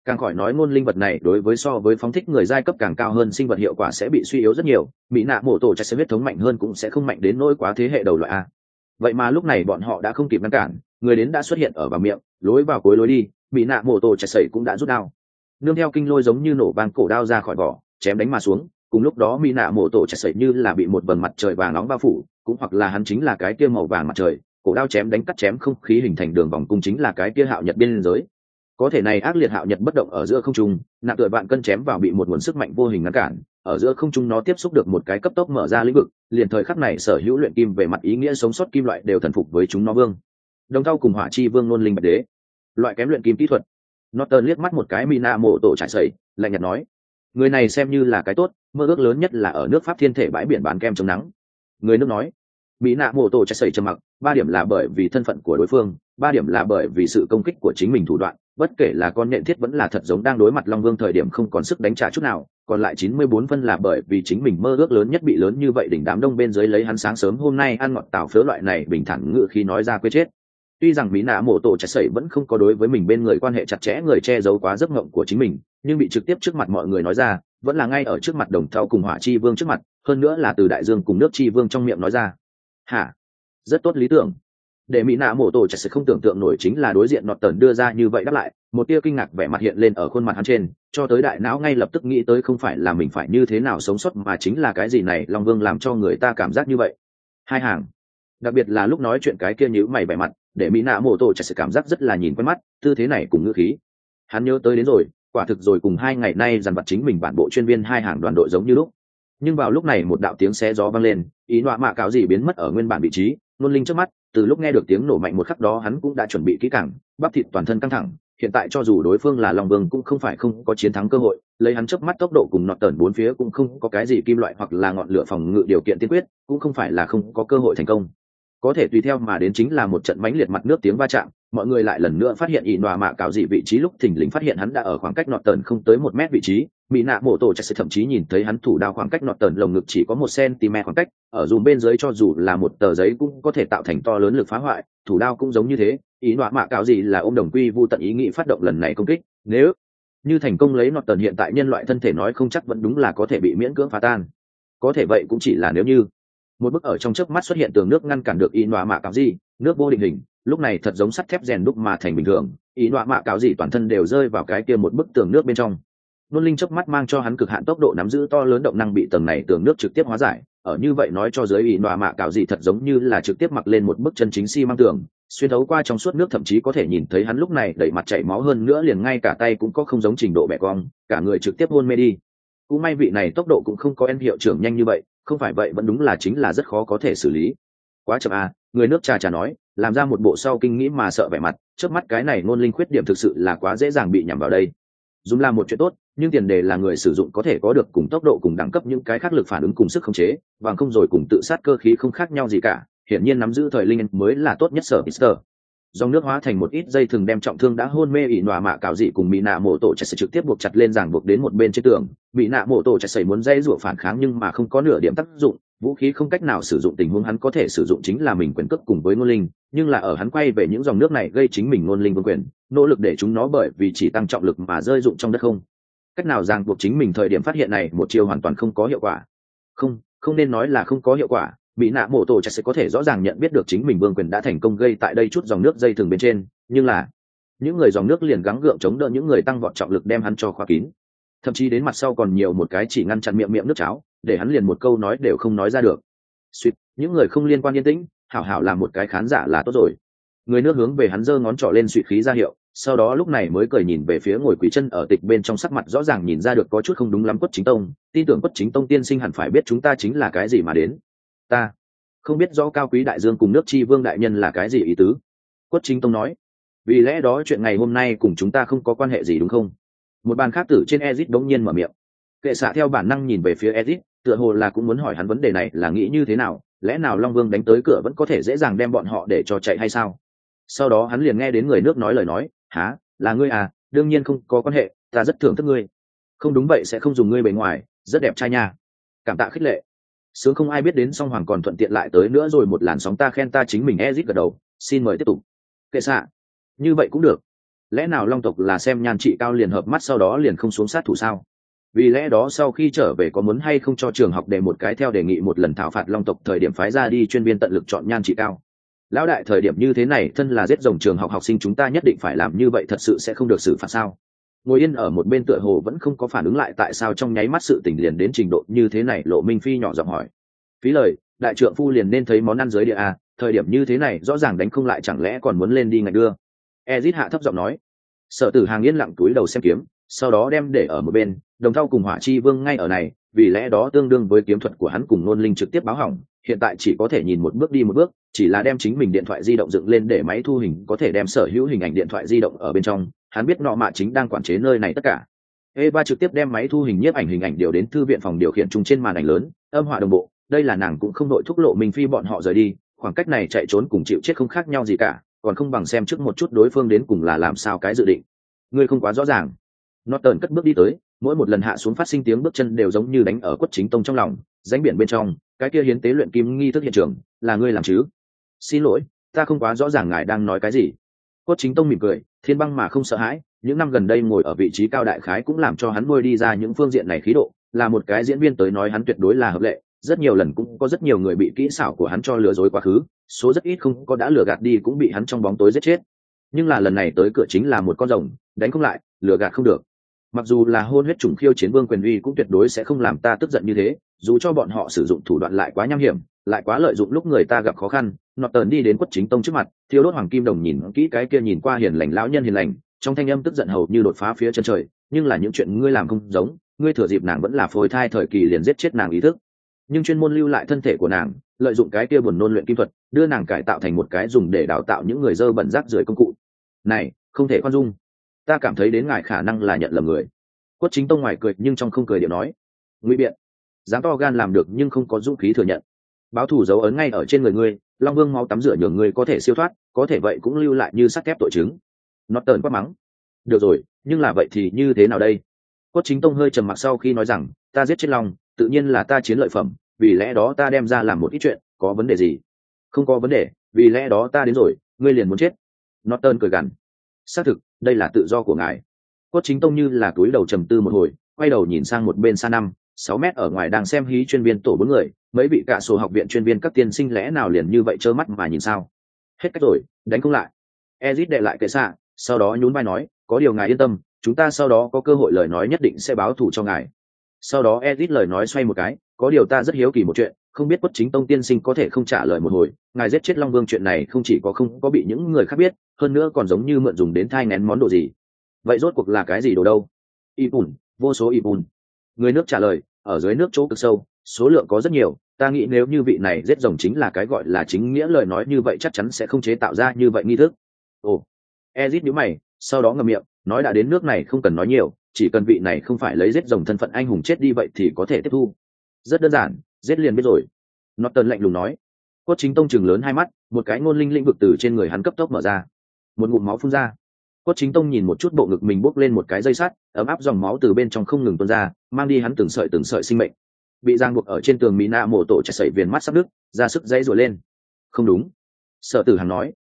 S1: Càng khỏi nói ngôn linh vật này đối với so với phóng thích người giai cấp càng cao hơn sinh vật hiệu quả sẽ bị suy yếu rất nhiều, mỹ nạ mổ tổ chạy sẽ huyết thống mạnh hơn cũng sẽ không mạnh đến nỗi quá thế hệ đầu loại a. Vậy mà lúc này bọn họ đã không kịp ngăn cản, người đến đã xuất hiện ở vào miệng, lối vào cuối lối đi bị nạ mổ tổ chạy sẩy cũng đã rút đao. Nương theo kinh lôi giống như nổ vàng cổ đao ra khỏi vỏ, chém đánh mà xuống cùng lúc đó mỹ nạ mổ tổ chặt sẩy như là bị một vầng mặt trời vàng nóng bao phủ cũng hoặc là hắn chính là cái kia màu vàng mặt trời cổ đao chém đánh cắt chém không khí hình thành đường vòng cung chính là cái kia hạo nhật biên giới. Có thể này ác liệt hạo nhật bất động ở giữa không trung nạ tựa bạn cân chém vào bị một nguồn sức mạnh vô hình ngăn cản ở giữa không trung nó tiếp xúc được một cái cấp tốc mở ra lĩnh vực liền thời khắc này sở hữu luyện kim về mặt ý nghĩa sống sót kim loại đều thần phục với chúng nó vương. Đồng thau cùng hỏa chi vương nôn linh bạch đế. Loại kém luyện kim kỹ thuật. Tơn liếc mắt một cái Mina mộ tổ trải sẩy, lạnh nhạt nói: "Người này xem như là cái tốt, mơ ước lớn nhất là ở nước Pháp thiên thể bãi biển bán kem chống nắng." Người nước nói: "Mỹ nạ mô tô chạy sẩy trầm mặc, ba điểm là bởi vì thân phận của đối phương, ba điểm là bởi vì sự công kích của chính mình thủ đoạn, bất kể là con nện thiết vẫn là thật giống đang đối mặt Long Vương thời điểm không còn sức đánh trả chút nào, còn lại chín mươi bốn phân là bởi vì chính mình mơ ước lớn nhất bị lớn như vậy đỉnh đám đông bên dưới lấy hắn sáng sớm hôm nay ăn ngọt tảo phớ loại này bình thản ngự khi nói ra quyết chết tuy rằng mỹ nạ mổ tổ chặt sẩy vẫn không có đối với mình bên người quan hệ chặt chẽ người che giấu quá giấc ngộng của chính mình nhưng bị trực tiếp trước mặt mọi người nói ra vẫn là ngay ở trước mặt đồng thau cùng hỏa chi vương trước mặt, hơn nữa là từ đại dương cùng nước chi vương trong miệng nói ra. Hả? Rất tốt lý tưởng. Để mỹ nạ mổ tổ chặt sẽ không tưởng tượng nổi chính là đối diện nọt tần đưa ra như vậy đáp lại, một tia kinh ngạc vẻ mặt hiện lên ở khuôn mặt hắn trên, cho tới đại não ngay lập tức nghĩ tới không phải là mình phải như thế nào sống sót mà chính là cái gì này, long vương làm cho người ta cảm giác như vậy. Hai hàng. Đặc biệt là lúc nói chuyện cái kia nhữ mày vẻ mặt, để mỹ nạ mổ tổ chạy sự cảm giác rất là nhìn quen mắt, tư thế này cùng ngữ khí. Hắn nhớ tới đến rồi quả thực rồi cùng hai ngày nay dằn vặt chính mình bản bộ chuyên viên hai hàng đoàn đội giống như lúc. Nhưng vào lúc này một đạo tiếng xé gió vang lên, ý nọa mạ cáo gì biến mất ở nguyên bản vị trí, nôn linh trước mắt, từ lúc nghe được tiếng nổ mạnh một khắc đó hắn cũng đã chuẩn bị kỹ càng, bắp thịt toàn thân căng thẳng, hiện tại cho dù đối phương là lòng vương cũng không phải không có chiến thắng cơ hội, lấy hắn chớp mắt tốc độ cùng nọt tờn bốn phía cũng không có cái gì kim loại hoặc là ngọn lửa phòng ngự điều kiện tiên quyết, cũng không phải là không có cơ hội thành công có thể tùy theo mà đến chính là một trận mãnh liệt mặt nước tiếng va chạm, mọi người lại lần nữa phát hiện ỷ nọa mạ cạo dị vị trí lúc thình lình phát hiện hắn đã ở khoảng cách nọt tần không tới một mét vị trí. Mỹ nạ mổ tổ chắc sẽ thậm chí nhìn thấy hắn thủ đao khoảng cách nọt tần lồng ngực chỉ có một cm khoảng cách, ở dù bên dưới cho dù là một tờ giấy cũng có thể tạo thành to lớn lực phá hoại, thủ đao cũng giống như thế. Ý nọa mạ cạo dị là ông đồng quy vu tận ý nghĩ phát động lần này công kích. Nếu như thành công lấy nọt tần hiện tại nhân loại thân thể nói không chắc vẫn đúng là có thể bị miễn cưỡng phá tan. Có thể vậy cũng chỉ là nếu như một bức ở trong chớp mắt xuất hiện tường nước ngăn cản được y nọa mạ cáo gì, nước vô định hình, lúc này thật giống sắt thép rèn đúc mà thành bình thường, y nọa mạ cáo gì toàn thân đều rơi vào cái kia một bức tường nước bên trong. Nôn linh chớp mắt mang cho hắn cực hạn tốc độ nắm giữ to lớn động năng bị tầng này tường nước trực tiếp hóa giải, ở như vậy nói cho giới y nọa mạ cáo gì thật giống như là trực tiếp mặc lên một bức chân chính xi si măng tường, xuyên thấu qua trong suốt nước thậm chí có thể nhìn thấy hắn lúc này đẩy mặt chảy máu hơn nữa liền ngay cả tay cũng có không giống trình độ bẻ cong, cả người trực tiếp hôn mê đi cũng may vị này tốc độ cũng không có en hiệu trưởng nhanh như vậy, không phải vậy vẫn đúng là chính là rất khó có thể xử lý. Quá chậm à người nước trà trà nói, làm ra một bộ sau kinh nghĩ mà sợ vẻ mặt, trước mắt cái này ngôn linh khuyết điểm thực sự là quá dễ dàng bị nhằm vào đây. Dùng là một chuyện tốt, nhưng tiền đề là người sử dụng có thể có được cùng tốc độ cùng đẳng cấp những cái khác lực phản ứng cùng sức khống chế, và không rồi cùng tự sát cơ khí không khác nhau gì cả, hiển nhiên nắm giữ thời linh mới là tốt nhất sở Mister dòng nước hóa thành một ít dây thừng đem trọng thương đã hôn mê ỉ nọa mạ cào dị cùng mỹ nạ mổ tổ chạy trực tiếp buộc chặt lên ràng buộc đến một bên trên tường. Bị nạ mổ tổ chạy sẩy muốn dây rủa phản kháng nhưng mà không có nửa điểm tác dụng. Vũ khí không cách nào sử dụng tình huống hắn có thể sử dụng chính là mình quyền cước cùng với ngôn linh, nhưng là ở hắn quay về những dòng nước này gây chính mình ngôn linh vương quyền, nỗ lực để chúng nó bởi vì chỉ tăng trọng lực mà rơi dụng trong đất không. Cách nào ràng buộc chính mình thời điểm phát hiện này một chiều hoàn toàn không có hiệu quả. Không không nên nói là không có hiệu quả bị nạ mộ tổ chặt sẽ có thể rõ ràng nhận biết được chính mình vương quyền đã thành công gây tại đây chút dòng nước dây thường bên trên, nhưng là, những người dòng nước liền gắng gượng chống đỡ những người tăng vọt trọng lực đem hắn cho khóa kín. Thậm chí đến mặt sau còn nhiều một cái chỉ ngăn chặn miệng miệng nước cháo, để hắn liền một câu nói đều không nói ra được. Suýt, những người không liên quan yên tĩnh, hảo hảo làm một cái khán giả là tốt rồi. Người nước hướng về hắn giơ ngón trỏ lên suy khí ra hiệu, sau đó lúc này mới cười nhìn về phía ngồi quý chân ở tịch bên trong sắc mặt rõ ràng nhìn ra được có chút không đúng lắm quất chính tông. Tin tưởng quất chính tông tiên sinh hẳn phải biết chúng ta chính là cái gì mà đến ta. Không biết rõ cao quý đại dương cùng nước chi vương đại nhân là cái gì ý tứ. Quất chính tông nói, vì lẽ đó chuyện ngày hôm nay cùng chúng ta không có quan hệ gì đúng không? Một bàn khác tử trên ezit đống nhiên mở miệng. Kệ xạ theo bản năng nhìn về phía ezit, tựa hồ là cũng muốn hỏi hắn vấn đề này là nghĩ như thế nào, lẽ nào long vương đánh tới cửa vẫn có thể dễ dàng đem bọn họ để cho chạy hay sao? Sau đó hắn liền nghe đến người nước nói lời nói há là ngươi à? Đương nhiên không có quan hệ, ta rất thưởng thức ngươi. Không đúng vậy sẽ không dùng ngươi bề ngoài, rất đẹp trai nha. Cảm tạ khích lệ sướng không ai biết đến song hoàng còn thuận tiện lại tới nữa rồi một làn sóng ta khen ta chính mình ezit gật đầu, xin mời tiếp tục. Kệ xạ. Như vậy cũng được. Lẽ nào long tộc là xem nhan trị cao liền hợp mắt sau đó liền không xuống sát thủ sao? Vì lẽ đó sau khi trở về có muốn hay không cho trường học để một cái theo đề nghị một lần thảo phạt long tộc thời điểm phái ra đi chuyên viên tận lực chọn nhan trị cao. Lão đại thời điểm như thế này, thân là giết rồng trường học học sinh chúng ta nhất định phải làm như vậy thật sự sẽ không được xử phạt sao? Ngồi yên ở một bên tựa hồ vẫn không có phản ứng lại tại sao trong nháy mắt sự tình liền đến trình độ như thế này, lộ minh phi nhỏ giọng hỏi. Phí lời, đại trượng phu liền nên thấy món ăn dưới địa a thời điểm như thế này rõ ràng đánh không lại chẳng lẽ còn muốn lên đi ngạch đưa? Ezit hạ thấp giọng nói. Sở tử hàng yên lặng túi đầu xem kiếm, sau đó đem để ở một bên, đồng thau cùng hỏa chi vương ngay ở này, vì lẽ đó tương đương với kiếm thuật của hắn cùng nôn linh trực tiếp báo hỏng, hiện tại chỉ có thể nhìn một bước đi một bước, chỉ là đem chính mình điện thoại di động dựng lên để máy thu hình có thể đem sở hữu hình ảnh điện thoại di động ở bên trong hắn biết nọ mạ chính đang quản chế nơi này tất cả Eva trực tiếp đem máy thu hình nhiếp ảnh hình ảnh điều đến thư viện phòng điều khiển chung trên màn ảnh lớn, âm họa đồng bộ, đây là nàng cũng không đội thúc lộ mình phi bọn họ rời đi, khoảng cách này chạy trốn cùng chịu chết không khác nhau gì cả, còn không bằng xem trước một chút đối phương đến cùng là làm sao cái dự định. Ngươi không quá rõ ràng. Norton cất bước đi tới, mỗi một lần hạ xuống phát sinh tiếng bước chân đều giống như đánh ở quất chính tông trong lòng, rãnh biển bên trong, cái kia hiến tế luyện kim nghi thức hiện trường, là ngươi làm chứ? Xin lỗi, ta không quá rõ ràng ngài đang nói cái gì. Cốt chính tông mỉm cười, thiên băng mà không sợ hãi, những năm gần đây ngồi ở vị trí cao đại khái cũng làm cho hắn nuôi đi ra những phương diện này khí độ, là một cái diễn viên tới nói hắn tuyệt đối là hợp lệ, rất nhiều lần cũng có rất nhiều người bị kỹ xảo của hắn cho lừa dối quá khứ, số rất ít không có đã lừa gạt đi cũng bị hắn trong bóng tối giết chết. Nhưng là lần này tới cửa chính là một con rồng, đánh không lại, lừa gạt không được. Mặc dù là hôn huyết trùng khiêu chiến vương quyền uy cũng tuyệt đối sẽ không làm ta tức giận như thế, dù cho bọn họ sử dụng thủ đoạn lại quá nham hiểm, lại quá lợi dụng lúc người ta gặp khó khăn, nọt tờn đi đến quất chính tông trước mặt, thiếu đốt hoàng kim đồng nhìn kỹ cái kia nhìn qua hiền lành lão nhân hiền lành, trong thanh âm tức giận hầu như đột phá phía chân trời nhưng là những chuyện ngươi làm không giống ngươi thừa dịp nàng vẫn là phôi thai thời kỳ liền giết chết nàng ý thức. Nhưng chuyên môn lưu lại thân thể của nàng lợi dụng cái kia buồn nôn luyện kim thuật đưa nàng cải tạo thành một cái dùng để đào tạo những người dơ bẩn rác rưởi công cụ. Này không thể khoan dung. Ta cảm thấy đến ngài khả năng là nhận lầm người. Quất chính tông ngoài cười nhưng trong không cười điệu nói. Ngụy biện dám to gan làm được nhưng không có dũng khí thừa nhận. Báo thủ dấu ấn ngay ở trên người ngươi, long vương máu tắm rửa nhường ngươi có thể siêu thoát, có thể vậy cũng lưu lại như sắt thép tội chứng. Nó tờn quát mắng. Được rồi, nhưng là vậy thì như thế nào đây? Cốt chính tông hơi trầm mặc sau khi nói rằng, ta giết chết long, tự nhiên là ta chiến lợi phẩm, vì lẽ đó ta đem ra làm một ít chuyện, có vấn đề gì? Không có vấn đề, vì lẽ đó ta đến rồi, ngươi liền muốn chết. Nó tơn cười gằn. Xác thực, đây là tự do của ngài. Cốt chính tông như là túi đầu trầm tư một hồi, quay đầu nhìn sang một bên xa năm sáu mét ở ngoài đang xem hí chuyên viên tổ bốn người, mấy vị cả số học viện chuyên viên các tiên sinh lẽ nào liền như vậy trơ mắt mà nhìn sao? Hết cách rồi, đánh không lại. Ezit đệ lại kệ xạ, sau đó nhún vai nói, có điều ngài yên tâm, chúng ta sau đó có cơ hội lời nói nhất định sẽ báo thù cho ngài. Sau đó ezit lời nói xoay một cái, có điều ta rất hiếu kỳ một chuyện, không biết quất chính tông tiên sinh có thể không trả lời một hồi, ngài giết chết long vương chuyện này không chỉ có không có bị những người khác biết, hơn nữa còn giống như mượn dùng đến thai nén món đồ gì. Vậy rốt cuộc là cái gì đồ đâu? Y bùn vô số y bùn người nước trả lời, ở dưới nước chỗ cực sâu, số lượng có rất nhiều, ta nghĩ nếu như vị này giết rồng chính là cái gọi là chính nghĩa lời nói như vậy chắc chắn sẽ không chế tạo ra như vậy nghi thức. Ồ. Ezit nhíu mày, sau đó ngậm miệng, nói đã đến nước này không cần nói nhiều, chỉ cần vị này không phải lấy giết rồng thân phận anh hùng chết đi vậy thì có thể tiếp thu. Rất đơn giản, giết liền biết rồi. Norton lạnh lùng nói. Cốt chính tông chừng lớn hai mắt, một cái ngôn linh lĩnh vực từ trên người hắn cấp tốc mở ra. Một ngụm máu phun ra cốt chính tông nhìn một chút bộ ngực mình bốc lên một cái dây sắt, ấm áp dòng máu từ bên trong không ngừng tuôn ra, mang đi hắn từng sợi từng sợi sinh mệnh. Bị giang buộc ở trên tường mỹ nạ mổ tổ chạy sẩy viền mắt sắp đứt, ra sức dãy rồi lên. Không đúng. Sợ tử hằng nói.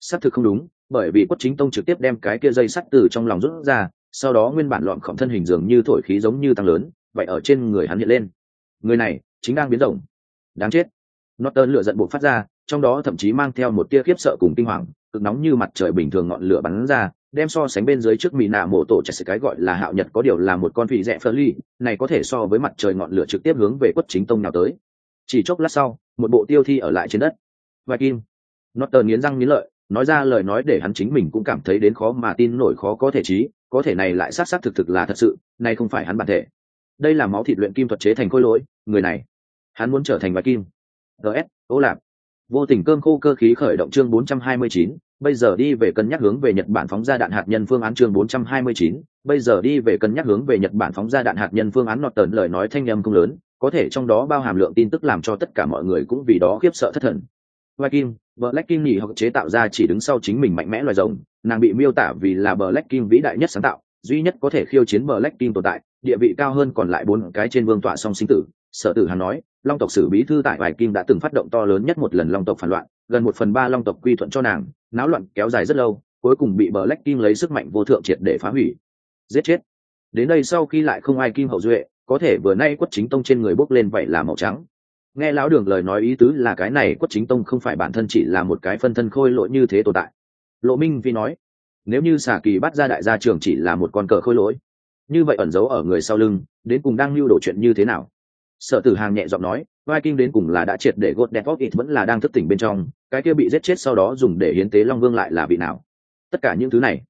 S1: Xác thực không đúng, bởi vì Quốc chính tông trực tiếp đem cái kia dây sắt từ trong lòng rút ra, sau đó nguyên bản loạn khổng thân hình dường như thổi khí giống như tăng lớn, vậy ở trên người hắn hiện lên. Người này chính đang biến rộng đáng chết. Norton lửa giận buộc phát ra, trong đó thậm chí mang theo một tia khiếp sợ cùng kinh hoàng, cực nóng như mặt trời bình thường ngọn lửa bắn ra đem so sánh bên dưới trước mỹ nạ mổ tổ chặt sẽ cái gọi là hạo nhật có điều là một con vị rẽ phơ ly này có thể so với mặt trời ngọn lửa trực tiếp hướng về quất chính tông nào tới. Chỉ chốc lát sau một bộ tiêu thi ở lại trên đất. Và kim Norton nghiến răng nghiến lợi nói ra lời nói để hắn chính mình cũng cảm thấy đến khó mà tin nổi khó có thể trí có thể này lại xác xác thực thực là thật sự nay không phải hắn bản thể. Đây là máu thịt luyện kim thuật chế thành khối lỗi người này hắn muốn trở thành và kim. Ts ô lạp. Vô tình cơm khô cơ khí khởi động chương 429, bây giờ đi về cân nhắc hướng về nhật bản phóng ra đạn hạt nhân phương án chương 429, bây giờ đi về cân nhắc hướng về nhật bản phóng ra đạn hạt nhân phương án nọt tờn lời nói thanh âm không lớn có thể trong đó bao hàm lượng tin tức làm cho tất cả mọi người cũng vì đó khiếp sợ thất thần Viking, Black King nhỉ hoặc chế tạo ra chỉ đứng sau chính mình mạnh mẽ loài rồng, nàng bị miêu tả vì là Black King vĩ đại nhất sáng tạo, duy nhất có thể khiêu chiến Black King tồn tại, địa vị cao hơn còn lại bốn cái trên vương tọa song sinh tử. Sở Tử Hàn nói, Long tộc sử bí thư tại Vài Kim đã từng phát động to lớn nhất một lần Long tộc phản loạn, gần một phần ba Long tộc quy thuận cho nàng, náo loạn kéo dài rất lâu, cuối cùng bị Bolek Kim lấy sức mạnh vô thượng triệt để phá hủy, giết chết. Đến đây sau khi lại không ai kim hậu duệ, có thể vừa nay quất chính tông trên người bốc lên vậy là màu trắng. Nghe lão đường lời nói ý tứ là cái này quất chính tông không phải bản thân chỉ là một cái phân thân khôi lỗi như thế tồn tại. Lộ minh vi nói nếu như xà kỳ bắt ra đại gia trường chỉ là một con cờ khôi lỗi như vậy ẩn giấu ở người sau lưng đến cùng đang lưu đổ chuyện như thế nào? Sợ tử hàng nhẹ giọng nói viking đến cùng là đã triệt để gột đẹp ít vẫn là đang thức tỉnh bên trong, cái kia bị giết chết sau đó dùng để hiến tế long vương lại là vị nào? Tất cả những thứ này,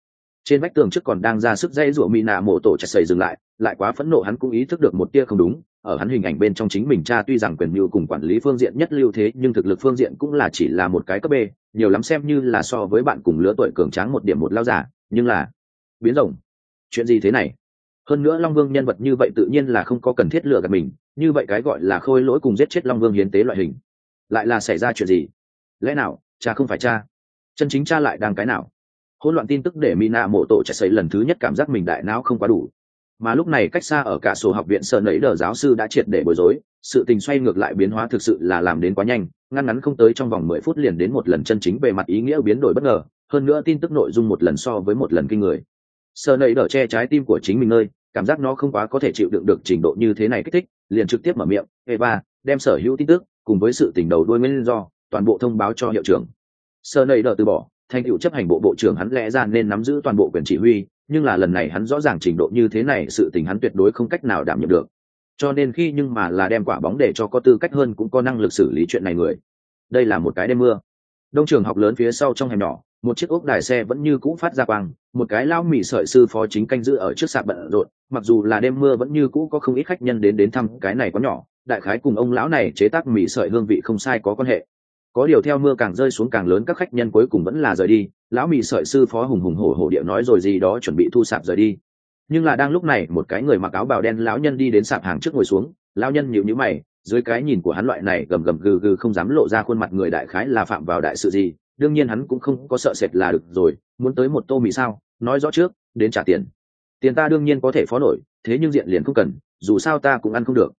S1: trên vách tường trước còn đang ra sức dây rủa mỹ nạ mổ tổ chặt sầy dừng lại lại quá phẫn nộ hắn cũng ý thức được một tia không đúng, ở hắn hình ảnh bên trong chính mình cha tuy rằng quyền mưu cùng quản lý phương diện nhất lưu thế, nhưng thực lực phương diện cũng là chỉ là một cái cấp b, nhiều lắm xem như là so với bạn cùng lứa tuổi cường tráng một điểm một lao giả, nhưng là, biến rồng chuyện gì thế này? Hơn nữa long vương nhân vật như vậy tự nhiên là không có cần thiết lựa gạt mình như vậy cái gọi là khôi lỗi cùng giết chết long vương hiến tế loại hình, lại là xảy ra chuyện gì? Lẽ nào, cha không phải cha? Chân chính cha lại đang cái nào? Hỗn loạn tin tức để mina mộ tổ chạy xây lần thứ nhất cảm giác mình đại não không quá đủ. Mà lúc này cách xa ở cả sổ học viện sợ nấy đờ giáo sư đã triệt để bối rối, sự tình xoay ngược lại biến hóa thực sự là làm đến quá nhanh, ngăn ngắn không tới trong vòng mười phút liền đến một lần chân chính về mặt ý nghĩa biến đổi bất ngờ, hơn nữa tin tức nội dung một lần so với một lần kinh người. Sợ nấy đờ che trái tim của chính mình nơi cảm giác nó không quá có thể chịu đựng được trình độ như thế này kích thích, liền trực tiếp mở miệng, eva, đem sở hữu tin tức cùng với sự tình đầu đuôi nguyên do toàn bộ thông báo cho hiệu trưởng. Sơ nầy đờ từ bỏ, thành tựu chấp hành bộ bộ trưởng hắn lẽ ra nên nắm giữ toàn bộ quyền chỉ huy, nhưng là lần này hắn rõ ràng trình độ như thế này sự tình hắn tuyệt đối không cách nào đảm nhiệm được. Cho nên khi nhưng mà là đem quả bóng để cho có tư cách hơn cũng có năng lực xử lý chuyện này người. Đây là một cái đêm mưa. Đông trường học lớn phía sau trong hẻm nhỏ, một chiếc ốc đài xe vẫn như cũ phát ra quang một cái lao mì sợi sư phó chính canh giữ ở trước sạp bận rộn, mặc dù là đêm mưa vẫn như cũ có không ít khách nhân đến đến thăm cái này có nhỏ, đại khái cùng ông lão này chế tác mì sợi hương vị không sai có quan hệ. Có điều theo mưa càng rơi xuống càng lớn các khách nhân cuối cùng vẫn là rời đi, lão mì sợi sư phó hùng hùng hổ hổ địa nói rồi gì đó chuẩn bị thu sạp rời đi. Nhưng là đang lúc này, một cái người mặc áo bào đen lão nhân đi đến sạp hàng trước ngồi xuống, lão nhân nhịu nhữ mày, dưới cái nhìn của hắn loại này gầm gầm gừ gừ không dám lộ ra khuôn mặt người đại khái là phạm vào đại sự gì, đương nhiên hắn cũng không có sợ sệt là được rồi, muốn tới một tô mì sao? Nói rõ trước, đến trả tiền. Tiền ta đương nhiên có thể phó nổi, thế nhưng diện liền không cần, dù sao ta cũng ăn không được.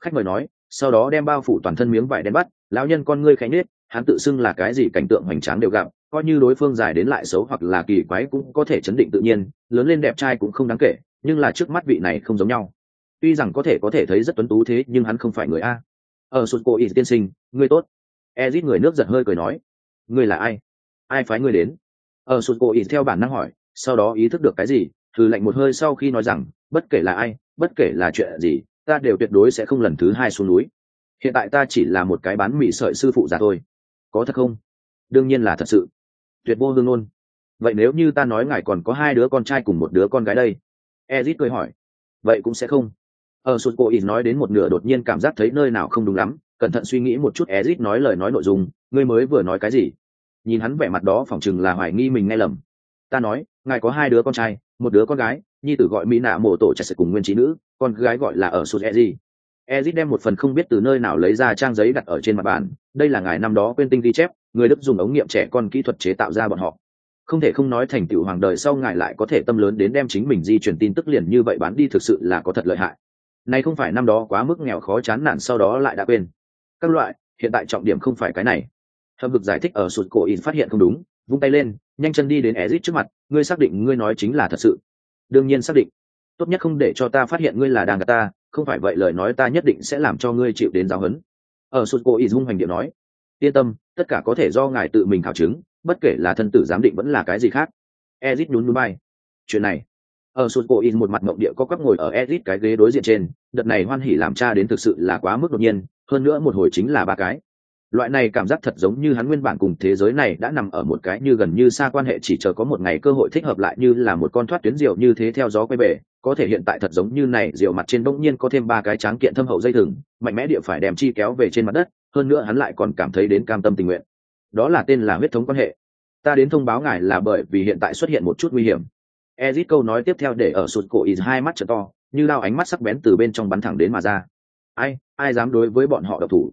S1: Khách mời nói, sau đó đem bao phủ toàn thân miếng vải đen bắt, lão nhân con ngươi khánh nết hắn tự xưng là cái gì cảnh tượng hoành tráng đều gặp, coi như đối phương dài đến lại xấu hoặc là kỳ quái cũng có thể chấn định tự nhiên, lớn lên đẹp trai cũng không đáng kể, nhưng là trước mắt vị này không giống nhau. Tuy rằng có thể có thể thấy rất tuấn tú thế, nhưng hắn không phải người a. Ở sụt cổ ý tiên sinh ngươi tốt. Ezit người nước giật hơi cười nói. Ngươi là ai? Ai phái ngươi đến? Ở sụt cổ ý theo bản năng hỏi sau đó ý thức được cái gì, thử lạnh một hơi sau khi nói rằng, bất kể là ai, bất kể là chuyện gì, ta đều tuyệt đối sẽ không lần thứ hai xuống núi. Hiện tại ta chỉ là một cái bán mì sợi sư phụ già thôi. Có thật không? Đương nhiên là thật sự. Tuyệt vô hương ngôn. Vậy nếu như ta nói ngài còn có hai đứa con trai cùng một đứa con gái đây? Ezit cười hỏi. Vậy cũng sẽ không. Ở sụt cô ít nói đến một nửa đột nhiên cảm giác thấy nơi nào không đúng lắm, cẩn thận suy nghĩ một chút, ezit nói lời nói nội dung, ngươi mới vừa nói cái gì? Nhìn hắn vẻ mặt đó phỏng chừng là hoài nghi mình nghe lầm ta nói, ngài có hai đứa con trai, một đứa con gái, nhi tử gọi mỹ nạ mổ tổ chạy sẽ cùng nguyên trí nữ, con gái gọi là ở sụt e gì ezit đem một phần không biết từ nơi nào lấy ra trang giấy đặt ở trên mặt bàn, đây là ngài năm đó quên tinh ghi chép, người đức dùng ống nghiệm trẻ con kỹ thuật chế tạo ra bọn họ. Không thể không nói thành tựu hoàng đời sau ngài lại có thể tâm lớn đến đem chính mình di truyền tin tức liền như vậy bán đi thực sự là có thật lợi hại. Này không phải năm đó quá mức nghèo khó chán nản sau đó lại đã quên. Các loại, hiện tại trọng điểm không phải cái này. Hầm vực giải thích ở sụt cổ in phát hiện không đúng vung tay lên, nhanh chân đi đến ezit trước mặt, ngươi xác định ngươi nói chính là thật sự. Đương nhiên xác định. Tốt nhất không để cho ta phát hiện ngươi là đang gà ta, không phải vậy lời nói ta nhất định sẽ làm cho ngươi chịu đến giáo huấn. Ở sụt cô ý dung hoành điệu nói, yên tâm, tất cả có thể do ngài tự mình khảo chứng, bất kể là thân tử giám định vẫn là cái gì khác. Ezit nhún núi bay. Chuyện này. Ở sụt cô ý một mặt mộng địa có cắp ngồi ở ezit cái ghế đối diện trên, đợt này hoan hỉ làm cha đến thực sự là quá mức đột nhiên, hơn nữa một hồi chính là ba cái loại này cảm giác thật giống như hắn nguyên bản cùng thế giới này đã nằm ở một cái như gần như xa quan hệ, chỉ chờ có một ngày cơ hội thích hợp lại như là một con thoát tuyến diều như thế theo gió quay về, có thể hiện tại thật giống như này, diều mặt trên bỗng nhiên có thêm ba cái tráng kiện thâm hậu dây thừng, mạnh mẽ địa phải đem chi kéo về trên mặt đất, hơn nữa hắn lại còn cảm thấy đến cam tâm tình nguyện. Đó là tên là huyết thống quan hệ. Ta đến thông báo ngài là bởi vì hiện tại xuất hiện một chút nguy hiểm. Ezit câu nói tiếp theo để ở sụt cổ is hai mắt trở to, như lao ánh mắt sắc bén từ bên trong bắn thẳng đến mà ra. Ai ai dám đối với bọn họ độc thủ?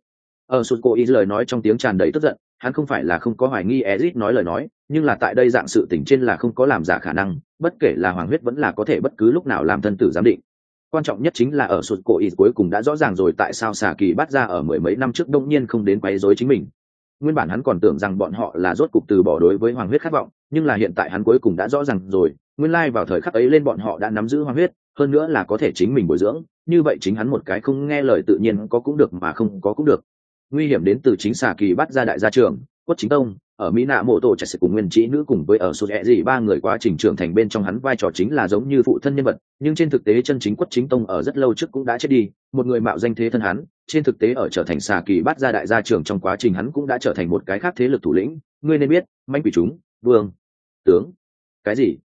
S1: Ở sụt cổ ý lời nói trong tiếng tràn đầy tức giận, hắn không phải là không có hoài nghi ezit nói lời nói, nhưng là tại đây dạng sự tỉnh trên là không có làm giả khả năng, bất kể là hoàng huyết vẫn là có thể bất cứ lúc nào làm thân tử giám định. Quan trọng nhất chính là ở sụt cổ ý cuối cùng đã rõ ràng rồi tại sao xà kỳ bắt ra ở mười mấy năm trước đông nhiên không đến quấy rối chính mình. Nguyên bản hắn còn tưởng rằng bọn họ là rốt cục từ bỏ đối với hoàng huyết khát vọng, nhưng là hiện tại hắn cuối cùng đã rõ ràng rồi, nguyên lai vào thời khắc ấy lên bọn họ đã nắm giữ hoàng huyết, hơn nữa là có thể chính mình bồi dưỡng, như vậy chính hắn một cái không nghe lời tự nhiên có cũng được mà không có cũng được nguy hiểm đến từ chính xà kỳ bắt ra đại gia trường quất chính tông, ở mỹ nạ mộ tổ chạy sự cùng nguyên trí nữ cùng với ở số rẽ gì ba người quá trình trưởng thành bên trong hắn vai trò chính là giống như phụ thân nhân vật, nhưng trên thực tế chân chính quất chính tông ở rất lâu trước cũng đã chết đi, một người mạo danh thế thân hắn, trên thực tế ở trở thành xà kỳ bắt ra đại gia trưởng trong quá trình hắn cũng đã trở thành một cái khác thế lực thủ lĩnh, ngươi nên biết manh quỷ chúng, vương, tướng, cái gì?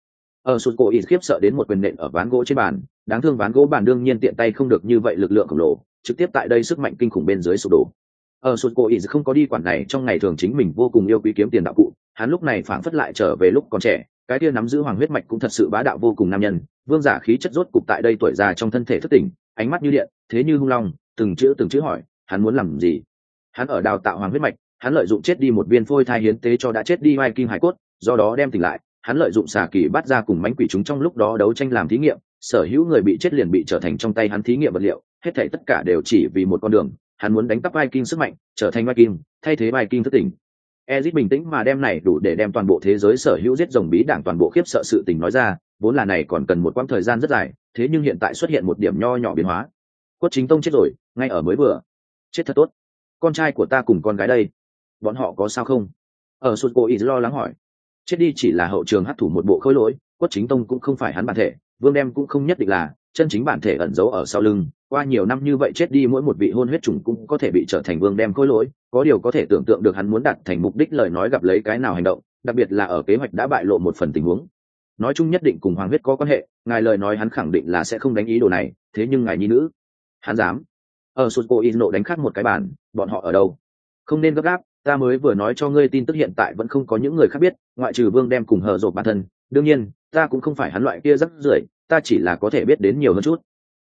S1: Ở sụt cổ ít khiếp sợ đến một quyền nện ở ván gỗ trên bàn, đáng thương ván gỗ bàn đương nhiên tiện tay không được như vậy lực lượng khổng lồ, trực tiếp tại đây sức mạnh kinh khủng bên dưới sụp đổ ở sụt cổ ý không có đi quản này, trong ngày thường chính mình vô cùng yêu quý kiếm tiền đạo cụ, hắn lúc này phảng phất lại trở về lúc còn trẻ, cái kia nắm giữ hoàng huyết mạch cũng thật sự bá đạo vô cùng nam nhân, vương giả khí chất rốt cục tại đây tuổi già trong thân thể thất tỉnh, ánh mắt như điện, thế như hung long, từng chữ từng chữ hỏi, hắn muốn làm gì? Hắn ở đào tạo hoàng huyết mạch, hắn lợi dụng chết đi một viên phôi thai hiến tế cho đã chết đi mai kim hải cốt, do đó đem tỉnh lại, hắn lợi dụng xà kỳ bắt ra cùng mánh quỷ chúng trong lúc đó đấu tranh làm thí nghiệm, sở hữu người bị chết liền bị trở thành trong tay hắn thí nghiệm vật liệu, hết thảy tất cả đều chỉ vì một con đường hắn muốn đánh cắp Viking sức mạnh, trở thành Viking, thay thế Viking thức tỉnh. Ezic bình tĩnh mà đem này đủ để đem toàn bộ thế giới sở hữu giết rồng bí đảng toàn bộ khiếp sợ sự tình nói ra, vốn là này còn cần một quãng thời gian rất dài, thế nhưng hiện tại xuất hiện một điểm nho nhỏ biến hóa. Quất chính tông chết rồi, ngay ở mới vừa. Chết thật tốt. Con trai của ta cùng con gái đây, bọn họ có sao không? Ở sụt cổ ý lo lắng hỏi. Chết đi chỉ là hậu trường hấp thủ một bộ khối lỗi, quất chính tông cũng không phải hắn bản thể, vương đem cũng không nhất định là, chân chính bản thể ẩn giấu ở sau lưng, qua nhiều năm như vậy chết đi mỗi một vị hôn huyết trùng cũng có thể bị trở thành vương đem khối lỗi có điều có thể tưởng tượng được hắn muốn đạt thành mục đích lời nói gặp lấy cái nào hành động đặc biệt là ở kế hoạch đã bại lộ một phần tình huống. Nói chung nhất định cùng hoàng huyết có quan hệ ngài lời nói hắn khẳng định là sẽ không đánh ý đồ này thế nhưng ngài nhi nữ hắn dám. Ở sụt cô in nộ đánh khắc một cái bản bọn họ ở đâu? Không nên gấp gáp ta mới vừa nói cho ngươi tin tức hiện tại vẫn không có những người khác biết ngoại trừ vương đem cùng hờ rộp bản thân đương nhiên, ta cũng không phải hắn loại kia rắc rưởi, ta chỉ là có thể biết đến nhiều hơn chút.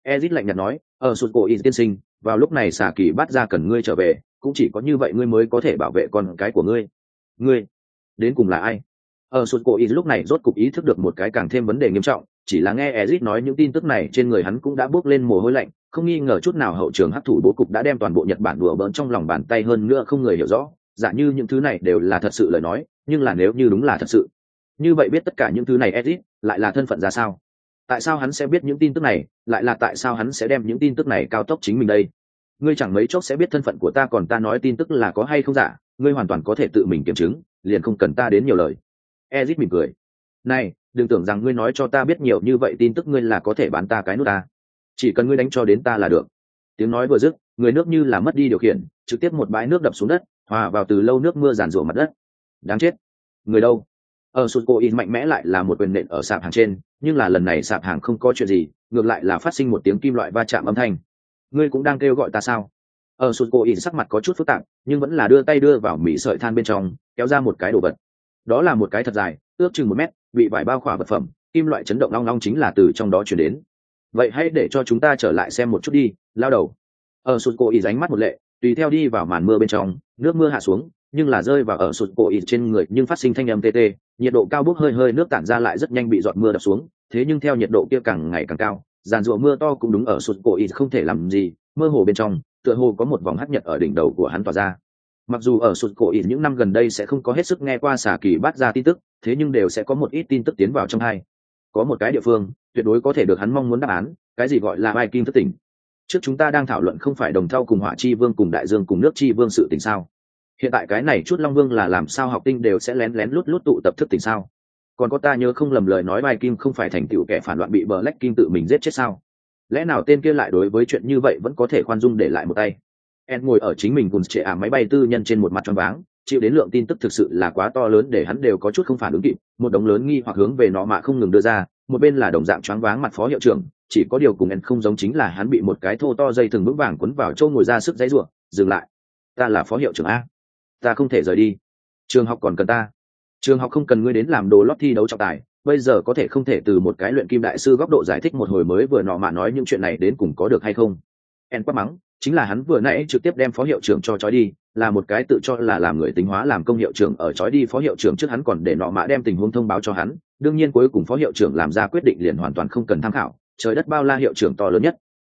S1: Ezit lạnh nhạt nói ở sụt cổ y tiên sinh, vào lúc này xà kỳ bắt ra cần ngươi trở về, cũng chỉ có như vậy ngươi mới có thể bảo vệ con cái của ngươi. Ngươi? Đến cùng là ai? Ở sụt cổ y lúc này rốt cục ý thức được một cái càng thêm vấn đề nghiêm trọng, chỉ là nghe ezit nói những tin tức này trên người hắn cũng đã bước lên mồ hôi lạnh, không nghi ngờ chút nào hậu trường hấp thụ bố cục đã đem toàn bộ nhật bản đùa bỡn trong lòng bàn tay hơn nữa không người hiểu rõ. Giả như những thứ này đều là thật sự lời nói, nhưng là nếu như đúng là thật sự như vậy biết tất cả những thứ này ezit lại là thân phận ra sao? Tại sao hắn sẽ biết những tin tức này, lại là tại sao hắn sẽ đem những tin tức này cao tốc chính mình đây? Ngươi chẳng mấy chốc sẽ biết thân phận của ta còn ta nói tin tức là có hay không giả, ngươi hoàn toàn có thể tự mình kiểm chứng, liền không cần ta đến nhiều lời. Ezit mỉm cười. Này, đừng tưởng rằng ngươi nói cho ta biết nhiều như vậy tin tức ngươi là có thể bán ta cái nút ta. Chỉ cần ngươi đánh cho đến ta là được. Tiếng nói vừa dứt, người nước như là mất đi điều khiển, trực tiếp một bãi nước đập xuống đất, hòa vào từ lâu nước mưa giàn rủa mặt đất. Đáng chết. Người đâu? Ở sụt cô in mạnh mẽ lại là một quyền nện ở sạp hàng trên, nhưng là lần này sạp hàng không có chuyện gì, ngược lại là phát sinh một tiếng kim loại va chạm âm thanh. Ngươi cũng đang kêu gọi ta sao? Ở sụt cô in sắc mặt có chút phức tạp, nhưng vẫn là đưa tay đưa vào mỹ sợi than bên trong, kéo ra một cái đồ vật. Đó là một cái thật dài, ước chừng một mét, bị vải bao khỏa vật phẩm, kim loại chấn động long long chính là từ trong đó chuyển đến. Vậy hãy để cho chúng ta trở lại xem một chút đi, lao đầu. Ở sụt cô in ránh mắt một lệ, tùy theo đi vào màn mưa bên trong, nước mưa hạ xuống nhưng là rơi vào ở sụt cổ ít trên người, nhưng phát sinh thanh âm tê tê, nhiệt độ cao bốc hơi hơi nước tản ra lại rất nhanh bị giọt mưa đập xuống, thế nhưng theo nhiệt độ kia càng ngày càng cao, giàn rụa mưa to cũng đúng ở sụt cổ ít không thể làm gì, mơ hồ bên trong, tựa hồ có một vòng hắc nhật ở đỉnh đầu của hắn tỏa ra. Mặc dù ở sụt cổ ít những năm gần đây sẽ không có hết sức nghe qua xả kỳ bắt ra tin tức, thế nhưng đều sẽ có một ít tin tức tiến vào trong hai. Có một cái địa phương, tuyệt đối có thể được hắn mong muốn đáp án, cái gì gọi là ai kim thất tỉnh. Trước chúng ta đang thảo luận không phải đồng thau cùng hỏa chi vương cùng đại dương cùng nước chi vương sự tình sao? Hiện tại cái này chút long vương là làm sao học tinh đều sẽ lén lén lút lút tụ tập thức tình sao? Còn có ta nhớ không lầm lời nói bài kim không phải thành tựu kẻ phản loạn bị bờ lách kim tự mình giết chết sao? Lẽ nào tên kia lại đối với chuyện như vậy vẫn có thể khoan dung để lại một tay? En ngồi ở chính mình cùng trệ ả máy bay tư nhân trên một mặt tròn váng, chịu đến lượng tin tức thực sự là quá to lớn để hắn đều có chút không phản ứng kịp, một đống lớn nghi hoặc hướng về nó mà không ngừng đưa ra, một bên là đồng dạng choáng váng mặt phó hiệu trưởng, chỉ có điều cùng en không giống chính là hắn bị một cái thô to dây thừng vững vàng quấn vào châu ngồi ra sức dãy ruộng dừng lại, ta là phó hiệu trưởng a ta không thể rời đi. Trường học còn cần ta. Trường học không cần ngươi đến làm đồ lót thi đấu trọng tài, bây giờ có thể không thể từ một cái luyện kim đại sư góc độ giải thích một hồi mới vừa nọ mà nói những chuyện này đến cùng có được hay không. En quát mắng, chính là hắn vừa nãy trực tiếp đem phó hiệu trưởng cho trói đi, là một cái tự cho là làm người tính hóa làm công hiệu trưởng ở trói đi phó hiệu trưởng trước hắn còn để nọ mã đem tình huống thông báo cho hắn, đương nhiên cuối cùng phó hiệu trưởng làm ra quyết định liền hoàn toàn không cần tham khảo, trời đất bao la hiệu trưởng to lớn nhất.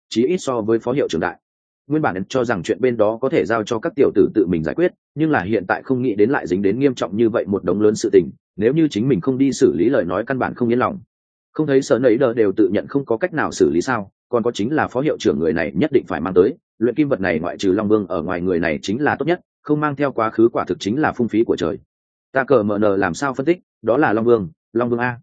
S1: Chí ít so với phó hiệu trưởng đại nguyên bản cho rằng chuyện bên đó có thể giao cho các tiểu tử tự mình giải quyết, nhưng là hiện tại không nghĩ đến lại dính đến nghiêm trọng như vậy một đống lớn sự tình, nếu như chính mình không đi xử lý lời nói căn bản không yên lòng. Không thấy sở nấy đờ đều tự nhận không có cách nào xử lý sao, còn có chính là phó hiệu trưởng người này nhất định phải mang tới, luyện kim vật này ngoại trừ long vương ở ngoài người này chính là tốt nhất, không mang theo quá khứ quả thực chính là phung phí của trời. Ta cờ mờ nờ làm sao phân tích, đó là long vương long vương a.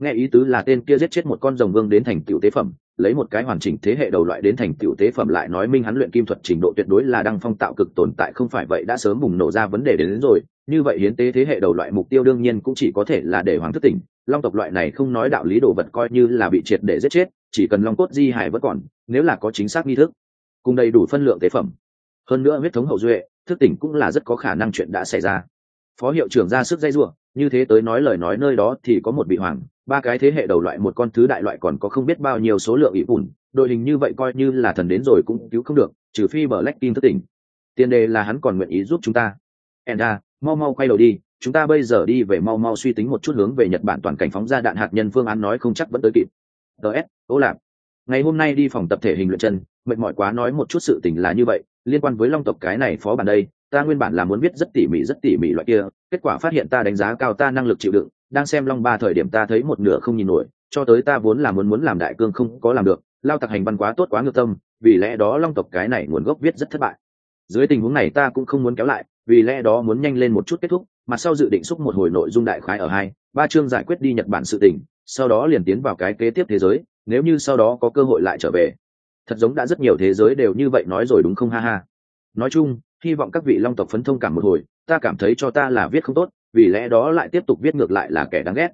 S1: Nghe ý tứ là tên kia giết chết một con rồng vương đến thành tiểu tế phẩm lấy một cái hoàn chỉnh thế hệ đầu loại đến thành tiểu tế phẩm lại nói minh hắn luyện kim thuật trình độ tuyệt đối là đăng phong tạo cực tồn tại không phải vậy đã sớm bùng nổ ra vấn đề đến, đến rồi. Như vậy hiến tế thế hệ đầu loại mục tiêu đương nhiên cũng chỉ có thể là để hoàng thất tỉnh. Long tộc loại này không nói đạo lý đồ vật coi như là bị triệt để giết chết chỉ cần long cốt di hải vẫn còn nếu là có chính xác nghi thức cùng đầy đủ phân lượng tế phẩm. Hơn nữa huyết thống hậu duệ thức tỉnh cũng là rất có khả năng chuyện đã xảy ra. Phó hiệu trưởng ra sức dây giụa như thế tới nói lời nói nơi đó thì có một vị hoàng ba cái thế hệ đầu loại, một con thứ đại loại còn có không biết bao nhiêu số lượng ỷ bùn đội hình như vậy coi như là thần đến rồi cũng cứu không được, trừ phi bờ lách tin thất tỉnh tiền đề là hắn còn nguyện ý giúp chúng ta. Enda à, mau mau quay đầu đi, chúng ta bây giờ đi về mau mau suy tính một chút hướng về nhật bản toàn cảnh phóng ra đạn hạt nhân phương án nói không chắc vẫn tới kịp. Ts ố lạp. Ngày hôm nay đi phòng tập thể hình luyện chân, mệt mỏi quá nói một chút sự tình là như vậy, liên quan với long tộc cái này phó bản đây, ta nguyên bản là muốn viết rất tỉ mỉ, rất tỉ mỉ loại kia, kết quả phát hiện ta đánh giá cao ta năng lực chịu đựng đang xem long ba thời điểm ta thấy một nửa không nhìn nổi, cho tới ta vốn là muốn muốn làm đại cương không có làm được, lao tặc hành văn quá tốt quá ngược tâm, vì lẽ đó long tộc cái này nguồn gốc viết rất thất bại. Dưới tình huống này ta cũng không muốn kéo lại, vì lẽ đó muốn nhanh lên một chút kết thúc mặt sau dự định xúc một hồi nội dung đại khái ở hai, ba chương giải quyết đi nhật bản sự tình, sau đó liền tiến vào cái kế tiếp thế giới, nếu như sau đó có cơ hội lại trở về. Thật giống đã rất nhiều thế giới đều như vậy nói rồi đúng không? Ha ha. Nói chung, hy vọng các vị long tộc phấn thông cảm một hồi, ta cảm thấy cho ta là viết không tốt vì lẽ đó lại tiếp tục viết ngược lại là kẻ đáng ghét.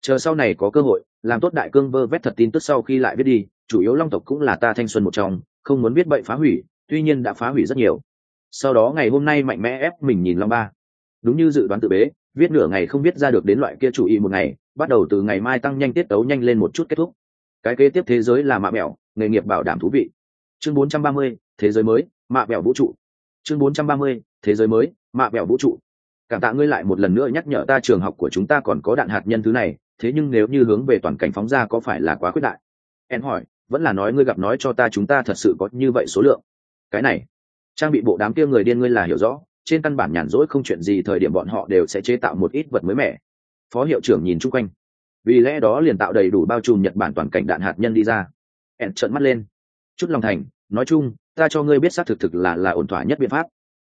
S1: Chờ sau này có cơ hội làm tốt đại cương vơ vét thật tin tức sau khi lại viết đi chủ yếu long tộc cũng là ta thanh xuân một trong không muốn biết bậy phá hủy tuy nhiên đã phá hủy rất nhiều. Sau đó ngày hôm nay mạnh mẽ ép mình nhìn long ba. Đúng như dự đoán tự bế viết nửa ngày không viết ra được đến loại kia chủ ý một ngày bắt đầu từ ngày mai tăng nhanh tiết tấu nhanh lên một chút kết thúc. Cái kế tiếp thế giới là mạ mẹo nghề nghiệp bảo đảm thú vị. Chương 430, thế giới mới mạ mẹo vũ trụ. Chương 430, thế giới mới mạ mẹo vũ trụ cảm tạ ngươi lại một lần nữa nhắc nhở ta trường học của chúng ta còn có đạn hạt nhân thứ này, thế nhưng nếu như hướng về toàn cảnh phóng ra có phải là quá quyết đại? En hỏi, vẫn là nói ngươi gặp nói cho ta chúng ta thật sự có như vậy số lượng. Cái này, trang bị bộ đám kia người điên ngươi là hiểu rõ, trên căn bản nhàn rỗi không chuyện gì thời điểm bọn họ đều sẽ chế tạo một ít vật mới mẻ. Phó hiệu trưởng nhìn chung quanh. Vì lẽ đó liền tạo đầy đủ bao trùm nhật bản toàn cảnh đạn hạt nhân đi ra. Ẹn trợn mắt lên. Chút lòng thành, nói chung, ta cho ngươi biết xác thực thực là là ổn thỏa nhất biện pháp.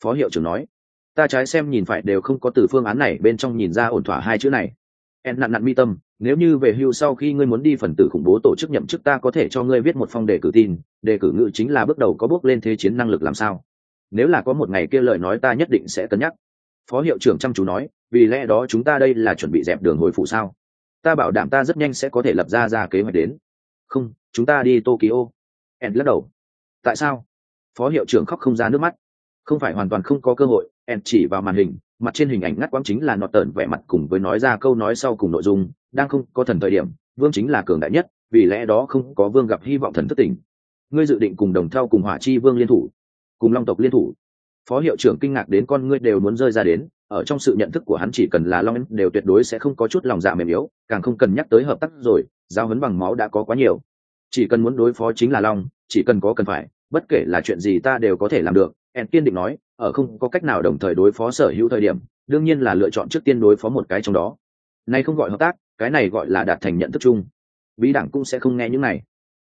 S1: Phó hiệu trưởng nói ta trái xem nhìn phải đều không có từ phương án này bên trong nhìn ra ổn thỏa hai chữ này. Em nặn nặn mi tâm, nếu như về hưu sau khi ngươi muốn đi phần tử khủng bố tổ chức nhậm chức ta có thể cho ngươi viết một phong đề cử tin, đề cử ngự chính là bước đầu có bước lên thế chiến năng lực làm sao. Nếu là có một ngày kia lời nói ta nhất định sẽ cân nhắc. Phó hiệu trưởng chăm chú nói, vì lẽ đó chúng ta đây là chuẩn bị dẹp đường hồi phụ sao? Ta bảo đảm ta rất nhanh sẽ có thể lập ra ra kế hoạch đến. Không, chúng ta đi tokyo. Ed lắc đầu. Tại sao? Phó hiệu trưởng khóc không ra nước mắt. Không phải hoàn toàn không có cơ hội ed chỉ vào màn hình, mặt trên hình ảnh ngắt quãng chính là nọt tợn vẻ mặt cùng với nói ra câu nói sau cùng nội dung, đang không có thần thời điểm, vương chính là cường đại nhất, vì lẽ đó không có vương gặp hy vọng thần thất tình. Ngươi dự định cùng đồng theo cùng hỏa chi vương liên thủ, cùng long tộc liên thủ. Phó hiệu trưởng kinh ngạc đến con ngươi đều muốn rơi ra đến, ở trong sự nhận thức của hắn chỉ cần là long đều tuyệt đối sẽ không có chút lòng dạ mềm yếu, càng không cần nhắc tới hợp tác rồi, giao hấn bằng máu đã có quá nhiều. Chỉ cần muốn đối phó chính là long, chỉ cần có cần phải, bất kể là chuyện gì ta đều có thể làm được em kiên định nói ở không có cách nào đồng thời đối phó sở hữu thời điểm, đương nhiên là lựa chọn trước tiên đối phó một cái trong đó. Nay không gọi hợp tác, cái này gọi là đạt thành nhận thức chung. Bí đảng cũng sẽ không nghe những này.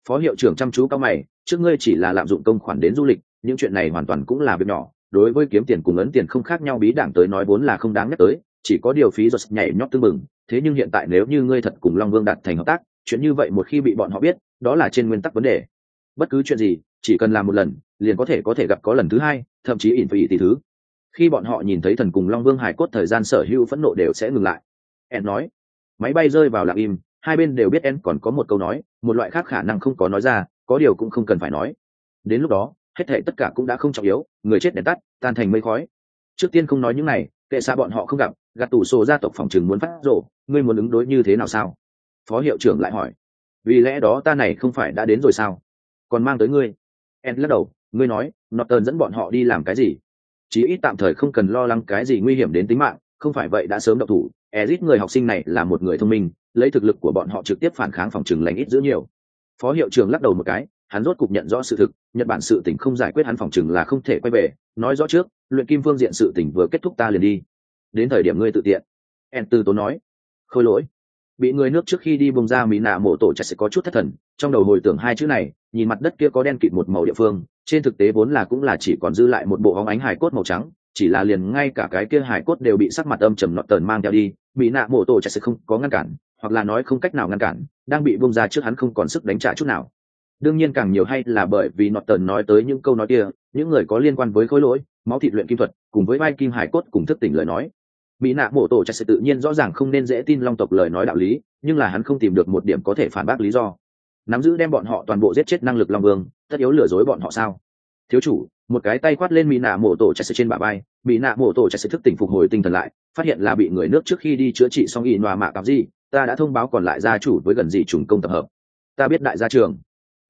S1: Phó hiệu trưởng chăm chú cao mày, trước ngươi chỉ là lạm dụng công khoản đến du lịch, những chuyện này hoàn toàn cũng là việc nhỏ. Đối với kiếm tiền cùng ấn tiền không khác nhau, bí đảng tới nói vốn là không đáng nhắc tới, chỉ có điều phí giật nhảy nhót tương mừng. Thế nhưng hiện tại nếu như ngươi thật cùng long vương đạt thành hợp tác, chuyện như vậy một khi bị bọn họ biết, đó là trên nguyên tắc vấn đề bất cứ chuyện gì, chỉ cần làm một lần, liền có thể có thể gặp có lần thứ hai, thậm chí ỉn phải tỷ thứ. Khi bọn họ nhìn thấy thần cùng long vương hải cốt thời gian sở hữu phẫn nộ đều sẽ ngừng lại. En nói, máy bay rơi vào lặng im, hai bên đều biết en còn có một câu nói, một loại khác khả năng không có nói ra, có điều cũng không cần phải nói. Đến lúc đó, hết thể tất cả cũng đã không trọng yếu, người chết đèn tắt, tan thành mây khói. Trước tiên không nói những này, kệ xa bọn họ không gặp, gạt tủ sổ gia tộc phòng chừng muốn phát rộ ngươi muốn ứng đối như thế nào sao? Phó hiệu trưởng lại hỏi, vì lẽ đó ta này không phải đã đến rồi sao? Còn mang tới ngươi. En lắc đầu, ngươi nói nọt tờn dẫn bọn họ đi làm cái gì? Chí ít tạm thời không cần lo lắng cái gì nguy hiểm đến tính mạng, không phải vậy đã sớm độc thủ. Ezit người học sinh này là một người thông minh, lấy thực lực của bọn họ trực tiếp phản kháng phòng trừng lành ít giữ nhiều. Phó hiệu trưởng lắc đầu một cái, hắn rốt cục nhận rõ sự thực, nhật bản sự tình không giải quyết hắn phòng chừng là không thể quay về. Nói rõ trước, luyện kim phương diện sự tình vừa kết thúc ta liền đi. Đến thời điểm ngươi tự tiện. En tư tố nói. Khôi lỗi. Bị người nước trước khi đi bông ra mỹ nạ mộ tổ chặt sẽ có chút thất thần, trong đầu hồi tưởng hai chữ này nhìn mặt đất kia có đen kịt một màu địa phương, trên thực tế vốn là cũng là chỉ còn dư lại một bộ hóng ánh hài cốt màu trắng, chỉ là liền ngay cả cái kia hài cốt đều bị sắc mặt âm trầm nọt tờn mang theo đi, bị nạ mổ tổ chạy sẽ không có ngăn cản, hoặc là nói không cách nào ngăn cản, đang bị bông ra trước hắn không còn sức đánh trả chút nào. Đương nhiên càng nhiều hay là bởi vì nọt tờn nói tới những câu nói kia, những người có liên quan với khối lỗi, máu thịt luyện kim thuật, cùng với vai kim hải cốt cùng thức tỉnh lời nói. Mỹ nạ mổ tổ chạy sẽ tự nhiên rõ ràng không nên dễ tin long tộc lời nói đạo lý, nhưng là hắn không tìm được một điểm có thể phản bác lý do nắm giữ đem bọn họ toàn bộ giết chết năng lực long vương, tất yếu lừa dối bọn họ sao? Thiếu chủ, một cái tay quát lên mỹ nạ mổ tổ chạy sự trên bả bay mỹ nạ mổ tổ chạy sự thức tỉnh phục hồi tinh thần lại, phát hiện là bị người nước trước khi đi chữa trị xong y nòa mạ cặp gì, ta đã thông báo còn lại gia chủ với gần gì trùng công tập hợp. Ta biết đại gia trường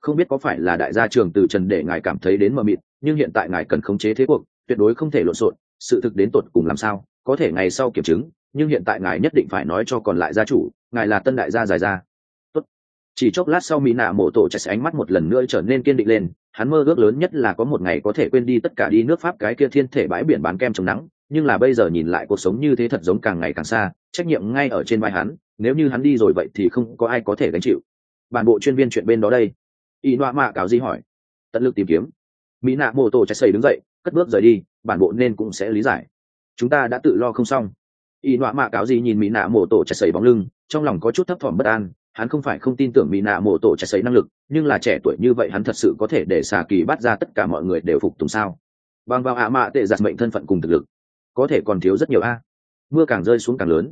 S1: không biết có phải là đại gia trường từ trần để ngài cảm thấy đến mờ mịt, nhưng hiện tại ngài cần khống chế thế cuộc, tuyệt đối không thể lộn xộn, sự thực đến tột cùng làm sao, có thể ngày sau kiểm chứng, nhưng hiện tại ngài nhất định phải nói cho còn lại gia chủ, ngài là tân đại gia dài ra chỉ chốc lát sau mỹ nạ mộ tổ chạy ánh mắt một lần nữa trở nên kiên định lên, hắn mơ ước lớn nhất là có một ngày có thể quên đi tất cả đi nước pháp cái kia thiên thể bãi biển bán kem chống nắng, nhưng là bây giờ nhìn lại cuộc sống như thế thật giống càng ngày càng xa, trách nhiệm ngay ở trên vai hắn, nếu như hắn đi rồi vậy thì không có ai có thể gánh chịu. Bản bộ chuyên viên chuyện bên đó đây. Y noa mạ cáo di hỏi. Tận lực tìm kiếm. Mỹ nạ mô tô chạy xây đứng dậy, cất bước rời đi, bản bộ nên cũng sẽ lý giải. Chúng ta đã tự lo không xong. Y noa mạ cáo di nhìn mỹ nạ mô tô chạy xây bóng lưng, trong lòng có chút thấp thỏm bất an hắn không phải không tin tưởng mỹ nạ Mộ Tổ chạy xấy năng lực, nhưng là trẻ tuổi như vậy hắn thật sự có thể để xà kỳ bắt ra tất cả mọi người đều phục tùng sao? Bằng vào ạ mạ tệ giặt mệnh thân phận cùng thực lực, có thể còn thiếu rất nhiều a. Mưa càng rơi xuống càng lớn.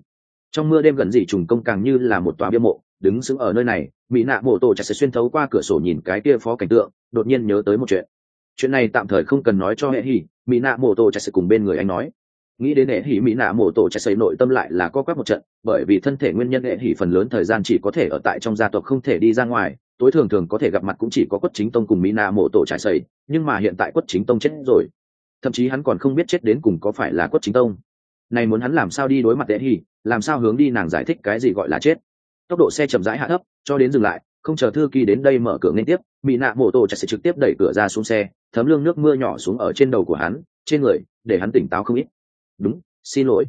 S1: Trong mưa đêm gần dị trùng công càng như là một tòa bia mộ, đứng sững ở nơi này, mỹ nạ mộ tổ chặt sẽ xuyên thấu qua cửa sổ nhìn cái kia phó cảnh tượng, đột nhiên nhớ tới một chuyện. Chuyện này tạm thời không cần nói cho hệ hỉ, mỹ nạ mộ tổ chặt sẽ cùng bên người anh nói nghĩ đến hệ hỉ mỹ nạ mổ tổ chạy xây nội tâm lại là co quắp một trận, bởi vì thân thể nguyên nhân hệ hỉ phần lớn thời gian chỉ có thể ở tại trong gia tộc không thể đi ra ngoài, tối thường thường có thể gặp mặt cũng chỉ có quất chính tông cùng mỹ nạ mổ tổ trải xây nhưng mà hiện tại quất chính tông chết rồi. Thậm chí hắn còn không biết chết đến cùng có phải là quất chính tông. Này muốn hắn làm sao đi đối mặt hệ hỉ, làm sao hướng đi nàng giải thích cái gì gọi là chết. Tốc độ xe chậm rãi hạ thấp, cho đến dừng lại, không chờ thư ký đến đây mở cửa liên tiếp mỹ nạ mổ tổ chạy sẽ trực tiếp đẩy cửa ra xuống xe, thấm lương nước mưa nhỏ xuống ở trên đầu của hắn, trên người, để hắn tỉnh táo không ít đúng, xin lỗi.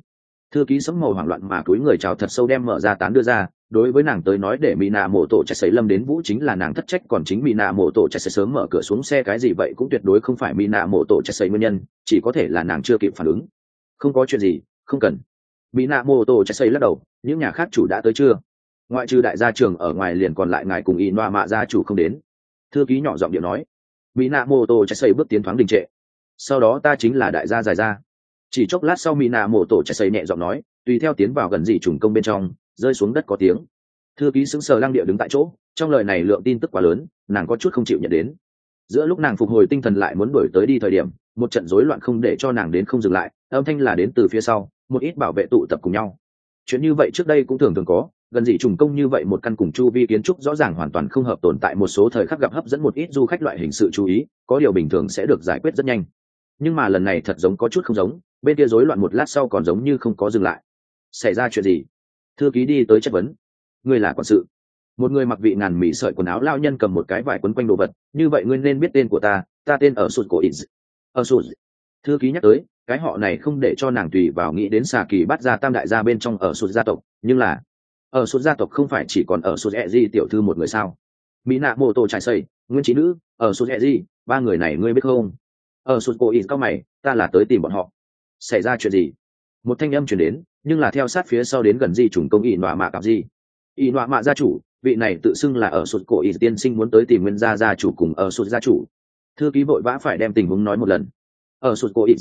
S1: Thư ký sấm màu hoảng loạn mà túi người chào thật sâu đem mở ra tán đưa ra, đối với nàng tới nói để mỹ nạ mổ tổ chạy sấy lâm đến vũ chính là nàng thất trách, còn chính mỹ nạ mổ tổ chạy sấy sớm mở cửa xuống xe cái gì vậy cũng tuyệt đối không phải mỹ nạ mổ tổ chạy sấy nguyên nhân, chỉ có thể là nàng chưa kịp phản ứng. Không có chuyện gì, không cần. Mỹ nạ mổ tổ chạy sấy lắc đầu, những nhà khác chủ đã tới chưa? Ngoại trừ đại gia trường ở ngoài liền còn lại ngài cùng y noa mạ gia chủ không đến. Thư ký nhỏ giọng điệu nói. Mỹ nạ mô tô chạy xây bước tiến thoáng đình trệ. Sau đó ta chính là đại gia dài ra chỉ chốc lát sau mỹ nạ mổ tổ chạy xây nhẹ giọng nói, tùy theo tiến vào gần dị trùng công bên trong, rơi xuống đất có tiếng. Thư ký xứng sờ lang địa đứng tại chỗ, trong lời này lượng tin tức quá lớn, nàng có chút không chịu nhận đến. Giữa lúc nàng phục hồi tinh thần lại muốn đuổi tới đi thời điểm, một trận rối loạn không để cho nàng đến không dừng lại, âm thanh là đến từ phía sau, một ít bảo vệ tụ tập cùng nhau. Chuyện như vậy trước đây cũng thường thường có, gần dị trùng công như vậy một căn cùng chu vi kiến trúc rõ ràng hoàn toàn không hợp tồn tại một số thời khắc gặp hấp dẫn một ít du khách loại hình sự chú ý, có điều bình thường sẽ được giải quyết rất nhanh. Nhưng mà lần này thật giống có chút không giống bên kia rối loạn một lát sau còn giống như không có dừng lại. Xảy ra chuyện gì? Thư ký đi tới chất vấn. Ngươi là quản sự. Một người mặc vị ngàn mỹ sợi quần áo lao nhân cầm một cái vải quấn quanh đồ vật. Như vậy ngươi nên biết tên của ta ta tên ở sụt cổ ít ở sụt. Thư ký nhắc tới, cái họ này không để cho nàng tùy vào nghĩ đến xà kỳ bắt ra tam đại gia bên trong ở sụt gia tộc, nhưng là, ở sụt gia tộc không phải chỉ còn ở sụt e di tiểu thư một người sao? Mỹ nạ mô tô trải xây nguyên trí nữ, ở sụt e di ba người này ngươi biết không? Ở sụt cổ ít cao mày, ta là tới tìm bọn họ xảy ra chuyện gì? Một thanh âm chuyển đến, nhưng là theo sát phía sau đến gần di trùng công ỷ nọa mạ cặp gì ỷ nọa mạ gia chủ, vị này tự xưng là ở sụt cổ ỷ tiên sinh muốn tới tìm nguyên gia gia chủ cùng ở sụt gia chủ. Thư ký vội vã phải đem tình huống nói một lần. Ở sụt cổ ỷ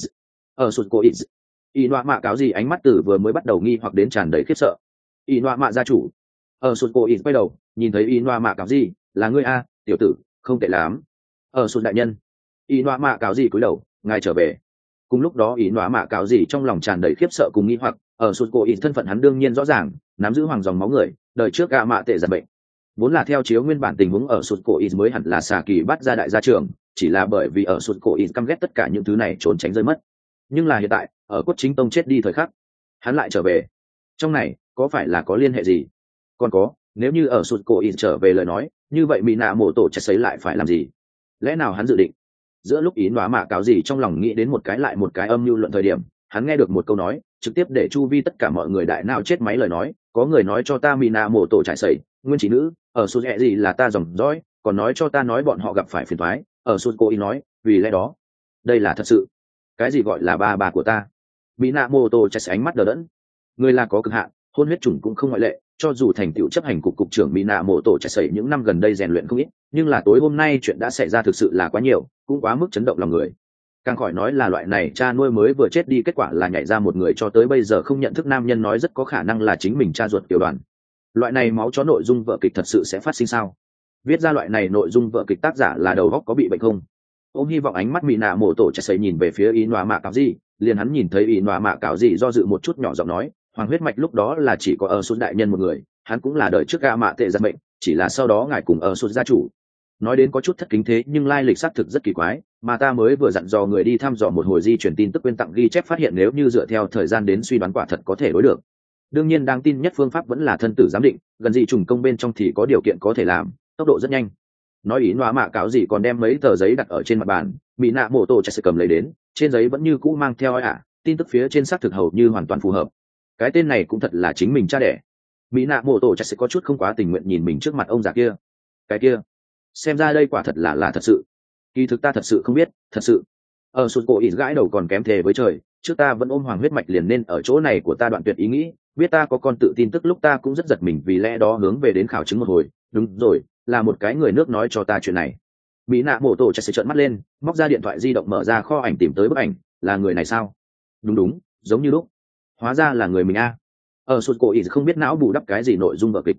S1: ở sụt cổ ỷ ỷ nọa mạ cáo gì ánh mắt từ vừa mới bắt đầu nghi hoặc đến tràn đầy khiếp sợ. Ỷ nọa mạ gia chủ, ở sụt cổ ỷ quay đầu, nhìn thấy ỷ nọa mạ cáo gì là ngươi a, tiểu tử, không tệ lắm. Ở sụt đại nhân. Ỷ nọa mạ cáo gì cúi đầu, ngài trở về cùng lúc đó, ý nọa mạ cạo gì trong lòng tràn đầy khiếp sợ cùng nghi hoặc, ở sụt cổ ỷ thân phận hắn đương nhiên rõ ràng, nắm giữ hoàng dòng máu người, đời trước gạ mạ tệ giật bệnh vốn là theo chiếu nguyên bản tình huống ở sụt cổ ỷ mới hẳn là xà kỳ bắt ra đại gia trường chỉ là bởi vì ở sụt cổ ỷ căm ghét tất cả những thứ này trốn tránh rơi mất. Nhưng là hiện tại, ở cốt chính tông chết đi thời khắc, hắn lại trở về. Trong này, có phải là có liên hệ gì? Còn có, nếu như ở sụt cổ ỷ trở về lời nói, như vậy mỹ nạ mổ tổ chặt xấy lại phải làm gì? Lẽ nào hắn dự định giữa lúc ý đoá mạ cáo gì trong lòng nghĩ đến một cái lại một cái âm mưu luận thời điểm, hắn nghe được một câu nói, trực tiếp để chu vi tất cả mọi người đại nào chết máy lời nói, có người nói cho ta mina nạ mổ tổ trải sẩy, nguyên chỉ nữ, ở sụt hẹ gì là ta dòng dõi, còn nói cho ta nói bọn họ gặp phải phiền thoái ở sụt cô ý nói, vì lẽ đó, đây là thật sự. Cái gì gọi là ba bà của ta? Mina nạ mô tô chạy ánh mắt đờ đẫn. Người là có cực hạn, hôn huyết chủng cũng không ngoại lệ, cho dù thành tựu chấp hành cục cục trưởng mỹ nạ mộ tổ chạy sẩy những năm gần đây rèn luyện không ít, nhưng là tối hôm nay chuyện đã xảy ra thực sự là quá nhiều cũng quá mức chấn động lòng người. Càng khỏi nói là loại này cha nuôi mới vừa chết đi, kết quả là nhảy ra một người cho tới bây giờ không nhận thức nam nhân nói rất có khả năng là chính mình cha ruột tiểu đoàn. Loại này máu chó nội dung vợ kịch thật sự sẽ phát sinh sao? Viết ra loại này nội dung vợ kịch tác giả là đầu góc có bị bệnh không? Ôm hy vọng ánh mắt mỹ nạ mổ tổ chạy xây nhìn về phía ý nọa mạ cáo gì liền hắn nhìn thấy ý nọa mạ cáo gì do dự một chút nhỏ giọng nói, hoàng huyết mạch lúc đó là chỉ có ở xuân đại nhân một người, hắn cũng là đời trước ga mạ tệ giật mệnh, chỉ là sau đó ngài cùng ở xuân gia chủ nói đến có chút thất kính thế, nhưng lai lịch xác thực rất kỳ quái, mà ta mới vừa dặn dò người đi thăm dò một hồi di chuyển tin tức quyên tặng ghi chép phát hiện nếu như dựa theo thời gian đến suy đoán quả thật có thể đối được. Đương nhiên đáng tin nhất phương pháp vẫn là thân tử giám định, gần dị trùng công bên trong thì có điều kiện có thể làm, tốc độ rất nhanh. Nói ý nọa mạ cáo gì còn đem mấy tờ giấy đặt ở trên mặt bàn bị nạ mổ tổ chạy sự cầm lấy đến, trên giấy vẫn như cũ mang theo ai ạ, tin tức phía trên xác thực hầu như hoàn toàn phù hợp. Cái tên này cũng thật là chính mình cha đẻ. Mỹ nạ mổ tổ chạy sẽ có chút không quá tình nguyện nhìn mình trước mặt ông già kia. Cái kia xem ra đây quả thật là là thật sự. Kỳ thực ta thật sự không biết, thật sự. Ở sụt cổ ít gãi đầu còn kém thề với trời, trước ta vẫn ôm hoàng huyết mạch liền nên ở chỗ này của ta đoạn tuyệt ý nghĩ, biết ta có con tự tin tức lúc ta cũng rất giật mình vì lẽ đó hướng về đến khảo chứng một hồi. Đúng rồi, là một cái người nước nói cho ta chuyện này. Mỹ nạ mổ tổ chạy sẽ trợn mắt lên, móc ra điện thoại di động mở ra kho ảnh tìm tới bức ảnh, là người này sao? Đúng đúng, giống như lúc. Hóa ra là người mình a. Ở sụt cổ ít không biết não bù đắp cái gì nội dung vở kịch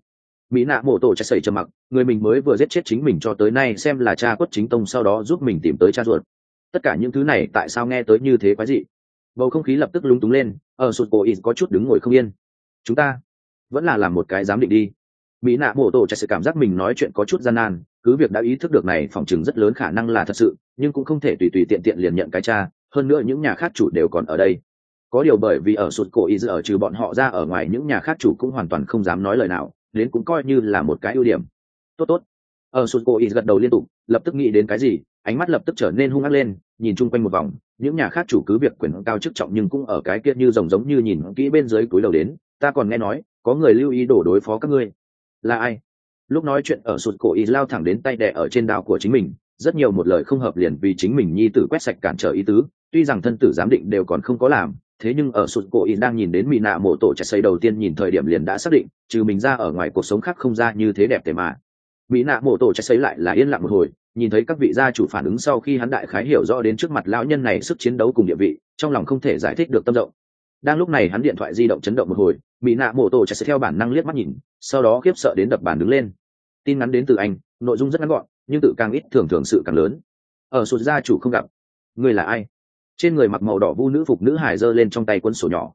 S1: mỹ nạ mổ tổ chạy sẩy trầm mặc, người mình mới vừa giết chết chính mình cho tới nay xem là cha quất chính tông sau đó giúp mình tìm tới cha ruột. Tất cả những thứ này tại sao nghe tới như thế quái dị? Bầu không khí lập tức lúng túng lên, ở sụt cổ ít có chút đứng ngồi không yên. Chúng ta vẫn là làm một cái giám định đi. Mỹ nạ mổ tổ chạy sự cảm giác mình nói chuyện có chút gian nan, cứ việc đã ý thức được này phòng chừng rất lớn khả năng là thật sự, nhưng cũng không thể tùy tùy tiện tiện liền nhận cái cha, hơn nữa những nhà khác chủ đều còn ở đây. Có điều bởi vì ở sụt cổ ý ở trừ bọn họ ra ở ngoài, những nhà khác chủ cũng hoàn toàn không dám nói lời nào đến cũng coi như là một cái ưu điểm. Tốt tốt. Ở sụt cổ ý gật đầu liên tục, lập tức nghĩ đến cái gì, ánh mắt lập tức trở nên hung ác lên, nhìn chung quanh một vòng, những nhà khác chủ cứ việc quyền cao chức trọng nhưng cũng ở cái kia như rồng giống như nhìn kỹ bên dưới túi đầu đến, ta còn nghe nói, có người lưu ý đổ đối phó các ngươi. Là ai? Lúc nói chuyện ở sụt cổ ý lao thẳng đến tay đẻ ở trên đao của chính mình, rất nhiều một lời không hợp liền vì chính mình nhi tử quét sạch cản trở ý tứ, tuy rằng thân tử giám định đều còn không có làm thế nhưng ở sụt cổ in đang nhìn đến mỹ nạ mộ tổ chạy xây đầu tiên nhìn thời điểm liền đã xác định, trừ mình ra ở ngoài cuộc sống khác không ra như thế đẹp tề mà. Mỹ nạ mộ tổ chạy xây lại là yên lặng một hồi, nhìn thấy các vị gia chủ phản ứng sau khi hắn đại khái hiểu rõ đến trước mặt lão nhân này sức chiến đấu cùng địa vị, trong lòng không thể giải thích được tâm rộng đang lúc này hắn điện thoại di động chấn động một hồi mỹ nạ mộ tổ chạy sẽ theo bản năng liếc mắt nhìn, sau đó khiếp sợ đến đập bàn đứng lên. Tin ngắn đến từ anh, nội dung rất ngắn gọn, nhưng tự càng ít thường thường sự càng lớn. Ở sụt gia chủ không gặp. Người là ai? Trên người mặc màu đỏ vu nữ phục nữ hải giơ lên trong tay cuốn sổ nhỏ.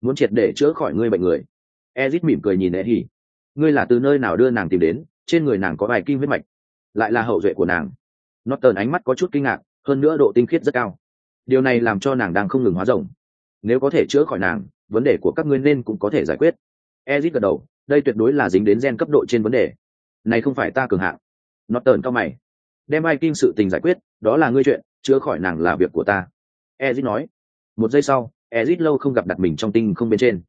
S1: Muốn triệt để chữa khỏi ngươi bệnh người. Ezit mỉm cười nhìn e hỉ ngươi là từ nơi nào đưa nàng tìm đến? Trên người nàng có vài kim huyết mạch. Lại là hậu duệ của nàng. Nó tờn ánh mắt có chút kinh ngạc, hơn nữa độ tinh khiết rất cao. Điều này làm cho nàng đang không ngừng hóa rồng. Nếu có thể chữa khỏi nàng, vấn đề của các ngươi nên cũng có thể giải quyết. Ezit gật đầu, đây tuyệt đối là dính đến gen cấp độ trên vấn đề. Này không phải ta cường hạng. Nó tờn cao mày. Đem ai kinh sự tình giải quyết, đó là ngươi chuyện, chữa khỏi nàng là việc của ta ezit nói. Một giây sau, ezit lâu không gặp đặt mình trong tinh không bên trên.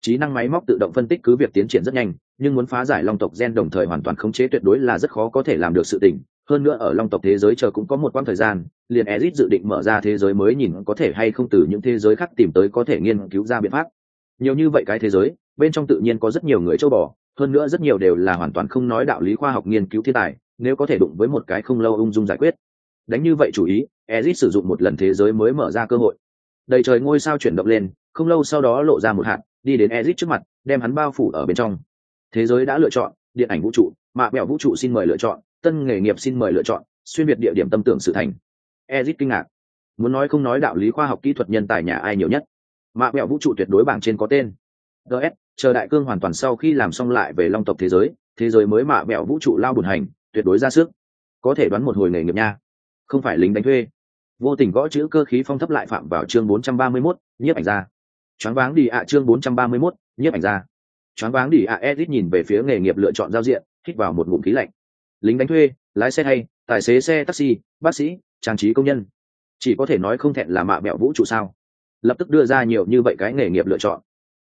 S1: Trí năng máy móc tự động phân tích cứ việc tiến triển rất nhanh, nhưng muốn phá giải long tộc gen đồng thời hoàn toàn khống chế tuyệt đối là rất khó có thể làm được sự tình. Hơn nữa ở long tộc thế giới chờ cũng có một quãng thời gian, liền ezit dự định mở ra thế giới mới nhìn có thể hay không từ những thế giới khác tìm tới có thể nghiên cứu ra biện pháp. Nhiều như vậy cái thế giới, bên trong tự nhiên có rất nhiều người châu bò, hơn nữa rất nhiều đều là hoàn toàn không nói đạo lý khoa học nghiên cứu thiên tài, nếu có thể đụng với một cái không lâu ung dung giải quyết. Đánh như vậy chủ ý ezit sử dụng một lần thế giới mới mở ra cơ hội. Đầy trời ngôi sao chuyển động lên không lâu sau đó lộ ra một hạt đi đến ezit trước mặt đem hắn bao phủ ở bên trong. Thế giới đã lựa chọn điện ảnh vũ trụ mạ mẹo vũ trụ xin mời lựa chọn tân nghề nghiệp xin mời lựa chọn xuyên việt địa điểm tâm tưởng sự thành. Ezit kinh ngạc. Muốn nói không nói đạo lý khoa học kỹ thuật nhân tài nhà ai nhiều nhất. Mạ mẹo vũ trụ tuyệt đối bảng trên có tên. GS, chờ đại cương hoàn toàn sau khi làm xong lại về long tộc thế giới thế giới mới mạ mẹo vũ trụ lao buồn hành tuyệt đối ra sức. Có thể đoán một hồi nghề nghiệp nha. Không phải lính đánh thuê vô tình gõ chữ cơ khí phong thấp lại phạm vào chương 431, nhiếp ảnh ra. Choáng váng đi ạ chương 431, nhiếp ảnh ra. Choáng váng đi ạ edit nhìn về phía nghề nghiệp lựa chọn giao diện hít vào một ngụm khí lạnh. Lính đánh thuê lái xe hay tài xế xe taxi bác sĩ trang trí công nhân. Chỉ có thể nói không thẹn là mạ mẹo vũ trụ sao. Lập tức đưa ra nhiều như vậy cái nghề nghiệp lựa chọn.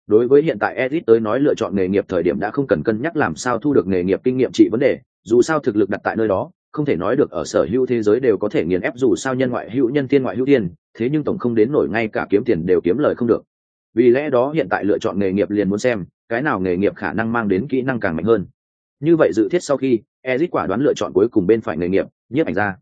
S1: Đối với hiện tại edit tới nói lựa chọn nghề nghiệp thời điểm đã không cần cân nhắc làm sao thu được nghề nghiệp kinh nghiệm trị vấn đề dù sao thực lực đặt tại nơi đó không thể nói được ở sở hữu thế giới đều có thể nghiền ép dù sao nhân ngoại hữu nhân tiên ngoại hữu tiên thế nhưng tổng không đến nổi ngay cả kiếm tiền đều kiếm lời không được. Vì lẽ đó hiện tại lựa chọn nghề nghiệp liền muốn xem, cái nào nghề nghiệp khả năng mang đến kỹ năng càng mạnh hơn. Như vậy dự thiết sau khi, ezit quả đoán lựa chọn cuối cùng bên phải nghề nghiệp, nhiếp ảnh ra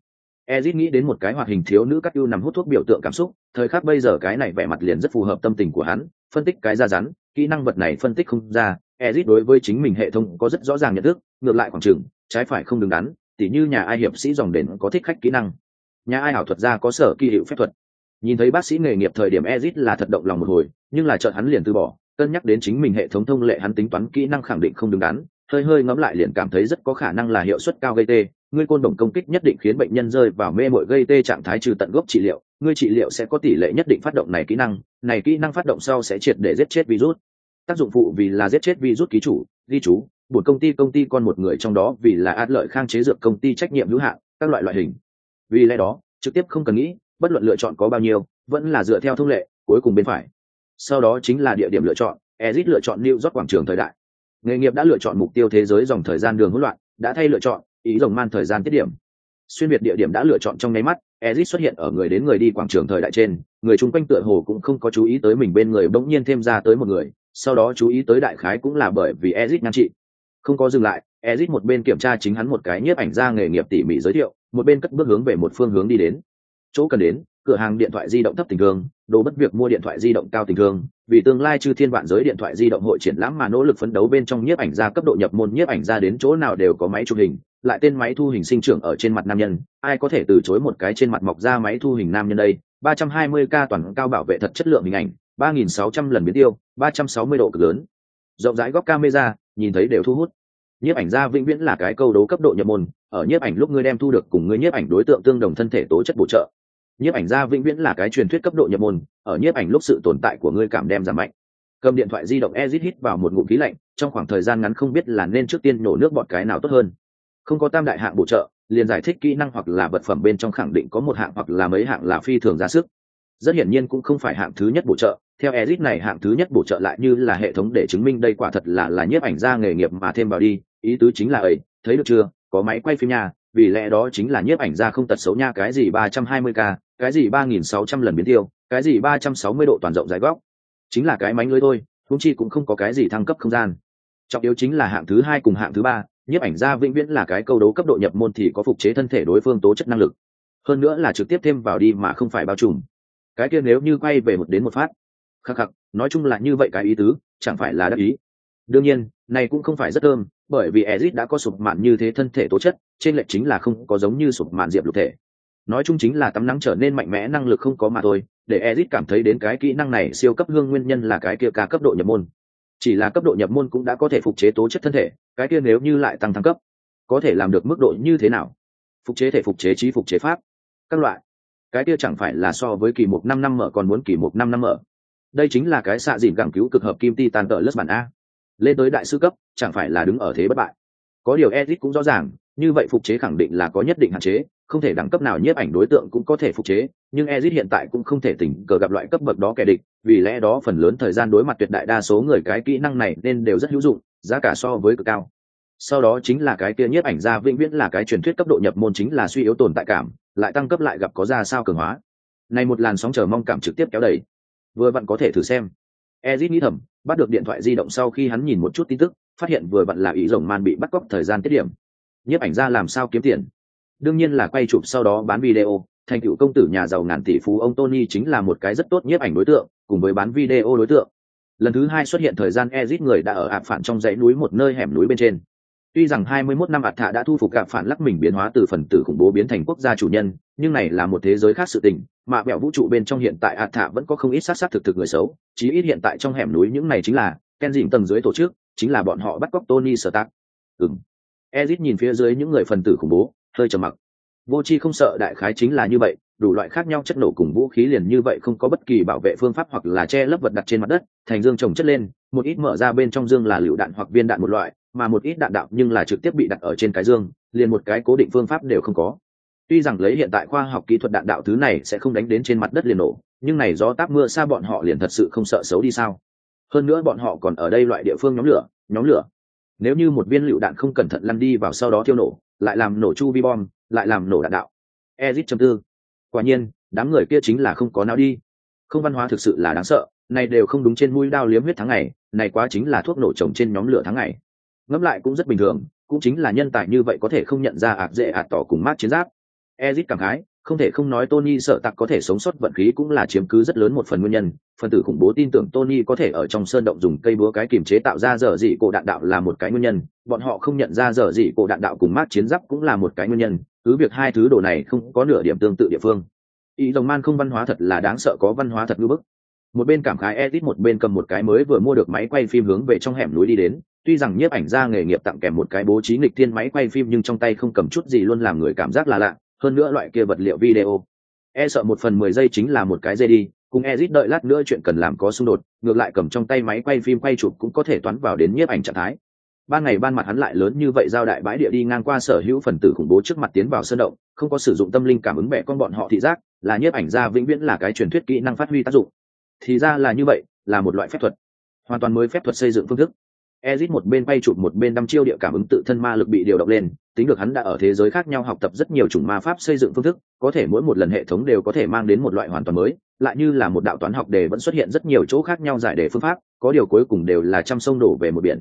S1: ezit nghĩ đến một cái hoạt hình thiếu nữ cắt ưu nằm hút thuốc biểu tượng cảm xúc, thời khắc bây giờ cái này vẻ mặt liền rất phù hợp tâm tình của hắn, phân tích cái ra rắn, kỹ năng vật này phân tích không ra, ezit đối với chính mình hệ thống có rất rõ ràng nhận thức, ngược lại khoảng trừng trái phải không đứng đắn tỉ như nhà ai hiệp sĩ dòng đền có thích khách kỹ năng. Nhà ai ảo thuật gia có sở kỳ hiệu phép thuật. Nhìn thấy bác sĩ nghề nghiệp thời điểm ezit là thật động lòng một hồi, nhưng là chợt hắn liền từ bỏ, cân nhắc đến chính mình hệ thống thông lệ hắn tính toán kỹ năng khẳng định không đứng đắn, hơi hơi ngẫm lại liền cảm thấy rất có khả năng là hiệu suất cao gây tê, ngươi côn đồng công kích nhất định khiến bệnh nhân rơi vào mê mội gây tê trạng thái trừ tận gốc trị liệu, ngươi trị liệu sẽ có tỷ lệ nhất định phát động này kỹ năng, này kỹ năng phát động sau sẽ triệt để giết chết virus. Tác dụng phụ vì là giết chết virus ký chủ, ghi chú buộc công ty công ty con một người trong đó vì là át lợi khang chế dược công ty trách nhiệm hữu hạn, các loại loại hình. Vì lẽ đó, trực tiếp không cần nghĩ, bất luận lựa chọn có bao nhiêu, vẫn là dựa theo thông lệ, cuối cùng bên phải. Sau đó chính là địa điểm lựa chọn ezit lựa chọn new york quảng trường thời đại. Nghề nghiệp đã lựa chọn mục tiêu thế giới dòng thời gian đường hỗn loạn, đã thay lựa chọn, ý rồng man thời gian tiết điểm. Xuyên việt địa điểm đã lựa chọn trong nháy mắt ezit xuất hiện ở người đến người đi quảng trường thời đại trên, người chung quanh tựa hồ cũng không có chú ý tới mình bên người bỗng nhiên thêm ra tới một người, sau đó chú ý tới đại khái cũng là bởi vì ezit nhan trị không có dừng lại, ezit một bên kiểm tra chính hắn một cái nhiếp ảnh ra nghề nghiệp tỉ mỉ giới thiệu, một bên cất bước hướng về một phương hướng đi đến. Chỗ cần đến, cửa hàng điện thoại di động thấp tình thương, đồ bất việc mua điện thoại di động cao tình thương, vì tương lai chư thiên vạn giới điện thoại di động hội triển lãm mà nỗ lực phấn đấu bên trong nhiếp ảnh ra cấp độ nhập môn nhiếp ảnh ra đến chỗ nào đều có máy chụp hình, lại tên máy thu hình sinh trưởng ở trên mặt nam nhân, ai có thể từ chối một cái trên mặt mọc ra máy thu hình nam nhân đây? 320 k toàn cao bảo vệ thật chất lượng hình ảnh 3.600 lần biến tiêu 360 độ cực lớn. Rộng rãi góc camera nhìn thấy đều thu hút. Nhiếp ảnh gia vĩnh viễn là cái câu đấu cấp độ nhập môn, ở nhiếp ảnh lúc ngươi đem thu được cùng ngươi nhiếp ảnh đối tượng tương đồng thân thể tố chất bổ trợ. Nhiếp ảnh gia vĩnh viễn là cái truyền thuyết cấp độ nhập môn, ở nhiếp ảnh lúc sự tồn tại của ngươi cảm đem giảm mạnh. Cầm điện thoại di động ezit hít vào một ngụm khí lạnh, trong khoảng thời gian ngắn không biết là nên trước tiên nổ nước bọt cái nào tốt hơn. Không có tam đại hạng bổ trợ, liền giải thích kỹ năng hoặc là vật phẩm bên trong khẳng định có một hạng hoặc là mấy hạng là phi thường ra sức rất hiển nhiên cũng không phải hạng thứ nhất bổ trợ. Theo ezit này, hạng thứ nhất bổ trợ lại như là hệ thống để chứng minh đây quả thật là là nhiếp ảnh gia nghề nghiệp mà thêm vào đi. Ý tứ chính là ấy, thấy được chưa? Có máy quay phim nhà vì lẽ đó chính là nhiếp ảnh gia không tật xấu nha. Cái gì ba trăm hai mươi k, cái gì ba nghìn sáu trăm lần biến tiêu, cái gì ba trăm sáu mươi độ toàn rộng dài góc. Chính là cái mánh lưới thôi húng chi cũng không có cái gì thăng cấp không gian. Trọng yếu chính là hạng thứ hai cùng hạng thứ ba, nhiếp ảnh gia vĩnh viễn là cái câu đấu cấp độ nhập môn thì có phục chế thân thể đối phương tố chất năng lực. Hơn nữa là trực tiếp thêm vào đi mà không phải bao trùm cái kia nếu như quay về một đến một phát. Khắc khắc, nói chung là như vậy cái ý tứ, chẳng phải là đắc ý. Đương nhiên, này cũng không phải rất thơm, bởi vì ezit đã có sụp mạn như thế thân thể tố chất, trên lệch chính là không có giống như sụp mạn diệp lục thể. Nói chung chính là tắm nắng trở nên mạnh mẽ, năng lực không có mà thôi, để ezit cảm thấy đến cái kỹ năng này siêu cấp hương nguyên nhân là cái kia ca cấp độ nhập môn. Chỉ là cấp độ nhập môn cũng đã có thể phục chế tố chất thân thể, cái kia nếu như lại tăng thăng cấp, có thể làm được mức độ như thế nào? Phục chế thể, phục chế trí, phục chế pháp, các loại cái kia chẳng phải là so với kỳ một năm năm mở còn muốn kỳ một năm năm mở. Đây chính là cái xạ dìn gẳng cứu cực hợp kim ti tan tợ lớp bản a. Lên tới đại sư cấp, chẳng phải là đứng ở thế bất bại. Có điều edit cũng rõ ràng, như vậy phục chế khẳng định là có nhất định hạn chế, không thể đẳng cấp nào nhiếp ảnh đối tượng cũng có thể phục chế, nhưng ezit hiện tại cũng không thể tình cờ gặp loại cấp bậc đó kẻ địch, vì lẽ đó phần lớn thời gian đối mặt tuyệt đại đa số người cái kỹ năng này nên đều rất hữu dụng, giá cả so với cực cao. Sau đó chính là cái kia nhiếp ảnh gia vĩnh viễn là cái truyền thuyết cấp độ nhập môn chính là suy yếu tồn tại cảm lại tăng cấp lại gặp có ra sao cường hóa. Này một làn sóng chờ mong cảm trực tiếp kéo đầy. Vừa vặn có thể thử xem. Ezit nghĩ thầm, bắt được điện thoại di động sau khi hắn nhìn một chút tin tức, phát hiện vừa vặn là ý rồng man bị bắt cóc thời gian tiết điểm. Nhiếp ảnh gia làm sao kiếm tiền? Đương nhiên là quay chụp sau đó bán video, thành cựu công tử nhà giàu ngàn tỷ phú ông tony chính là một cái rất tốt nhiếp ảnh đối tượng, cùng với bán video đối tượng. Lần thứ hai xuất hiện thời gian ezit người đã ở ạp phản trong dãy núi một nơi hẻm núi bên trên tuy rằng 21 năm ạt thạ đã thu phục gặp phản lắc mình biến hóa từ phần tử khủng bố biến thành quốc gia chủ nhân nhưng này là một thế giới khác sự tình mà bẹo vũ trụ bên trong hiện tại ạt thạ vẫn có không ít sát sát thực thực người xấu chí ít hiện tại trong hẻm núi những này chính là ken dịnh tầng dưới tổ chức chính là bọn họ bắt cóc tony Stark. Ừm, ừng ezit nhìn phía dưới những người phần tử khủng bố hơi trầm mặc vô chi không sợ đại khái chính là như vậy đủ loại khác nhau chất nổ cùng vũ khí liền như vậy không có bất kỳ bảo vệ phương pháp hoặc là che lấp vật đặt trên mặt đất thành dương trồng chất lên một ít mở ra bên trong dương là lựu đạn hoặc viên đạn một loại mà một ít đạn đạo nhưng là trực tiếp bị đặt ở trên cái dương, liền một cái cố định phương pháp đều không có. Tuy rằng lấy hiện tại khoa học kỹ thuật đạn đạo thứ này sẽ không đánh đến trên mặt đất liền nổ, nhưng này do táp mưa xa bọn họ liền thật sự không sợ xấu đi sao? Hơn nữa bọn họ còn ở đây loại địa phương nhóm lửa nhóm lửa. Nếu như một viên lựu đạn không cẩn thận lăn đi vào sau đó tiêu nổ, lại làm nổ chu vi bom, lại làm nổ đạn đạo. Ezit châm tư. Quả nhiên, đám người kia chính là không có nào đi. Không văn hóa thực sự là đáng sợ, này đều không đúng trên mũi đao liếm huyết tháng ngày, này quá chính là thuốc nổ trồng trên nhóm lửa tháng ngày ngẫm lại cũng rất bình thường, cũng chính là nhân tài như vậy có thể không nhận ra ạt dễ ạt tỏ cùng mát chiến giáp ezit cảm khái, không thể không nói Tony sợ tặc có thể sống sót vận khí cũng là chiếm cứ rất lớn một phần nguyên nhân. Phần tử khủng bố tin tưởng Tony có thể ở trong sơn động dùng cây búa cái kiềm chế tạo ra dở dị cổ đạn đạo là một cái nguyên nhân. Bọn họ không nhận ra dở dị cổ đạn đạo cùng mát chiến giáp cũng là một cái nguyên nhân. Cứ việc hai thứ đồ này không có nửa điểm tương tự địa phương. Ý đồng man không văn hóa thật là đáng sợ có văn hóa thật ngư bức. Một bên cảm khái Edit một bên cầm một cái mới vừa mua được máy quay phim hướng về trong hẻm núi đi đến. Tuy rằng nhiếp ảnh ra nghề nghiệp tặng kèm một cái bố trí nghịch thiên máy quay phim nhưng trong tay không cầm chút gì luôn làm người cảm giác là lạ, hơn nữa loại kia vật liệu video. E sợ một phần mười giây chính là một cái dây đi, cùng ezit đợi lát nữa chuyện cần làm có xung đột, ngược lại cầm trong tay máy quay phim quay chụp cũng có thể toán vào đến nhiếp ảnh trạng thái. Ban ngày ban mặt hắn lại lớn như vậy giao đại bãi địa đi ngang qua sở hữu phần tử khủng bố trước mặt tiến vào sân động, không có sử dụng tâm linh cảm ứng bẻ con bọn họ thị giác, là nhiếp ảnh gia vĩnh viễn là cái truyền thuyết kỹ năng phát huy tác dụng. Thì ra là như vậy, là một loại phép thuật. Hoàn toàn mới phép thuật xây dựng phương thức. Ezit một bên bay chụp một bên đăm chiêu địa cảm ứng tự thân ma lực bị điều động lên, tính được hắn đã ở thế giới khác nhau học tập rất nhiều chủng ma pháp xây dựng phương thức, có thể mỗi một lần hệ thống đều có thể mang đến một loại hoàn toàn mới, lại như là một đạo toán học đề vẫn xuất hiện rất nhiều chỗ khác nhau giải đề phương pháp, có điều cuối cùng đều là trăm sông đổ về một biển.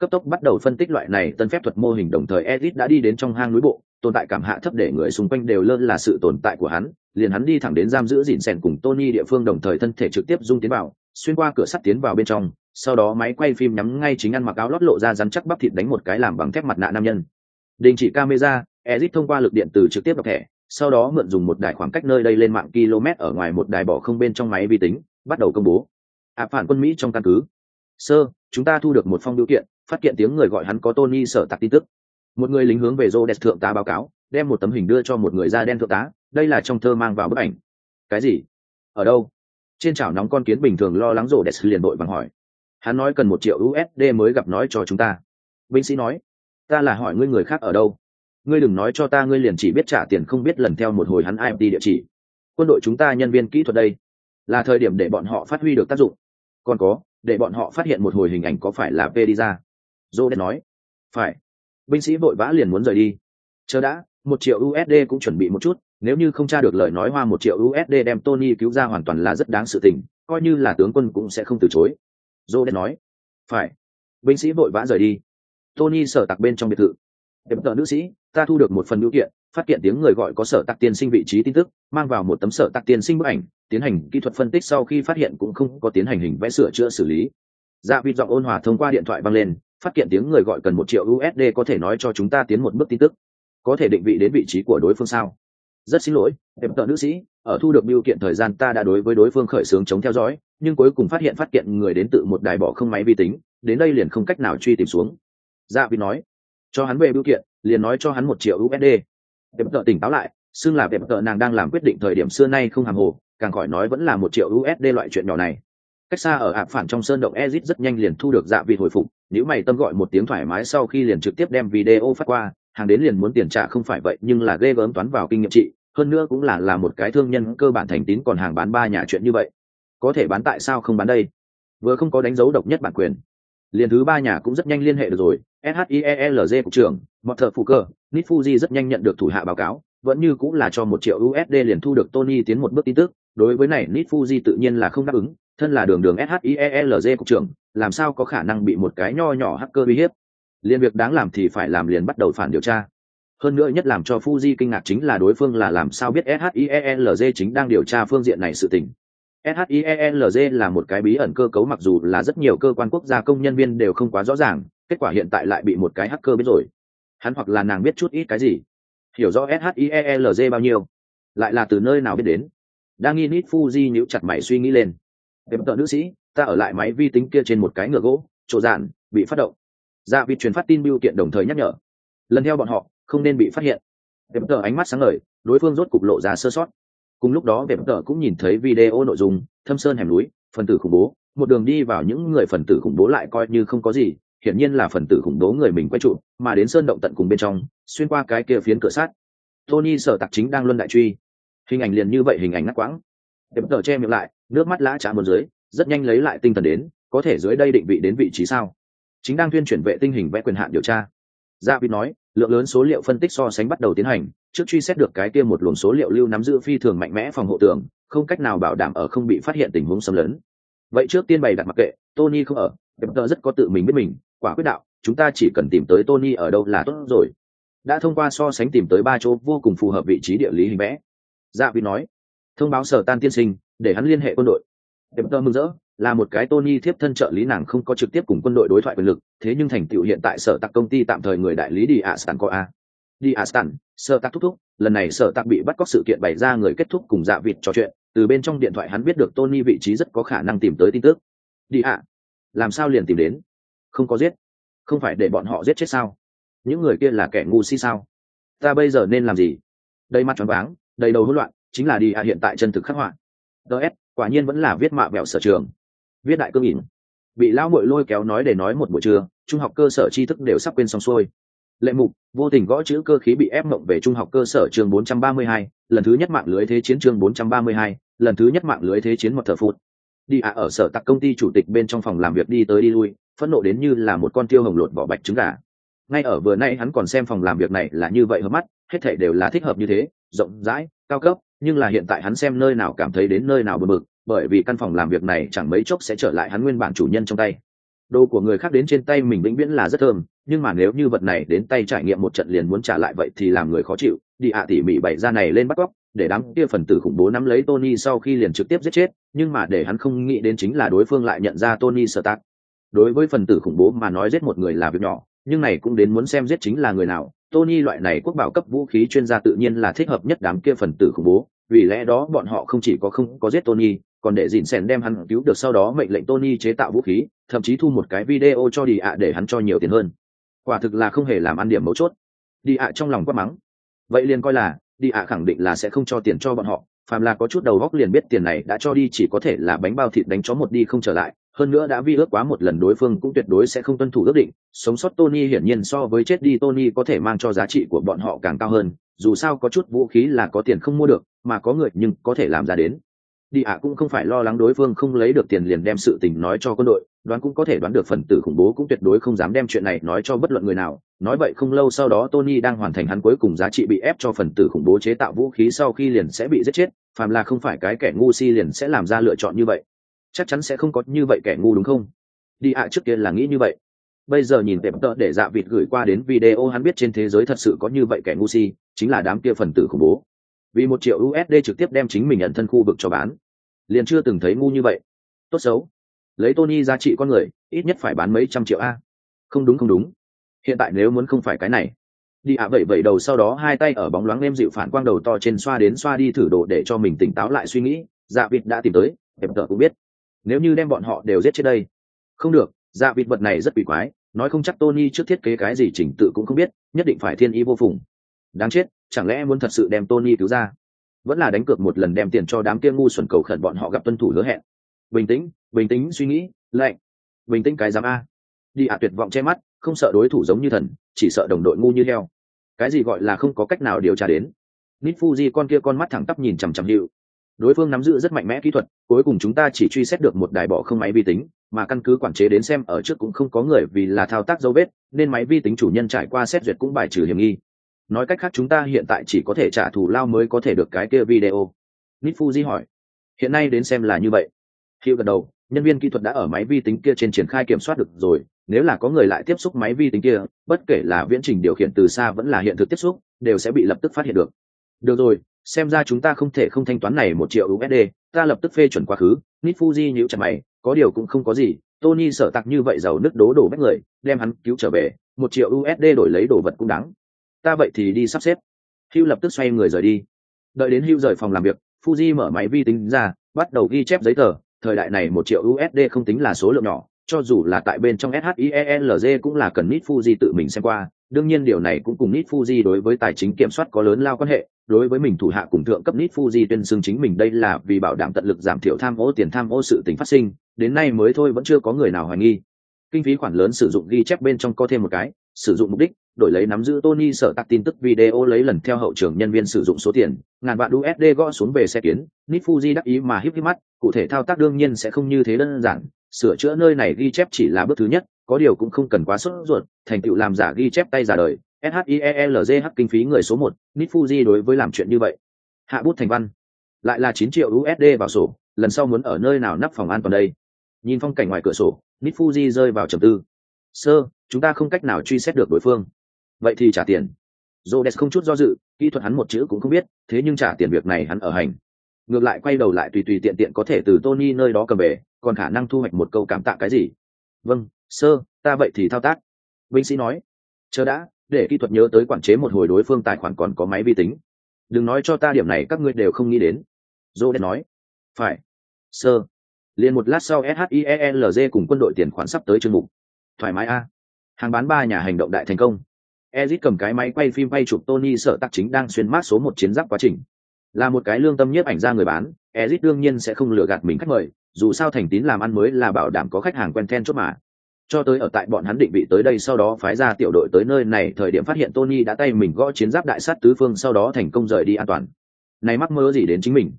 S1: Cấp tốc bắt đầu phân tích loại này tân phép thuật mô hình đồng thời Ezit đã đi đến trong hang núi bộ, tồn tại cảm hạ thấp để người xung quanh đều lơ là sự tồn tại của hắn, liền hắn đi thẳng đến giam giữ dịn rèn cùng Tony địa phương đồng thời thân thể trực tiếp dung tiến vào, xuyên qua cửa sắt tiến vào bên trong, sau đó máy quay phim nhắm ngay chính ăn mặc áo lót lộ ra rắn chắc bắp thịt đánh một cái làm bằng thép mặt nạ nam nhân. Đình chỉ camera, ezit thông qua lực điện từ trực tiếp đọc thẻ, sau đó mượn dùng một đài khoảng cách nơi đây lên mạng km ở ngoài một đài bỏ không bên trong máy vi tính, bắt đầu công bố. Áp phản quân mỹ trong căn cứ. Sơ chúng ta thu được một phong biểu kiện, phát kiện tiếng người gọi hắn có tony sở tạc tin tức. Một người lính hướng về rô đẹp thượng tá báo cáo, đem một tấm hình đưa cho một người da đen thượng tá, đây là trong thơ mang vào bức ảnh. Cái gì? Ở đâu? Trên chảo nóng con kiến bình thường lo lắng rô đẹp liền đội bằng hỏi hắn nói cần một triệu usd mới gặp nói cho chúng ta. Binh sĩ nói, ta là hỏi ngươi người khác ở đâu? Ngươi đừng nói cho ta ngươi liền chỉ biết trả tiền không biết lần theo một hồi hắn imt địa chỉ. Quân đội chúng ta nhân viên kỹ thuật đây, là thời điểm để bọn họ phát huy được tác dụng. Còn có, để bọn họ phát hiện một hồi hình ảnh có phải là p đi ra. Dô đen nói, phải. Binh sĩ vội vã liền muốn rời đi. Chờ đã, một triệu usd cũng chuẩn bị một chút, nếu như không tra được lời nói hoa một triệu usd đem tony cứu ra hoàn toàn là rất đáng sự tình, coi như là tướng quân cũng sẽ không từ chối dô đen nói. Phải. Binh sĩ vội vã rời đi. Tony sở tặc bên trong biệt thự. Đẹp tờ nữ sĩ, ta thu được một phần biểu kiện, phát hiện tiếng người gọi có sở tặc tiên sinh vị trí tin tức, mang vào một tấm sở tặc tiên sinh bức ảnh, tiến hành kỹ thuật phân tích sau khi phát hiện cũng không có tiến hành hình vẽ sửa chữa xử lý. Dạ vịt giọng ôn hòa thông qua điện thoại vang lên, phát hiện tiếng người gọi cần một triệu usd có thể nói cho chúng ta tiến một bước tin tức. Có thể định vị đến vị trí của đối phương sao? Rất xin lỗi em tợ nữ sĩ, ở thu được biểu kiện thời gian ta đã đối với đối phương khởi xướng chống theo dõi, nhưng cuối cùng phát hiện phát kiện người đến tự một đài bỏ không máy vi tính, đến đây liền không cách nào truy tìm xuống. Dạ vị nói. Cho hắn về biểu kiện, liền nói cho hắn một triệu usd em tợ tỉnh táo lại, xưng là em tợ nàng đang làm quyết định thời điểm xưa nay không hàm hồ, càng khỏi nói vẫn là một triệu usd loại chuyện nhỏ này. Cách xa ở ạp phản trong sơn động ezit rất nhanh liền thu được dạ vị hồi phục, nếu mày tâm gọi một tiếng thoải mái sau khi liền trực tiếp đem video phát qua hàng đến liền muốn tiền trả không phải vậy, nhưng là ghê gớm toán vào kinh nghiệm trị, hơn nữa cũng là là một cái thương nhân cơ bản thành tín còn hàng bán ba nhà chuyện như vậy. Có thể bán tại sao không bán đây? Vừa không có đánh dấu độc nhất bản quyền. Liền thứ ba nhà cũng rất nhanh liên hệ được rồi shielg cục trưởng mọi thợ phụ cơ nít fuji rất nhanh nhận được thủ hạ báo cáo, vẫn như cũng là cho một triệu usd liền thu được tony tiến một bước tin tức. Đối với này nít fuji tự nhiên là không đáp ứng, thân là đường đường shielg cục trưởng, làm sao có khả năng bị một cái nho nhỏ hacker uy hiếp? Liên việc đáng làm thì phải làm liền bắt đầu phản điều tra hơn nữa nhất làm cho Fuji kinh ngạc chính là đối phương là làm sao biết SHIELZ chính đang điều tra phương diện này sự tình. SHIELZ là một cái bí ẩn cơ cấu mặc dù là rất nhiều cơ quan quốc gia công nhân viên đều không quá rõ ràng, kết quả hiện tại lại bị một cái hacker biết rồi. Hắn hoặc là nàng biết chút ít cái gì. Hiểu rõ SHIELZ bao nhiêu, lại là từ nơi nào biết đến. Đang nghi nít Fuji nhíu chặt mày suy nghĩ lên. Em tợ nữ sĩ, ta ở lại máy vi tính kia trên một cái ngựa gỗ, chỗ dạn, bị phát động. Dạ vị truyền phát tin bưu kiện đồng thời nhắc nhở. Lần theo bọn họ, không nên bị phát hiện. Vẹp tờ ánh mắt sáng ngời đối phương rốt cục lộ ra sơ sót. Cùng lúc đó vẹp tờ cũng nhìn thấy video nội dung thâm sơn hẻm núi phần tử khủng bố. Một đường đi vào những người phần tử khủng bố lại coi như không có gì hiển nhiên là phần tử khủng bố người mình quay trụ mà đến sơn động tận cùng bên trong xuyên qua cái kia phiến cửa sát tony sở tặc chính đang luân đại truy. Hình ảnh liền như vậy hình ảnh ngắt quãng. Vẹp tờ che miệng lại nước mắt lã chạm một dưới rất nhanh lấy lại tinh thần đến có thể dưới đây định vị đến vị trí sao? Chính đang tuyên chuyển vệ tinh hình vẽ quyền hạn điều tra. Gia vịt nói, lượng lớn số liệu phân tích so sánh bắt đầu tiến hành, trước truy xét được cái kia một luồng số liệu lưu nắm giữ phi thường mạnh mẽ phòng hộ tường, không cách nào bảo đảm ở không bị phát hiện tình huống xâm lấn. Vậy trước tiên bày đặt mặc kệ, tony không ở Peter rất có tự mình biết mình, quả quyết đạo, chúng ta chỉ cần tìm tới tony ở đâu là tốt rồi. Đã thông qua so sánh tìm tới ba chỗ vô cùng phù hợp vị trí địa lý hình vẽ. Dạ vị nói, thông báo sở tan tiên sinh, để hắn liên hệ quân đội. Peter mừng rỡ là một cái Tony thiếp thân trợ lý nàng không có trực tiếp cùng quân đội đối thoại quyền lực, thế nhưng thành tựu hiện tại sở tạc công ty tạm thời người đại lý đi Aston có a. Đi Astan sở tạc thúc thúc, lần này sở tạc bị bắt cóc sự kiện bày ra người kết thúc cùng dạ vịt trò chuyện, từ bên trong điện thoại hắn biết được Tony vị trí rất có khả năng tìm tới tin tức. Đi ạ, làm sao liền tìm đến? Không có giết, không phải để bọn họ giết chết sao? Những người kia là kẻ ngu si sao? Ta bây giờ nên làm gì? Đây mắt tròn váng, đầy đầu hỗn loạn, chính là đi ạ hiện tại chân thực khắc họa. DS, quả nhiên vẫn là viết mạ bẹo sở trường viết đại cương ỉn. Bị lão mội lôi kéo nói để nói một buổi trưa trung học cơ sở tri thức đều sắp quên xong xuôi. Lệ mục vô tình gõ chữ cơ khí bị ép mộng về trung học cơ sở trường 432, lần thứ nhất mạng lưới thế chiến trường 432, lần thứ nhất mạng lưới thế chiến một thờ phụt. Đi ạ ở sở tặc công ty chủ tịch bên trong phòng làm việc đi tới đi lui phẫn nộ đến như là một con tiêu hồng lột vỏ bạch trứng gà. Ngay ở vừa nay hắn còn xem phòng làm việc này là như vậy hợp mắt hết thể đều là thích hợp như thế rộng rãi, cao cấp, nhưng là hiện tại hắn xem nơi nào cảm thấy đến nơi nào bờ bực, bởi vì căn phòng làm việc này chẳng mấy chốc sẽ trở lại hắn nguyên bản chủ nhân trong tay. Đồ của người khác đến trên tay mình vĩnh viễn là rất thơm, nhưng mà nếu như vật này đến tay trải nghiệm một trận liền muốn trả lại vậy thì làm người khó chịu. Đi ạ, tỉ mỉ bày ra này lên bắt cóc, để đám kia phần tử khủng bố nắm lấy tony sau khi liền trực tiếp giết chết, nhưng mà để hắn không nghĩ đến chính là đối phương lại nhận ra tony sơ tác đối với phần tử khủng bố mà nói giết một người là việc nhỏ, nhưng này cũng đến muốn xem giết chính là người nào tony loại này quốc bảo cấp vũ khí chuyên gia tự nhiên là thích hợp nhất đám kia phần tử khủng bố, vì lẽ đó bọn họ không chỉ có không có giết tony, còn để dìn sèn đem hắn cứu được sau đó mệnh lệnh tony chế tạo vũ khí, thậm chí thu một cái video cho đi ạ để hắn cho nhiều tiền hơn. Quả thực là không hề làm ăn điểm mấu chốt. Đi ạ trong lòng quát mắng. Vậy liền coi là, đi ạ khẳng định là sẽ không cho tiền cho bọn họ, phàm là có chút đầu góc liền biết tiền này đã cho đi chỉ có thể là bánh bao thịt đánh chó một đi không trở lại hơn nữa đã vi ước quá một lần đối phương cũng tuyệt đối sẽ không tuân thủ ước định, sống sót tony hiển nhiên so với chết đi tony có thể mang cho giá trị của bọn họ càng cao hơn, dù sao có chút vũ khí là có tiền không mua được, mà có người nhưng có thể làm ra đến. Đi ạ cũng không phải lo lắng đối phương không lấy được tiền liền đem sự tình nói cho quân đội, đoán cũng có thể đoán được phần tử khủng bố cũng tuyệt đối không dám đem chuyện này nói cho bất luận người nào. Nói vậy không lâu sau đó tony đang hoàn thành hắn cuối cùng giá trị bị ép cho phần tử khủng bố chế tạo vũ khí sau khi liền sẽ bị giết chết, phàm là không phải cái kẻ ngu si liền sẽ làm ra lựa chọn như vậy chắc chắn sẽ không có như vậy kẻ ngu đúng không? Đi ạ, trước kia là nghĩ như vậy. Bây giờ nhìn tệp tợ để dạ vịt gửi qua đến video hắn biết trên thế giới thật sự có như vậy kẻ ngu si, chính là đám kia phần tử khủng bố. Vì một triệu usd trực tiếp đem chính mình nhận thân khu vực cho bán. Liền chưa từng thấy ngu như vậy. Tốt xấu. Lấy tony giá trị con người, ít nhất phải bán mấy trăm triệu a. Không đúng không đúng. Hiện tại nếu muốn không phải cái này. Đi ạ à vậy vậy đầu sau đó hai tay ở bóng loáng em dịu phản quang đầu to trên xoa đến xoa đi thử đồ để cho mình tỉnh táo lại suy nghĩ. Dạ vịt đã tìm tới em tợ cũng biết nếu như đem bọn họ đều giết chết đây. Không được dạ vịt vật này rất bị quái, nói không chắc tony trước thiết kế cái gì chỉnh tự cũng không biết, nhất định phải thiên ý vô phùng. Đáng chết, chẳng lẽ muốn thật sự đem tony cứu ra? Vẫn là đánh cược một lần đem tiền cho đám kia ngu xuẩn cầu khẩn bọn họ gặp tuân thủ hứa hẹn. Bình tĩnh bình tĩnh, suy nghĩ, lạnh. Bình tĩnh cái dám a. Đi ạ, tuyệt vọng che mắt, không sợ đối thủ giống như thần, chỉ sợ đồng đội ngu như heo. Cái gì gọi là không có cách nào điều tra đến. Nít fuji con kia con mắt thẳng tắp nhìn chằm chằm hiệu đối phương nắm giữ rất mạnh mẽ kỹ thuật, cuối cùng chúng ta chỉ truy xét được một đài bỏ không máy vi tính, mà căn cứ quản chế đến xem ở trước cũng không có người vì là thao tác dấu vết, nên máy vi tính chủ nhân trải qua xét duyệt cũng bài trừ hiểm nghi. Nói cách khác chúng ta hiện tại chỉ có thể trả thù lao mới có thể được cái kia video. Nít fuji hỏi. Hiện nay đến xem là như vậy. Hiệu gật đầu, nhân viên kỹ thuật đã ở máy vi tính kia trên triển khai kiểm soát được rồi, nếu là có người lại tiếp xúc máy vi tính kia, bất kể là viễn trình điều khiển từ xa vẫn là hiện thực tiếp xúc, đều sẽ bị lập tức phát hiện được. Được rồi xem ra chúng ta không thể không thanh toán này một triệu usd ta lập tức phê chuẩn quá khứ nít fuji nhíu chặt mày, có điều cũng không có gì, tony sợ tặc như vậy giàu nứt đố đổ bách người, đem hắn cứu trở về, một triệu usd đổi lấy đồ vật cũng đáng. Ta vậy thì đi sắp xếp. Hugh lập tức xoay người rời đi. Đợi đến hugh rời phòng làm việc, fuji mở máy vi tính ra, bắt đầu ghi chép giấy tờ, thời đại này một triệu usd không tính là số lượng nhỏ cho dù là tại bên trong shielg cũng là cần Nit fuji tự mình xem qua. Đương nhiên điều này cũng cùng Nit fuji đối với tài chính kiểm soát có lớn lao quan hệ. Đối với mình thủ hạ cùng thượng cấp Nit fuji tuyên xưng chính mình đây là vì bảo đảm tận lực giảm thiểu tham ô tiền tham ô sự tình phát sinh. Đến nay mới thôi vẫn chưa có người nào hoài nghi. Kinh phí khoản lớn sử dụng ghi chép bên trong có thêm một cái sử dụng mục đích đổi lấy nắm giữ Tony sở tạc tin tức video lấy lần theo hậu trường nhân viên sử dụng số tiền, ngàn vạn USD gõ xuống về xe kiến, Nít Fuji đắc ý mà híp híp mắt, cụ thể thao tác đương nhiên sẽ không như thế đơn giản, sửa chữa nơi này ghi chép chỉ là bước thứ nhất, có điều cũng không cần quá sốt ruột, thành tựu làm giả ghi chép tay giả đời, SHIELGH kinh phí người số một, Nít Fuji đối với làm chuyện như vậy. Hạ bút thành văn, lại là chín triệu USD vào sổ, lần sau muốn ở nơi nào nắp phòng an toàn đây. Nhìn phong cảnh ngoài cửa sổ, Nít Fuji rơi vào trầm tư. Sơ, chúng ta không cách nào truy xét được đối phương vậy thì trả tiền Rhodes không chút do dự, kỹ thuật hắn một chữ cũng không biết, thế nhưng trả tiền việc này hắn ở hành. Ngược lại quay đầu lại tùy tùy tiện tiện có thể từ Tony nơi đó cầm về, còn khả năng thu hoạch một câu cảm tạ cái gì. Vâng, sơ, ta vậy thì thao tác. Binh sĩ nói. Chờ đã, để kỹ thuật nhớ tới quản chế một hồi đối phương tài khoản còn có máy vi tính. Đừng nói cho ta điểm này các ngươi đều không nghĩ đến. Rhodes nói. Phải. Sơ. liền một lát sau SHIELG cùng quân đội tiền khoản sắp tới chương mục. Thoải mái a. Hàng bán ba nhà hành động đại thành công Ezit cầm cái máy quay phim quay chụp Tony sợ tắc chính đang xuyên mát số một chiến giáp quá trình. Là một cái lương tâm nhiếp ảnh ra người bán, Ezit đương nhiên sẽ không lừa gạt mình khách mời, dù sao thành tín làm ăn mới là bảo đảm có khách hàng quen then chốt mà. Cho tới ở tại bọn hắn định vị tới đây sau đó phái ra tiểu đội tới nơi này thời điểm phát hiện Tony đã tay mình gõ chiến giáp đại sát tứ phương sau đó thành công rời đi an toàn. Này mắc mơ gì đến chính mình.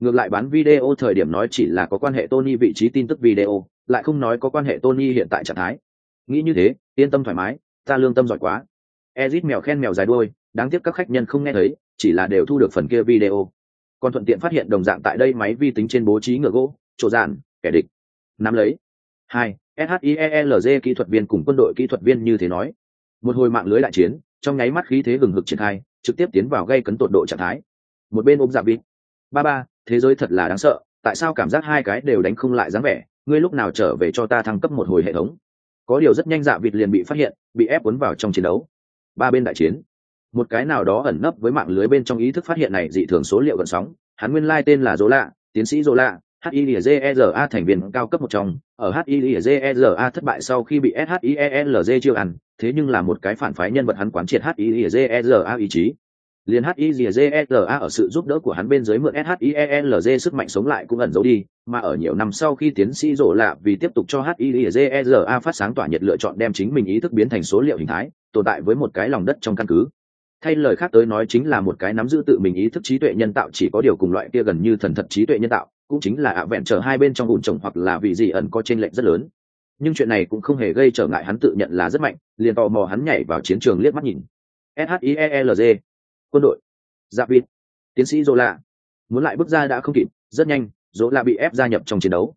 S1: Ngược lại bán video thời điểm nói chỉ là có quan hệ Tony vị trí tin tức video, lại không nói có quan hệ Tony hiện tại trạng thái. Nghĩ như thế, yên tâm thoải mái, ta lương tâm giỏi quá ezit mèo khen mèo dài đuôi đáng tiếc các khách nhân không nghe thấy chỉ là đều thu được phần kia video. Còn thuận tiện phát hiện đồng dạng tại đây máy vi tính trên bố trí ngựa gỗ, chỗ dạn kẻ địch. Nắm lấy. Hai shielg kỹ thuật viên cùng quân đội kỹ thuật viên như thế nói. Một hồi mạng lưới đại chiến, trong nháy mắt khí thế hừng hực triển khai, trực tiếp tiến vào gây cấn tột độ trạng thái. Một bên ôm giả vịt. Ba ba, thế giới thật là đáng sợ, tại sao cảm giác hai cái đều đánh không lại dáng vẻ? Ngươi lúc nào trở về cho ta thăng cấp một hồi hệ thống? Có điều rất nhanh dạ vịt liền bị phát hiện, bị ép cuốn vào trong chiến đấu. Ba bên đại chiến một cái nào đó ẩn nấp với mạng lưới bên trong ý thức phát hiện này dị thường số liệu gần sóng. Hắn nguyên lai tên là dỗ lạ tiến sĩ dỗ lạ HILZERA thành viên cao cấp một trong, ở HILZERA thất bại sau khi bị SHIELZ chiêu ăn, thế nhưng là một cái phản phái nhân vật hắn quán triệt HILZERA ý chí. Liên HILZERA ở sự giúp đỡ của hắn bên dưới mượn SHIELZ sức mạnh sống lại cũng ẩn giấu đi, mà ở nhiều năm sau khi tiến sĩ rổ lạ vì tiếp tục cho HILZERA phát sáng tỏa nhiệt lựa chọn đem chính mình ý thức biến thành số liệu hình thái, tồn tại với một cái lòng đất trong căn cứ thay lời khác tới nói chính là một cái nắm giữ tự mình ý thức trí tuệ nhân tạo, chỉ có điều cùng loại kia gần như thần thật trí tuệ nhân tạo, cũng chính là ạ vẹn trở hai bên trong ủn trồng hoặc là vì gì ẩn có t r ê n lệch rất lớn. Nhưng chuyện này cũng không hề gây trở ngại hắn tự nhận là rất mạnh, liền tò mò hắn nhảy vào chiến trường liếc mắt nhìn. Shielg quân đội. Giáp vịt. Tiến sĩ dô lạ. Muốn lại bước ra đã không kịp, rất nhanh, dỗ lạ bị ép gia nhập trong chiến đấu.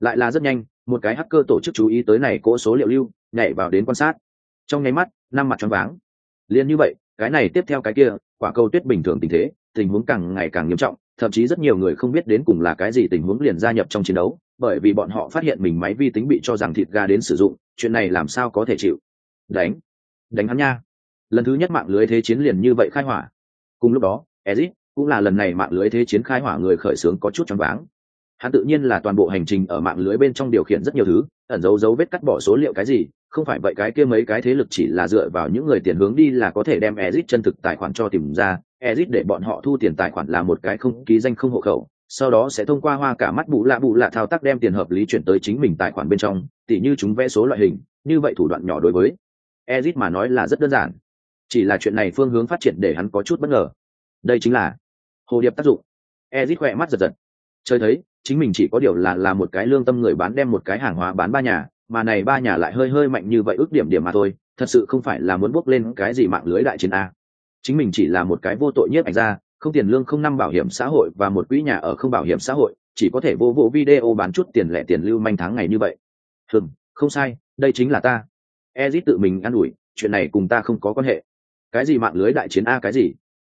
S1: Lại là rất nhanh, một cái hacker tổ chức chú ý tới này cỗ số liệu lưu, nhảy vào đến quan sát. Trong nháy mắt, năm mặt choáng váng. Liền như vậy cái này tiếp theo cái kia, quả cầu tuyết bình thường tình thế, tình huống càng ngày càng nghiêm trọng, thậm chí rất nhiều người không biết đến cùng là cái gì tình huống liền gia nhập trong chiến đấu, bởi vì bọn họ phát hiện mình máy vi tính bị cho rằng thịt gà đến sử dụng, chuyện này làm sao có thể chịu? Đánh. Đánh hắn nha. Lần thứ nhất mạng lưới thế chiến liền như vậy khai hỏa. Cùng lúc đó ezit cũng là lần này mạng lưới thế chiến khai hỏa người khởi xướng có chút choáng váng hắn tự nhiên là toàn bộ hành trình ở mạng lưới bên trong điều khiển rất nhiều thứ ẩn dấu dấu vết cắt bỏ số liệu cái gì không phải vậy cái kia mấy cái thế lực chỉ là dựa vào những người tiền hướng đi là có thể đem exit chân thực tài khoản cho tìm ra, exit để bọn họ thu tiền tài khoản là một cái không ký danh không hộ khẩu, sau đó sẽ thông qua hoa cả mắt bù lạ bù lạ thao tác đem tiền hợp lý chuyển tới chính mình tài khoản bên trong, tỉ như chúng vẽ số loại hình, như vậy thủ đoạn nhỏ đối với exit mà nói là rất đơn giản. Chỉ là chuyện này phương hướng phát triển để hắn có chút bất ngờ. Đây chính là hồ điệp tác dụng. ezit khỏe mắt giật giật chơi thấy, chính mình chỉ có điều là là một cái lương tâm người bán đem một cái hàng hóa bán ba nhà, mà này ba nhà lại hơi hơi mạnh như vậy ước điểm điểm mà thôi, thật sự không phải là muốn bước lên cái gì mạng lưới đại chiến a. Chính mình chỉ là một cái vô tội nhất ảnh ra không tiền lương, không năm bảo hiểm xã hội và một quỹ nhà ở không bảo hiểm xã hội, chỉ có thể vô vô video bán chút tiền lẻ tiền lưu manh tháng ngày như vậy. Hừm, không sai, đây chính là ta. Ezit tự mình an ủi, chuyện này cùng ta không có quan hệ. Cái gì mạng lưới đại chiến a cái gì?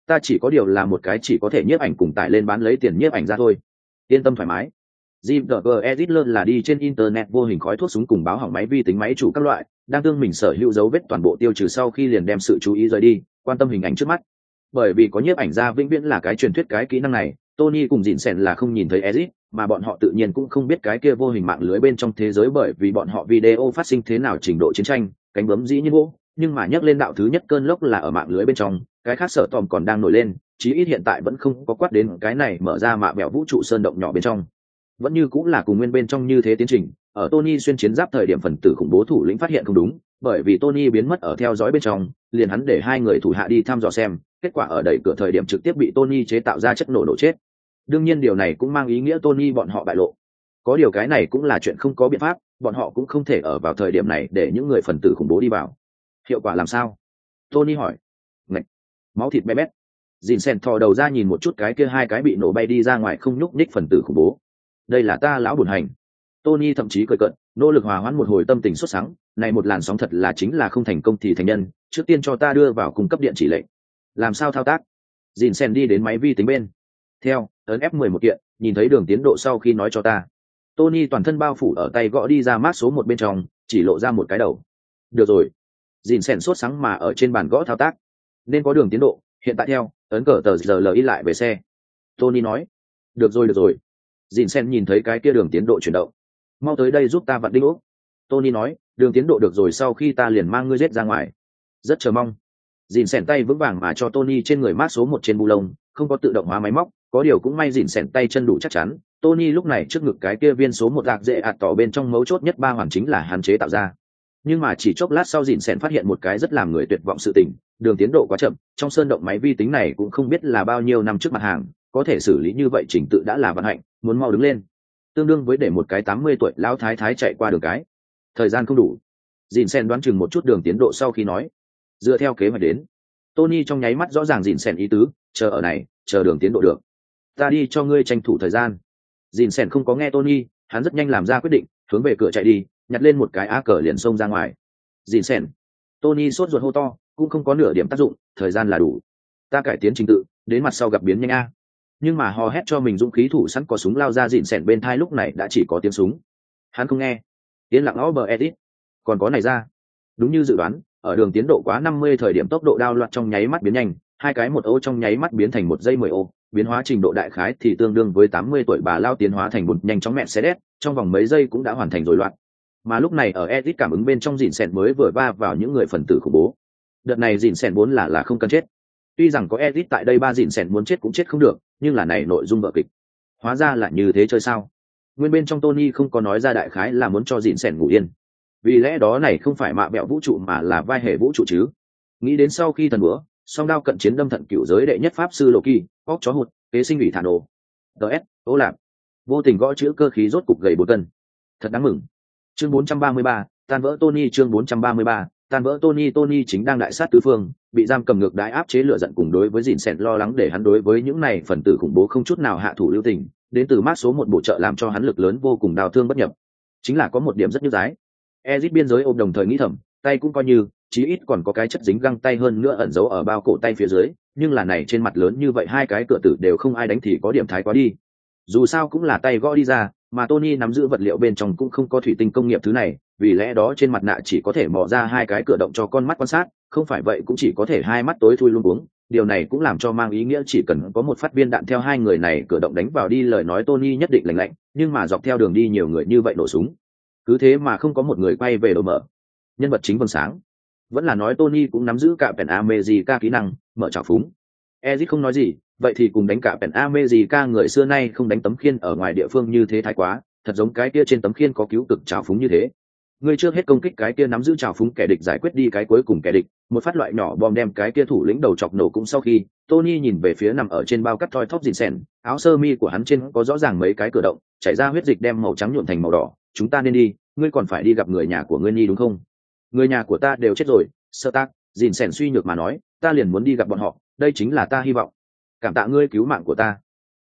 S1: Ta chỉ có điều là một cái chỉ có thể nhiếp ảnh cùng tải lên bán lấy tiền nhiếp ảnh ra thôi yên tâm thoải mái GVG Editler là đi trên internet vô hình khói thuốc súng cùng báo hỏng máy vi tính máy chủ các loại, đang tương mình sở hữu dấu vết toàn bộ tiêu trừ sau khi liền đem sự chú ý rời đi, quan tâm hình ảnh trước mắt. Bởi vì có nhiếp ảnh gia vĩnh viễn là cái truyền thuyết cái kỹ năng này, Tony cùng Dịn Sèn là không nhìn thấy Edit, mà bọn họ tự nhiên cũng không biết cái kia vô hình mạng lưới bên trong thế giới bởi vì bọn họ video phát sinh thế nào trình độ chiến tranh, cánh bấm dĩ nhiên vô, nhưng mà nhắc lên đạo thứ nhất cơn lốc là ở mạng lưới bên trong, cái khác sở tòm còn đang nổi lên, chí ít hiện tại vẫn không có quát đến cái này mở ra mạ bẹo vũ trụ sơn động nhỏ bên trong. Vẫn như cũng là cùng nguyên bên trong như thế tiến trình, ở tony xuyên chiến giáp thời điểm phần tử khủng bố thủ lĩnh phát hiện không đúng, bởi vì tony biến mất ở theo dõi bên trong, liền hắn để hai người thủ hạ đi thăm dò xem, kết quả ở đẩy cửa thời điểm trực tiếp bị tony chế tạo ra chất nổ nổ chết. Đương nhiên điều này cũng mang ý nghĩa tony bọn họ bại lộ. Có điều cái này cũng là chuyện không có biện pháp, bọn họ cũng không thể ở vào thời điểm này để những người phần tử khủng bố đi vào. Hiệu quả làm sao? Tony hỏi. Ngạch! máu thịt bé bét dìn sen thò đầu ra nhìn một chút cái kia hai cái bị nổ bay đi ra ngoài không nhúc nhích phần tử khủng bố. Đây là ta lão bùn hành. Tony thậm chí cười cận nỗ lực hòa hoãn một hồi tâm tình xuất sáng, này một làn sóng thật là chính là không thành công thì thành nhân, trước tiên cho ta đưa vào cung cấp điện chỉ lệnh. Làm sao thao tác? Dìn sen đi đến máy vi tính bên. Theo, ấn f 1 một kiện, nhìn thấy đường tiến độ sau khi nói cho ta. Tony toàn thân bao phủ ở tay gõ đi ra mát số một bên trong, chỉ lộ ra một cái đầu. Được rồi. Dìn sen sốt sáng mà ở trên bàn gõ thao tác. Nên có đường tiến độ hiện tại theo, ấn cờ tờ giờ lời lại về xe. Tony nói, được rồi được rồi. Dìn sen nhìn thấy cái kia đường tiến độ chuyển động. Mau tới đây giúp ta vặn đinh úp tony nói, đường tiến độ được rồi, sau khi ta liền mang ngươi rết ra ngoài. Rất chờ mong. Dìn sẻn tay vững vàng mà cho tony trên người mát số một trên bu lông, không có tự động hóa máy móc, có điều cũng may dìn sẻn tay chân đủ chắc chắn. Tony lúc này trước ngực cái kia viên số một gạc dễ ạt tỏ bên trong mấu chốt nhất ba hoàn chính là hạn chế tạo ra. Nhưng mà chỉ chốc lát sau dìn sẻn phát hiện một cái rất làm người tuyệt vọng sự tình đường tiến độ quá chậm, trong sơn động máy vi tính này cũng không biết là bao nhiêu năm trước mặt hàng, có thể xử lý như vậy trình tự đã là vận hạnh, muốn mau đứng lên. Tương đương với để một cái tám mươi tuổi lão thái thái chạy qua đường cái. Thời gian không đủ. Dìn sen đoán chừng một chút đường tiến độ sau khi nói. Dựa theo kế hoạch đến, tony trong nháy mắt rõ ràng dìn sen ý tứ, chờ ở này, chờ đường tiến độ được. Ta đi cho ngươi tranh thủ thời gian. Dìn sen không có nghe tony, hắn rất nhanh làm ra quyết định, hướng về cửa chạy đi, nhặt lên một cái á cờ liền xông ra ngoài. Dìn sen. Tony sốt ruột hô to cũng không có nửa điểm tác dụng, thời gian là đủ. Ta cải tiến trình tự, đến mặt sau gặp biến nhanh a. Nhưng mà hò hét cho mình dũng khí thủ sẵn có súng lao ra dịn sẹn bên thai lúc này đã chỉ có tiếng súng. Hắn không nghe. Yên lặng ó bờ edit. Còn có này ra. Đúng như dự đoán, ở đường tiến độ quá năm mươi thời điểm tốc độ đao loạt trong nháy mắt biến nhanh, hai cái một ô trong nháy mắt biến thành một giây mười ô, biến hóa trình độ đại khái thì tương đương với tám mươi tuổi bà lao tiến hóa thành một nhanh chóng mẹ xe đét, trong vòng mấy giây cũng đã hoàn thành rồi loạt mà lúc này ở edit cảm ứng bên trong dịn sẹn mới vừa va vào những người phần tử khủng bố đợt này dìn sẹn vốn là là không cần chết. Tuy rằng có edit tại đây ba dìn sẹn muốn chết cũng chết không được nhưng là này nội dung vợ kịch. Hóa ra là như thế chơi sao? Nguyên bên trong tony không có nói ra đại khái là muốn cho dìn sẹn ngủ yên. Vì lẽ đó này không phải mạ bẹo vũ trụ mà là vai hệ vũ trụ chứ. Nghĩ đến sau khi thần búa song đao cận chiến đâm thận cựu giới đệ nhất pháp sư lộ kỳ óc chó hụt kế sinh ủy thản đồ. Ts ô lạp. Vô tình gõ chữ cơ khí rốt cục gầy bột cân. Thật đáng mừng. Chương 433, tan vỡ tony chương 433, tan vỡ tony tony chính đang đại sát tứ phương, bị giam cầm ngược đái áp chế lựa giận cùng đối với dìn sẹn lo lắng để hắn đối với những này phần tử khủng bố không chút nào hạ thủ lưu tình, đến từ mát số một bộ trợ làm cho hắn lực lớn vô cùng đau thương bất nhập. Chính là có một điểm rất như dái ezit biên giới ôm đồng thời nghĩ thầm, tay cũng coi như, chí ít còn có cái chất dính găng tay hơn nữa ẩn giấu ở bao cổ tay phía dưới, nhưng là này trên mặt lớn như vậy hai cái cửa tử đều không ai đánh thì có điểm thái quá đi. Dù sao cũng là tay gõ đi ra, mà tony nắm giữ vật liệu bên trong cũng không có thủy tinh công nghiệp thứ này vì lẽ đó trên mặt nạ chỉ có thể mò ra hai cái cửa động cho con mắt quan sát, không phải vậy cũng chỉ có thể hai mắt tối thui luôn uống điều này cũng làm cho mang ý nghĩa chỉ cần có một phát viên đạn theo hai người này cửa động đánh vào đi, lời nói tony nhất định lành lạnh, nhưng mà dọc theo đường đi nhiều người như vậy nổ súng. Cứ thế mà không có một người quay về đồ mở. Nhân vật chính vầng sáng. Vẫn là nói tony cũng nắm giữ cả pèn America kỹ năng, mở trào phúng. Ezit không nói gì, vậy thì cùng đánh cả pèn America người xưa nay không đánh tấm khiên ở ngoài địa phương như thế thái quá, thật giống cái kia trên tấm khiên có cứu cực trào phúng như thế ngươi trước hết công kích cái kia nắm giữ trào phúng kẻ địch giải quyết đi cái cuối cùng kẻ địch, một phát loại nhỏ bom đem cái kia thủ lĩnh đầu chọc nổ cũng sau khi, tony nhìn về phía nằm ở trên bao cắt thoi thóp dìn sèn áo sơ mi của hắn trên có rõ ràng mấy cái cửa động, chảy ra huyết dịch đem màu trắng nhuộn thành màu đỏ, chúng ta nên đi, ngươi còn phải đi gặp người nhà của ngươi nhi đúng không? Người nhà của ta đều chết rồi, sơ tác dìn sèn suy nhược mà nói, ta liền muốn đi gặp bọn họ, đây chính là ta hy vọng. Cảm tạ ngươi cứu mạng của ta.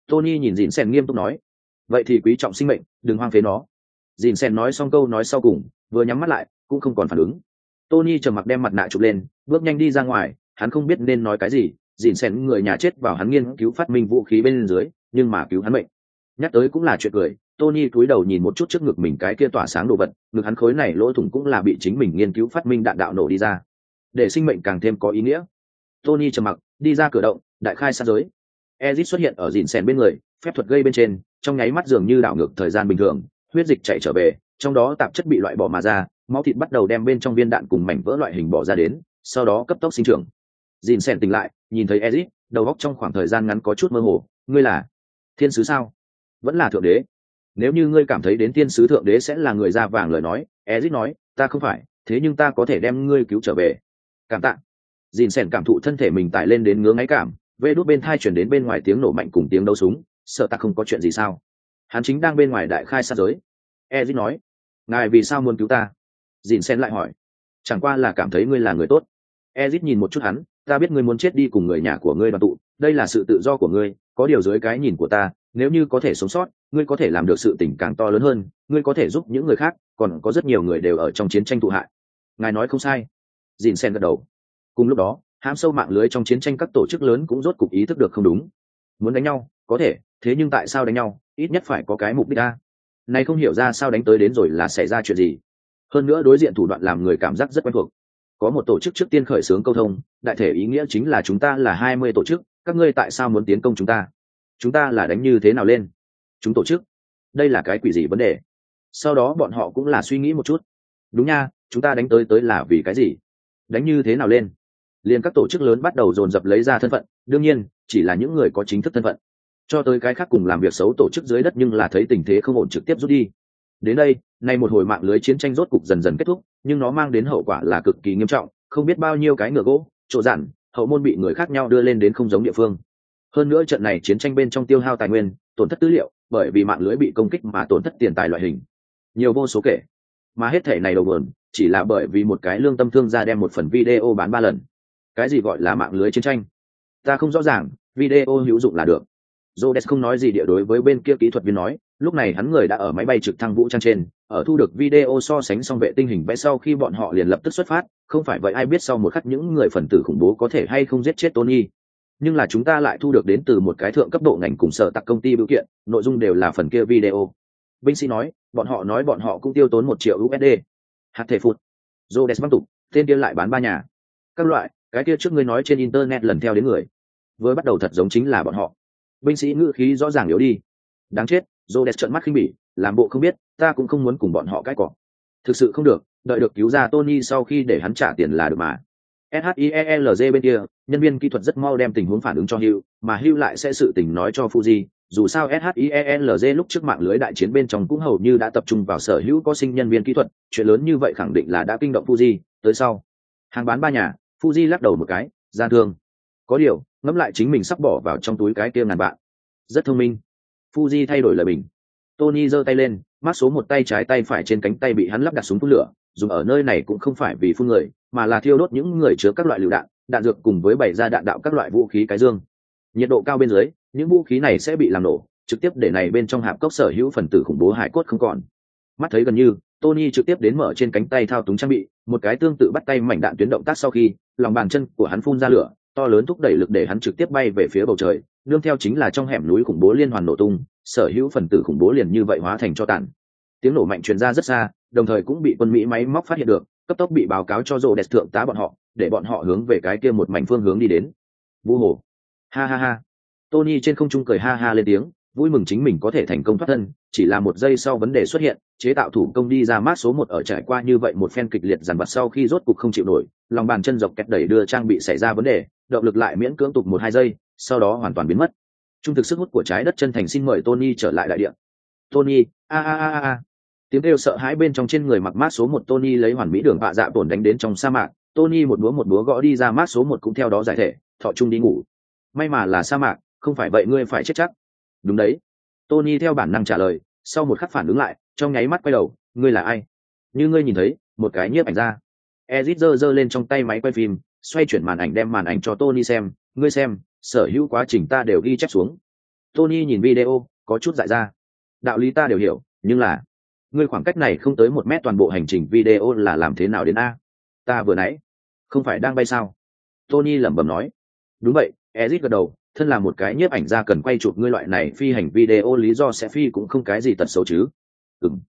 S1: Tony nhìn dìn sèn nghiêm túc nói, vậy thì quý trọng sinh mệnh, đừng hoang phế nó. Dìn sèn nói xong câu nói sau cùng vừa nhắm mắt lại, cũng không còn phản ứng. Tony trầm mặc đem mặt nạ chụp lên, bước nhanh đi ra ngoài, hắn không biết nên nói cái gì dìn xen người nhà chết vào hắn nghiên cứu phát minh vũ khí bên dưới, nhưng mà cứu hắn mệnh. Nhắc tới cũng là chuyện cười, tony cúi đầu nhìn một chút trước ngực mình cái kia tỏa sáng đồ vật, ngực hắn khối này lỗ thủng cũng là bị chính mình nghiên cứu phát minh đạn đạo nổ đi ra. Để sinh mệnh càng thêm có ý nghĩa. Tony trầm mặc, đi ra cửa động, đại khai sát giới. Ezit xuất hiện ở dìn xen bên người, phép thuật gây bên trên, trong nháy mắt dường như đảo ngược thời gian bình thường, huyết dịch chạy trở về trong đó tạp chất bị loại bỏ mà ra, máu thịt bắt đầu đem bên trong viên đạn cùng mảnh vỡ loại hình bỏ ra đến, sau đó cấp tốc sinh trưởng. Dìn sèn tỉnh lại, nhìn thấy ezit, đầu góc trong khoảng thời gian ngắn có chút mơ hồ, ngươi là thiên sứ sao? Vẫn là thượng đế. Nếu như ngươi cảm thấy đến thiên sứ thượng đế sẽ là người da vàng lời nói, ezit nói, ta không phải, thế nhưng ta có thể đem ngươi cứu trở về. Cảm tạ. Dìn sèn cảm thụ thân thể mình tải lên đến ngứa ngáy cảm, vê đốt bên thai chuyển đến bên ngoài tiếng nổ mạnh cùng tiếng đấu súng, sợ ta không có chuyện gì sao? Hắn chính đang bên ngoài đại khai sát giới ezit nói. Ngài vì sao muốn cứu ta? Dìn sen lại hỏi. Chẳng qua là cảm thấy ngươi là người tốt. Ezit nhìn một chút hắn. Ta biết ngươi muốn chết đi cùng người nhà của ngươi đoàn tụ. Đây là sự tự do của ngươi. Có điều dưới cái nhìn của ta, nếu như có thể sống sót, ngươi có thể làm được sự tình càng to lớn hơn. Ngươi có thể giúp những người khác, còn có rất nhiều người đều ở trong chiến tranh thụ hại. Ngài nói không sai. Dìn sen gật đầu. Cùng lúc đó, hãm sâu mạng lưới trong chiến tranh các tổ chức lớn cũng rốt cục ý thức được không đúng. Muốn đánh nhau, có thể, thế nhưng tại sao đánh nhau? Ít nhất phải có cái mục đích a nay không hiểu ra sao đánh tới đến rồi là xảy ra chuyện gì. Hơn nữa đối diện thủ đoạn làm người cảm giác rất quen thuộc. Có một tổ chức trước tiên khởi xướng câu thông, đại thể ý nghĩa chính là chúng ta là hai mươi tổ chức, các ngươi tại sao muốn tiến công chúng ta? Chúng ta là đánh như thế nào lên? Chúng tổ chức, đây là cái quỷ gì vấn đề? Sau đó bọn họ cũng là suy nghĩ một chút. Đúng nha, chúng ta đánh tới tới là vì cái gì? Đánh như thế nào lên? Liền các tổ chức lớn bắt đầu dồn dập lấy ra thân phận, đương nhiên, chỉ là những người có chính thức thân phận cho tới cái khác cùng làm việc xấu tổ chức dưới đất nhưng là thấy tình thế không ổn trực tiếp rút đi. Đến đây, nay một hồi mạng lưới chiến tranh rốt cục dần dần kết thúc, nhưng nó mang đến hậu quả là cực kỳ nghiêm trọng, không biết bao nhiêu cái ngựa gỗ, chỗ giản hậu môn bị người khác nhau đưa lên đến không giống địa phương. Hơn nữa trận này chiến tranh bên trong tiêu hao tài nguyên, tổn thất tư liệu, bởi vì mạng lưới bị công kích mà tổn thất tiền tài loại hình. Nhiều vô số kể. Mà hết thể này đầu vườn chỉ là bởi vì một cái lương tâm thương ra đem một phần video bán ba lần. Cái gì gọi là mạng lưới chiến tranh? Ta không rõ ràng, video hữu dụng là được. Rhodes không nói gì địa đối với bên kia kỹ thuật viên nói, lúc này hắn người đã ở máy bay trực thăng vũ trang trên, ở thu được video so sánh xong vệ tinh hình vẽ sau khi bọn họ liền lập tức xuất phát, không phải vậy ai biết sau một khắc những người phần tử khủng bố có thể hay không giết chết Tony. Nhưng là chúng ta lại thu được đến từ một cái thượng cấp độ ngành cùng sở tạc công ty biểu kiện, nội dung đều là phần kia video. Binh sĩ nói, bọn họ nói bọn họ cũng tiêu tốn một triệu USD. Hạt thể phụt. Rhodes băng tục, tên kia lại bán ba nhà. Các loại, cái kia trước ngươi nói trên internet lần theo đến người. Với bắt đầu thật giống chính là bọn họ binh sĩ ngữ khí rõ ràng yếu đi. Đáng chết dô đẹp trợn mắt khinh bỉ, làm bộ không biết, ta cũng không muốn cùng bọn họ cãi cọ. Thực sự không được, đợi được cứu ra tony sau khi để hắn trả tiền là được mà. Shielg bên kia, nhân viên kỹ thuật rất mau đem tình huống phản ứng cho hugh, mà hugh lại sẽ sự tình nói cho fuji, dù sao shielg lúc trước mạng lưới đại chiến bên trong cũng hầu như đã tập trung vào sở hữu có sinh nhân viên kỹ thuật, chuyện lớn như vậy khẳng định là đã kinh động fuji. Tới sau, hàng bán ba nhà, fuji lắc đầu một cái, gian thương. Có điều ngẫm lại chính mình sắp bỏ vào trong túi cái kia ngàn bạn rất thông minh. Fuji thay đổi lời bình. Tony giơ tay lên mắt số một tay trái tay phải trên cánh tay bị hắn lắp đặt súng phun lửa dùng ở nơi này cũng không phải vì phun người, mà là thiêu đốt những người chứa các loại lựu đạn đạn dược cùng với bảy ra đạn đạo các loại vũ khí cái dương. Nhiệt độ cao bên dưới, những vũ khí này sẽ bị làm nổ, trực tiếp để này bên trong hạp cốc sở hữu phần tử khủng bố hải cốt không còn. Mắt thấy gần như, tony trực tiếp đến mở trên cánh tay thao túng trang bị, một cái tương tự bắt tay mảnh đạn tuyến động tác sau khi, lòng bàn chân của hắn phun ra lửa to lớn thúc đẩy lực để hắn trực tiếp bay về phía bầu trời, nương theo chính là trong hẻm núi khủng bố liên hoàn nổ tung, sở hữu phần tử khủng bố liền như vậy hóa thành cho tàn. Tiếng nổ mạnh truyền ra rất xa, đồng thời cũng bị quân mỹ máy móc phát hiện được, cấp tốc bị báo cáo cho rô đẹp thượng tá bọn họ, để bọn họ hướng về cái kia một mảnh phương hướng đi đến. Vu hồ. Ha ha ha. Tony trên không trung cười ha ha lên tiếng vui mừng chính mình có thể thành công thoát thân, chỉ là một giây sau vấn đề xuất hiện, chế tạo thủ công đi ra mát số một ở trải qua như vậy một phen kịch liệt dằn vặt sau khi rốt cục không chịu nổi, lòng bàn chân dọc kẹt đẩy đưa trang bị xảy ra vấn đề, động lực lại miễn cưỡng tục một hai giây, sau đó hoàn toàn biến mất. Trung thực sức hút của trái đất chân thành xin mời tony trở lại đại điện tony, a a a a. Tiếng kêu sợ hãi bên trong trên người mặc mát số một tony lấy hoàn mỹ đường bạ dạ tổn đánh đến trong sa mạc. Tony một búa một búa gõ đi ra mát số một cũng theo đó giải thể, thọ trung đi ngủ. May mà là sa mạc, không phải vậy ngươi phải chết chắc đúng đấy. Tony theo bản năng trả lời, sau một khắc phản ứng lại, trong nháy mắt quay đầu, ngươi là ai? Như ngươi nhìn thấy, một cái nhiếp ảnh ra. Ezit giơ giơ lên trong tay máy quay phim, xoay chuyển màn ảnh đem màn ảnh cho tony xem, ngươi xem, sở hữu quá trình ta đều ghi chép xuống. Tony nhìn video, có chút dại ra. Đạo lý ta đều hiểu, nhưng là, ngươi khoảng cách này không tới một mét toàn bộ hành trình video là làm thế nào đến a? Ta vừa nãy, không phải đang bay sao? Tony lẩm bẩm nói. Đúng vậy. Ezit gật đầu thân là một cái nhiếp ảnh gia cần quay chụp ngươi loại này phi hành video, lý do sẽ phi cũng không cái gì tật xấu chứ. Ừng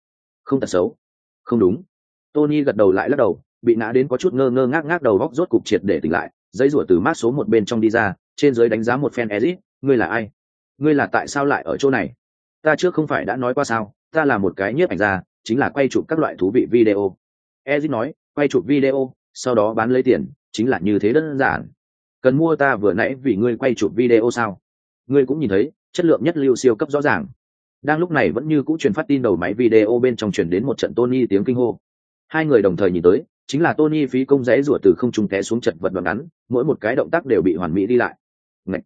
S1: không tật xấu. Không đúng. Tony gật đầu lại lắc đầu, bị ngã đến có chút ngơ ngơ ngác ngác đầu góc rốt cục triệt để tỉnh lại, giấy rủa từ mát số một bên trong đi ra, trên giới đánh giá một phen ezit ngươi là ai? Ngươi là tại sao lại ở chỗ này? Ta trước không phải đã nói qua sao, ta là một cái nhiếp ảnh gia, chính là quay chụp các loại thú vị video. Ezit nói, quay chụp video, sau đó bán lấy tiền, chính là như thế đơn giản cần mua ta vừa nãy vì ngươi quay chụp video sao? Ngươi cũng nhìn thấy, chất lượng nhất lưu siêu cấp rõ ràng. Đang lúc này vẫn như cũ truyền phát tin đầu máy video bên trong truyền đến một trận tony tiếng kinh hô. Hai người đồng thời nhìn tới, chính là tony phí công rẽ rủa từ không trung té xuống chật vật đoạn ngắn, mỗi một cái động tác đều bị hoàn mỹ đi lại. Ngậy!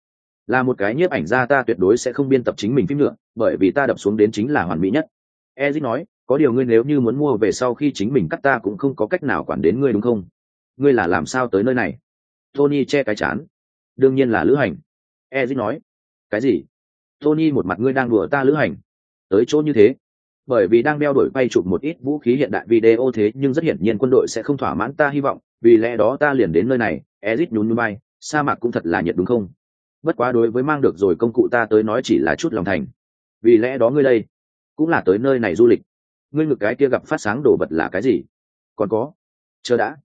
S1: là một cái nhiếp ảnh gia ta tuyệt đối sẽ không biên tập chính mình phim nữa, bởi vì ta đập xuống đến chính là hoàn mỹ nhất. Ezit nói, có điều ngươi nếu như muốn mua về sau khi chính mình cắt ta cũng không có cách nào quản đến ngươi đúng không? Ngươi là làm sao tới nơi này? Tony che cái chán. Đương nhiên là lữ hành. Ezit nói. Cái gì? Tony một mặt ngươi đang đùa ta lữ hành. Tới chỗ như thế. Bởi vì đang đeo đổi quay chụp một ít vũ khí hiện đại video thế nhưng rất hiển nhiên quân đội sẽ không thỏa mãn ta hy vọng. Vì lẽ đó ta liền đến nơi này. Ezit nhún núi bay sa mạc cũng thật là nhiệt đúng không? Bất quá đối với mang được rồi công cụ ta tới nói chỉ là chút lòng thành. Vì lẽ đó ngươi đây cũng là tới nơi này du lịch. Ngươi ngực cái kia gặp phát sáng đồ vật là cái gì? Còn có. Chờ đã.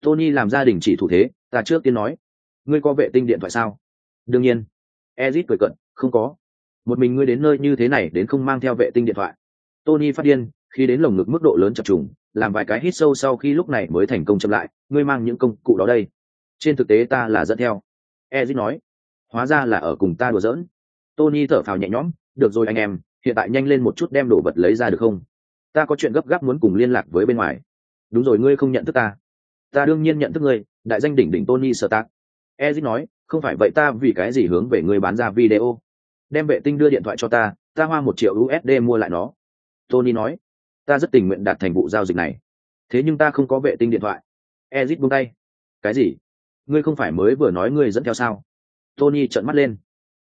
S1: Tony làm gia đình chỉ thủ thế ta trước tiên nói. Ngươi có vệ tinh điện thoại sao? Đương nhiên. Ezit cười cận không có. Một mình ngươi đến nơi như thế này đến không mang theo vệ tinh điện thoại. Tony phát điên, khi đến lồng ngực mức độ lớn chập trùng, làm vài cái hít sâu sau khi lúc này mới thành công chậm lại, ngươi mang những công cụ đó đây. Trên thực tế ta là dẫn theo. Ezit nói. Hóa ra là ở cùng ta đùa giỡn. Tony thở phào nhẹ nhõm, được rồi anh em, hiện tại nhanh lên một chút đem đồ vật lấy ra được không? Ta có chuyện gấp gáp muốn cùng liên lạc với bên ngoài. Đúng rồi, ngươi không nhận thức ta ta đương nhiên nhận thức ngươi, đại danh đỉnh đỉnh tony sơ tác ezit nói, không phải vậy ta vì cái gì hướng về ngươi bán ra video? Đem vệ tinh đưa điện thoại cho ta ta hoa một triệu usd mua lại nó. Tony nói, ta rất tình nguyện đạt thành vụ giao dịch này. Thế nhưng ta không có vệ tinh điện thoại. Ezit buông tay. Cái gì? Ngươi không phải mới vừa nói ngươi dẫn theo sao? Tony trợn mắt lên.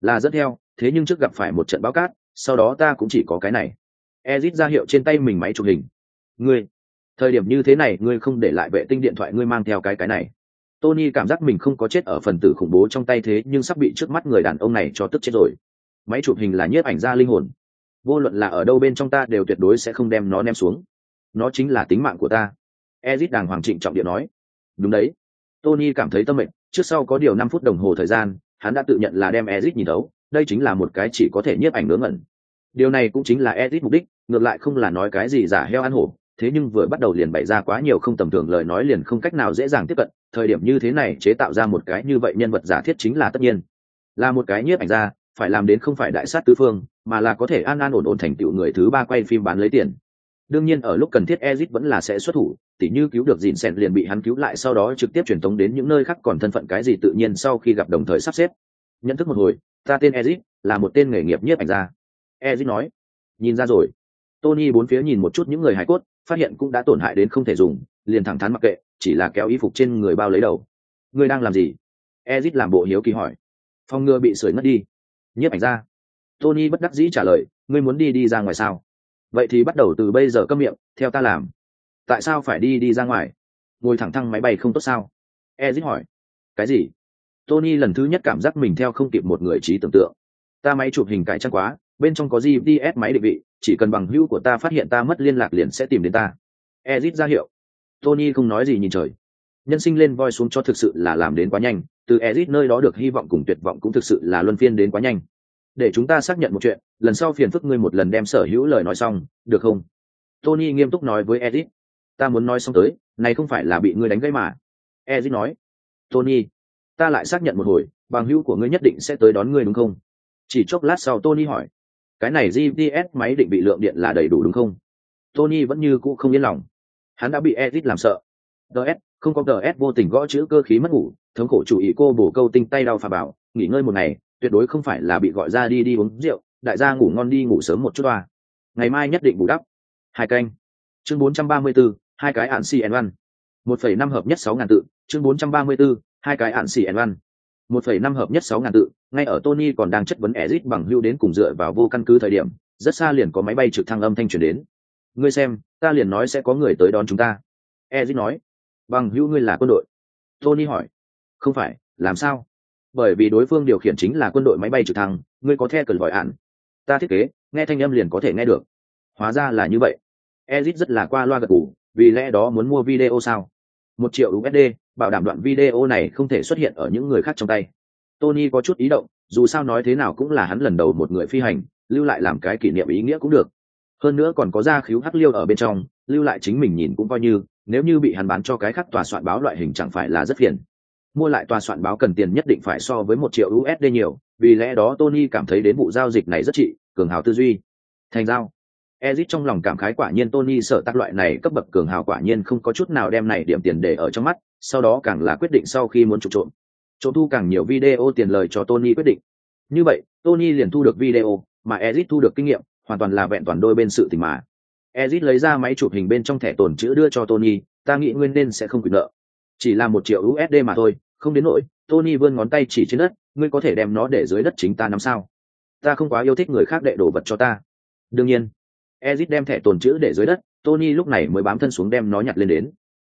S1: Là dẫn theo, thế nhưng trước gặp phải một trận báo cát, sau đó ta cũng chỉ có cái này. Ezit ra hiệu trên tay mình máy chụp hình. Ngươi thời điểm như thế này, ngươi không để lại vệ tinh điện thoại, ngươi mang theo cái cái này. Tony cảm giác mình không có chết ở phần tử khủng bố trong tay thế, nhưng sắp bị trước mắt người đàn ông này cho tức chết rồi. Máy chụp hình là nhiếp ảnh ra linh hồn. Vô luận là ở đâu bên trong ta đều tuyệt đối sẽ không đem nó ném xuống. Nó chính là tính mạng của ta. Ezit đàng hoàng trịnh trọng điện nói. Đúng đấy. Tony cảm thấy tâm mệnh trước sau có điều năm phút đồng hồ thời gian, hắn đã tự nhận là đem ezit nhìn thấu. Đây chính là một cái chỉ có thể nhiếp ảnh ngớ ngẩn. Điều này cũng chính là ezit mục đích, ngược lại không là nói cái gì giả heo ăn hổ thế nhưng vừa bắt đầu liền bày ra quá nhiều không tầm thường lời nói liền không cách nào dễ dàng tiếp cận, thời điểm như thế này chế tạo ra một cái như vậy nhân vật giả thiết chính là tất nhiên. Là một cái nhiếp ảnh ra phải làm đến không phải đại sát tứ phương, mà là có thể an an ổn ổn thành tựu người thứ ba quay phim bán lấy tiền. Đương nhiên ở lúc cần thiết ezit vẫn là sẽ xuất thủ, tỉ như cứu được dìn sẹn liền bị hắn cứu lại sau đó trực tiếp truyền tống đến những nơi khác còn thân phận cái gì tự nhiên sau khi gặp đồng thời sắp xếp. Nhận thức một hồi, ta tên ezit, là một tên nghề nghiệp nhiếp ảnh gia. Ezit nói, nhìn ra rồi tony bốn phía nhìn một chút những người hải cốt, phát hiện cũng đã tổn hại đến không thể dùng, liền thẳng thắn mặc kệ, chỉ là kéo y phục trên người bao lấy đầu. Ngươi đang làm gì? Ezit làm bộ hiếu kỳ hỏi. Phòng ngừa bị sưởi mất đi. Nhiếp ảnh ra. tony bất đắc dĩ trả lời, ngươi muốn đi đi ra ngoài sao? Vậy thì bắt đầu từ bây giờ câm miệng, theo ta làm. Tại sao phải đi đi ra ngoài? Ngồi thẳng thăng máy bay không tốt sao? Ezit hỏi. Cái gì? Tony lần thứ nhất cảm giác mình theo không kịp một người trí tưởng tượng. Ta máy chụp hình cải trang quá bên trong có gps máy định vị, chỉ cần bằng hữu của ta phát hiện ta mất liên lạc liền sẽ tìm đến ta. Ezit ra hiệu. Tony không nói gì nhìn trời. Nhân sinh lên voi xuống cho thực sự là làm đến quá nhanh, từ ezit nơi đó được hy vọng cùng tuyệt vọng cũng thực sự là luân phiên đến quá nhanh. Để chúng ta xác nhận một chuyện, lần sau phiền phức ngươi một lần đem sở hữu lời nói xong, được không? Tony nghiêm túc nói với ezit. Ta muốn nói xong tới, này không phải là bị ngươi đánh gãy mà. Ezit nói. Tony, ta lại xác nhận một hồi, bằng hữu của ngươi nhất định sẽ tới đón ngươi đúng không? Chỉ chốc lát sau tony hỏi cái này gps máy định vị lượng điện là đầy đủ đúng không? Tony vẫn như cũ không yên lòng. Hắn đã bị edit làm sợ. Ts không có ts vô tình gõ chữ cơ khí mất ngủ thống khổ chủ ý cô bổ câu tinh tay đau phà bảo nghỉ ngơi một ngày tuyệt đối không phải là bị gọi ra đi đi uống rượu đại gia ngủ ngon đi ngủ sớm một chút toa. Ngày mai nhất định bù đắp. Hai canh. Chương 434, hai cái ạn cn văn một phẩy năm hợp nhất sáu ngàn tự. Chương 434, hai cái ạn cn văn một phẩy năm hợp nhất sáu ngàn tự ngay ở tony còn đang chất vấn ezit bằng hưu đến cùng dựa vào vô căn cứ thời điểm rất xa liền có máy bay trực thăng âm thanh truyền đến. Ngươi xem ta liền nói sẽ có người tới đón chúng ta. Ezit nói. Bằng hưu ngươi là quân đội? Tony hỏi. Không phải làm sao? Bởi vì đối phương điều khiển chính là quân đội máy bay trực thăng ngươi có the cần gọi ạn ta thiết kế nghe thanh âm liền có thể nghe được. Hóa ra là như vậy. Ezit rất là qua loa gật gù, vì lẽ đó muốn mua video sao? Một triệu usd bảo đảm đoạn video này không thể xuất hiện ở những người khác trong tay tony có chút ý động, dù sao nói thế nào cũng là hắn lần đầu một người phi hành, lưu lại làm cái kỷ niệm ý nghĩa cũng được. Hơn nữa còn có da khíu hắc liêu ở bên trong, lưu lại chính mình nhìn cũng coi như, nếu như bị hắn bán cho cái khác tòa soạn báo loại hình chẳng phải là rất phiền. Mua lại tòa soạn báo cần tiền nhất định phải so với một triệu usd nhiều, vì lẽ đó tony cảm thấy đến vụ giao dịch này rất trị, cường hào tư duy. Thành giao. Ezit trong lòng cảm khái quả nhiên tony sợ tác loại này cấp bậc cường hào quả nhiên không có chút nào đem này điểm tiền để ở trong mắt, sau đó càng là quyết định sau khi muốn trục trộm trộm thu càng nhiều video tiền lời cho tony quyết định. Như vậy, tony liền thu được video, mà ezit thu được kinh nghiệm, hoàn toàn là vẹn toàn đôi bên sự tình mà. Ezit lấy ra máy chụp hình bên trong thẻ tồn chữ đưa cho tony, ta nghĩ nguyên nên sẽ không quyền nợ. Chỉ là một triệu usd mà thôi, không đến nỗi, tony vươn ngón tay chỉ trên đất, ngươi có thể đem nó để dưới đất chính ta nắm sao? Ta không quá yêu thích người khác đệ đồ vật cho ta. Đương nhiên, ezit đem thẻ tồn chữ để dưới đất, tony lúc này mới bám thân xuống đem nó nhặt lên đến.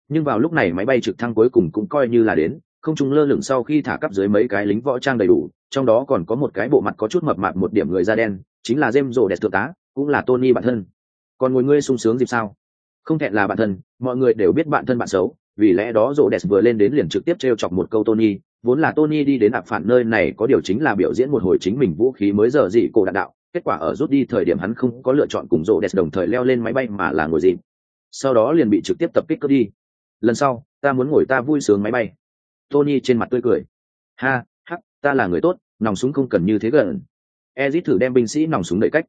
S1: Nhưng vào lúc này máy bay trực thăng cuối cùng cũng coi như là đến không trung lơ lửng sau khi thả cắp dưới mấy cái lính võ trang đầy đủ, trong đó còn có một cái bộ mặt có chút mập mạp một điểm người da đen, chính là jem rồ đẹp thượng tá, cũng là tony bản thân. Còn ngồi ngươi sung sướng dịp sao? Không thẹn là bạn thân, mọi người đều biết bạn thân bạn xấu, vì lẽ đó rồ đẹp vừa lên đến liền trực tiếp t chọc một câu tony, vốn là tony đi đến ạp phản nơi này có điều chính là biểu diễn một hồi chính mình vũ khí mới giờ dị cổ đạn đạo, kết quả ở rút đi thời điểm hắn không có lựa chọn cùng rồ đẹp đồng thời leo lên máy bay mà là ngồi dịp. Sau đó liền bị trực tiếp tập kích cướp đi. Lần sau, ta muốn ngồi ta vui sướng máy bay tony trên mặt tươi cười. Ha hắc ta là người tốt, nòng súng không cần như thế gần. Ezit thử đem binh sĩ nòng súng đợi cách.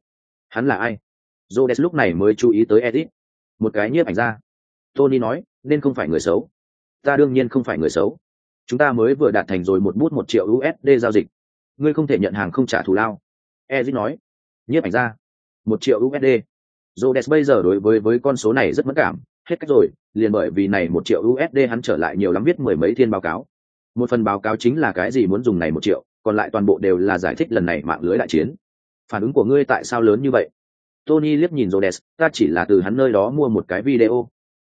S1: Hắn là ai? Jodes lúc này mới chú ý tới ezit. Một cái nhiếp ảnh ra. Tony nói, nên không phải người xấu. Ta đương nhiên không phải người xấu. Chúng ta mới vừa đạt thành rồi một bút một triệu usd giao dịch. Ngươi không thể nhận hàng không trả thù lao. Ezit nói. Nhiếp ảnh ra. Một triệu usd jodes bây giờ đối với với con số này rất mất cảm. Hết cách rồi, liền bởi vì này một triệu usd hắn trở lại nhiều lắm viết mười mấy thiên báo cáo một phần báo cáo chính là cái gì muốn dùng này một triệu, còn lại toàn bộ đều là giải thích lần này mạng lưới đại chiến. Phản ứng của ngươi tại sao lớn như vậy? Tony liếc nhìn rhodes, ta chỉ là từ hắn nơi đó mua một cái video.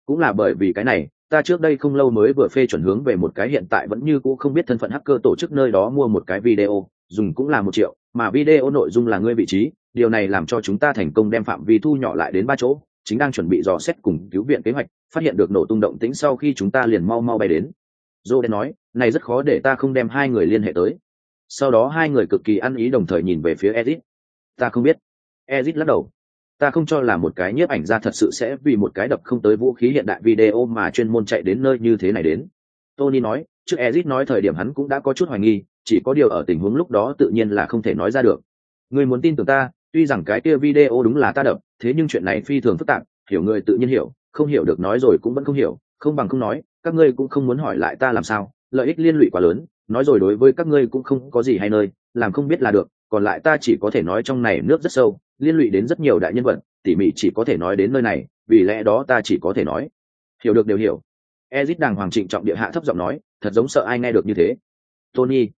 S1: Cũng là bởi vì cái này, ta trước đây không lâu mới vừa phê chuẩn hướng về một cái hiện tại vẫn như cũ không biết thân phận hacker tổ chức nơi đó mua một cái video, dùng cũng là một triệu, mà video nội dung là ngươi vị trí, điều này làm cho chúng ta thành công đem phạm vi thu nhỏ lại đến ba chỗ, chính đang chuẩn bị dò xét cùng cứu viện kế hoạch, phát hiện được nổ tung động tĩnh sau khi chúng ta liền mau mau bay đến dô đen nói, này rất khó để ta không đem hai người liên hệ tới. Sau đó hai người cực kỳ ăn ý đồng thời nhìn về phía ezit. Ta không biết. Ezit lắc đầu. Ta không cho là một cái nhiếp ảnh ra thật sự sẽ vì một cái đập không tới vũ khí hiện đại video mà chuyên môn chạy đến nơi như thế này đến. Tony nói, trước ezit nói thời điểm hắn cũng đã có chút hoài nghi, chỉ có điều ở tình huống lúc đó tự nhiên là không thể nói ra được. Người muốn tin tưởng ta, tuy rằng cái kia video đúng là ta đập, thế nhưng chuyện này phi thường phức tạp, hiểu người tự nhiên hiểu, không hiểu được nói rồi cũng vẫn không hiểu, không bằng không nói các ngươi cũng không muốn hỏi lại ta làm sao, lợi ích liên lụy quá lớn, nói rồi đối với các ngươi cũng không có gì hay nơi, làm không biết là được, còn lại ta chỉ có thể nói trong này nước rất sâu, liên lụy đến rất nhiều đại nhân vật, tỉ mỉ chỉ có thể nói đến nơi này, vì lẽ đó ta chỉ có thể nói. Hiểu được đều hiểu. Ezit đàng hoàng trịnh trọng địa hạ thấp giọng nói, thật giống sợ ai nghe được như thế. Tony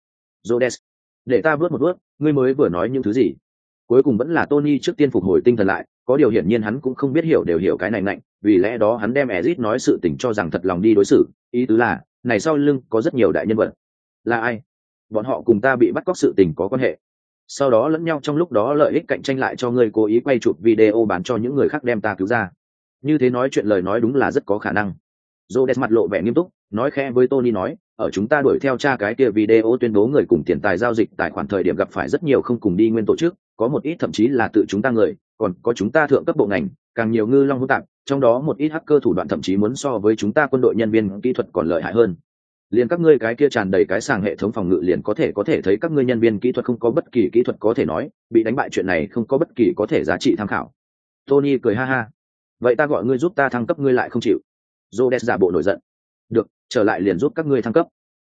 S1: jodes để ta vớt một vớt ngươi mới vừa nói những thứ gì? Cuối cùng vẫn là tony trước tiên phục hồi tinh thần lại có điều hiển nhiên hắn cũng không biết hiểu đều hiểu cái này mạnh vì lẽ đó hắn đem ezit nói sự tình cho rằng thật lòng đi đối xử ý tứ là này sau lưng có rất nhiều đại nhân vật. Là ai? Bọn họ cùng ta bị bắt cóc sự tình có quan hệ. Sau đó lẫn nhau trong lúc đó lợi ích cạnh tranh lại cho ngươi cố ý quay chụp video bán cho những người khác đem ta cứu ra. Như thế nói chuyện lời nói đúng là rất có khả năng. Rhodes mặt lộ vẻ nghiêm túc, nói khẽ với Tony nói, ở chúng ta đuổi theo cha cái kia video tuyên bố người cùng tiền tài giao dịch tài khoản thời điểm gặp phải rất nhiều không cùng đi nguyên tổ chức, có một ít thậm chí là tự chúng ta người, còn có chúng ta thượng cấp bộ ngành, càng nhiều ngư long hỗn tạp, trong đó một ít hacker thủ đoạn thậm chí muốn so với chúng ta quân đội nhân viên kỹ thuật còn lợi hại hơn. Liền các ngươi cái kia tràn đầy cái sàng hệ thống phòng ngự liền có thể có thể thấy các ngươi nhân viên kỹ thuật không có bất kỳ kỹ thuật có thể nói bị đánh bại chuyện này không có bất kỳ có thể giá trị tham khảo. Tony cười ha ha. Vậy ta gọi ngươi giúp ta thăng cấp ngươi lại không chịu. J giả bộ nổi giận. Được trở lại liền giúp các ngươi thăng cấp.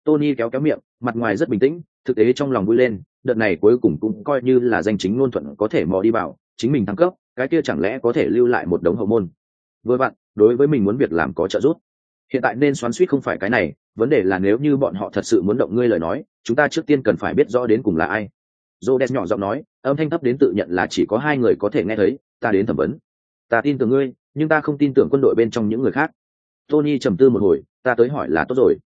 S1: Tony kéo kéo miệng mặt ngoài rất bình tĩnh thực tế trong lòng vui lên đợt này cuối cùng cũng coi như là danh chính ngôn thuận có thể mò đi vào chính mình thăng cấp, cái kia chẳng lẽ có thể lưu lại một đống hậu môn? Vừa vặn, đối với mình muốn việc làm có trợ giúp. Hiện tại nên xoắn suýt không phải cái này, vấn đề là nếu như bọn họ thật sự muốn động ngươi lời nói, chúng ta trước tiên cần phải biết rõ đến cùng là ai. J nhỏ giọng nói, âm thanh thấp đến tự nhận là chỉ có hai người có thể nghe thấy, ta đến thẩm vấn. Ta tin tưởng ngươi, nhưng ta không tin tưởng quân đội bên trong những người khác. Tony trầm tư một hồi, ta tới hỏi là tốt rồi.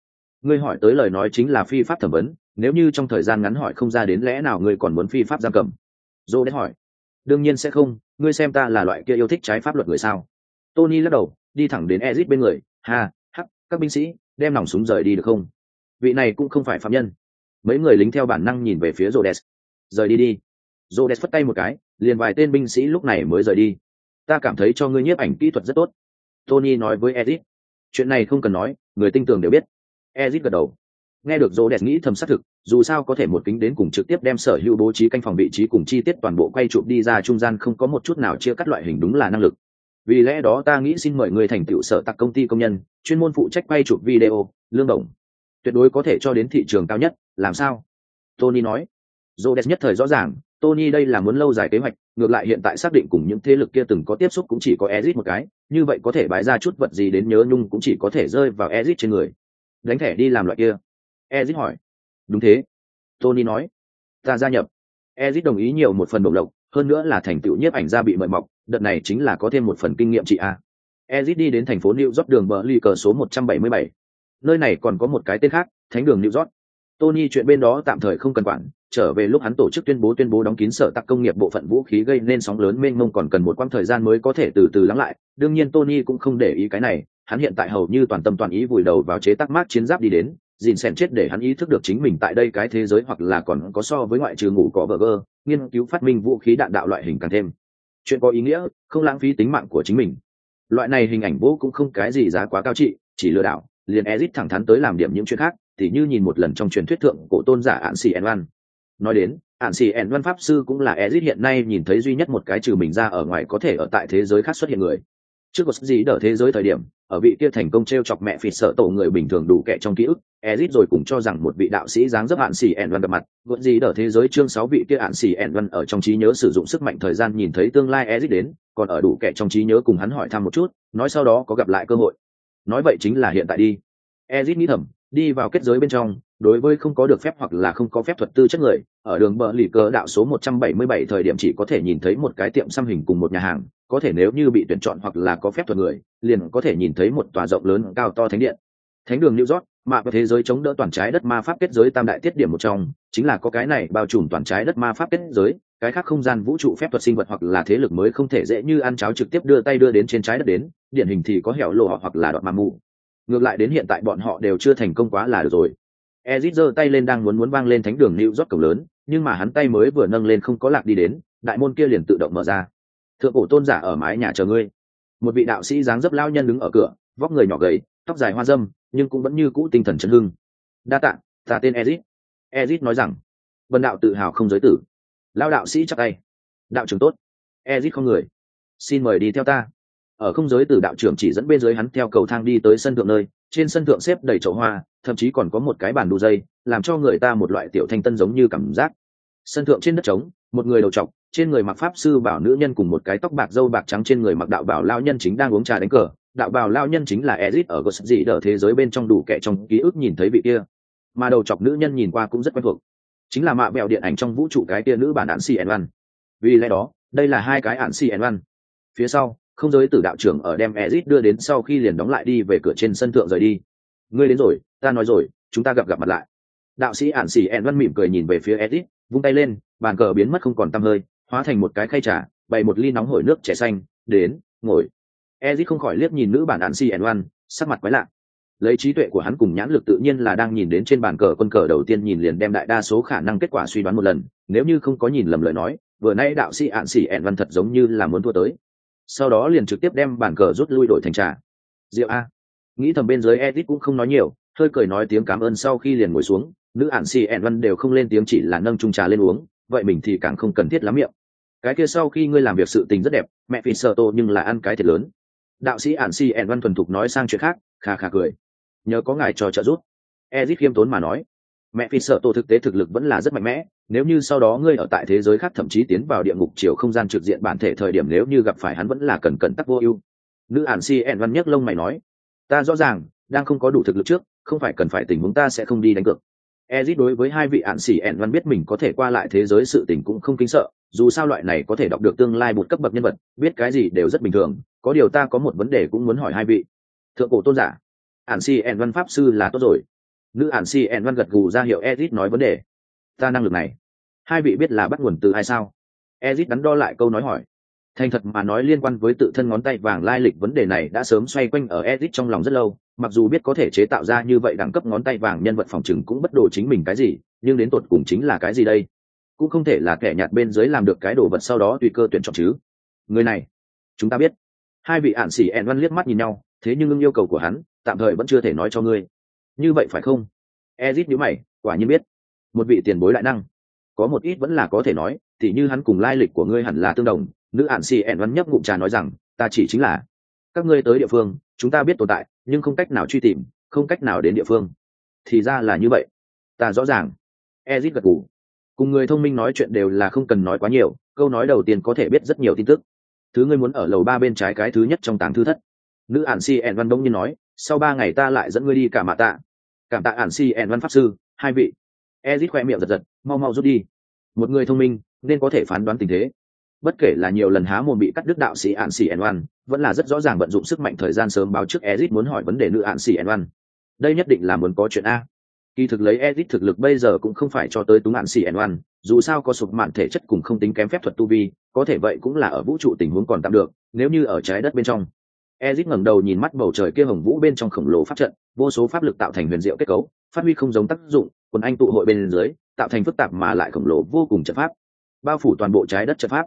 S1: Ngươi hỏi tới lời nói chính là phi pháp thẩm vấn, nếu như trong thời gian ngắn hỏi không ra đến lẽ nào ngươi còn muốn phi pháp giam cầm? Dô đến hỏi đương nhiên sẽ không ngươi xem ta là loại kia yêu thích trái pháp luật người sao? Tony lắc đầu đi thẳng đến ezit bên người. Hà, hắc các binh sĩ đem nòng súng rời đi được không? Vị này cũng không phải phạm nhân. Mấy người lính theo bản năng nhìn về phía rhodes. Rời đi đi. Rhodes phất tay một cái liền vài tên binh sĩ lúc này mới rời đi. Ta cảm thấy cho ngươi nhiếp ảnh kỹ thuật rất tốt. Tony nói với ezit. Chuyện này không cần nói người tinh tường đều biết. Ezit gật đầu nghe được rô đẹp nghĩ thầm xác thực, dù sao có thể một kính đến cùng trực tiếp đem sở hữu bố trí canh phòng vị trí cùng chi tiết toàn bộ quay chụp đi ra trung gian không có một chút nào chia cắt loại hình đúng là năng lực. Vì lẽ đó ta nghĩ xin mời người thành tựu sở tặc công ty công nhân, chuyên môn phụ trách quay chụp video, lương đồng. Tuyệt đối có thể cho đến thị trường cao nhất, làm sao? Tony nói. Rô đẹp nhất thời rõ ràng, tony đây là muốn lâu dài kế hoạch, ngược lại hiện tại xác định cùng những thế lực kia từng có tiếp xúc cũng chỉ có ezit một cái, như vậy có thể bãi ra chút vật gì đến nhớ nhung cũng chỉ có thể rơi vào ezit trên người. Đánh thẻ đi làm loại kia ezit hỏi. Đúng thế. Tony nói. Ta gia nhập. Ezit đồng ý nhiều một phần bổng lộc, hơn nữa là thành tựu nhiếp ảnh gia bị mời mọc, đợt này chính là có thêm một phần kinh nghiệm chị a. Ezit đi đến thành phố new york đường bờ ly cờ số 177. nơi này còn có một cái tên khác, thánh đường new york. Tony chuyện bên đó tạm thời không cần quản, trở về lúc hắn tổ chức tuyên bố tuyên bố đóng kín sở tắc công nghiệp bộ phận vũ khí gây nên sóng lớn mênh mông còn cần một quãng thời gian mới có thể từ từ lắng lại. Đương nhiên tony cũng không để ý cái này, hắn hiện tại hầu như toàn tâm toàn ý vùi đầu vào chế tác mát chiến giáp đi đến dìn xèn chết để hắn ý thức được chính mình tại đây cái thế giới hoặc là còn có so với ngoại trừ ngủ có bờ gơ, nghiên cứu phát minh vũ khí đạn đạo loại hình càng thêm. Chuyện có ý nghĩa, không lãng phí tính mạng của chính mình. Loại này hình ảnh vô cũng không cái gì giá quá cao trị, chỉ lừa đảo, liền ezit thẳng thắn tới làm điểm những chuyện khác thì như nhìn một lần trong truyền thuyết thượng cổ tôn giả ạn xì ẩn văn. Nói đến ạn xì ẩn văn pháp sư cũng là ezit hiện nay nhìn thấy duy nhất một cái trừ mình ra ở ngoài có thể ở tại thế giới khác xuất hiện người trước có gì đỡ thế giới thời điểm, ở vị kia thành công t r e o chọc mẹ phịt sợ tổ người bình thường đủ kẻ trong ký ức, ezit rồi cũng cho rằng một vị đạo sĩ dáng dấp hạn xì ẻn văn gặp mặt. Gọn gì đỡ thế giới chương sáu vị kia hạn xì ẻn văn ở trong trí nhớ sử dụng sức mạnh thời gian nhìn thấy tương lai ezit đến, còn ở đủ kẻ trong trí nhớ cùng hắn hỏi thăm một chút, nói sau đó có gặp lại cơ hội. Nói vậy chính là hiện tại đi. Ezit nghĩ thầm, đi vào kết giới bên trong, đối với không có được phép hoặc là không có phép thuật tư chất người, ở đường bờ lì cơ đạo số 177 thời điểm chỉ có thể nhìn thấy một cái tiệm xăm hình cùng một nhà hàng có thể nếu như bị tuyển chọn hoặc là có phép thuật người, liền có thể nhìn thấy một tòa rộng lớn cao to thánh điện. Thánh đường new york mạ và thế giới chống đỡ toàn trái đất ma pháp kết giới tam đại tiết điểm một trong, chính là có cái này bao trùm toàn trái đất ma pháp kết giới, cái khác không gian vũ trụ phép thuật sinh vật hoặc là thế lực mới không thể dễ như ăn cháo trực tiếp đưa tay đưa đến trên trái đất đến, điển hình thì có hẻo lộ hoặc là đoạn ma mù. Ngược lại đến hiện tại bọn họ đều chưa thành công quá là được rồi. Ezit giơ tay lên đang muốn muốn vang lên thánh đường new york cổng lớn, nhưng mà hắn tay mới vừa nâng lên không có lạc đi đến, đại môn kia liền tự động mở ra thượng cổ tôn giả ở mái nhà chờ ngươi. Một vị đạo sĩ dáng dấp lao nhân đứng ở cửa, vóc người nhỏ gầy, tóc dài hoa dâm, nhưng cũng vẫn như cũ tinh thần chấn hưng. Đa tạ, ta tên ezit. Ezit nói rằng vần đạo tự hào không giới tử. Lao đạo sĩ chắc tay. Đạo trưởng tốt. Ezit không người. Xin mời đi theo ta. Ở không giới tử đạo trưởng chỉ dẫn bên dưới hắn theo cầu thang đi tới sân thượng nơi, trên sân thượng xếp đầy chậu hoa, thậm chí còn có một cái bàn đu dây, làm cho người ta một loại tiểu thanh tân giống như cảm giác. Sân thượng trên đất trống, một người đầu trọc trên người mặc pháp sư bảo nữ nhân cùng một cái tóc bạc dâu bạc trắng trên người mặc đạo bảo lao nhân chính đang uống trà đánh cờ. Đạo bảo lao nhân chính là ezit ở gosset dị đỡ thế giới bên trong đủ kẻ trong ký ức nhìn thấy vị kia. Mà đầu chọc nữ nhân nhìn qua cũng rất quen thuộc. Chính là mạ bẹo điện ảnh trong vũ trụ cái tia nữ bản ạn cn văn vì lẽ đó, đây là hai cái ạn cn văn phía sau, không giới tử đạo trưởng ở đem ezit đưa đến sau khi liền đóng lại đi về cửa trên sân thượng rời đi. Ngươi đến rồi, ta nói rồi, chúng ta gặp gặp mặt lại. Đạo sĩ ạn xì ẹn văn mỉm cười nhìn về phía ezit vung tay lên, bàn cờ biến mất không còn tăm hơi hóa thành một cái khay trà, bày một ly nóng hổi nước trẻ xanh, đến, ngồi. Ezit không khỏi liếc nhìn nữ bản đạn cn ẹn sắc mặt quái lạ. Lấy trí tuệ của hắn cùng nhãn lực tự nhiên là đang nhìn đến trên bàn cờ quân cờ đầu tiên nhìn liền đem đại đa số khả năng kết quả suy đoán một lần, nếu như không có nhìn lầm lời nói, vừa nay đạo sĩ ạn xỉ ẹn văn thật giống như là muốn thua tới. Sau đó liền trực tiếp đem bàn cờ rút lui đổi thành trà. Diệu a. Nghĩ thầm bên dưới edit cũng không nói nhiều, hơi cười nói tiếng cảm ơn sau khi liền ngồi xuống, nữ ạn xỉ ẹn văn đều không lên tiếng chỉ là nâng chung trà lên uống, vậy mình thì càng không cần thiết lắm miệng cái kia sau khi ngươi làm việc sự tình rất đẹp, mẹ phi sợ tô nhưng là ăn cái thiệt lớn. Đạo sĩ ản si ẻn văn thuần thục nói sang chuyện khác, khà khà cười. Nhờ có ngài cho trợ giúp. Ezit khiêm tốn mà nói. Mẹ phi sợ tô thực tế thực lực vẫn là rất mạnh mẽ, nếu như sau đó ngươi ở tại thế giới khác thậm chí tiến vào địa ngục chiều không gian trực diện bản thể thời điểm nếu như gặp phải hắn vẫn là cần cẩn tắc vô ưu. Nữ ản si ẻn văn nhấc lông mày nói. Ta rõ ràng, đang không có đủ thực lực trước, không phải cần phải tình huống ta sẽ không đi đánh cược. Ezit đối với hai vị ản xỉ ẻn văn biết mình có thể qua lại thế giới sự tình cũng không kính sợ dù sao loại này có thể đọc được tương lai một cấp bậc nhân vật, biết cái gì đều rất bình thường, có điều ta có một vấn đề cũng muốn hỏi hai vị. Thượng cổ tôn giả, ản si ẻn văn pháp sư là tốt rồi. Nữ ản si ẻn văn gật gù ra hiệu ezit nói vấn đề. Ta năng lực này, hai vị biết là bắt nguồn từ ai sao? Ezit đắn đo lại câu nói hỏi. Thành thật mà nói liên quan với tự thân ngón tay vàng lai lịch vấn đề này đã sớm xoay quanh ở ezit trong lòng rất lâu, mặc dù biết có thể chế tạo ra như vậy đẳng cấp ngón tay vàng nhân vật phòng chừng cũng bất đồ chính mình cái gì, nhưng đến tột cùng chính là cái gì đây? Cũng không thể là kẻ nhạt bên dưới làm được cái đồ vật sau đó tùy cơ tuyển chọn chứ. Người này, chúng ta biết. Hai vị ạn xỉ ẹn văn liếc mắt nhìn nhau, thế nhưng ưng yêu cầu của hắn, tạm thời vẫn chưa thể nói cho ngươi. Như vậy phải không? Ezit nhữ mày, quả nhiên biết. Một vị tiền bối đại năng. Có một ít vẫn là có thể nói, thì như hắn cùng lai lịch của ngươi hẳn là tương đồng, nữ ạn xỉ ẹn văn nhấp ngụm trà nói rằng, ta chỉ chính là. Các ngươi tới địa phương, chúng ta biết tồn tại, nhưng không cách nào truy tìm, không cách nào đến địa phương. Thì ra là như vậy. Ta rõ ràng. Ezit gật gù cùng người thông minh nói chuyện đều là không cần nói quá nhiều, câu nói đầu tiên có thể biết rất nhiều tin tức. Thứ ngươi muốn ở lầu ba bên trái cái thứ nhất trong tàng thư thất. Nữ ản si ẹn văn đông như nói, sau ba ngày ta lại dẫn ngươi đi cả mạ tạ. Cảm tạ ản si ẹn văn pháp sư, hai vị. Ezit khoe miệng giật giật, mau mau rút đi. Một người thông minh, nên có thể phán đoán tình thế. Bất kể là nhiều lần há mồm bị cắt đứt đạo sĩ ạn xỉ ẩn oan vẫn là rất rõ ràng vận dụng sức mạnh thời gian sớm báo trước ezit muốn hỏi vấn đề nữ ạn xỉ ẩn oan đây nhất định là muốn có chuyện a kỳ thực lấy edit thực lực bây giờ cũng không phải cho tới túng ạn xì ẩn oan dù sao có sụp mạn thể chất cùng không tính kém phép thuật tu vi, có thể vậy cũng là ở vũ trụ tình huống còn tạm được, nếu như ở trái đất bên trong. Ezit ngẩng đầu nhìn mắt bầu trời kia hồng vũ bên trong khổng lồ pháp trận, vô số pháp lực tạo thành huyền diệu kết cấu, phát huy không giống tác dụng, quần anh tụ hội bên dưới, tạo thành phức tạp mà lại khổng lồ vô cùng trận pháp, bao phủ toàn bộ trái đất trận pháp.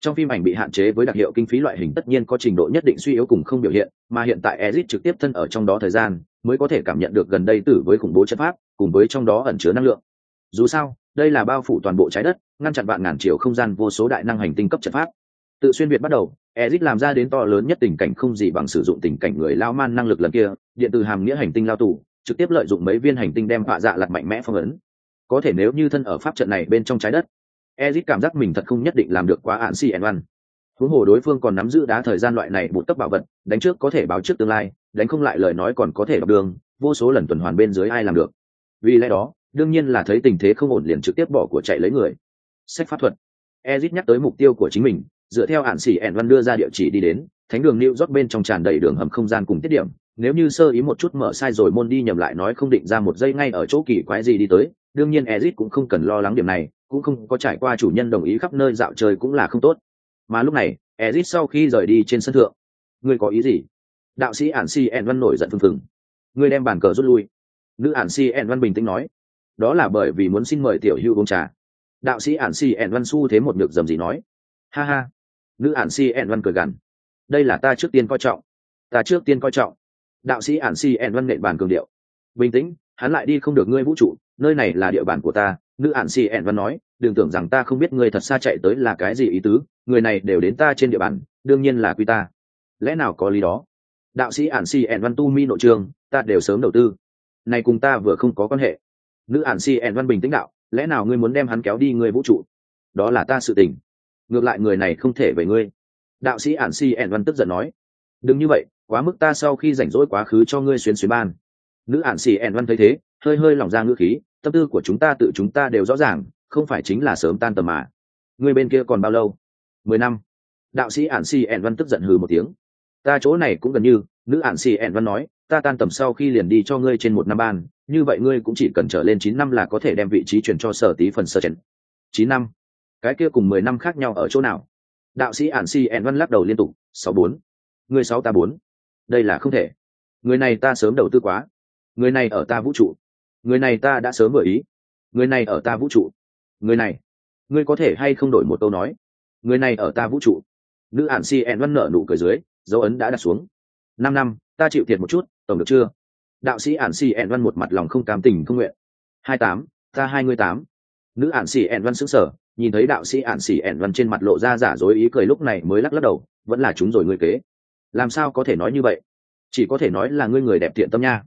S1: Trong phim ảnh bị hạn chế với đặc hiệu kinh phí loại hình tất nhiên có trình độ nhất định suy yếu cùng không biểu hiện, mà hiện tại ezit trực tiếp thân ở trong đó thời gian, mới có thể cảm nhận được gần đây tử với khủng bố trận pháp cùng với trong đó ẩn chứa năng lượng dù sao đây là bao phủ toàn bộ trái đất ngăn chặn vạn ngàn chiều không gian vô số đại năng hành tinh cấp trận pháp tự xuyên việt bắt đầu ezit làm ra đến to lớn nhất tình cảnh không gì bằng sử dụng tình cảnh người lao man năng lực lần kia điện từ hàm nghĩa hành tinh lao tù trực tiếp lợi dụng mấy viên hành tinh đem họa dạ lặt mạnh mẽ phong ấn có thể nếu như thân ở pháp trận này bên trong trái đất Ezit cảm giác mình thật không nhất định làm được quá án si văn. Huống hồ đối phương còn nắm giữ đá thời gian loại này một cấp bảo vật, đánh trước có thể báo trước tương lai, đánh không lại lời nói còn có thể đọc đường, vô số lần tuần hoàn bên dưới ai làm được. Vì lẽ đó, đương nhiên là thấy tình thế không ổn liền trực tiếp bỏ của chạy lấy người. Sách pháp thuật. Ezit nhắc tới mục tiêu của chính mình, dựa theo hạn sĩ ẻn văn đưa ra địa chỉ đi đến, thánh đường New York bên trong tràn đầy đường hầm không gian cùng tiết điểm, nếu như sơ ý một chút mở sai rồi môn đi nhầm lại nói không định ra một giây ngay ở chỗ kỳ quái gì đi tới, đương nhiên Ezit cũng không cần lo lắng điểm này, cũng không có trải qua chủ nhân đồng ý khắp nơi dạo chơi cũng là không tốt. Mà lúc này ezit sau khi rời đi trên sân thượng ngươi có ý gì? Đạo sĩ ản si en văn nổi giận phừng phừng. Ngươi đem bàn cờ rút lui nữ ản si ẻn văn bình tĩnh nói, đó là bởi vì muốn xin mời tiểu hữu uống trà. Đạo sĩ ản si ẻn văn su thế một ngược dầm gì nói, ha ha. Nữ ản si ẻn văn cười gằn, đây là ta trước tiên coi trọng, ta trước tiên coi trọng. Đạo sĩ ản si ẻn văn nện bàn cường điệu, bình tĩnh, hắn lại đi không được ngươi vũ trụ, nơi này là địa bàn của ta. Nữ ạn si ẻn văn nói, đừng tưởng rằng ta không biết người thật xa chạy tới là cái gì ý tứ, người này đều đến ta trên địa bàn, đương nhiên là quy ta. Lẽ nào có lý đó? Đạo sĩ ạn si ẻn văn tu mi nội trường, ta đều sớm đầu tư này cùng ta vừa không có quan hệ. Nữ ạn si ẹn văn bình tĩnh đạo, lẽ nào ngươi muốn đem hắn kéo đi người vũ trụ? Đó là ta sự tình. Ngược lại người này không thể về ngươi. Đạo sĩ ạn si ẹn văn tức giận nói. Đừng như vậy, quá mức ta sau khi rảnh rỗi quá khứ cho ngươi xuyến xuyến ban. Nữ ạn xì ẹn văn thấy thế, hơi hơi lỏng ra ngữ khí, tâm tư của chúng ta tự chúng ta đều rõ ràng, không phải chính là sớm tan tầm mà. Người bên kia còn bao lâu? Mười năm. Đạo sĩ ản si ẻn văn tức giận hừ một tiếng. Ta chỗ này cũng gần như, nữ ản si ẻn văn nói ta tan tầm sau khi liền đi cho ngươi trên một năm ban, như vậy ngươi cũng chỉ cần trở lên chín năm là có thể đem vị trí chuyển cho sở tí phần sở chèn chín năm? Cái kia cùng mười năm khác nhau ở chỗ nào? Đạo sĩ ản si ẹn văn lắc đầu liên tục, sáu bốn. Người sáu ta bốn. Đây là không thể. Người này ta sớm đầu tư quá. Người này ở ta vũ trụ. Người này ta đã sớm vừa ý. Người này ở ta vũ trụ. Người này. Ngươi có thể hay không đổi một câu nói? Người này ở ta vũ trụ. Nữ ản si ẹn văn nở nụ cười dưới, dấu ấn đã đặt xuống. Năm năm, ta chịu thiệt một chút tổng được chưa? Đạo sĩ ạn xì ẹn văn một mặt lòng không cam tình không nguyện. Hai tám, ta hai mươi tám. Nữ ạn xì ẹn văn sững sờ, nhìn thấy đạo sĩ ạn xì ẹn văn trên mặt lộ ra giả dối ý cười lúc này mới lắc lắc đầu, vẫn là chúng rồi ngươi kế. Làm sao có thể nói như vậy? Chỉ có thể nói là ngươi người đẹp thiện tâm nha.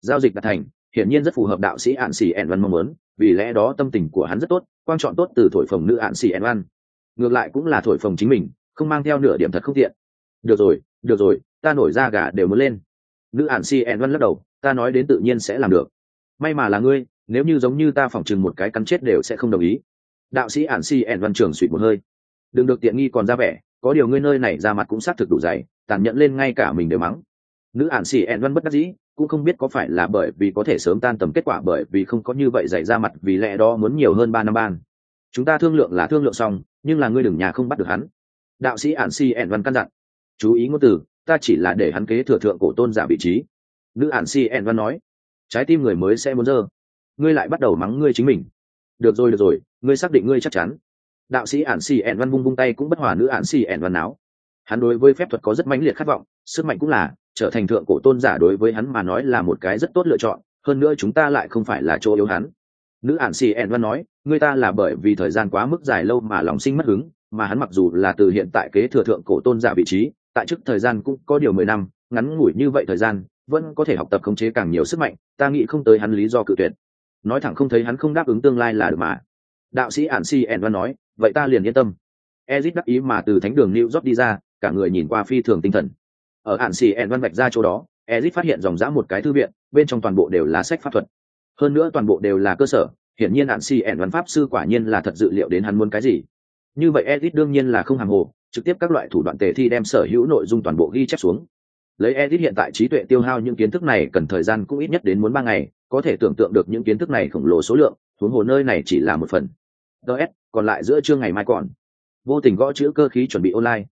S1: Giao dịch đạt thành, hiển nhiên rất phù hợp đạo sĩ ạn xì ẹn văn mong muốn, vì lẽ đó tâm tình của hắn rất tốt, quan chọn tốt từ thổi phồng nữ ạn xì ẹn văn. Ngược lại cũng là thổi phồng chính mình, không mang theo nửa điểm thật không tiện. Được rồi được rồi, ta nổi ra gà đều muốn lên nữ ạn si ẹn văn lắc đầu, ta nói đến tự nhiên sẽ làm được. May mà là ngươi, nếu như giống như ta phỏng chừng một cái cắn chết đều sẽ không đồng ý. Đạo sĩ ạn si ẹn văn trường suỵt một hơi. Đừng được tiện nghi còn ra vẻ, có điều ngươi nơi này ra mặt cũng xác thực đủ dày, tàn nhẫn lên ngay cả mình đều mắng. Nữ ạn si ẹn văn bất đắc dĩ, cũng không biết có phải là bởi vì có thể sớm tan tầm kết quả bởi vì không có như vậy dày ra mặt vì lẽ đó muốn nhiều hơn ba năm ban. Chúng ta thương lượng là thương lượng xong, nhưng là ngươi đừng nhà không bắt được hắn. Đạo sĩ ạn si ẹn văn căn dặn. Chú ý ngôn từ ta chỉ là để hắn kế thừa thượng cổ tôn giả vị trí. Nữ ạn si en văn nói, trái tim người mới sẽ muốn dơ. Ngươi lại bắt đầu mắng ngươi chính mình. Được rồi được rồi, ngươi xác định ngươi chắc chắn. Đạo sĩ ạn si ẻn văn vung vung tay cũng bất hòa nữ ạn si ẻn văn não hắn đối với phép thuật có rất mãnh liệt khát vọng, sức mạnh cũng là, trở thành thượng cổ tôn giả đối với hắn mà nói là một cái rất tốt lựa chọn, hơn nữa chúng ta lại không phải là chỗ yếu hắn. Nữ ạn xì ẻn văn nói người ta là bởi vì thời gian quá mức dài lâu mà lòng sinh mất hứng, mà hắn mặc dù là từ hiện tại kế thừa thượng cổ tôn giả vị trí tại trước thời gian cũng có điều mười năm, ngắn ngủi như vậy thời gian, vẫn có thể học tập khống chế càng nhiều sức mạnh, ta nghĩ không tới hắn lý do cự tuyệt. Nói thẳng không thấy hắn không đáp ứng tương lai là được mà. Đạo sĩ ạn si ẻn văn nói, vậy ta liền yên tâm. Ezit đắc ý mà từ thánh đường new york đi ra, cả người nhìn qua phi thường tinh thần. Ở ạn si ẹn văn vạch ra chỗ đó, ezit phát hiện dòng dã một cái thư viện, bên trong toàn bộ đều là sách pháp thuật. Hơn nữa toàn bộ đều là cơ sở, hiển nhiên ạn si ẹn văn pháp sư quả nhiên là thật dự liệu đến hắn muốn cái gì như vậy edit đương nhiên là không hàng hồ, trực tiếp các loại thủ đoạn tề thi đem sở hữu nội dung toàn bộ ghi chép xuống. Lấy edit hiện tại trí tuệ tiêu hao những kiến thức này cần thời gian cũng ít nhất đến muốn ba ngày, có thể tưởng tượng được những kiến thức này khổng lồ số lượng, huống hồ nơi này chỉ là một phần. Ts còn lại giữa trưa ngày mai còn. Vô tình gõ chữ cơ khí chuẩn bị online